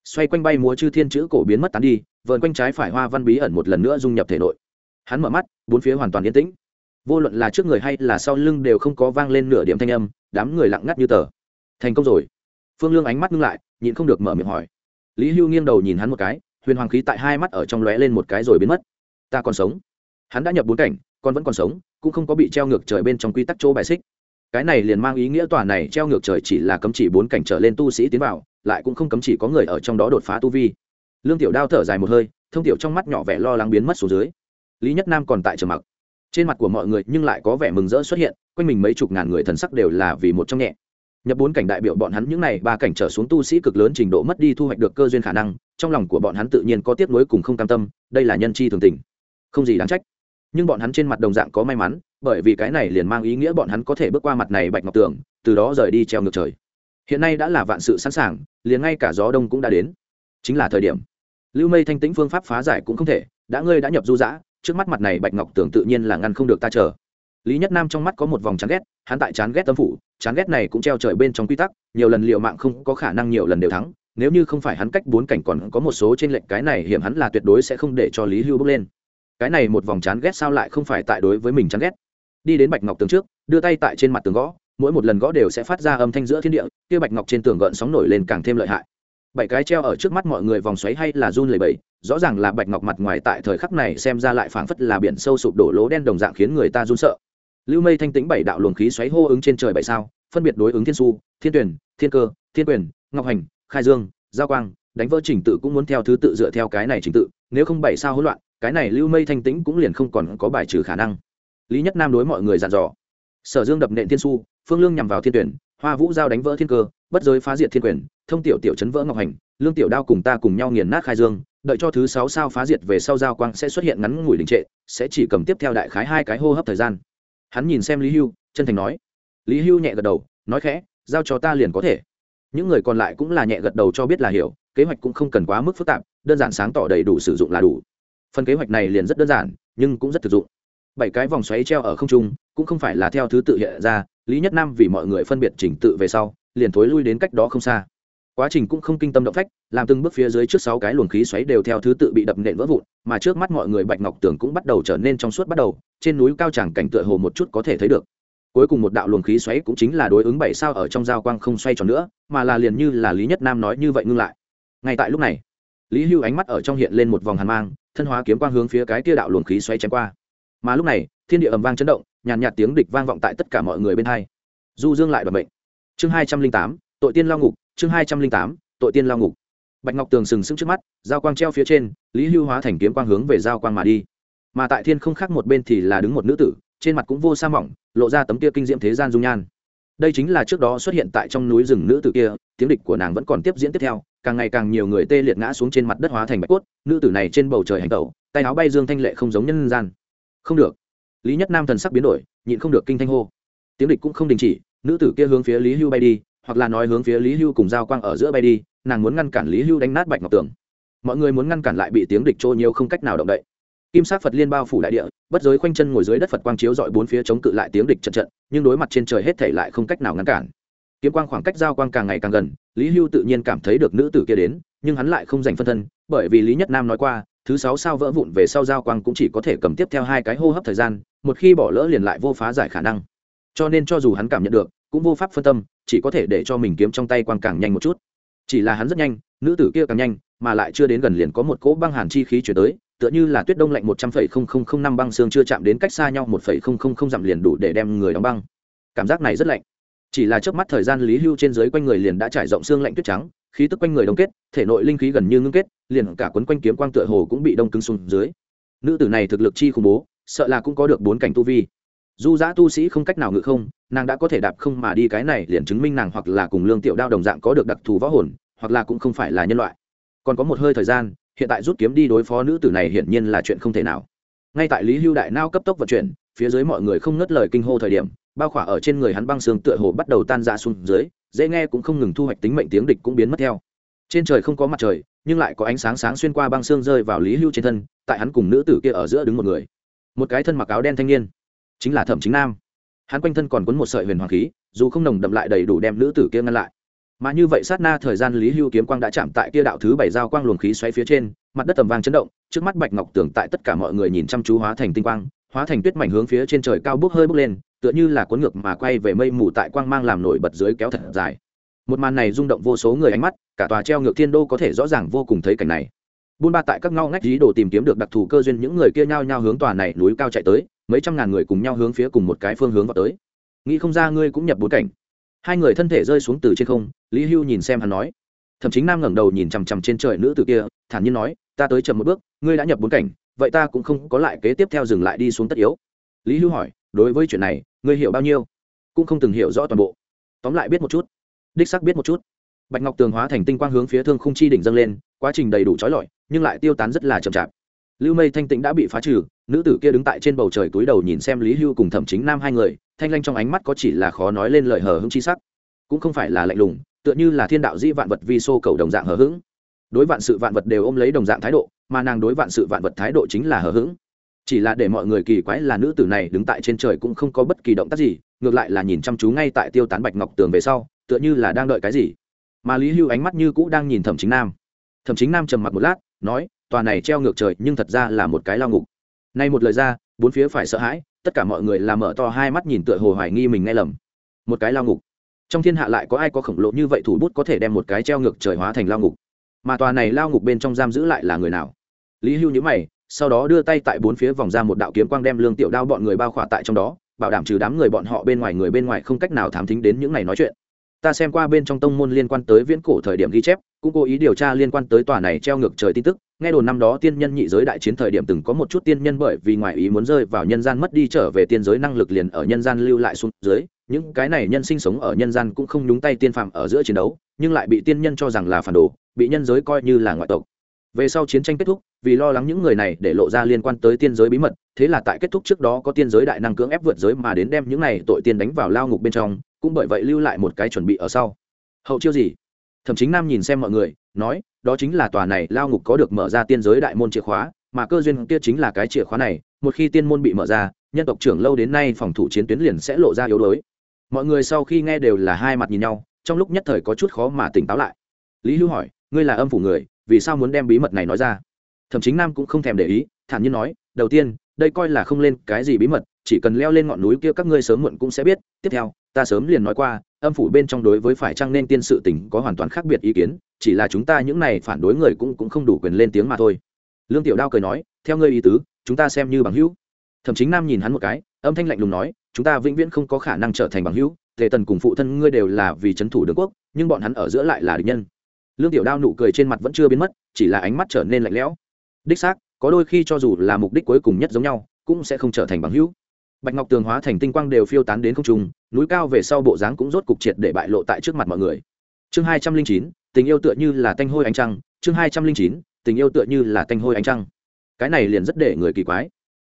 Xoay quanh bay múa chư thiên chữ cổ biến mất tán đi vợn quanh trái phải hoa văn bí ẩn một lần nữa dung nhập thể nội. Hắn mở mắt, bốn phía hoàn toàn yên tĩnh. Vô luận là trước người hay là sau lưng đều không có vang lên nửa điểm thanh âm, đám người lặng ngắt như tờ. Thành công rồi. Phương lương ánh mắt ngưng lại, nhịn không được mở miệng hỏi. Lý hưu nghiêng đầu nhìn hắn một cái, huyền hoàng khí tại hai mắt ở trong lóe lên một cái rồi biến mất. Ta còn sống. Hắn đã nhập bốn cảnh con vẫn còn sống, cũng không có bị treo ngược trời bên trong quy tắc chỗ bài xích cái này liền mang ý nghĩa tòa này treo ngược trời chỉ là cấm chỉ bốn cảnh trở lên tu sĩ tiến vào, lại cũng không cấm chỉ có người ở trong đó đột phá tu vi. Lương tiểu đao thở dài một hơi, thông tiểu trong mắt nhỏ vẻ lo lắng biến mất xuống dưới. Lý nhất nam còn tại trầm mặc. Trên mặt của mọi người nhưng lại có vẻ mừng rỡ xuất hiện, quanh mình mấy chục ngàn người thần sắc đều là vì một trong nhẹ. Nhập bốn cảnh đại biểu bọn hắn những n à y ba cảnh trở xuống tu sĩ cực lớn trình độ mất đi thu hoạch được cơ duyên khả năng, trong lòng của bọn hắn tự nhiên có tiếc nuối cùng không cam tâm, đây là nhân chi thường tình. Không gì đáng trách nhưng bọn hắn trên mặt đồng dạng có may mắn, bởi vì cái này liền mang ý nghĩa bọn hắn có thể bước qua mặt này bạch ngọc tường, từ đó rời đi treo ngược trời. Hiện nay đã là vạn sự sẵn sàng, liền ngay cả gió đông cũng đã đến. Chính là thời điểm. Lưu mây thanh tĩnh phương pháp phá giải cũng không thể, đã ngươi đã nhập du dã trước mắt mặt này bạch ngọc tường tự nhiên là ngăn không được ta chờ. Lý nhất nam trong mắt có một vòng chán ghét, hắn tại chán ghét tâm phủ, chán ghét này cũng treo trời bên trong quy tắc, nhiều lần liệu mạng không có khả năng nhiều lần đều thắng, nếu như không phải hắn cách bốn cảnh còn có một số trên lệnh cái này hiểm hắn là tuyệt đối sẽ không để cho lý hưu bước lên cái này một vòng chán ghét sao lại không phải tại đối với mình chán ghét? Đi đến bạch ngọc tường trước, đưa tay tại trên mặt tường gõ, mỗi một lần gõ đều sẽ phát ra âm thanh giữa thiên địa, kia bạch ngọc trên tường gợn sóng nổi lên càng thêm lợi hại. Bảy cái treo ở trước mắt mọi người vòng xoáy hay là run lẩy bẩy, rõ ràng là bạch ngọc mặt ngoài tại thời khắc này xem ra lại phảng phất là biển sâu sụp đổ lỗ đen đồng dạng khiến người ta run sợ. Lưu mây thanh tĩnh bảy đạo luồng khí xoáy hô ứng trên trời bảy sao, phân biệt đối ứng thiên su, thiên tuyển, thiên cơ, thiên quyền, ngọc hành, khai dương, giao quang, đánh vỡ trình tự cũng muốn theo thứ tự dựa theo cái này trình tự, nếu không bảy sao hỗn loạn cái này lưu mây thanh tĩnh cũng liền không còn có bài trừ khả năng. Lý nhất nam đối mọi người dặn dò. Sở dương đập nện thiên su, phương lương nhằm vào thiên tuyển, hoa vũ giao đánh vỡ thiên cơ, bất giới phá diệt thiên quyền, thông tiểu tiểu chấn vỡ ngọc hành, lương tiểu đao cùng ta cùng nhau nghiền nát khai dương, đợi cho thứ sáu sao phá diệt về sau giao quang sẽ xuất hiện ngắn ngủi đình trệ, sẽ chỉ cầm tiếp theo đại khái hai cái hô hấp thời gian. Hắn nhìn xem lý hưu, chân thành nói. Lý hưu nhẹ gật đầu, nói khẽ, giao cho ta liền có thể. Những người còn lại cũng là nhẹ gật đầu cho biết là hiểu, kế hoạch cũng không cần quá mức phức tạp, đơn giản sáng tỏ đầy đủ sử dụng là đủ phần kế hoạch này liền rất đơn giản, nhưng cũng rất thực dụng. Bảy cái vòng xoáy treo ở không trung, cũng không phải là theo thứ tự hiện ra, lý nhất nam vì mọi người phân biệt chỉnh tự về sau, liền thối lui đến cách đó không xa. Quá trình cũng không kinh tâm động phách, làm từng bước phía dưới trước sáu cái luồng khí xoáy đều theo thứ tự bị đập nện vỡ vụn, mà trước mắt mọi người bạch ngọc tường cũng bắt đầu trở nên trong suốt bắt đầu, trên núi cao tràng cảnh tựa hồ một chút có thể thấy được. Cuối cùng một đạo luồng khí xoáy cũng chính là đối ứng bảy sao ở trong giao quang không xoay tròn nữa, mà là liền như là lý nhất nam nói như vậy ngưng lại. Ngay tại lúc này, lý hưu ánh mắt ở trong hiện lên một vòng hàn mang thân hóa kiếm quang hướng phía cái kia đạo luồng khí xoáy chém qua. Mà lúc này, thiên địa ầm vang chấn động, nhàn nhạt tiếng địch vang vọng tại tất cả mọi người bên hai. Du dương lại bật bệnh chương hai trăm linh tám, tội tiên lao ngục, chương hai trăm linh tám, tội tiên lao ngục. Bạch ngọc tường sừng sững trước mắt, giao quang treo phía trên, lý hưu hóa thành kiếm quang hướng về giao quang mà đi. Mà tại thiên không khác một bên thì là đứng một nữ tử, trên mặt cũng vô sa mỏng, lộ ra tấm kia kinh diễm thế gian dung nhan. Đây chính là trước đó xuất hiện tại trong núi rừng nữ tử kia tiếng địch của nàng vẫn còn tiếp diễn tiếp theo, càng ngày càng nhiều người tê liệt ngã xuống trên mặt đất hóa thành bạch cốt, nữ tử này trên bầu trời hành tẩu, tay áo bay dương thanh lệ không giống nhân gian. Không được. Lý nhất nam thần sắc biến đổi, nhịn không được kinh thanh hô. Tiếng địch cũng không đình chỉ, nữ tử kia hướng phía lý hưu bay đi, hoặc là nói hướng phía lý hưu cùng giao quang ở giữa bay đi, nàng muốn ngăn cản lý hưu đánh nát bạch ngọc tường. Mọi người muốn ngăn cản lại bị tiếng địch trôi nhiều không cách nào động đậy. Kim sát phật liên bao phủ đại địa, bất giới khoanh chân ngồi dưới đất phật quang chiếu dọi bốn phía chống cự lại tiếng địch trận trận, nhưng đối mặt trên trời hết thể lại không cách nào ngăn cản kiếm quang khoảng cách giao quang càng ngày càng gần, lý hưu tự nhiên cảm thấy được nữ tử kia đến, nhưng hắn lại không dành phân thân, bởi vì lý nhất nam nói qua, thứ sáu sao vỡ vụn về sau giao quang cũng chỉ có thể cầm tiếp theo hai cái hô hấp thời gian, một khi bỏ lỡ liền lại vô phá giải khả năng. Cho nên cho dù hắn cảm nhận được, cũng vô pháp phân tâm, chỉ có thể để cho mình kiếm trong tay quang càng nhanh một chút. Chỉ là hắn rất nhanh, nữ tử kia càng nhanh, mà lại chưa đến gần liền có một cỗ băng hàn chi khí chuyển tới, tựa như là tuyết đông lạnh một trăm phẩy không không không năm băng xương chưa chạm đến cách xa nhau một phẩy không không không dặm liền đủ để đem người đóng băng. Cảm giác này rất lạnh chỉ là trước mắt thời gian lý hưu trên dưới quanh người liền đã trải rộng xương lạnh tuyết trắng, khí tức quanh người đông kết, thể nội linh khí gần như ngưng kết, liền cả quấn quanh kiếm quang tựa hồ cũng bị đông cứng xuống dưới. Nữ tử này thực lực chi khủng bố, sợ là cũng có được bốn cảnh tu vi. Du giã tu sĩ không cách nào ngự không, nàng đã có thể đạp không mà đi cái này liền chứng minh nàng hoặc là cùng lương tiểu đao đồng dạng có được đặc thù võ hồn, hoặc là cũng không phải là nhân loại. Còn có một hơi thời gian, hiện tại rút kiếm đi đối phó nữ tử này hiển nhiên là chuyện không thể nào. Ngay tại lý hưu đại nao cấp tốc vận chuyển, phía dưới mọi người không ngất lời kinh hô thời điểm bao khỏa ở trên người hắn băng xương tựa hồ bắt đầu tan ra xuống dưới, dễ nghe cũng không ngừng thu hoạch tính mệnh tiếng địch cũng biến mất theo. Trên trời không có mặt trời, nhưng lại có ánh sáng sáng xuyên qua băng xương rơi vào lý hưu trên thân, tại hắn cùng nữ tử kia ở giữa đứng một người. Một cái thân mặc áo đen thanh niên, chính là thẩm chính nam. Hắn quanh thân còn quấn một sợi huyền hoàng khí, dù không nồng đậm lại đầy đủ đem nữ tử kia ngăn lại. Mà như vậy sát na thời gian lý hưu kiếm quang đã chạm tại kia đạo thứ bảy dao quang luồng khí xoáy phía trên, mặt đất tầm vang chấn động, trước mắt bạch ngọc tưởng tại tất cả mọi người nhìn chăm chú hóa thành tinh quang, hóa thành tuyết mảnh hướng phía trên trời cao bốc hơi bốc lên tựa như là cuốn ngược mà quay về mây mù tại quang mang làm nổi bật dưới kéo thật dài. Một màn này rung động vô số người ánh mắt, cả tòa treo ngược thiên đô có thể rõ ràng vô cùng thấy cảnh này. Buôn ba tại các ngao ngách dí đồ tìm kiếm được đặc thù cơ duyên, những người kia nhao nhao hướng tòa này núi cao chạy tới, mấy trăm ngàn người cùng nhau hướng phía cùng một cái phương hướng vào tới. Nghĩ không ra ngươi cũng nhập bốn cảnh. Hai người thân thể rơi xuống từ trên không, lý hưu nhìn xem hắn nói. Thậm chí nam ngẩng đầu nhìn chằm chằm trên trời nữ tử kia, thản nhiên nói, ta tới chậm một bước, ngươi đã nhập bốn cảnh, vậy ta cũng không có lại kế tiếp theo dừng lại đi xuống tất yếu. Lý hưu hỏi, đối với chuyện này ngươi hiểu bao nhiêu? Cũng không từng hiểu rõ toàn bộ. Tóm lại biết một chút. Đích sắc biết một chút. Bạch ngọc tường hóa thành tinh quang hướng phía thương khung chi đỉnh dâng lên, quá trình đầy đủ trói lọi, nhưng lại tiêu tán rất là chậm chạp. Lưu mây thanh tĩnh đã bị phá trừ, nữ tử kia đứng tại trên bầu trời túi đầu nhìn xem lý hưu cùng thẩm chính nam hai người, thanh lanh trong ánh mắt có chỉ là khó nói lên lời hờ hững chi sắc. Cũng không phải là lạnh lùng, tựa như là thiên đạo dĩ vạn vật vi xô cầu đồng dạng hờ hững. Đối vạn sự vạn vật đều ôm lấy đồng dạng thái độ, mà nàng đối vạn sự vạn vật thái độ chính là hờ hững chỉ là để mọi người kỳ quái là nữ tử này đứng tại trên trời cũng không có bất kỳ động tác gì, ngược lại là nhìn chăm chú ngay tại tiêu tán bạch ngọc tường về sau, tựa như là đang đợi cái gì. Mà lý hưu ánh mắt như cũ đang nhìn thẩm chính nam. Thẩm chính nam trầm mặc một lát, nói, tòa này treo ngược trời, nhưng thật ra là một cái lao ngục. Nay một lời ra, bốn phía phải sợ hãi, tất cả mọi người làm mở to hai mắt nhìn tựa hồ hoài nghi mình nghe lầm. Một cái lao ngục. Trong thiên hạ lại có ai có khổng lồ như vậy thủ bút có thể đem một cái treo ngược trời hóa thành lao ngục? Mà tòa này lao ngục bên trong giam giữ lại là người nào? Lý hưu nhữ mày sau đó đưa tay tại bốn phía vòng ra một đạo kiếm quang đem lương tiểu đao bọn người bao khỏa tại trong đó, bảo đảm trừ đám người bọn họ bên ngoài người bên ngoài không cách nào thám thính đến những này nói chuyện. Ta xem qua bên trong tông môn liên quan tới viễn cổ thời điểm ghi chép, cũng cố ý điều tra liên quan tới tòa này treo ngược trời tin tức. Nghe đồn năm đó tiên nhân nhị giới đại chiến thời điểm từng có một chút tiên nhân bởi vì ngoại ý muốn rơi vào nhân gian mất đi trở về tiên giới năng lực liền ở nhân gian lưu lại xuống dưới. Những cái này nhân sinh sống ở nhân gian cũng không nhúng tay tiên phạm ở giữa chiến đấu, nhưng lại bị tiên nhân cho rằng là phản đồ, bị nhân giới coi như là ngoại tộc về sau chiến tranh kết thúc, vì lo lắng những người này để lộ ra liên quan tới tiên giới bí mật, thế là tại kết thúc trước đó có tiên giới đại năng cưỡng ép vượt giới mà đến đem những này tội tiên đánh vào lao ngục bên trong, cũng bởi vậy lưu lại một cái chuẩn bị ở sau. Hậu chiêu gì? Thậm chính nam nhìn xem mọi người, nói, đó chính là tòa này lao ngục có được mở ra tiên giới đại môn chìa khóa, mà cơ duyên kia chính là cái chìa khóa này, một khi tiên môn bị mở ra, nhân tộc trưởng lâu đến nay phòng thủ chiến tuyến liền sẽ lộ ra yếu đuối. Mọi người sau khi nghe đều là hai mặt nhìn nhau, trong lúc nhất thời có chút khó mà tỉnh táo lại. Lý Lưu hỏi, ngươi là âm phủ người vì sao muốn đem bí mật này nói ra? Thậm chí nam cũng không thèm để ý, thản nhiên nói, đầu tiên, đây coi là không lên cái gì bí mật, chỉ cần leo lên ngọn núi kia các ngươi sớm muộn cũng sẽ biết. Tiếp theo, ta sớm liền nói qua, âm phủ bên trong đối với phải chăng nên tiên sự tình có hoàn toàn khác biệt ý kiến, chỉ là chúng ta những này phản đối người cũng cũng không đủ quyền lên tiếng mà thôi. Lương tiểu đao cười nói, theo ngươi ý tứ, chúng ta xem như bằng hữu. Thậm chí nam nhìn hắn một cái, âm thanh lạnh lùng nói, chúng ta vĩnh viễn không có khả năng trở thành bằng hữu, tề tần cùng phụ thân ngươi đều là vì c h ấ n thủ đường quốc, nhưng bọn hắn ở giữa lại là địch nhân lương tiểu đao nụ cười trên mặt vẫn chưa biến mất, chỉ là ánh mắt trở nên lạnh lẽo. Đích xác, có đôi khi cho dù là mục đích cuối cùng nhất giống nhau, cũng sẽ không trở thành bằng hữu. Bạch ngọc tường hóa thành tinh quang đều phiêu tán đến không trung, núi cao về sau bộ dáng cũng rốt cục triệt để bại lộ tại trước mặt mọi người. Chương hai trăm linh chín, tình yêu tựa như là tanh hôi ánh trăng. Chương hai trăm linh chín, tình yêu tựa như là tanh hôi ánh trăng. Cái này liền rất để người kỳ quái.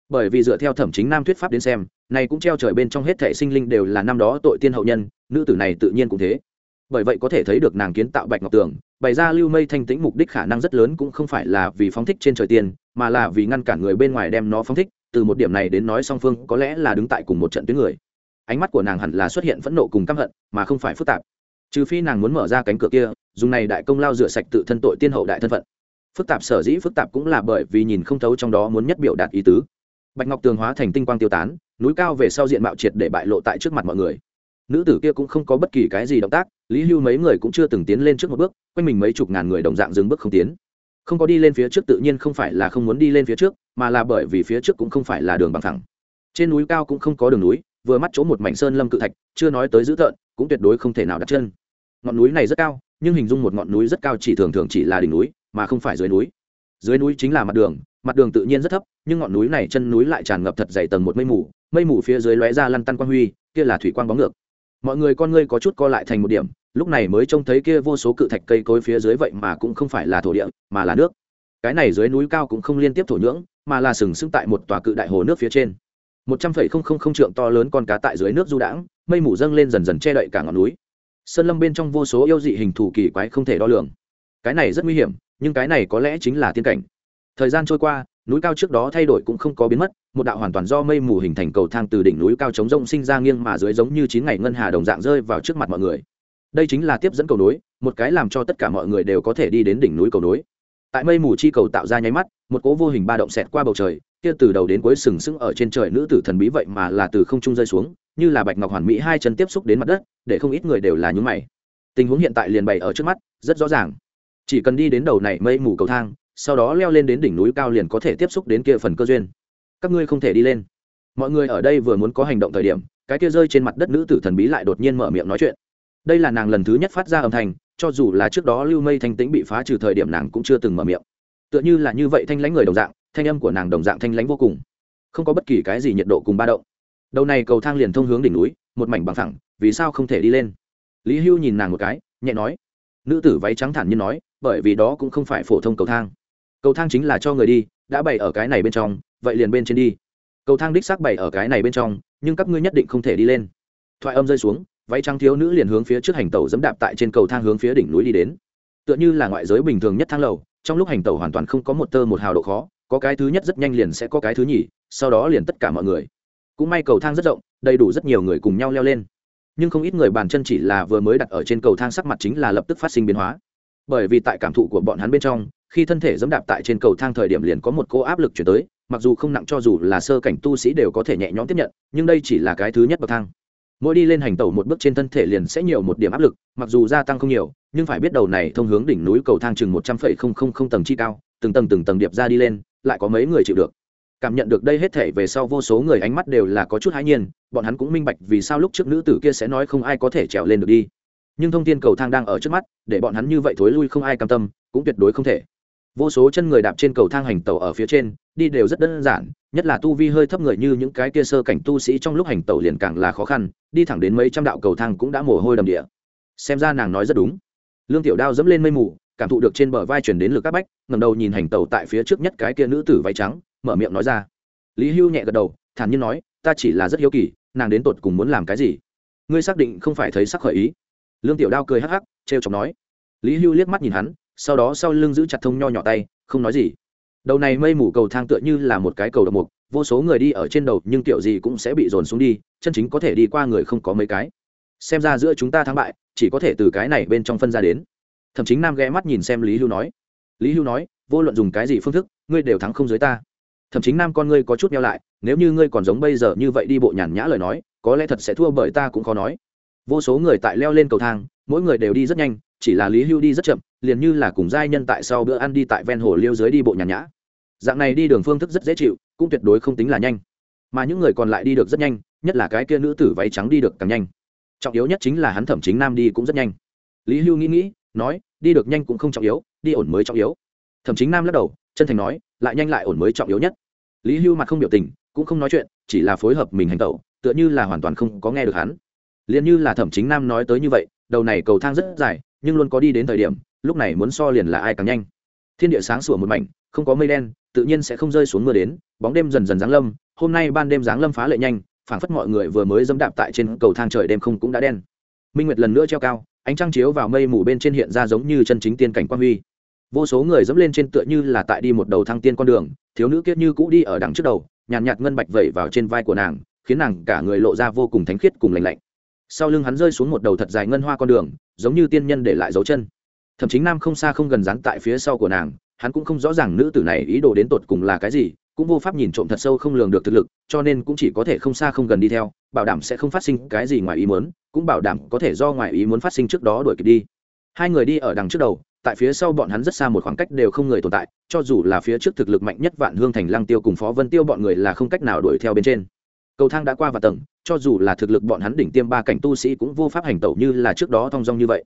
Bởi vì dựa theo thẩm chính nam thuyết pháp đến xem, này cũng treo trời bên trong hết thể sinh linh đều là năm đó tội tiên hậu nhân, nữ tử này tự nhiên cũng thế bởi vậy có thể thấy được nàng kiến tạo bạch ngọc tường, bày ra lưu mây thanh tĩnh mục đích khả năng rất lớn cũng không phải là vì phóng thích trên trời tiên, mà là vì ngăn cản người bên ngoài đem nó phóng thích, từ một điểm này đến nói song phương có lẽ là đứng tại cùng một trận tuyến người. Ánh mắt của nàng hẳn là xuất hiện phẫn nộ cùng căm hận, mà không phải phức tạp. Trừ phi nàng muốn mở ra cánh cửa kia, dùng này đại công lao rửa sạch tự thân tội tiên hậu đại thân phận. Phức tạp sở dĩ phức tạp cũng là bởi vì nhìn không thấu trong đó muốn nhất biểu đạt ý tứ. Bạch ngọc tường hóa thành tinh quang tiêu tán, núi cao về sau diện mạo triệt để bại lộ tại trước mặt mọi người nữ tử kia cũng không có bất kỳ cái gì động tác, lý hưu mấy người cũng chưa từng tiến lên trước một bước, quanh mình mấy chục ngàn người đồng dạng dừng bước không tiến. Không có đi lên phía trước tự nhiên không phải là không muốn đi lên phía trước, mà là bởi vì phía trước cũng không phải là đường bằng thẳng. Trên núi cao cũng không có đường núi, vừa mắt chỗ một mảnh sơn lâm cự thạch, chưa nói tới dữ tợn, cũng tuyệt đối không thể nào đặt chân. Ngọn núi này rất cao, nhưng hình dung một ngọn núi rất cao chỉ thường thường chỉ là đỉnh núi, mà không phải dưới núi. Dưới núi chính là mặt đường mặt đường tự nhiên rất thấp, nhưng ngọn núi này chân núi lại tràn ngập thật dày tầng một mây mù mây mù phía dưới lóe ra lăn tăn quang huy, kia là thủy quang bóng ngược mọi người con ngươi có chút co lại thành một điểm, lúc này mới trông thấy kia vô số cự thạch cây cối phía dưới vậy mà cũng không phải là thổ địa, mà là nước. Cái này dưới núi cao cũng không liên tiếp thổ nhưỡng, mà là sừng sững tại một tòa cự đại hồ nước phía trên. Một trăm phẩy không không không trượng to lớn con cá tại dưới nước du đãng, mây mù dâng lên dần dần che đậy cả ngọn núi. Sơn lâm bên trong vô số yêu dị hình thù kỳ quái không thể đo lường. Cái này rất nguy hiểm, nhưng cái này có lẽ chính là tiên cảnh. Thời gian trôi qua núi cao trước đó thay đổi cũng không có biến mất, một đạo hoàn toàn do mây mù hình thành cầu thang từ đỉnh núi cao chống rông sinh ra nghiêng mà dưới giống như chín ngày ngân hà đồng dạng rơi vào trước mặt mọi người. Đây chính là tiếp dẫn cầu nối, một cái làm cho tất cả mọi người đều có thể đi đến đỉnh núi cầu nối. Tại mây mù chi cầu tạo ra nháy mắt, một cố vô hình ba động xẹt qua bầu trời, kia từ đầu đến cuối sừng sững ở trên trời nữ tử thần bí vậy mà là từ không trung rơi xuống, như là bạch ngọc hoàn mỹ hai chân tiếp xúc đến mặt đất, để không ít người đều là nhúng mày. Tình huống hiện tại liền bày ở trước mắt, rất rõ ràng. Chỉ cần đi đến đầu này mây mù cầu thang sau đó leo lên đến đỉnh núi cao liền có thể tiếp xúc đến kia phần cơ duyên. Các ngươi không thể đi lên. Mọi người ở đây vừa muốn có hành động thời điểm, cái kia rơi trên mặt đất nữ tử thần bí lại đột nhiên mở miệng nói chuyện. Đây là nàng lần thứ nhất phát ra âm thanh, cho dù là trước đó lưu mây thanh tĩnh bị phá trừ thời điểm nàng cũng chưa từng mở miệng. Tựa như là như vậy thanh lãnh người đồng dạng, thanh âm của nàng đồng dạng thanh lãnh vô cùng. Không có bất kỳ cái gì nhiệt độ cùng ba động. Đầu này cầu thang liền thông hướng đỉnh núi, một mảnh bằng thẳng vì sao không thể đi lên? Lý hưu nhìn nàng một cái, nhẹ nói. Nữ tử váy trắng thản nhiên nói, bởi vì đó cũng không phải phổ thông cầu thang cầu thang chính là cho người đi, đã bày ở cái này bên trong, vậy liền bên trên đi. Cầu thang đích xác bày ở cái này bên trong, nhưng các ngươi nhất định không thể đi lên. Thoại âm rơi xuống, váy trắng thiếu nữ liền hướng phía trước hành tàu dẫm đạp tại trên cầu thang hướng phía đỉnh núi đi đến. Tựa như là ngoại giới bình thường nhất thang lầu, trong lúc hành tàu hoàn toàn không có một tơ một hào độ khó, có cái thứ nhất rất nhanh liền sẽ có cái thứ nhì, sau đó liền tất cả mọi người. Cũng may cầu thang rất rộng, đầy đủ rất nhiều người cùng nhau leo lên. Nhưng không ít người bàn chân chỉ là vừa mới đặt ở trên cầu thang sắc mặt chính là lập tức phát sinh biến hóa. Bởi vì tại cảm thụ của bọn hắn bên trong khi thân thể dẫm đạp tại trên cầu thang thời điểm liền có một cô áp lực chuyển tới, mặc dù không nặng cho dù là sơ cảnh tu sĩ đều có thể nhẹ nhõm tiếp nhận, nhưng đây chỉ là cái thứ nhất bậc thang. Mỗi đi lên hành tẩu một bước trên thân thể liền sẽ nhiều một điểm áp lực, mặc dù gia tăng không nhiều, nhưng phải biết đầu này thông hướng đỉnh núi cầu thang chừng một trăm phẩy không không không tầng chi cao, từng tầng từng tầng điệp ra đi lên, lại có mấy người chịu được. Cảm nhận được đây hết thể về sau vô số người ánh mắt đều là có chút hãi nhiên, bọn hắn cũng minh bạch vì sao lúc trước nữ tử kia sẽ nói không ai có thể trèo lên được đi. Nhưng thông tin cầu thang đang ở trước mắt, để bọn hắn như vậy thối lui không ai cam tâm, cũng tuyệt đối không thể vô số chân người đạp trên cầu thang hành tàu ở phía trên, đi đều rất đơn giản, nhất là tu vi hơi thấp người như những cái kia sơ cảnh tu sĩ trong lúc hành tàu liền càng là khó khăn, đi thẳng đến mấy trăm đạo cầu thang cũng đã mồ hôi đầm địa. Xem ra nàng nói rất đúng. Lương tiểu đao dẫm lên mây mù, cảm thụ được trên bờ vai chuyển đến lực các bách ngầm đầu nhìn hành tàu tại phía trước nhất cái kia nữ tử váy trắng, mở miệng nói ra. Lý hưu nhẹ gật đầu, thản nhiên nói, ta chỉ là rất hiếu kỳ, nàng đến tột cùng muốn làm cái gì? Ngươi xác định không phải thấy sắc khởi ý? Lương tiểu đao cười hắc hắc, trêu chọc nói. Lý hưu liếc mắt nhìn hắn sau đó sau lưng giữ chặt thông nho nhỏ tay, không nói gì. Đầu này mây mù cầu thang tựa như là một cái cầu độc mục, vô số người đi ở trên đầu nhưng kiểu gì cũng sẽ bị dồn xuống đi, chân chính có thể đi qua người không có mấy cái. Xem ra giữa chúng ta thắng bại, chỉ có thể từ cái này bên trong phân ra đến. Thậm chí nam ghé mắt nhìn xem lý hưu nói. Lý hưu nói, vô luận dùng cái gì phương thức, ngươi đều thắng không dưới ta. Thậm chí nam con ngươi có chút meo lại, nếu như ngươi còn giống bây giờ như vậy đi bộ nhàn nhã lời nói, có lẽ thật sẽ thua bởi ta cũng khó nói. Vô số người tại leo lên cầu thang, mỗi người đều đi rất nhanh, chỉ là lý hưu đi rất chậm liền như là cùng giai nhân tại sau bữa ăn đi tại ven hồ liêu dưới đi bộ nhàn nhã. Dạng này đi đường phương thức rất dễ chịu, cũng tuyệt đối không tính là nhanh. Mà những người còn lại đi được rất nhanh, nhất là cái kia nữ tử váy trắng đi được càng nhanh. Trọng yếu nhất chính là hắn thẩm chính nam đi cũng rất nhanh. Lý hưu nghĩ nghĩ, nói, đi được nhanh cũng không trọng yếu, đi ổn mới trọng yếu. Thẩm chính nam lắc đầu, chân thành nói, lại nhanh lại ổn mới trọng yếu nhất. Lý hưu mặt không biểu tình, cũng không nói chuyện, chỉ là phối hợp mình hành tẩu, tựa như là hoàn toàn không có nghe được hắn. Liền như là thẩm chính nam nói tới như vậy, đầu này cầu thang rất dài nhưng luôn có đi đến thời điểm lúc này muốn so liền là ai càng nhanh. Thiên địa sáng sủa một mảnh không có mây đen tự nhiên sẽ không rơi xuống mưa đến bóng đêm dần dần giáng lâm hôm nay ban đêm giáng lâm phá lệ nhanh phảng phất mọi người vừa mới dẫm đạp tại trên cầu thang trời đêm không cũng đã đen. Minh nguyệt lần nữa treo cao ánh trăng chiếu vào mây mù bên trên hiện ra giống như chân chính tiên cảnh quan huy. Vô số người dẫm lên trên tựa như là tại đi một đầu thăng tiên con đường thiếu nữ kiết như cũ đi ở đằng trước đầu nhàn nhạt, nhạt ngân bạch vẩy vào trên vai của nàng khiến nàng cả người lộ ra vô cùng thánh khiết cùng lành lạnh. Sau lưng hắn rơi xuống một đầu thật dài ngân hoa con đường giống như tiên nhân để lại dấu chân. Thậm chí nam không xa không gần dán tại phía sau của nàng, hắn cũng không rõ ràng nữ tử này ý đồ đến tột cùng là cái gì, cũng vô pháp nhìn trộm thật sâu không lường được thực lực, cho nên cũng chỉ có thể không xa không gần đi theo, bảo đảm sẽ không phát sinh cái gì ngoài ý muốn, cũng bảo đảm có thể do ngoài ý muốn phát sinh trước đó đuổi kịp đi. Hai người đi ở đằng trước đầu, tại phía sau bọn hắn rất xa một khoảng cách đều không người tồn tại, cho dù là phía trước thực lực mạnh nhất vạn hương thành lăng tiêu cùng phó vân tiêu bọn người là không cách nào đuổi theo bên trên cầu thang đã qua và tầng, cho dù là thực lực bọn hắn đỉnh tiêm ba cảnh tu sĩ cũng vô pháp hành tẩu như là trước đó thong dong như vậy.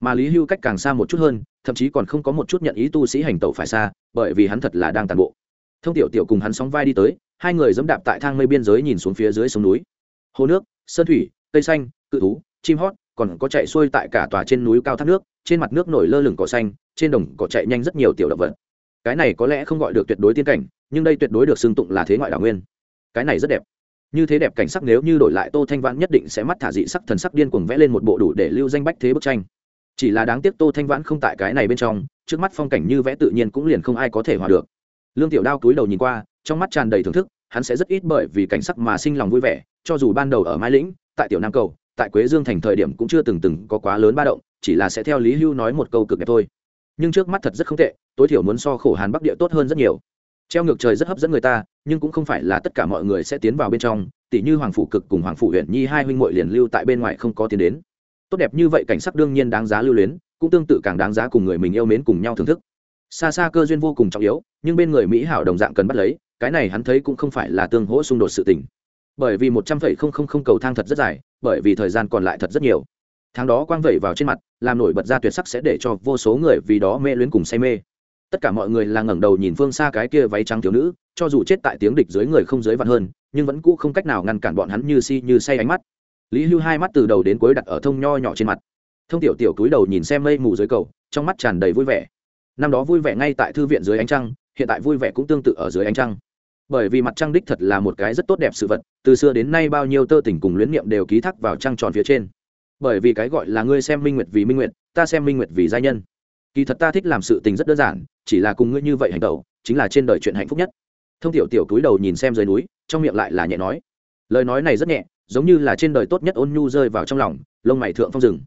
Mà lý hưu cách càng xa một chút hơn, thậm chí còn không có một chút nhận ý tu sĩ hành tẩu phải xa, bởi vì hắn thật là đang tàn bộ. Thông tiểu tiểu cùng hắn sóng vai đi tới, hai người dẫm đạp tại thang mây biên giới nhìn xuống phía dưới sông núi. Hồ nước, sơn thủy, cây xanh, cự thú, chim hót, còn có chạy xuôi tại cả tòa trên núi cao thác nước, trên mặt nước nổi lơ lửng cỏ xanh, trên đồng cỏ chạy nhanh rất nhiều tiểu động vật. Cái này có lẽ không gọi được tuyệt đối tiên cảnh, nhưng đây tuyệt đối được xưng tụng là thế ngoại đảo nguyên. Cái này rất đẹp như thế đẹp cảnh sắc nếu như đổi lại tô thanh vãn nhất định sẽ mắt thả dị sắc thần sắc điên cuồng vẽ lên một bộ đủ để lưu danh bách thế bức tranh. Chỉ là đáng tiếc tô thanh vãn không tại cái này bên trong, trước mắt phong cảnh như vẽ tự nhiên cũng liền không ai có thể hòa được. Lương tiểu đao cúi đầu nhìn qua, trong mắt tràn đầy thưởng thức, hắn sẽ rất ít bởi vì cảnh sắc mà sinh lòng vui vẻ, cho dù ban đầu ở mai lĩnh, tại tiểu nam cầu, tại quế dương thành thời điểm cũng chưa từng từng có quá lớn ba động, chỉ là sẽ theo lý hưu nói một câu cực đẹp thôi. Nhưng trước mắt thật rất không tệ, tối thiểu muốn so khổ hàn bắc địa tốt hơn rất nhiều treo ngược trời rất hấp dẫn người ta, nhưng cũng không phải là tất cả mọi người sẽ tiến vào bên trong tỷ như hoàng phủ cực cùng hoàng phủ huyện nhi hai huynh muội liền lưu tại bên ngoài không có tiến đến. Tốt đẹp như vậy cảnh sắc đương nhiên đáng giá lưu luyến, cũng tương tự càng đáng giá cùng người mình yêu mến cùng nhau thưởng thức. Xa xa cơ duyên vô cùng trọng yếu, nhưng bên người mỹ hảo đồng dạng cần bắt lấy, cái này hắn thấy cũng không phải là tương hỗ xung đột sự tình. Bởi vì một trăm phẩy không không không cầu thang thật rất dài, bởi vì thời gian còn lại thật rất nhiều. Tháng đó quang vẩy vào trên mặt, làm nổi bật ra tuyệt sắc sẽ để cho vô số người vì đó mê luyến cùng say mê tất cả mọi người là ngẩng đầu nhìn phương xa cái kia váy trắng thiếu nữ, cho dù chết tại tiếng địch dưới người không dưới vạn hơn, nhưng vẫn cũ không cách nào ngăn cản bọn hắn như si như say ánh mắt. Lý hưu hai mắt từ đầu đến cuối đặt ở thông nho nhỏ trên mặt. Thông tiểu tiểu cúi đầu nhìn xem mây mù dưới cầu, trong mắt tràn đầy vui vẻ. Năm đó vui vẻ ngay tại thư viện dưới ánh trăng, hiện tại vui vẻ cũng tương tự ở dưới ánh trăng. Bởi vì mặt trăng đích thật là một cái rất tốt đẹp sự vật, từ xưa đến nay bao nhiêu tơ tình cùng luyến niệm đều ký thác vào trăng tròn phía trên. Bởi vì cái gọi là ngươi xem minh nguyệt vì minh nguyệt, ta xem minh nguyệt vì giai nhân. Kỳ thật ta thích làm sự tình rất đơn giản chỉ là cùng ngươi như vậy hành tẩu, chính là trên đời chuyện hạnh phúc nhất. Thông tiểu tiểu túi đầu nhìn xem dưới núi, trong miệng lại là nhẹ nói. Lời nói này rất nhẹ, giống như là trên đời tốt nhất ôn nhu rơi vào trong lòng, lông mày thượng phong rừng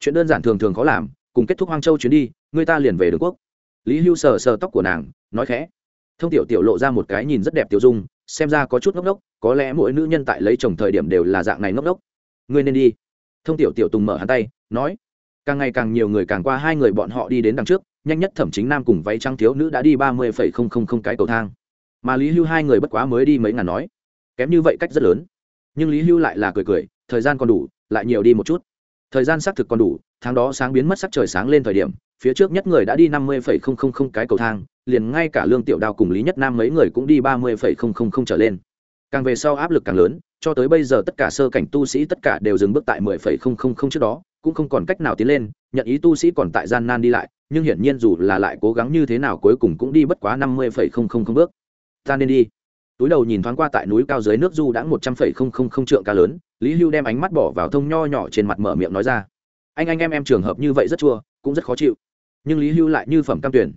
chuyện đơn giản thường thường khó làm, cùng kết thúc hoang châu chuyến đi, người ta liền về đường quốc. Lý hưu sờ sờ tóc của nàng, nói khẽ. Thông tiểu tiểu lộ ra một cái nhìn rất đẹp tiểu dung, xem ra có chút ngốc ngốc, có lẽ mỗi nữ nhân tại lấy chồng thời điểm đều là dạng này ngốc ngốc. Ngươi nên đi. Thông tiểu tiểu tùng mở hắn tay, nói. Càng ngày càng nhiều người càng qua hai người bọn họ đi đến đằng trước nhanh nhất thẩm chính nam cùng váy trăng thiếu nữ đã đi ba mươi phẩy không không không cái cầu thang. Mà lý hưu hai người bất quá mới đi mấy ngàn nói. Kém như vậy cách rất lớn. Nhưng lý hưu lại là cười cười, thời gian còn đủ, lại nhiều đi một chút. Thời gian xác thực còn đủ, tháng đó sáng biến mất sắc trời sáng lên thời điểm, phía trước nhất người đã đi năm mươi phẩy không không không cái cầu thang, liền ngay cả lương tiểu đào cùng lý nhất nam mấy người cũng đi ba mươi phẩy không không không trở lên. Càng về sau áp lực càng lớn, cho tới bây giờ tất cả sơ cảnh tu sĩ tất cả đều dừng bước tại mười phẩy không không không trước đó, cũng không còn cách nào tiến lên, nhận ý tu sĩ còn tại gian nan đi lại nhưng hiển nhiên dù là lại cố gắng như thế nào cuối cùng cũng đi bất quá năm mươi phẩy không không không bước. Ta nên đi. Túi đầu nhìn thoáng qua tại núi cao dưới nước du đã một trăm phẩy không không không trượng ca lớn, lý hưu đem ánh mắt bỏ vào thông nho nhỏ trên mặt mở miệng nói ra. Anh anh, em em trường hợp như vậy rất chua, cũng rất khó chịu. Nhưng lý hưu lại như phẩm cam tuyển.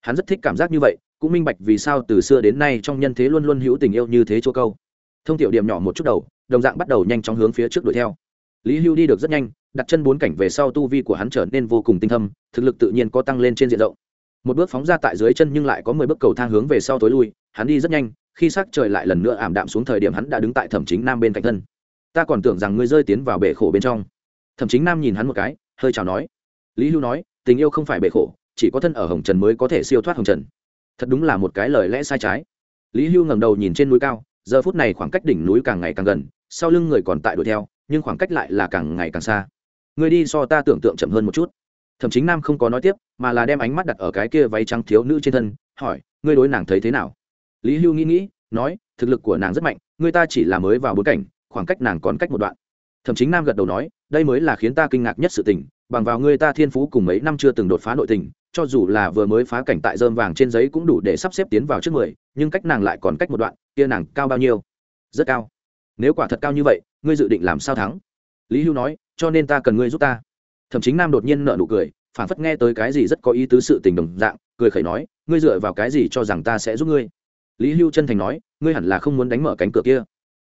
Hắn rất thích cảm giác như vậy, cũng minh bạch vì sao từ xưa đến nay trong nhân thế luôn luôn hữu tình yêu như thế chỗ câu. Thông tiểu điểm nhỏ một chút đầu, đồng dạng bắt đầu nhanh chóng hướng phía trước đuổi theo lý hưu đi được rất nhanh, đặt chân bốn cảnh về sau tu vi của hắn trở nên vô cùng tinh thâm, thực lực tự nhiên có tăng lên trên diện rộng. Một bước phóng ra tại dưới chân nhưng lại có mười bước cầu thang hướng về sau tối lui, hắn đi rất nhanh, khi sắc trời lại lần nữa ảm đạm xuống thời điểm hắn đã đứng tại thẩm chính nam bên cạnh thân. Ta còn tưởng rằng ngươi rơi tiến vào bể khổ bên trong. Thẩm chính nam nhìn hắn một cái, hơi chào nói. Lý hưu nói, tình yêu không phải bể khổ, chỉ có thân ở hồng trần mới có thể siêu thoát hồng trần. Thật đúng là một cái lời lẽ sai trái. Lý hưu ngẩng đầu nhìn trên núi cao, giờ phút này khoảng cách đỉnh núi càng ngày càng gần, sau lưng người còn tại đuổi theo nhưng khoảng cách lại là càng ngày càng xa. Người đi so ta tưởng tượng chậm hơn một chút. Thậm chí nam không có nói tiếp, mà là đem ánh mắt đặt ở cái kia váy trắng thiếu nữ trên thân, hỏi, ngươi đối nàng thấy thế nào? Lý hưu nghĩ nghĩ, nói, thực lực của nàng rất mạnh, người ta chỉ là mới vào bối cảnh, khoảng cách nàng còn cách một đoạn. Thậm chí nam gật đầu nói, đây mới là khiến ta kinh ngạc nhất sự tình, bằng vào người ta thiên phú cùng mấy năm chưa từng đột phá nội tình, cho dù là vừa mới phá cảnh tại dơm vàng trên giấy cũng đủ để sắp xếp tiến vào trước mười, nhưng cách nàng lại còn cách một đoạn, kia nàng cao bao nhiêu? Rất cao. Nếu quả thật cao như vậy ngươi dự định làm sao thắng? Lý hưu nói, cho nên ta cần ngươi giúp ta. Thậm chí nam đột nhiên nợ nụ cười, phản phất nghe tới cái gì rất có ý tứ sự tình đồng dạng, cười khẩy nói, ngươi dựa vào cái gì cho rằng ta sẽ giúp ngươi? Lý hưu chân thành nói, ngươi hẳn là không muốn đánh mở cánh cửa kia.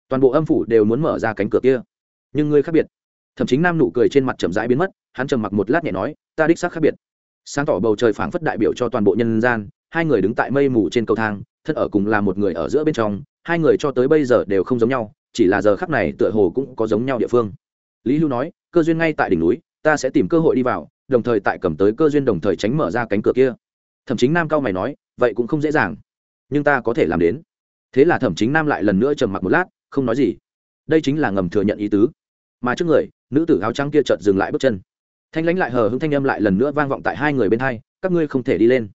Toàn bộ âm phủ đều muốn mở ra cánh cửa kia. Nhưng ngươi khác biệt. Thậm chí nam nụ cười trên mặt chậm rãi biến mất, hắn trầm mặc một lát nhẹ nói, ta đích xác khác biệt. Sáng tỏ bầu trời phảng phất đại biểu cho toàn bộ nhân gian, hai người đứng tại mây mù trên cầu thang, thân ở cùng là một người ở giữa bên trong, hai người cho tới bây giờ đều không giống nhau chỉ là giờ khắc này tựa hồ cũng có giống nhau địa phương. Lý hưu nói, cơ duyên ngay tại đỉnh núi, ta sẽ tìm cơ hội đi vào, đồng thời tại cầm tới cơ duyên đồng thời tránh mở ra cánh cửa kia. Thẩm Chính nam cao mày nói, vậy cũng không dễ dàng, nhưng ta có thể làm đến. Thế là thẩm chính nam lại lần nữa trầm mặc một lát, không nói gì. Đây chính là ngầm thừa nhận ý tứ. Mà trước người, nữ tử áo trắng kia chợt dừng lại bước chân. Thanh lãnh lại hờ hững thanh âm lại lần nữa vang vọng tại hai người bên hai, các ngươi không thể đi lên.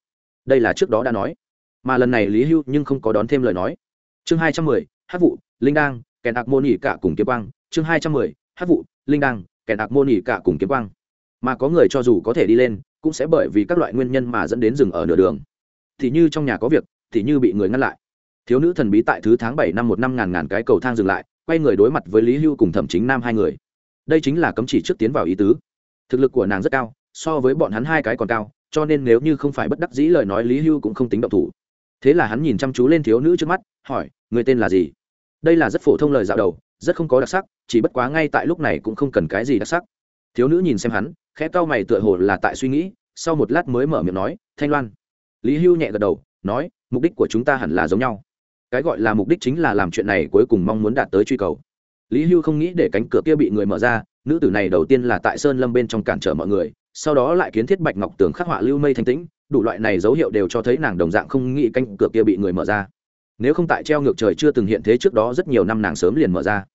Đây là trước đó đã nói. Mà lần này lý hưu nhưng không có đón thêm lời nói. Chương hai trăm mười hát vụ, linh đang kèn ạc môn ỉ cả cùng kiếm quang chương hai trăm mười hát vụ linh đăng, kèn ạc môn ỉ cả cùng kiếm quang. Mà có người cho dù có thể đi lên cũng sẽ bởi vì các loại nguyên nhân mà dẫn đến dừng ở nửa đường. Thì như trong nhà có việc thì như bị người ngăn lại. Thiếu nữ thần bí tại thứ tháng bảy năm một năm ngàn ngàn cái cầu thang dừng lại quay người đối mặt với lý hưu cùng thẩm chính nam hai người. Đây chính là cấm chỉ trước tiến vào ý tứ. Thực lực của nàng rất cao so với bọn hắn hai cái còn cao cho nên nếu như không phải bất đắc dĩ lời nói lý hưu cũng không tính động thủ. Thế là hắn nhìn chăm chú lên thiếu nữ trước mắt hỏi người tên là gì? Đây là rất phổ thông lời dạo đầu, rất không có đặc sắc, chỉ bất quá ngay tại lúc này cũng không cần cái gì đặc sắc. Thiếu nữ nhìn xem hắn, khẽ cau mày tựa hồ là tại suy nghĩ, sau một lát mới mở miệng nói, thanh loan. Lý hưu nhẹ gật đầu, nói, mục đích của chúng ta hẳn là giống nhau. Cái gọi là mục đích chính là làm chuyện này cuối cùng mong muốn đạt tới truy cầu. Lý hưu không nghĩ để cánh cửa kia bị người mở ra, nữ tử này đầu tiên là tại sơn lâm bên trong cản trở mọi người, sau đó lại kiến thiết bạch ngọc tường khắc họa lưu mây thanh tĩnh, đủ loại này dấu hiệu đều cho thấy nàng đồng dạng không nghĩ cánh cửa kia bị người mở ra nếu không tại treo ngược trời chưa từng hiện thế trước đó rất nhiều năm nàng sớm liền mở ra.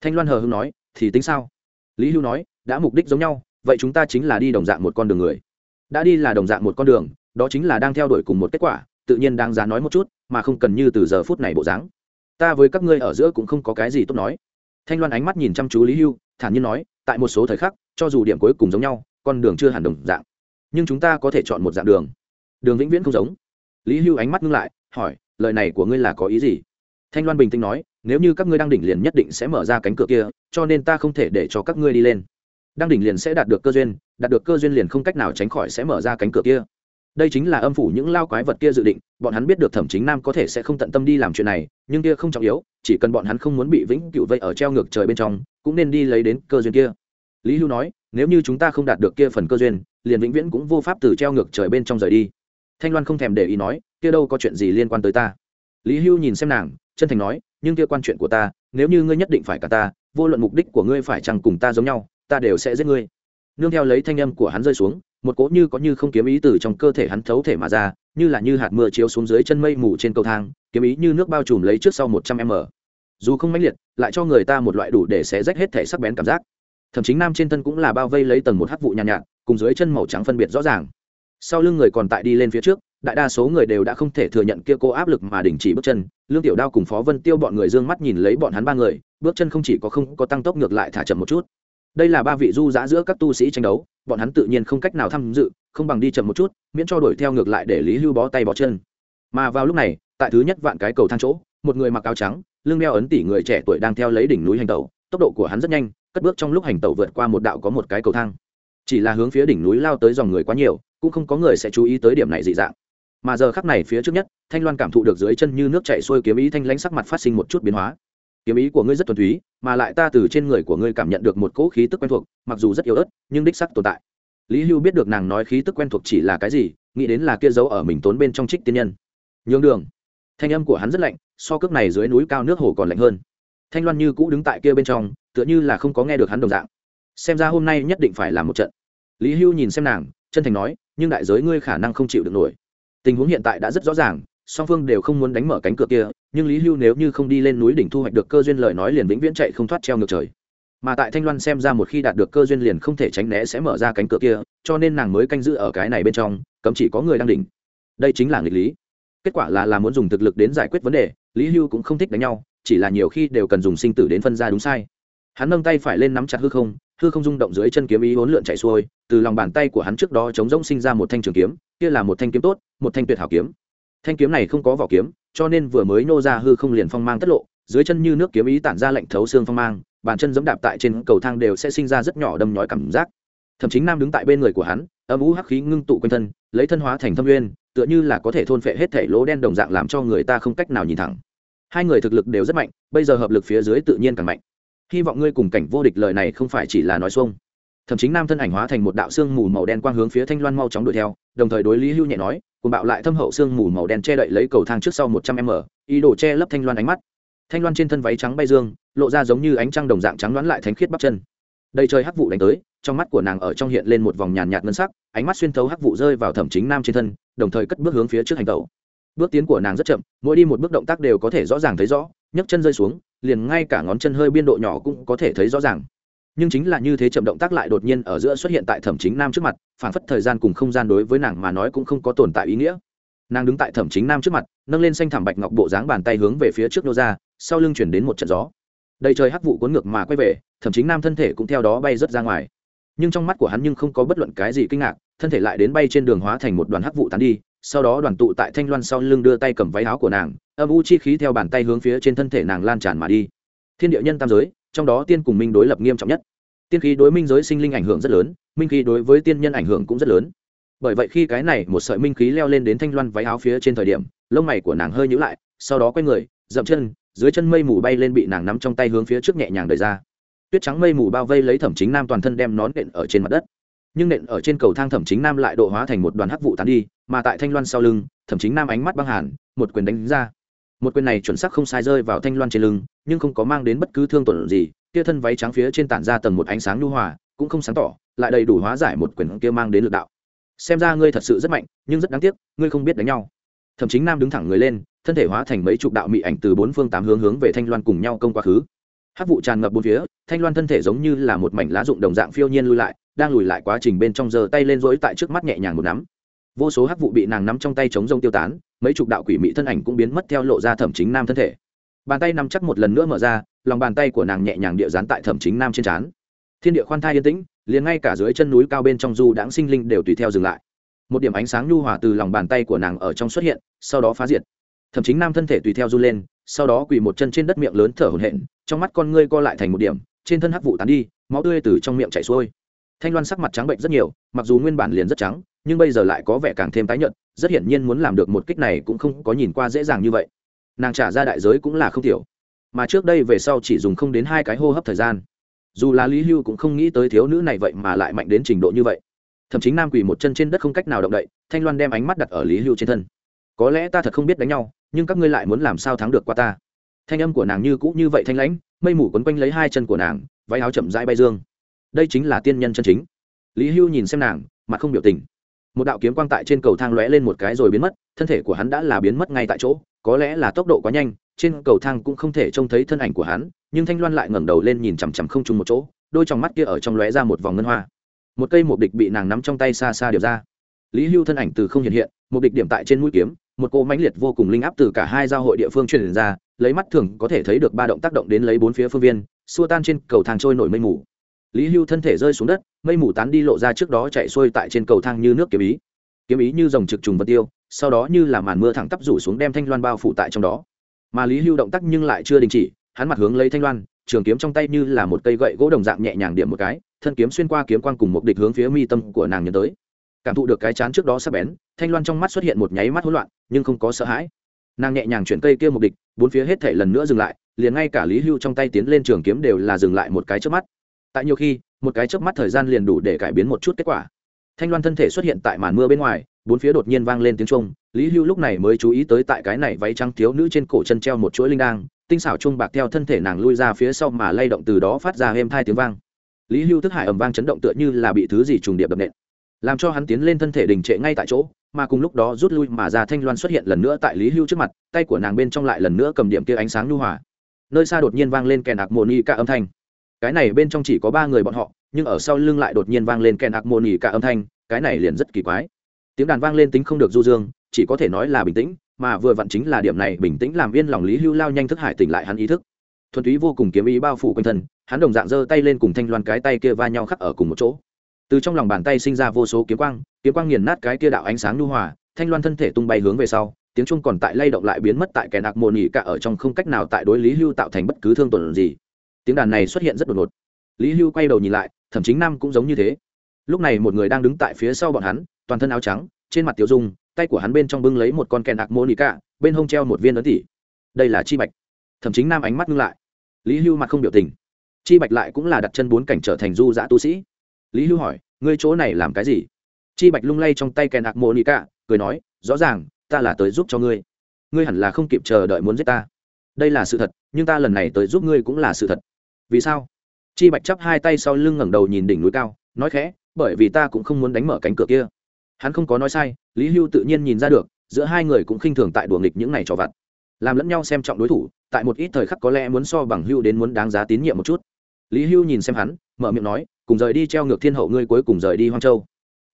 Thanh loan hờ hưng nói, thì tính sao? Lý hưu nói, đã mục đích giống nhau, vậy chúng ta chính là đi đồng dạng một con đường người. Đã đi là đồng dạng một con đường, đó chính là đang theo đuổi cùng một kết quả, tự nhiên đang giá nói một chút, mà không cần như từ giờ phút này bộ dáng. Ta với các ngươi ở giữa cũng không có cái gì tốt nói. Thanh loan ánh mắt nhìn chăm chú lý hưu, thản nhiên nói, tại một số thời khắc, cho dù điểm cuối cùng giống nhau, con đường chưa hẳn đồng dạng. Nhưng chúng ta có thể chọn một dạng đường. Đường vĩnh viễn không giống. Lý hưu ánh mắt ngưng lại, hỏi lời này của ngươi là có ý gì? Thanh loan bình tĩnh nói, nếu như các ngươi đang đỉnh liền nhất định sẽ mở ra cánh cửa kia, cho nên ta không thể để cho các ngươi đi lên. Đang đỉnh liền sẽ đạt được cơ duyên, đạt được cơ duyên liền không cách nào tránh khỏi sẽ mở ra cánh cửa kia. Đây chính là âm phủ những lao quái vật kia dự định, bọn hắn biết được thẩm chính nam có thể sẽ không tận tâm đi làm chuyện này, nhưng kia không trọng yếu, chỉ cần bọn hắn không muốn bị vĩnh cựu vây ở treo ngược trời bên trong, cũng nên đi lấy đến cơ duyên kia. Lý hưu nói, nếu như chúng ta không đạt được kia phần cơ duyên, liền vĩnh viễn cũng vô pháp từ treo ngược trời bên trong rời đi. Thanh loan không thèm để ý nói kia đâu có chuyện gì liên quan tới ta. Lý hưu nhìn xem nàng chân thành nói nhưng kia quan chuyện của ta nếu như ngươi nhất định phải cả ta vô luận mục đích của ngươi phải chăng cùng ta giống nhau ta đều sẽ giết ngươi. Nương theo lấy thanh âm của hắn rơi xuống một cỗ như có như không kiếm ý từ trong cơ thể hắn thấu thể mà ra như là như hạt mưa chiếu xuống dưới chân mây mù trên cầu thang kiếm ý như nước bao trùm lấy trước sau một trăm m. Dù không mãnh liệt lại cho người ta một loại đủ để xé rách hết thể sắc bén cảm giác. Thậm chí nam trên thân cũng là bao vây lấy tầng một hắc vụ nhàn nhạt, nhạt cùng dưới chân màu trắng phân biệt rõ ràng. Sau lưng người còn tại đi lên phía trước đại đa số người đều đã không thể thừa nhận kia cô áp lực mà đình chỉ bước chân. Lương tiểu đao cùng phó vân tiêu bọn người d ư ơ n g mắt nhìn lấy bọn hắn ba người, bước chân không chỉ có không có tăng tốc ngược lại thả chậm một chút. Đây là ba vị du giã giữa các tu sĩ tranh đấu, bọn hắn tự nhiên không cách nào tham dự, không bằng đi chậm một chút, miễn cho đuổi theo ngược lại để lý hưu bó tay bó chân. Mà vào lúc này, tại thứ nhất vạn cái cầu thang chỗ, một người mặc áo trắng, lưng đeo ấn tỷ người trẻ tuổi đang theo lấy đỉnh núi hành tẩu, tốc độ của hắn rất nhanh, cất bước trong lúc hành tẩu vượt qua một đạo có một cái cầu thang. Chỉ là hướng phía đỉnh núi lao tới dòng người quá nhiều, cũng không có người sẽ chú ý tới điểm này dị dạng mà giờ khắc này phía trước nhất, thanh loan cảm thụ được dưới chân như nước chảy xuôi kiếm ý thanh lãnh sắc mặt phát sinh một chút biến hóa. Kiếm ý của ngươi rất thuần túy, mà lại ta từ trên người của ngươi cảm nhận được một cỗ khí tức quen thuộc, mặc dù rất yếu ớt, nhưng đích sắc tồn tại. Lý hưu biết được nàng nói khí tức quen thuộc chỉ là cái gì, nghĩ đến là kia giấu ở mình tốn bên trong trích tiên nhân. Nhường đường. Thanh âm của hắn rất lạnh, so cước này dưới núi cao nước hồ còn lạnh hơn. Thanh loan như cũ đứng tại kia bên trong, tựa như là không có nghe được hắn đồng dạng. Xem ra hôm nay nhất định phải làm một trận. Lý hưu nhìn xem nàng, chân thành nói, nhưng đại giới ngươi khả năng không chịu được nổi tình huống hiện tại đã rất rõ ràng, song phương đều không muốn đánh mở cánh cửa kia, nhưng lý hưu nếu như không đi lên núi đỉnh thu hoạch được cơ duyên lời nói liền vĩnh viễn chạy không thoát treo ngược trời. Mà tại thanh loan xem ra một khi đạt được cơ duyên liền không thể tránh né sẽ mở ra cánh cửa kia, cho nên nàng mới canh giữ ở cái này bên trong, cấm chỉ có người đang đỉnh. Đây chính là nghịch lý. Kết quả là là muốn dùng thực lực đến giải quyết vấn đề, lý hưu cũng không thích đánh nhau, chỉ là nhiều khi đều cần dùng sinh tử đến phân ra đúng sai. Hắn nâng tay phải lên nắm chặt hư không hư không rung động dưới chân kiếm ý hỗn lượn chạy xuôi, từ lòng bàn tay của hắn trước đó chống rỗng sinh ra một thanh trường kiếm kia là một thanh kiếm tốt, một thanh tuyệt hảo kiếm. Thanh kiếm này không có vỏ kiếm, cho nên vừa mới nô ra hư không liền phong mang tất lộ, dưới chân như nước kiếm ý tản ra lạnh thấu xương phong mang, bàn chân giẫm đạp tại trên cầu thang đều sẽ sinh ra rất nhỏ đâm nhói cảm giác. Thậm chí nam đứng tại bên người của hắn, âm ú hắc khí ngưng tụ quanh thân, lấy thân hóa thành thâm nguyên, tựa như là có thể thôn phệ hết thể lỗ đen đồng dạng làm cho người ta không cách nào nhìn thẳng. Hai người thực lực đều rất mạnh, bây giờ hợp lực phía dưới tự nhiên càng mạnh. Hy vọng ngươi cùng cảnh vô địch lời này không phải chỉ là nói xuông thậm chí nam thân ảnh hóa thành một đạo xương mù màu đen quang hướng phía thanh loan mau chóng đuổi theo, đồng thời đối lý hưu nhẹ nói, cùng bạo lại thâm hậu xương mù màu đen che đậy lấy cầu thang trước sau một trăm m, ý đồ che lấp thanh loan ánh mắt. Thanh loan trên thân váy trắng bay dương, lộ ra giống như ánh trăng đồng dạng trắng đoán lại thánh khiết bắp chân. Đầy trời hắc vụ đánh tới, trong mắt của nàng ở trong hiện lên một vòng nhàn nhạt ngân sắc, ánh mắt xuyên thấu hắc vụ rơi vào thẩm chính nam trên thân, đồng thời cất bước hướng phía trước hành tẩu. Bước tiến của nàng rất chậm, mỗi đi một bước động tác đều có thể rõ ràng thấy rõ, nhấc chân rơi xuống, liền ngay cả ngón chân hơi biên độ nhỏ cũng có thể thấy rõ ràng nhưng chính là như thế chậm động tác lại đột nhiên ở giữa xuất hiện tại thẩm chính nam trước mặt phản phất thời gian cùng không gian đối với nàng mà nói cũng không có tồn tại ý nghĩa. Nàng đứng tại thẩm chính nam trước mặt, nâng lên xanh thảm bạch ngọc bộ dáng bàn tay hướng về phía trước nô ra, sau lưng chuyển đến một trận gió. Đầy trời hắc vụ cuốn ngược mà quay về, thẩm chính nam thân thể cũng theo đó bay rớt ra ngoài. Nhưng trong mắt của hắn nhưng không có bất luận cái gì kinh ngạc, thân thể lại đến bay trên đường hóa thành một đoàn hắc vụ tán đi, sau đó đoàn tụ tại thanh loan sau lưng đưa tay cầm váy áo của nàng, âm u chi khí theo bàn tay hướng phía trên thân thể nàng lan tràn mà đi. Thiên địa nhân tam giới trong đó tiên cùng minh đối lập nghiêm trọng nhất. Tiên khí đối minh giới sinh linh ảnh hưởng rất lớn, minh khí đối với tiên nhân ảnh hưởng cũng rất lớn. Bởi vậy khi cái này một sợi minh khí leo lên đến thanh loan váy áo phía trên thời điểm, lông mày của nàng hơi nhữ lại, sau đó quay người, dậm chân, dưới chân mây mù bay lên bị nàng nắm trong tay hướng phía trước nhẹ nhàng đời ra. Tuyết trắng mây mù bao vây lấy thẩm chính nam toàn thân đem nón nện ở trên mặt đất. Nhưng nện ở trên cầu thang thẩm chính nam lại độ hóa thành một đoàn hắc vụ tán đi, mà tại thanh loan sau lưng, thẩm chính nam ánh mắt băng hàn, một quyền đánh ra một quyền này chuẩn xác không sai rơi vào thanh loan trên lưng, nhưng không có mang đến bất cứ thương tổn gì. Kia thân váy trắng phía trên tản ra tầng một ánh sáng nhu hòa, cũng không sáng tỏ, lại đầy đủ hóa giải một quyền kia mang đến lực đạo. Xem ra ngươi thật sự rất mạnh, nhưng rất đáng tiếc, ngươi không biết đánh nhau. Thậm chí nam đứng thẳng người lên, thân thể hóa thành mấy chục đạo mị ảnh từ bốn phương tám hướng hướng về thanh loan cùng nhau công quá khứ. Hát vụ tràn ngập bốn phía, thanh loan thân thể giống như là một mảnh lá rụng đồng dạng phiêu nhiên lui lại, đang lùi lại quá trình bên trong giơ tay lên rỗi tại trước mắt nhẹ nhàng một nắm vô số hắc vụ bị nàng nắm trong tay chống rông tiêu tán, mấy chục đạo quỷ mị thân ảnh cũng biến mất theo lộ ra thẩm chính nam thân thể. Bàn tay nắm chắc một lần nữa mở ra, lòng bàn tay của nàng nhẹ nhàng địa dán tại thẩm chính nam trên trán. Thiên địa khoan thai yên tĩnh, liền ngay cả dưới chân núi cao bên trong du đãng sinh linh đều tùy theo dừng lại. Một điểm ánh sáng nhu hòa từ lòng bàn tay của nàng ở trong xuất hiện, sau đó phá diệt. Thẩm chính nam thân thể tùy theo du lên, sau đó quỳ một chân trên đất miệng lớn thở hổn hển, trong mắt con ngươi co lại thành một điểm, trên thân hắc vụ tán đi, máu tươi từ trong miệng chảy xuôi. Thanh loan sắc mặt trắng bệnh rất nhiều, mặc dù nguyên bản liền rất trắng nhưng bây giờ lại có vẻ càng thêm tái nhợt, rất hiển nhiên muốn làm được một kích này cũng không có nhìn qua dễ dàng như vậy. Nàng trả ra đại giới cũng là không thiểu mà trước đây về sau chỉ dùng không đến hai cái hô hấp thời gian. Dù là lý hưu cũng không nghĩ tới thiếu nữ này vậy mà lại mạnh đến trình độ như vậy. Thậm chí nam quỳ một chân trên đất không cách nào động đậy, thanh loan đem ánh mắt đặt ở lý hưu trên thân. Có lẽ ta thật không biết đánh nhau, nhưng các ngươi lại muốn làm sao thắng được qua ta? Thanh âm của nàng như cũ như vậy thanh lãnh, mây mù quấn quanh lấy hai chân của nàng, váy áo chậm rãi bay dương. Đây chính là tiên nhân chân chính. Lý hưu nhìn xem nàng, mặt không biểu tình một đạo kiếm quang tại trên cầu thang lóe lên một cái rồi biến mất, thân thể của hắn đã là biến mất ngay tại chỗ, có lẽ là tốc độ quá nhanh, trên cầu thang cũng không thể trông thấy thân ảnh của hắn, nhưng thanh loan lại ngẩng đầu lên nhìn chằm chằm không chung một chỗ, đôi trong mắt kia ở trong lóe ra một vòng ngân hoa. Một cây mục địch bị nàng nắm trong tay xa xa điệp ra. Lý hưu thân ảnh từ không hiện hiện, mục địch điểm tại trên mũi kiếm, một cô mãnh liệt vô cùng linh áp từ cả hai giao hội địa phương truyền ra, lấy mắt thường có thể thấy được ba động tác động đến lấy bốn phía phương viên, xua tan trên cầu thang trôi nổi mây mù lý hưu thân thể rơi xuống đất, mây mù tán đi lộ ra trước đó chạy xuôi tại trên cầu thang như nước kiếm ý. Kiếm ý như dòng trực trùng vật tiêu, sau đó như là màn mưa thẳng tắp rủ xuống đem thanh loan bao phủ tại trong đó. Mà lý hưu động tác nhưng lại chưa đình chỉ, hắn mặt hướng lấy thanh loan, trường kiếm trong tay như là một cây gậy gỗ đồng dạng nhẹ nhàng điểm một cái, thân kiếm xuyên qua kiếm quang cùng một địch hướng phía mi tâm của nàng nhấn tới. Cảm thụ được cái chán trước đó sắp bén, thanh loan trong mắt xuất hiện một nháy mắt hỗn loạn, nhưng không có sợ hãi. Nàng nhẹ nhàng chuyển cây kia một địch, bốn phía hết thể lần nữa dừng lại, liền ngay cả lý hưu trong tay tiến lên trường kiếm đều là dừng lại một cái trước mắt tại nhiều khi, một cái chớp mắt thời gian liền đủ để cải biến một chút kết quả. Thanh loan thân thể xuất hiện tại màn mưa bên ngoài, bốn phía đột nhiên vang lên tiếng trung lý hưu lúc này mới chú ý tới tại cái này váy trắng thiếu nữ trên cổ chân treo một chuỗi linh đang tinh xảo trung bạc theo thân thể nàng lui ra phía sau mà lay động từ đó phát ra êm thai tiếng vang. Lý hưu thức hải ầm vang chấn động tựa như là bị thứ gì trùng điệp đập nện, làm cho hắn tiến lên thân thể đình trệ ngay tại chỗ, mà cùng lúc đó rút lui mà ra thanh loan xuất hiện lần nữa tại lý hưu trước mặt, tay của nàng bên trong lại lần nữa cầm điểm kia ánh sáng nhu hòa. Nơi xa đột nhiên vang lên kèn ạc mồ ni cả âm thanh cái này bên trong chỉ có ba người bọn họ, nhưng ở sau lưng lại đột nhiên vang lên kèn ạc mồ ni cả âm thanh, cái này liền rất kỳ quái. Tiếng đàn vang lên tính không được du dương, chỉ có thể nói là bình tĩnh, mà vừa vặn chính là điểm này bình tĩnh làm viên lòng lý hưu lao nhanh thức hải tỉnh lại hắn ý thức. Thuần túy vô cùng kiếm ý bao phủ quanh thân, hắn đồng dạng giơ tay lên cùng thanh loan cái tay kia va nhau khắc ở cùng một chỗ. Từ trong lòng bàn tay sinh ra vô số kiếm quang kiếm quang nghiền nát cái kia đạo ánh sáng nhu hòa, thanh loan thân thể tung bay hướng về sau, tiếng trung còn tại lay động lại biến mất tại kẻ nạc mồ nỉ cả ở trong không cách nào tại đối lý hưu tạo thành bất cứ thương tổn gì tiếng đàn này xuất hiện rất đột ngột. Lý hưu quay đầu nhìn lại thậm chí nam cũng giống như thế. Lúc này một người đang đứng tại phía sau bọn hắn, toàn thân áo trắng, trên mặt tiểu dung, tay của hắn bên trong bưng lấy một con kèn đặc mô nỉ cả bên hông treo một viên ấn tỉ. Đây là chi bạch. Thậm chí nam ánh mắt ngưng lại. Lý hưu mặt không biểu tình. Chi bạch lại cũng là đặt chân bốn cảnh trở thành du dã tu sĩ. Lý hưu hỏi, ngươi chỗ này làm cái gì? Chi bạch lung lay trong tay kèn đặc mô nỉ cả cười nói, rõ ràng, ta là tới giúp cho ngươi. Ngươi hẳn là không kịp chờ đợi muốn giết ta. Đây là sự thật, nhưng ta lần này tới giúp ngươi cũng là sự thật vì sao? Chi bạch chắp hai tay sau lưng ngẩng đầu nhìn đỉnh núi cao, nói khẽ, bởi vì ta cũng không muốn đánh mở cánh cửa kia. Hắn không có nói sai, lý hưu tự nhiên nhìn ra được, giữa hai người cũng khinh thường tại đùa nghịch những này trò vặt. Làm lẫn nhau xem trọng đối thủ, tại một ít thời khắc có lẽ muốn so bằng hưu đến muốn đáng giá tín nhiệm một chút. Lý hưu nhìn xem hắn, mở miệng nói, cùng rời đi treo ngược thiên hậu ngươi cuối cùng rời đi hoang châu.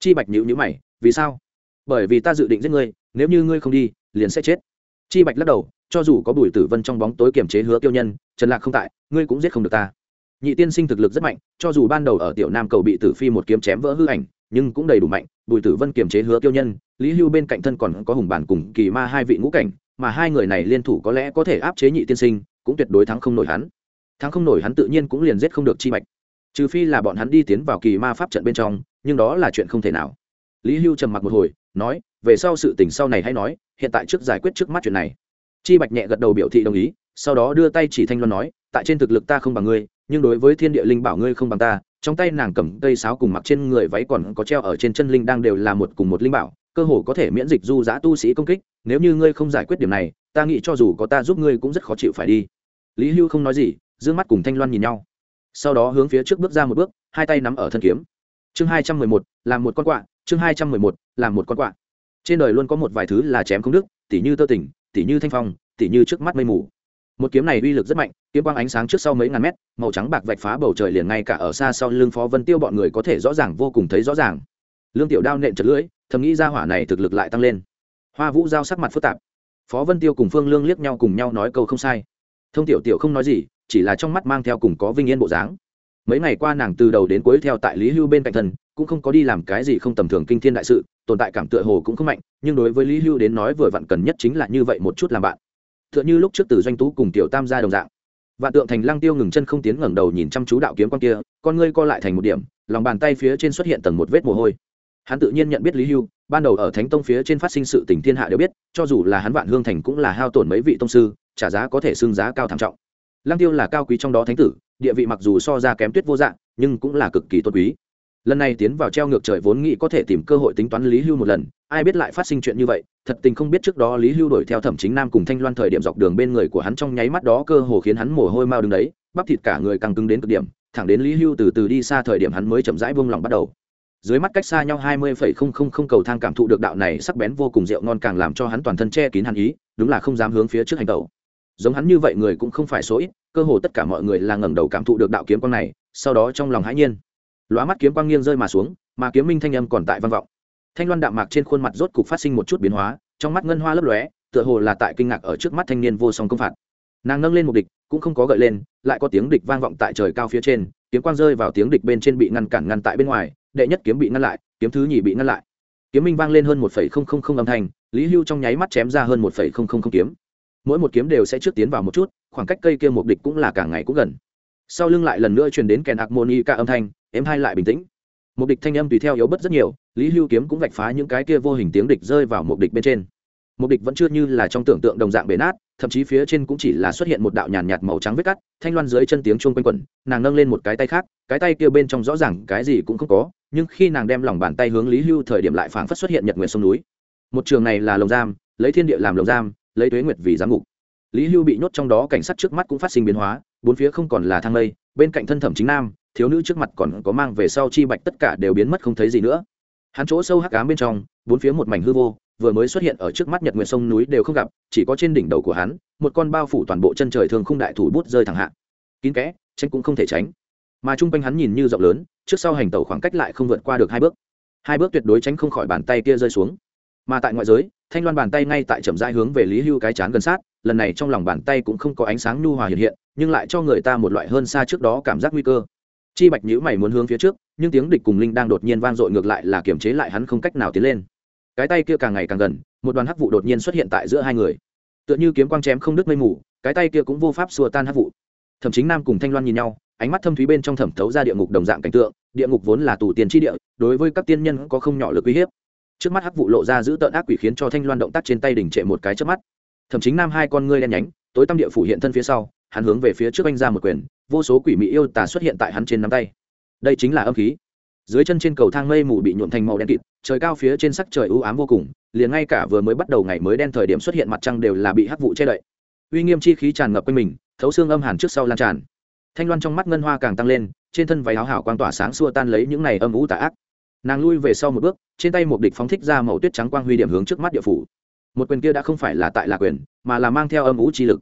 Chi bạch nhữ nhữ mày, vì sao? Bởi vì ta dự định giết ngươi, nếu như ngươi không đi, liền sẽ chết. Chi bạch lắc đầu, cho dù có bùi tử vân trong bóng tối kiềm chế hứa tiêu nhân, trần lạc không tại ngươi cũng giết không được ta. Nhị tiên sinh thực lực rất mạnh, cho dù ban đầu ở tiểu nam cầu bị tử phi một kiếm chém vỡ hư ảnh, nhưng cũng đầy đủ mạnh, bùi tử vân kiềm chế hứa tiêu nhân, lý hưu bên cạnh thân còn có hùng bản cùng kỳ ma hai vị ngũ cảnh, mà hai người này liên thủ có lẽ có thể áp chế nhị tiên sinh, cũng tuyệt đối thắng không nổi hắn. Thắng không nổi hắn tự nhiên cũng liền giết không được chi bạch. Trừ phi là bọn hắn đi tiến vào kỳ ma pháp trận bên trong, nhưng đó là chuyện không thể nào. Lý hưu trầm mặc một hồi, nói, về sau sự tình sau này hãy nói, hiện tại trước giải quyết trước mắt chuyện này. Chi bạch nhẹ gật đầu biểu thị đồng ý sau đó đưa tay chỉ thanh loan nói, tại trên thực lực ta không bằng ngươi, nhưng đối với thiên địa linh bảo ngươi không bằng ta, trong tay nàng cầm cây sáo cùng mặc trên người váy còn có treo ở trên chân linh đang đều là một cùng một linh bảo, cơ hồ có thể miễn dịch du giã tu sĩ công kích, nếu như ngươi không giải quyết điểm này, ta nghĩ cho dù có ta giúp ngươi cũng rất khó chịu phải đi. Lý hưu không nói gì d ư ơ n g mắt cùng thanh loan nhìn nhau. Sau đó hướng phía trước bước ra một bước, hai tay nắm ở thân kiếm. Chương hai trăm mười một làm một con quạ, chương hai trăm mười một làm một con quạ. Trên đời luôn có một vài thứ là chém không đức tỉ như tơ tỉnh tỉ như thanh phong, tỉ như trước mắt mây mù một kiếm này uy lực rất mạnh, kiếm quang ánh sáng trước sau mấy ngàn mét, màu trắng bạc vạch phá bầu trời liền ngay cả ở xa sau lưng phó vân tiêu bọn người có thể rõ ràng, vô cùng thấy rõ ràng. Lương tiểu đao nện chật lưỡi, thầm nghĩ ra hỏa này thực lực lại tăng lên. Hoa vũ giao sắc mặt phức tạp. Phó vân tiêu cùng phương lương liếc nhau cùng nhau nói câu không sai. Thông tiểu tiểu không nói gì, chỉ là trong mắt mang theo cùng có vinh yên bộ dáng. Mấy ngày qua nàng từ đầu đến cuối theo tại lý hưu bên cạnh thần, cũng không có đi làm cái gì không tầm thường kinh thiên đại sự, tồn tại cảm tựa hồ cũng không mạnh, nhưng đối với lý hưu đến nói vừa vặn cần nhất chính là như vậy một chút làm bạn. Tựa như lúc trước từ doanh tú cùng tiểu tam gia đồng dạng. Vạn tượng thành lăng tiêu ngừng chân không tiến ngẩng đầu nhìn chăm chú đạo kiếm con kia, con ngươi co lại thành một điểm, lòng bàn tay phía trên xuất hiện tầng một vết mồ hôi. Hắn tự nhiên nhận biết lý hưu, ban đầu ở thánh tông phía trên phát sinh sự tình thiên hạ đều biết, cho dù là hắn vạn hương thành cũng là hao tổn mấy vị tông sư, trả giá có thể xưng giá cao thảm trọng. Lăng tiêu là cao quý trong đó thánh tử, địa vị mặc dù so ra kém tuyết vô dạng nhưng cũng là cực kỳ tôn quý lần này tiến vào treo ngược trời vốn nghĩ có thể tìm cơ hội tính toán lý hưu một lần, ai biết lại phát sinh chuyện như vậy, thật tình không biết trước đó lý hưu đuổi theo thẩm chính nam cùng thanh loan thời điểm dọc đường bên người của hắn trong nháy mắt đó cơ hồ khiến hắn mồ hôi mau đứng đấy, bắp thịt cả người càng cứng đến cực điểm, thẳng đến lý hưu từ từ đi xa thời điểm hắn mới chậm rãi buông lỏng bắt đầu. Dưới mắt cách xa nhau hai mươi phẩy không không không cầu thang cảm thụ được đạo này sắc bén vô cùng rượu ngon càng làm cho hắn toàn thân che kín hàn ý, đúng là không dám hướng phía trước hành tàu giống hắn như vậy người cũng không phải số ít, cơ hồ tất cả mọi người là ngẩng đầu cảm thụ được đạo kiếm con này, sau đó trong lòng hãi nhiên lóa mắt kiếm quang nghiêng rơi mà xuống, mà kiếm minh thanh âm còn tại văn vọng. Thanh loan đạm mạc trên khuôn mặt rốt cục phát sinh một chút biến hóa, trong mắt ngân hoa lấp lóe, tựa hồ là tại kinh ngạc ở trước mắt thanh niên vô song công phạt. Nàng nâng lên một địch, cũng không có gợi lên, lại có tiếng địch vang vọng tại trời cao phía trên, kiếm quang rơi vào tiếng địch bên trên bị ngăn cản ngăn tại bên ngoài, đệ nhất kiếm bị ngăn lại, kiếm thứ nhì bị ngăn lại. Kiếm minh vang lên hơn một phẩy không không không âm thanh, lý hưu trong nháy mắt chém ra hơn một phẩy không không không kiếm. Mỗi một kiếm đều sẽ trước tiến vào một chút, khoảng cách cây kia một địch cũng là càng ngày cũng gần sau lưng lại lần nữa truyền đến kèn harmony ca âm thanh em hai lại bình tĩnh. Một địch thanh âm tùy theo yếu bất rất nhiều, lý hưu kiếm cũng vạch phá những cái kia vô hình tiếng địch rơi vào một địch bên trên. Một địch vẫn chưa như là trong tưởng tượng đồng dạng bể nát, thậm chí phía trên cũng chỉ là xuất hiện một đạo nhàn nhạt màu trắng vết cắt, thanh loan dưới chân tiếng chuông quanh quẩn, nàng nâng lên một cái tay khác, cái tay kia bên trong rõ ràng cái gì cũng không có, nhưng khi nàng đem lòng bàn tay hướng lý hưu thời điểm lại phảng phất xuất hiện nhật nguyện sông núi. Một trường này là lồng giam, lấy thiên địa làm lồng giam, lấy tuế nguyệt vì giám ngục lý hưu bị nhốt trong đó cảnh sát trước mắt cũng phát sinh biến hóa, bốn phía không còn là thang lây. bên cạnh thân thẩm chính nam, thiếu nữ trước mặt còn có mang về sau chi bạch tất cả đều biến mất không thấy gì nữa. Hắn chỗ sâu hắc ám bên trong, bốn phía một mảnh hư vô, vừa mới xuất hiện ở trước mắt nhật nguyệt sông núi đều không gặp, chỉ có trên đỉnh đầu của hắn, một con bao phủ toàn bộ chân trời thường không đại thủ bút rơi thẳng hạ. Kín kẽ, tránh cũng không thể tránh. Mà chung quanh hắn nhìn như rộng lớn, trước sau hành tàu khoảng cách lại không vượt qua được hai bước. Hai bước tuyệt đối tránh không khỏi bàn tay kia rơi xuống. Mà tại ngoại giới, thanh loan bàn tay ngay tại chậm rãi hướng về lý hưu cái chán gần sát lần này trong lòng bàn tay cũng không có ánh sáng nhu hòa hiện hiện, nhưng lại cho người ta một loại hơn xa trước đó cảm giác nguy cơ. Chi bạch nhữ mày muốn hướng phía trước, nhưng tiếng địch cùng linh đang đột nhiên vang dội ngược lại là kiềm chế lại hắn không cách nào tiến lên. Cái tay kia càng ngày càng gần, một đoàn hắc vụ đột nhiên xuất hiện tại giữa hai người. Tựa như kiếm quang chém không đứt mây mù, cái tay kia cũng vô pháp xua tan hắc vụ. Thậm chính nam cùng thanh loan nhìn nhau, ánh mắt thâm thúy bên trong thẩm thấu ra địa ngục đồng dạng cảnh tượng, địa ngục vốn là tù tiền chi địa, đối với các tiên nhân có không nhỏ lực uy hiếp. Trước mắt hắc vụ lộ ra giữ tợn ác quỷ khiến cho thanh loan động tác trên tay đỉnh trệ một cái trước mắt thậm chí nam hai con ngươi đen nhánh, tối tăm địa phủ hiện thân phía sau, hắn hướng về phía trước anh ra một quyền, vô số quỷ mỹ yêu tà xuất hiện tại hắn trên nắm tay. Đây chính là âm khí. Dưới chân trên cầu thang mây mù bị nhuộm thành màu đen kịt, trời cao phía trên sắc trời u ám vô cùng, liền ngay cả vừa mới bắt đầu ngày mới đen thời điểm xuất hiện mặt trăng đều là bị hắc vụ che đậy. Uy nghiêm chi khí tràn ngập quanh mình, thấu xương âm hàn trước sau lan tràn. Thanh loan trong mắt ngân hoa càng tăng lên, trên thân váy áo hảo quang tỏa sáng xua tan lấy những này âm ú tà ác. Nàng lui về sau một bước, trên tay một địch phóng thích ra màu tuyết trắng quang huy điểm hướng trước mắt địa phủ một quyền kia đã không phải là tại là quyền, mà là mang theo âm ngũ chi lực.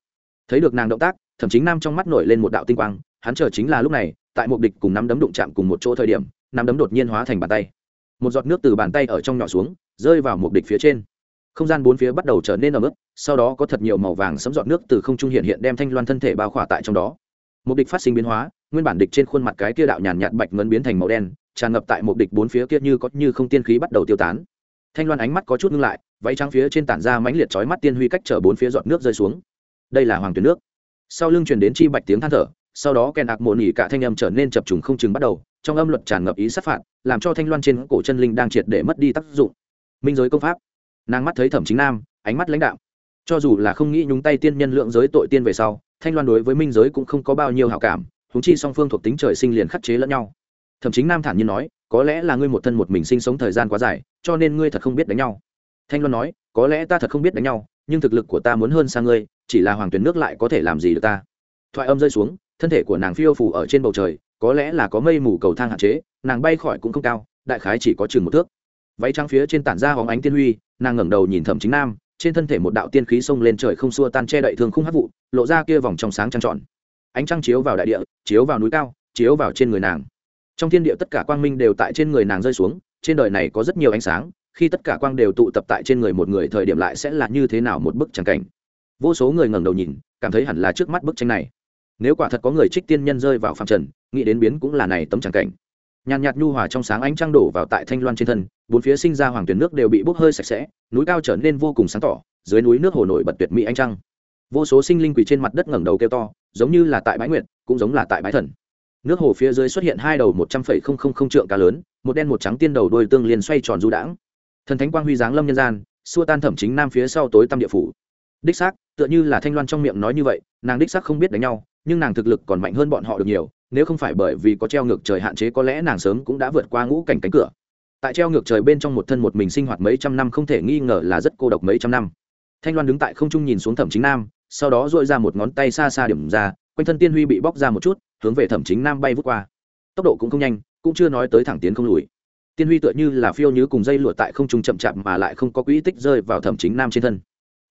Thấy được nàng động tác thậm chí nam trong mắt nổi lên một đạo tinh quang, hắn chờ chính là lúc này, tại một địch cùng nắm đấm đụng chạm cùng một chỗ thời điểm, nắm đấm đột nhiên hóa thành bàn tay. Một giọt nước từ bàn tay ở trong nhỏ xuống, rơi vào một địch phía trên. Không gian bốn phía bắt đầu trở nên ẩm ướt, sau đó có thật nhiều màu vàng sấm giọt nước từ không trung hiện hiện đem thanh loan thân thể bao khỏa tại trong đó. Một địch phát sinh biến hóa, nguyên bản địch trên khuôn mặt cái kia đạo nhàn nhạt bạch ngấn biến thành màu đen, tràn ngập tại một địch bốn phía kia như có như không tiên khí bắt đầu tiêu tán. Thanh loan ánh mắt có chút ngưng lại váy trắng phía trên tản ra mãnh liệt chói mắt tiên huy cách chở bốn phía giọt nước rơi xuống. Đây là hoàng tuyến nước. Sau lưng truyền đến chi bạch tiếng than thở, sau đó kèn ạc mộ nỉ cả thanh âm trở nên chập trùng không chừng bắt đầu, trong âm luật tràn ngập ý sát phạt, làm cho thanh loan trên cổ chân linh đang triệt để mất đi tác dụng. Minh giới công pháp. Nàng mắt thấy thẩm chính nam, ánh mắt lãnh đạo. Cho dù là không nghĩ nhúng tay tiên nhân lượng giới tội tiên về sau, thanh loan đối với minh giới cũng không có bao nhiêu hảo cảm húng chi song phương thuộc tính trời sinh liền khắc chế lẫn nhau. Thậm chính nam thản nhiên nói, có lẽ là ngươi một thân một mình sinh sống thời gian quá dài, cho nên ngươi thật không biết đánh nhau thanh loan nói, có lẽ ta thật không biết đánh nhau, nhưng thực lực của ta muốn hơn xa ngươi, chỉ là hoàng tuyển nước lại có thể làm gì được ta? Thoại âm rơi xuống, thân thể của nàng phiêu phủ ở trên bầu trời, có lẽ là có mây mù cầu thang hạn chế, nàng bay khỏi cũng không cao, đại khái chỉ có chừng một thước. Váy trắng phía trên tản ra hóng ánh tiên huy, nàng ngẩng đầu nhìn thẩm chính nam, trên thân thể một đạo tiên khí xông lên trời không xua tan che đậy thương khung hát vụ, lộ ra kia vòng trong sáng trăng tròn. Ánh trăng chiếu vào đại địa, chiếu vào núi cao, chiếu vào trên người nàng. Trong thiên địa tất cả quang minh đều tại trên người nàng rơi xuống, trên đời này có rất nhiều ánh sáng khi tất cả quang đều tụ tập tại trên người một người thời điểm lại sẽ là như thế nào một bức tràng cảnh. Vô số người ngẩng đầu nhìn, cảm thấy hẳn là trước mắt bức tranh này. Nếu quả thật có người trích tiên nhân rơi vào phạm trần, nghĩ đến biến cũng là này tấm tràng cảnh. Nhàn nhạt nhu hòa trong sáng ánh trăng đổ vào tại thanh loan trên thân, bốn phía sinh ra hoàng tuyển nước đều bị bốc hơi sạch sẽ, núi cao trở nên vô cùng sáng tỏ, dưới núi nước hồ nổi bật tuyệt mỹ ánh trăng. Vô số sinh linh quỳ trên mặt đất ngẩng đầu kêu to, giống như là tại bãi nguyện, cũng giống là tại bãi thần. Nước hồ phía dưới xuất hiện hai đầu một trăm phẩy không không không trượng cá lớn, một đen một trắng tiên đầu đôi tương liền xoay tròn du đãng thần thánh quang huy giáng lâm nhân gian, xua tan thẩm chính nam phía sau tối tăm địa phủ. Đích xác, tựa như là thanh loan trong miệng nói như vậy, nàng đích xác không biết đánh nhau, nhưng nàng thực lực còn mạnh hơn bọn họ được nhiều, nếu không phải bởi vì có treo ngược trời hạn chế có lẽ nàng sớm cũng đã vượt qua ngũ cảnh cánh cửa. Tại treo ngược trời bên trong một thân một mình sinh hoạt mấy trăm năm không thể nghi ngờ là rất cô độc mấy trăm năm. Thanh loan đứng tại không trung nhìn xuống thẩm chính nam, sau đó dội ra một ngón tay xa xa điểm ra, quanh thân tiên huy bị bóc ra một chút, hướng về thẩm chính nam bay vút qua. Tốc độ cũng không nhanh, cũng chưa nói tới thẳng tiến không lùi tiên huy tựa như là phiêu như cùng dây lụa tại không trung chậm chạp mà lại không có quỹ tích rơi vào thẩm chính nam trên thân.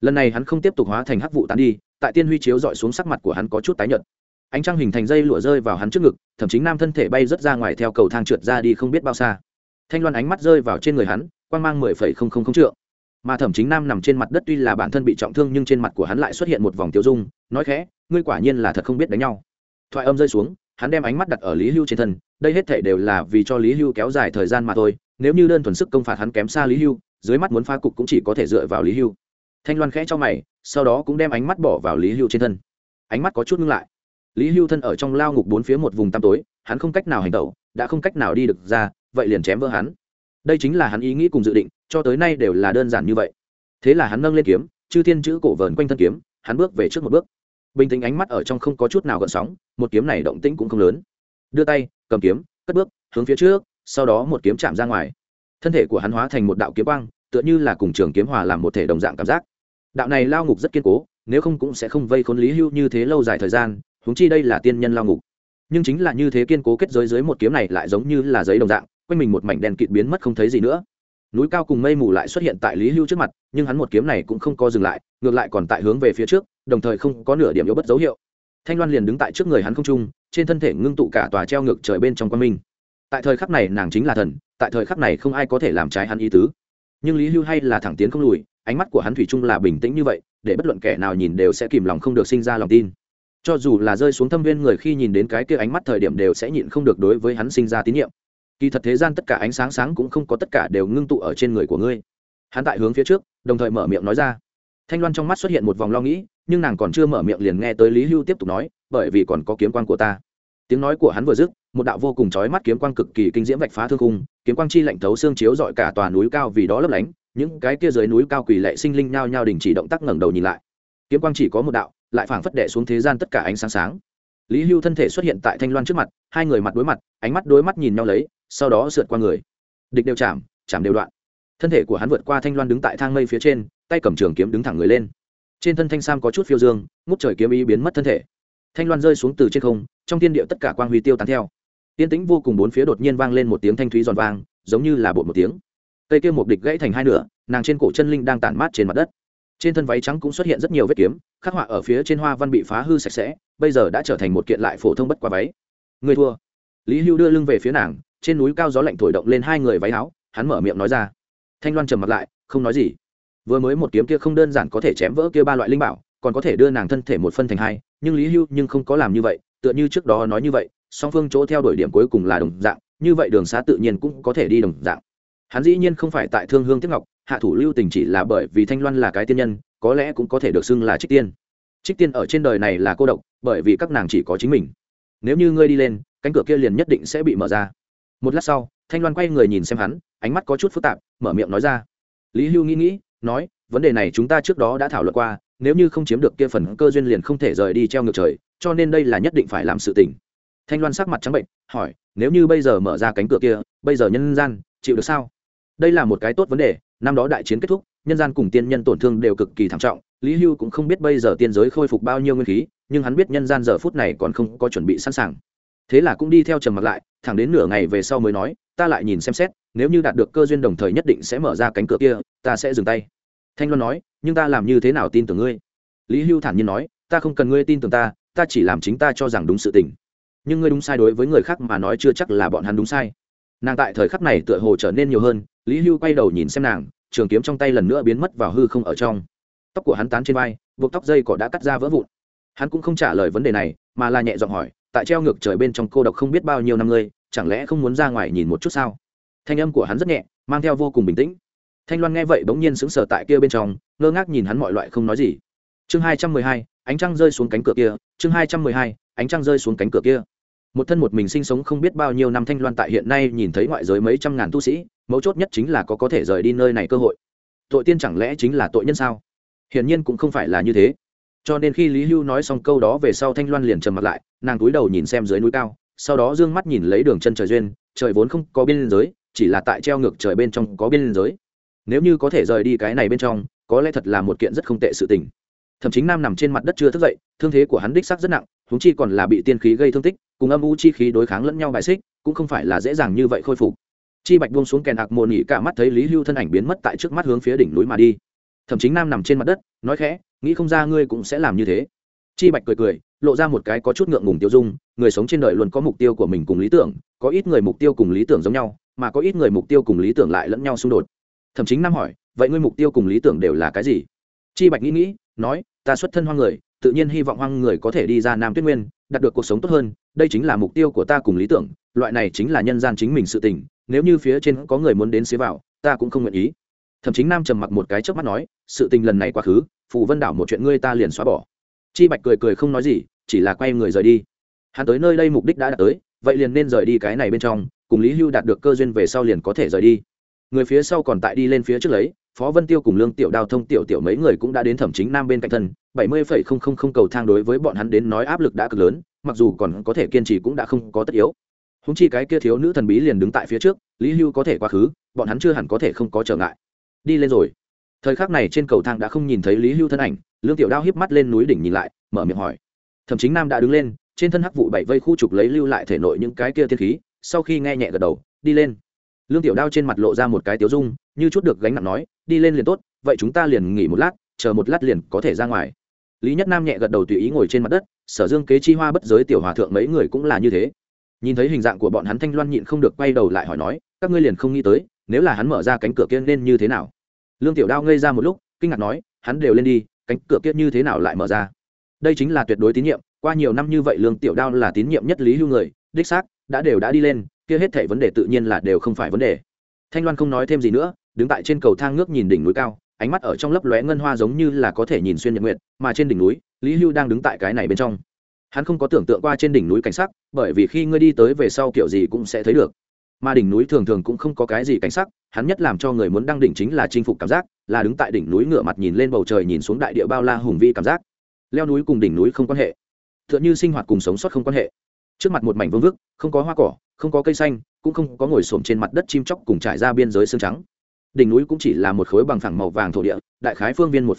Lần này hắn không tiếp tục hóa thành hắc vụ tán đi, tại tiên huy chiếu dọi xuống sắc mặt của hắn có chút tái nhợt. Ánh trăng hình thành dây lụa rơi vào hắn trước ngực, Thẩm chính nam thân thể bay rớt ra ngoài theo cầu thang trượt ra đi không biết bao xa. Thanh loan ánh mắt rơi vào trên người hắn, quang mang mười phẩy không không không trượng. Mà thẩm chính nam nằm trên mặt đất tuy là bản thân bị trọng thương nhưng trên mặt của hắn lại xuất hiện một vòng tiêu dung, nói khẽ, ngươi quả nhiên là thật không biết đánh nhau. Thoại âm rơi xuống hắn đem ánh mắt đặt ở lý hưu trên thân, đây hết thể đều là vì cho lý hưu kéo dài thời gian mà thôi, nếu như đơn thuần sức công phạt hắn kém xa lý hưu, dưới mắt muốn phá cục cũng chỉ có thể dựa vào lý hưu. Thanh loan khẽ cho mày, sau đó cũng đem ánh mắt bỏ vào lý hưu trên thân. Ánh mắt có chút ngưng lại. Lý hưu thân ở trong lao ngục bốn phía một vùng tăm tối, hắn không cách nào hành tẩu đã không cách nào đi được ra, vậy liền chém vỡ hắn. Đây chính là hắn ý nghĩ cùng dự định, cho tới nay đều là đơn giản như vậy. Thế là hắn nâng lên kiếm, chư thiên chữ cổ vờn quanh thân kiếm, hắn bước về trước một bước bình tĩnh ánh mắt ở trong không có chút nào gợn sóng, một kiếm này động tĩnh cũng không lớn. Đưa tay, cầm kiếm, cất bước, hướng phía trước, sau đó một kiếm chạm ra ngoài. Thân thể của hắn hóa thành một đạo kiếm quang, tựa như là cùng trường kiếm hòa làm một thể đồng dạng cảm giác. Đạo này lao ngục rất kiên cố, nếu không cũng sẽ không vây khốn lý hưu như thế lâu dài thời gian, huống chi đây là tiên nhân lao ngục. Nhưng chính là như thế kiên cố kết giới dưới một kiếm này lại giống như là giấy đồng dạng, quanh mình một mảnh đèn kịt biến mất không thấy gì nữa núi cao cùng mây mù lại xuất hiện tại lý hưu trước mặt, nhưng hắn một kiếm này cũng không có dừng lại, ngược lại còn tại hướng về phía trước, đồng thời không có nửa điểm yếu bất dấu hiệu. Thanh loan liền đứng tại trước người hắn không trung, trên thân thể ngưng tụ cả tòa treo ngược trời bên trong quan minh. Tại thời khắc này nàng chính là thần, tại thời khắc này không ai có thể làm trái hắn ý tứ. Nhưng lý hưu hay là thẳng tiến không lùi, ánh mắt của hắn thủy chung là bình tĩnh như vậy, để bất luận kẻ nào nhìn đều sẽ kìm lòng không được sinh ra lòng tin. Cho dù là rơi xuống thâm viên người khi nhìn đến cái kia ánh mắt thời điểm đều sẽ nhịn không được đối với hắn sinh ra tín nhiệm kỳ thật thế gian tất cả ánh sáng sáng cũng không có tất cả đều ngưng tụ ở trên người của ngươi. Hắn tại hướng phía trước, đồng thời mở miệng nói ra. Thanh loan trong mắt xuất hiện một vòng lo nghĩ, nhưng nàng còn chưa mở miệng liền nghe tới lý hưu tiếp tục nói, bởi vì còn có kiếm quan của ta. Tiếng nói của hắn vừa dứt, một đạo vô cùng chói mắt kiếm quang cực kỳ kinh diễm vạch phá thương khung, kiếm quang chi lạnh thấu xương chiếu dọi cả tòa núi cao vì đó lấp lánh, những cái kia dưới núi cao quỳ lệ sinh linh nhao nhao đình chỉ động tác ngẩng đầu nhìn lại. Kiếm quang chỉ có một đạo, lại phảng phất đệ xuống thế gian tất cả ánh sáng sáng. Lý hưu thân thể xuất hiện tại thanh loan trước mặt, hai người mặt đối mặt, ánh mắt đối mắt nhìn nhau lấy sau đó sượt qua người. Địch đều chạm chạm đều đoạn. Thân thể của hắn vượt qua thanh loan đứng tại thang mây phía trên, tay cầm trường kiếm đứng thẳng người lên. Trên thân thanh sam có chút phiêu dương, ngút trời kiếm ý biến mất thân thể. Thanh loan rơi xuống từ trên không, trong thiên địa tất cả quang huy tiêu tán theo. Tiên tĩnh vô cùng bốn phía đột nhiên vang lên một tiếng thanh thúy giòn vang, giống như là bột một tiếng. Cây kia một địch gãy thành hai nửa, nàng trên cổ chân linh đang tản mát trên mặt đất. Trên thân váy trắng cũng xuất hiện rất nhiều vết kiếm, khắc họa ở phía trên hoa văn bị phá hư sạch sẽ, bây giờ đã trở thành một kiện lại phổ thông bất quá váy. Người thua. Lý hưu đưa lưng về phía nàng trên núi cao gió lạnh thổi động lên hai người váy áo, hắn mở miệng nói ra. Thanh loan trầm mặt lại, không nói gì. Vừa mới một kiếm kia không đơn giản có thể chém vỡ kia ba loại linh bảo, còn có thể đưa nàng thân thể một phân thành hai, nhưng lý hưu nhưng không có làm như vậy, tựa như trước đó nói như vậy, song phương chỗ theo đuổi điểm cuối cùng là đồng dạng, như vậy đường xá tự nhiên cũng có thể đi đồng dạng. Hắn dĩ nhiên không phải tại thương hương tiếp ngọc, hạ thủ lưu tình chỉ là bởi vì thanh loan là cái tiên nhân, có lẽ cũng có thể được xưng là trích tiên. Trích tiên ở trên đời này là cô độc, bởi vì các nàng chỉ có chính mình. Nếu như ngươi đi lên, cánh cửa kia liền nhất định sẽ bị mở ra một lát sau, thanh loan quay người nhìn xem hắn, ánh mắt có chút phức tạp, mở miệng nói ra. Lý hưu nghĩ nghĩ, nói, vấn đề này chúng ta trước đó đã thảo luận qua, nếu như không chiếm được kia phần cơ duyên liền không thể rời đi treo ngược trời, cho nên đây là nhất định phải làm sự tình. Thanh loan sắc mặt trắng bệnh, hỏi, nếu như bây giờ mở ra cánh cửa kia, bây giờ nhân gian, chịu được sao? Đây là một cái tốt vấn đề, năm đó đại chiến kết thúc, nhân gian cùng tiên nhân tổn thương đều cực kỳ thảm trọng, lý hưu cũng không biết bây giờ tiên giới khôi phục bao nhiêu nguyên khí, nhưng hắn biết nhân gian giờ phút này còn không có chuẩn bị sẵn sàng thế là cũng đi theo trầm mặc lại, thẳng đến nửa ngày về sau mới nói, ta lại nhìn xem xét, nếu như đạt được cơ duyên đồng thời nhất định sẽ mở ra cánh cửa kia, ta sẽ dừng tay. Thanh loan nói, nhưng ta làm như thế nào tin tưởng ngươi? Lý hưu thản nhiên nói, ta không cần ngươi tin tưởng ta ta chỉ làm chính ta cho rằng đúng sự tình. Nhưng ngươi đúng sai đối với người khác mà nói chưa chắc là bọn hắn đúng sai. Nàng tại thời khắc này tựa hồ trở nên nhiều hơn, lý hưu quay đầu nhìn xem nàng, trường kiếm trong tay lần nữa biến mất vào hư không ở trong. Tóc của hắn tán trên vai, buộc tóc dây cỏ đã cắt ra vỡ vụn. Hắn cũng không trả lời vấn đề này, mà là nhẹ giọng hỏi tại treo ngược trời bên trong cô độc không biết bao nhiêu năm ngươi, chẳng lẽ không muốn ra ngoài nhìn một chút sao? Thanh âm của hắn rất nhẹ, mang theo vô cùng bình tĩnh. Thanh loan nghe vậy bỗng nhiên sững sờ tại kia bên trong, ngơ ngác nhìn hắn mọi loại không nói gì. Chương hai trăm mười hai, ánh trăng rơi xuống cánh cửa kia, chương hai trăm mười hai, ánh trăng rơi xuống cánh cửa kia. Một thân một mình sinh sống không biết bao nhiêu năm thanh loan tại hiện nay nhìn thấy ngoại giới mấy trăm ngàn tu sĩ, mấu chốt nhất chính là có có thể rời đi nơi này cơ hội. Tội tiên chẳng lẽ chính là tội nhân sao? Hiển nhiên cũng không phải là như thế cho nên khi lý hưu nói xong câu đó về sau thanh loan liền trầm mặt lại, nàng túi đầu nhìn xem dưới núi cao, sau đó d ư ơ n g mắt nhìn lấy đường chân trời duyên, trời vốn không có biên giới, chỉ là tại treo ngược trời bên trong có biên giới. Nếu như có thể rời đi cái này bên trong, có lẽ thật là một kiện rất không tệ sự tình. Thậm chí nam nằm trên mặt đất chưa thức dậy, thương thế của hắn đích sắc rất nặng húng chi còn là bị tiên khí gây thương tích, cùng âm u chi khí đối kháng lẫn nhau bài xích, cũng không phải là dễ dàng như vậy khôi phục. Chi bạch buông xuống kèn hạc mồn nhị cả mắt thấy lý hưu thân ảnh biến mất tại trước mắt hướng phía đỉnh núi mà đi. Thậm chí nam nằm trên mặt đất, nói khẽ nghĩ không ra ngươi cũng sẽ làm như thế. Chi bạch cười cười, lộ ra một cái có chút ngượng ngùng tiêu dung, người sống trên đời luôn có mục tiêu của mình cùng lý tưởng, có ít người mục tiêu cùng lý tưởng giống nhau, mà có ít người mục tiêu cùng lý tưởng lại lẫn nhau xung đột. Thậm chí nam hỏi, vậy ngươi mục tiêu cùng lý tưởng đều là cái gì? Chi bạch nghĩ nghĩ, nói, ta xuất thân hoang người, tự nhiên hy vọng hoang người có thể đi ra nam tuyết nguyên, đạt được cuộc sống tốt hơn, đây chính là mục tiêu của ta cùng lý tưởng, loại này chính là nhân gian chính mình sự tình, nếu như phía trên có người muốn đến xế vào, ta cũng không nguyện ý thậm chí nam trầm mặc một cái trước mắt nói, sự tình lần này quá khứ, phù vân đảo một chuyện ngươi ta liền xóa bỏ. Chi bạch cười cười không nói gì, chỉ là quay người rời đi. Hắn tới nơi đây mục đích đã đạt tới, vậy liền nên rời đi cái này bên trong, cùng lý hưu đạt được cơ duyên về sau liền có thể rời đi. Người phía sau còn tại đi lên phía trước lấy, phó vân tiêu cùng lương tiểu đao thông tiểu tiểu mấy người cũng đã đến thẩm chính nam bên cạnh thân, bảy mươi phẩy không không không cầu thang đối với bọn hắn đến nói áp lực đã cực lớn, mặc dù còn có thể kiên trì cũng đã không có tất yếu. Húng chi cái kia thiếu nữ thần bí liền đứng tại phía trước, lý hưu có thể quá khứ, bọn hắn chưa hẳn có thể không có trở ngại đi lên rồi. Thời khắc này trên cầu thang đã không nhìn thấy lý hưu thân ảnh, lương tiểu đao hiếp mắt lên núi đỉnh nhìn lại, mở miệng hỏi. Thẩm chính nam đã đứng lên, trên thân hắc vụ bảy vây khu trục lấy lưu lại thể nội những cái kia thiên khí, sau khi nghe nhẹ gật đầu, đi lên. Lương tiểu đao trên mặt lộ ra một cái tiếu dung, như chút được gánh nặng nói, đi lên liền tốt, vậy chúng ta liền nghỉ một lát, chờ một lát liền có thể ra ngoài. Lý nhất nam nhẹ gật đầu tùy ý ngồi trên mặt đất, sở dương kế chi hoa bất giới tiểu hòa thượng mấy người cũng là như thế. Nhìn thấy hình dạng của bọn hắn thanh loan nhịn không được quay đầu lại hỏi nói, các ngươi liền không nghĩ tới nếu là hắn mở ra cánh cửa kia nên như thế nào? Lương tiểu đao ngây ra một lúc, kinh ngạc nói, hắn đều lên đi, cánh cửa kia như thế nào lại mở ra? Đây chính là tuyệt đối tín nhiệm, qua nhiều năm như vậy lương tiểu đao là tín nhiệm nhất lý hưu người, đích xác, đã đều đã đi lên, kia hết thảy vấn đề tự nhiên là đều không phải vấn đề. Thanh loan không nói thêm gì nữa, đứng tại trên cầu thang ngước nhìn đỉnh núi cao, ánh mắt ở trong lấp lóe ngân hoa giống như là có thể nhìn xuyên nhật nguyện mà trên đỉnh núi, lý hưu đang đứng tại cái này bên trong. Hắn không có tưởng tượng qua trên đỉnh núi cảnh sắc, bởi vì khi ngươi đi tới về sau kiểu gì cũng sẽ thấy được mà đỉnh núi thường thường cũng không có cái gì cảnh sắc, hắn nhất làm cho người muốn đăng đỉnh chính là chinh phục cảm giác, là đứng tại đỉnh núi ngửa mặt nhìn lên bầu trời nhìn xuống đại địa bao la hùng vi cảm giác. Leo núi cùng đỉnh núi không quan hệ t h ư ợ n h ư sinh hoạt cùng sống sót không quan hệ. Trước mặt một mảnh vương vức, không có hoa cỏ, không có cây xanh, cũng không có ngồi xổm trên mặt đất chim chóc cùng trải ra biên giới xương trắng. Đỉnh núi cũng chỉ là một khối bằng phẳng màu vàng thổ địa, đại khái phương viên một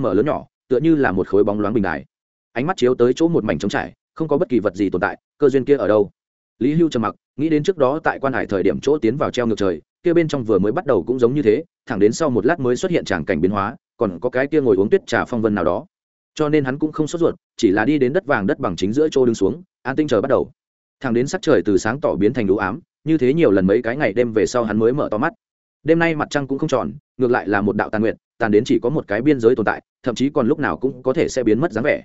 m lớn nhỏ, tựa như là một khối bóng loáng bình đài. Ánh mắt chiếu tới chỗ một mảnh trống trải, không có bất kỳ vật gì tồn tại, cơ duyên kia ở đâu? Lý hưu trầm mặc, nghĩ đến trước đó tại quan hải thời điểm chỗ tiến vào treo ngược trời, kia bên trong vừa mới bắt đầu cũng giống như thế, thẳng đến sau một lát mới xuất hiện tràng cảnh biến hóa, còn có cái kia ngồi uống tuyết trà phong vân nào đó. Cho nên hắn cũng không sốt ruột, chỉ là đi đến đất vàng đất bằng chính giữa chỗ đứng xuống, an tinh chờ bắt đầu. Thẳng đến sắc trời từ sáng tỏ biến thành đũ ám, như thế nhiều lần mấy cái ngày đêm về sau hắn mới mở to mắt. Đêm nay mặt trăng cũng không tròn, ngược lại là một đạo tàn nguyện tàn đến chỉ có một cái biên giới tồn tại, thậm chí còn lúc nào cũng có thể sẽ biến mất dáng vẻ.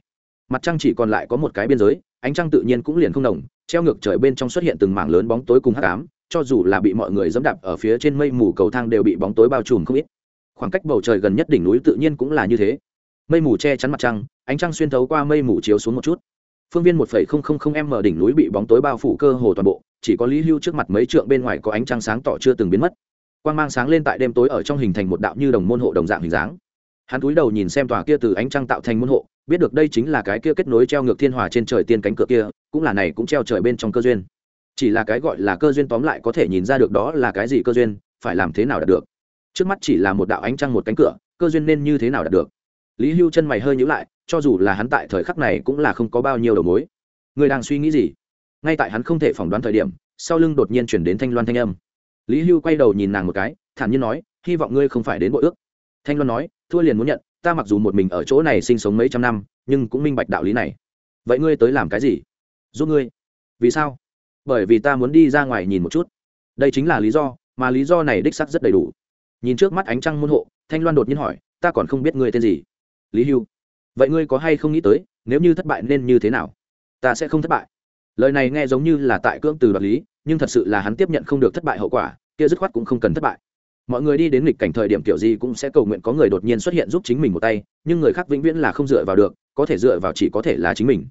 Mặt trăng chỉ còn lại có một cái biên giới ánh trăng tự nhiên cũng liền không đồng, treo ngược trời bên trong xuất hiện từng mảng lớn bóng tối cùng hắc ám, cho dù là bị mọi người dẫm đạp ở phía trên mây mù cầu thang đều bị bóng tối bao trùm không ít. Khoảng cách bầu trời gần nhất đỉnh núi tự nhiên cũng là như thế. Mây mù che chắn mặt trăng, ánh trăng xuyên thấu qua mây mù chiếu xuống một chút. Phương viên một m đỉnh núi bị bóng tối bao phủ cơ hồ toàn bộ, chỉ có lý hưu trước mặt mấy trượng bên ngoài có ánh trăng sáng tỏ chưa từng biến mất. Quan g mang sáng lên tại đêm tối ở trong hình thành một đạo như đồng môn hộ đồng dạng hình dáng hắn cúi đầu nhìn xem tòa kia từ ánh trăng tạo thành môn hộ, biết được đây chính là cái kia kết nối treo ngược thiên hòa trên trời tiên cánh cửa kia, cũng là này cũng treo trời bên trong cơ duyên. Chỉ là cái gọi là cơ duyên tóm lại có thể nhìn ra được đó là cái gì cơ duyên, phải làm thế nào đạt được? Trước mắt chỉ là một đạo ánh trăng một cánh cửa, cơ duyên nên như thế nào đạt được? Lý hưu chân mày hơi nhữ lại, cho dù là hắn tại thời khắc này cũng là không có bao nhiêu đầu mối. Người đang suy nghĩ gì? Ngay tại hắn không thể phỏng đoán thời điểm, sau lưng đột nhiên chuyển đến thanh loan thanh âm. Lý hưu quay đầu nhìn nàng một cái, thản nhiên nói, hy vọng ngươi không phải đến bội ước thanh loan nói, thua liền muốn nhận, ta mặc dù một mình ở chỗ này sinh sống mấy trăm năm, nhưng cũng minh bạch đạo lý này. Vậy ngươi tới làm cái gì? Giúp ngươi. Vì sao? Bởi vì ta muốn đi ra ngoài nhìn một chút. Đây chính là lý do, mà lý do này đích sắc rất đầy đủ. Nhìn trước mắt ánh trăng môn hộ, thanh loan đột nhiên hỏi, ta còn không biết ngươi tên gì? Lý hưu. Vậy ngươi có hay không nghĩ tới, nếu như thất bại nên như thế nào? Ta sẽ không thất bại. Lời này nghe giống như là tại cưỡng từ đoạt lý, nhưng thật sự là hắn tiếp nhận không được thất bại hậu quả, kia dứt khoát cũng không cần thất bại mọi người đi đến nghịch cảnh thời điểm kiểu gì cũng sẽ cầu nguyện có người đột nhiên xuất hiện giúp chính mình một tay, nhưng người khác vĩnh viễn là không dựa vào được, có thể dựa vào chỉ có thể là chính mình.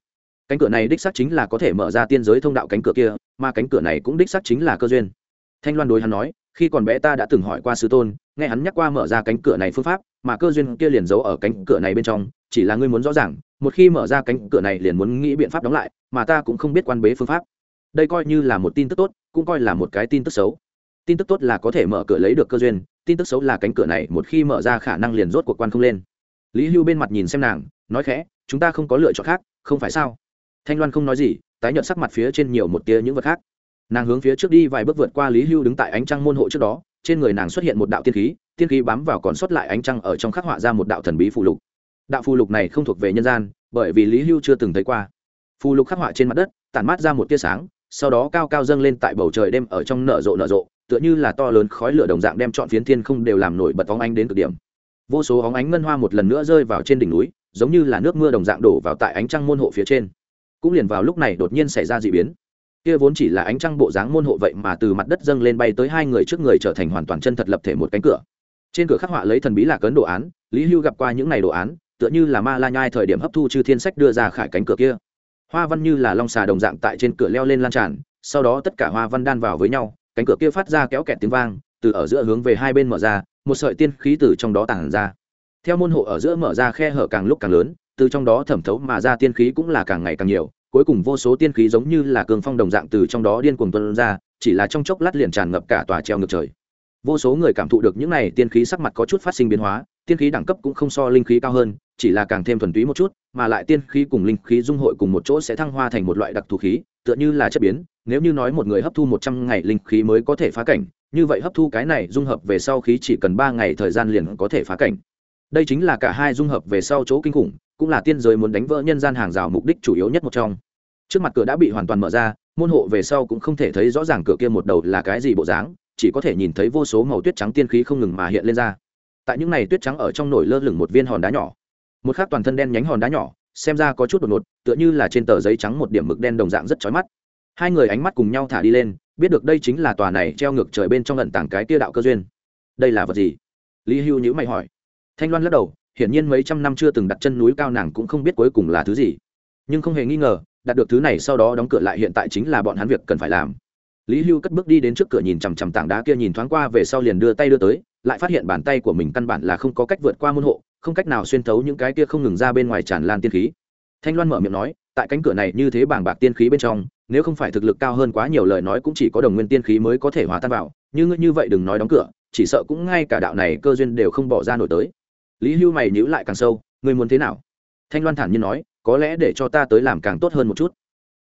Cánh cửa này đích xác chính là có thể mở ra tiên giới thông đạo cánh cửa kia, mà cánh cửa này cũng đích xác chính là cơ duyên. Thanh loan đối hắn nói, khi còn bé ta đã từng hỏi qua sư tôn, nghe hắn nhắc qua mở ra cánh cửa này phương pháp, mà cơ duyên kia liền giấu ở cánh cửa này bên trong, chỉ là ngươi muốn rõ ràng, một khi mở ra cánh cửa này liền muốn nghĩ biện pháp đóng lại, mà ta cũng không biết quan bế phương pháp. Đây coi như là một tin tức tốt, cũng coi là một cái tin tức xấu tin tức tốt là có thể mở cửa lấy được cơ duyên, tin tức xấu là cánh cửa này, một khi mở ra khả năng liền rốt cuộc quan không lên. Lý hưu bên mặt nhìn xem nàng, nói khẽ, chúng ta không có lựa chọn khác, không phải sao? Thanh loan không nói gì, tái nhợt sắc mặt phía trên nhiều một tia những vật khác. Nàng hướng phía trước đi vài bước vượt qua lý hưu đứng tại ánh trăng môn hộ trước đó, trên người nàng xuất hiện một đạo tiên khí tiên khí bám vào còn xuất lại ánh trăng ở trong khắc họa ra một đạo thần bí phù lục. Đạo phù lục này không thuộc về nhân gian, bởi vì lý hưu chưa từng thấy qua. Phù lục khắc họa trên mặt đất, tản mát ra một tia sáng, sau đó cao cao dâng lên tại bầu trời đêm ở trong nở rộ nở rộ tựa như là to lớn khói lửa đồng dạng đem trọn phiến thiên không đều làm nổi bật phóng ánh đến cực điểm. Vô số óng ánh ngân hoa một lần nữa rơi vào trên đỉnh núi, giống như là nước mưa đồng dạng đổ vào tại ánh trăng môn hộ phía trên. Cũng liền vào lúc này đột nhiên xảy ra d ị biến. Kia vốn chỉ là ánh trăng bộ dáng môn hộ vậy mà từ mặt đất dâng lên bay tới hai người trước người trở thành hoàn toàn chân thật lập thể một cánh cửa. Trên cửa khắc họa lấy thần bí là cấn đồ án, lý hưu gặp qua những n à y đồ án, tựa như là ma la nhai thời điểm hấp thu chư thiên sách đưa ra khải cánh cửa kia. Hoa văn như là long xà đồng dạng tại trên cửa leo lên lan tràn, sau đó tất cả hoa văn đan vào với nhau cánh cửa kia phát ra kéo kẹt tiếng vang, từ ở giữa hướng về hai bên mở ra, một sợi tiên khí từ trong đó tản ra. Theo môn hộ ở giữa mở ra khe hở càng lúc càng lớn, từ trong đó thẩm thấu mà ra tiên khí cũng là càng ngày càng nhiều, cuối cùng vô số tiên khí giống như là cường phong đồng dạng từ trong đó điên cuồng tuân ra, chỉ là trong chốc lát liền tràn ngập cả tòa treo ngược trời. Vô số người cảm thụ được những này tiên khí sắc mặt có chút phát sinh biến hóa, tiên khí đẳng cấp cũng không so linh khí cao hơn, chỉ là càng thêm thuần túy một chút, mà lại tiên khí cùng linh khí dung hội cùng một chỗ sẽ thăng hoa thành một loại đặc thù khí tựa như là chất biến, nếu như nói một người hấp thu một trăm ngày linh khí mới có thể phá cảnh, như vậy hấp thu cái này dung hợp về sau khí chỉ cần ba ngày thời gian liền có thể phá cảnh. Đây chính là cả hai dung hợp về sau chỗ kinh khủng, cũng là tiên giới muốn đánh vỡ nhân gian hàng rào mục đích chủ yếu nhất một trong. Trước mặt cửa đã bị hoàn toàn mở ra, môn hộ về sau cũng không thể thấy rõ ràng cửa kia một đầu là cái gì bộ dáng, chỉ có thể nhìn thấy vô số màu tuyết trắng tiên khí không ngừng mà hiện lên ra. Tại những này tuyết trắng ở trong nổi lơ lửng một viên hòn đá nhỏ. Một khác toàn thân đen nhánh hòn đá nhỏ xem ra có chút đột ngột, tựa như là trên tờ giấy trắng một điểm mực đen đồng dạng rất chói mắt. Hai người ánh mắt cùng nhau thả đi lên, biết được đây chính là tòa này treo ngược trời bên trong lận tảng cái tia đạo cơ duyên. Đây là vật gì? Lý hưu nhữ mày hỏi. Thanh loan lắc đầu, hiển nhiên mấy trăm năm chưa từng đặt chân núi cao nàng cũng không biết cuối cùng là thứ gì. Nhưng không hề nghi ngờ, đạt được thứ này sau đó đóng cửa lại hiện tại chính là bọn hắn việc cần phải làm. Lý hưu cất bước đi đến trước cửa nhìn chằm chằm tảng đá kia nhìn thoáng qua về sau liền đưa tay đưa tới, lại phát hiện bàn tay của mình căn bản là không có cách vượt qua môn hộ không cách nào xuyên thấu những cái kia không ngừng ra bên ngoài tràn lan tiên khí. Thanh loan mở miệng nói, tại cánh cửa này như thế bảng bạc tiên khí bên trong, nếu không phải thực lực cao hơn quá nhiều lời nói cũng chỉ có đồng nguyên tiên khí mới có thể hòa tan vào, như ngươi như vậy đừng nói đóng cửa, chỉ sợ cũng ngay cả đạo này cơ duyên đều không bỏ ra nổi tới. Lý hưu mày nhíu lại càng sâu, ngươi muốn thế nào? Thanh loan thản nhiên nói, có lẽ để cho ta tới làm càng tốt hơn một chút.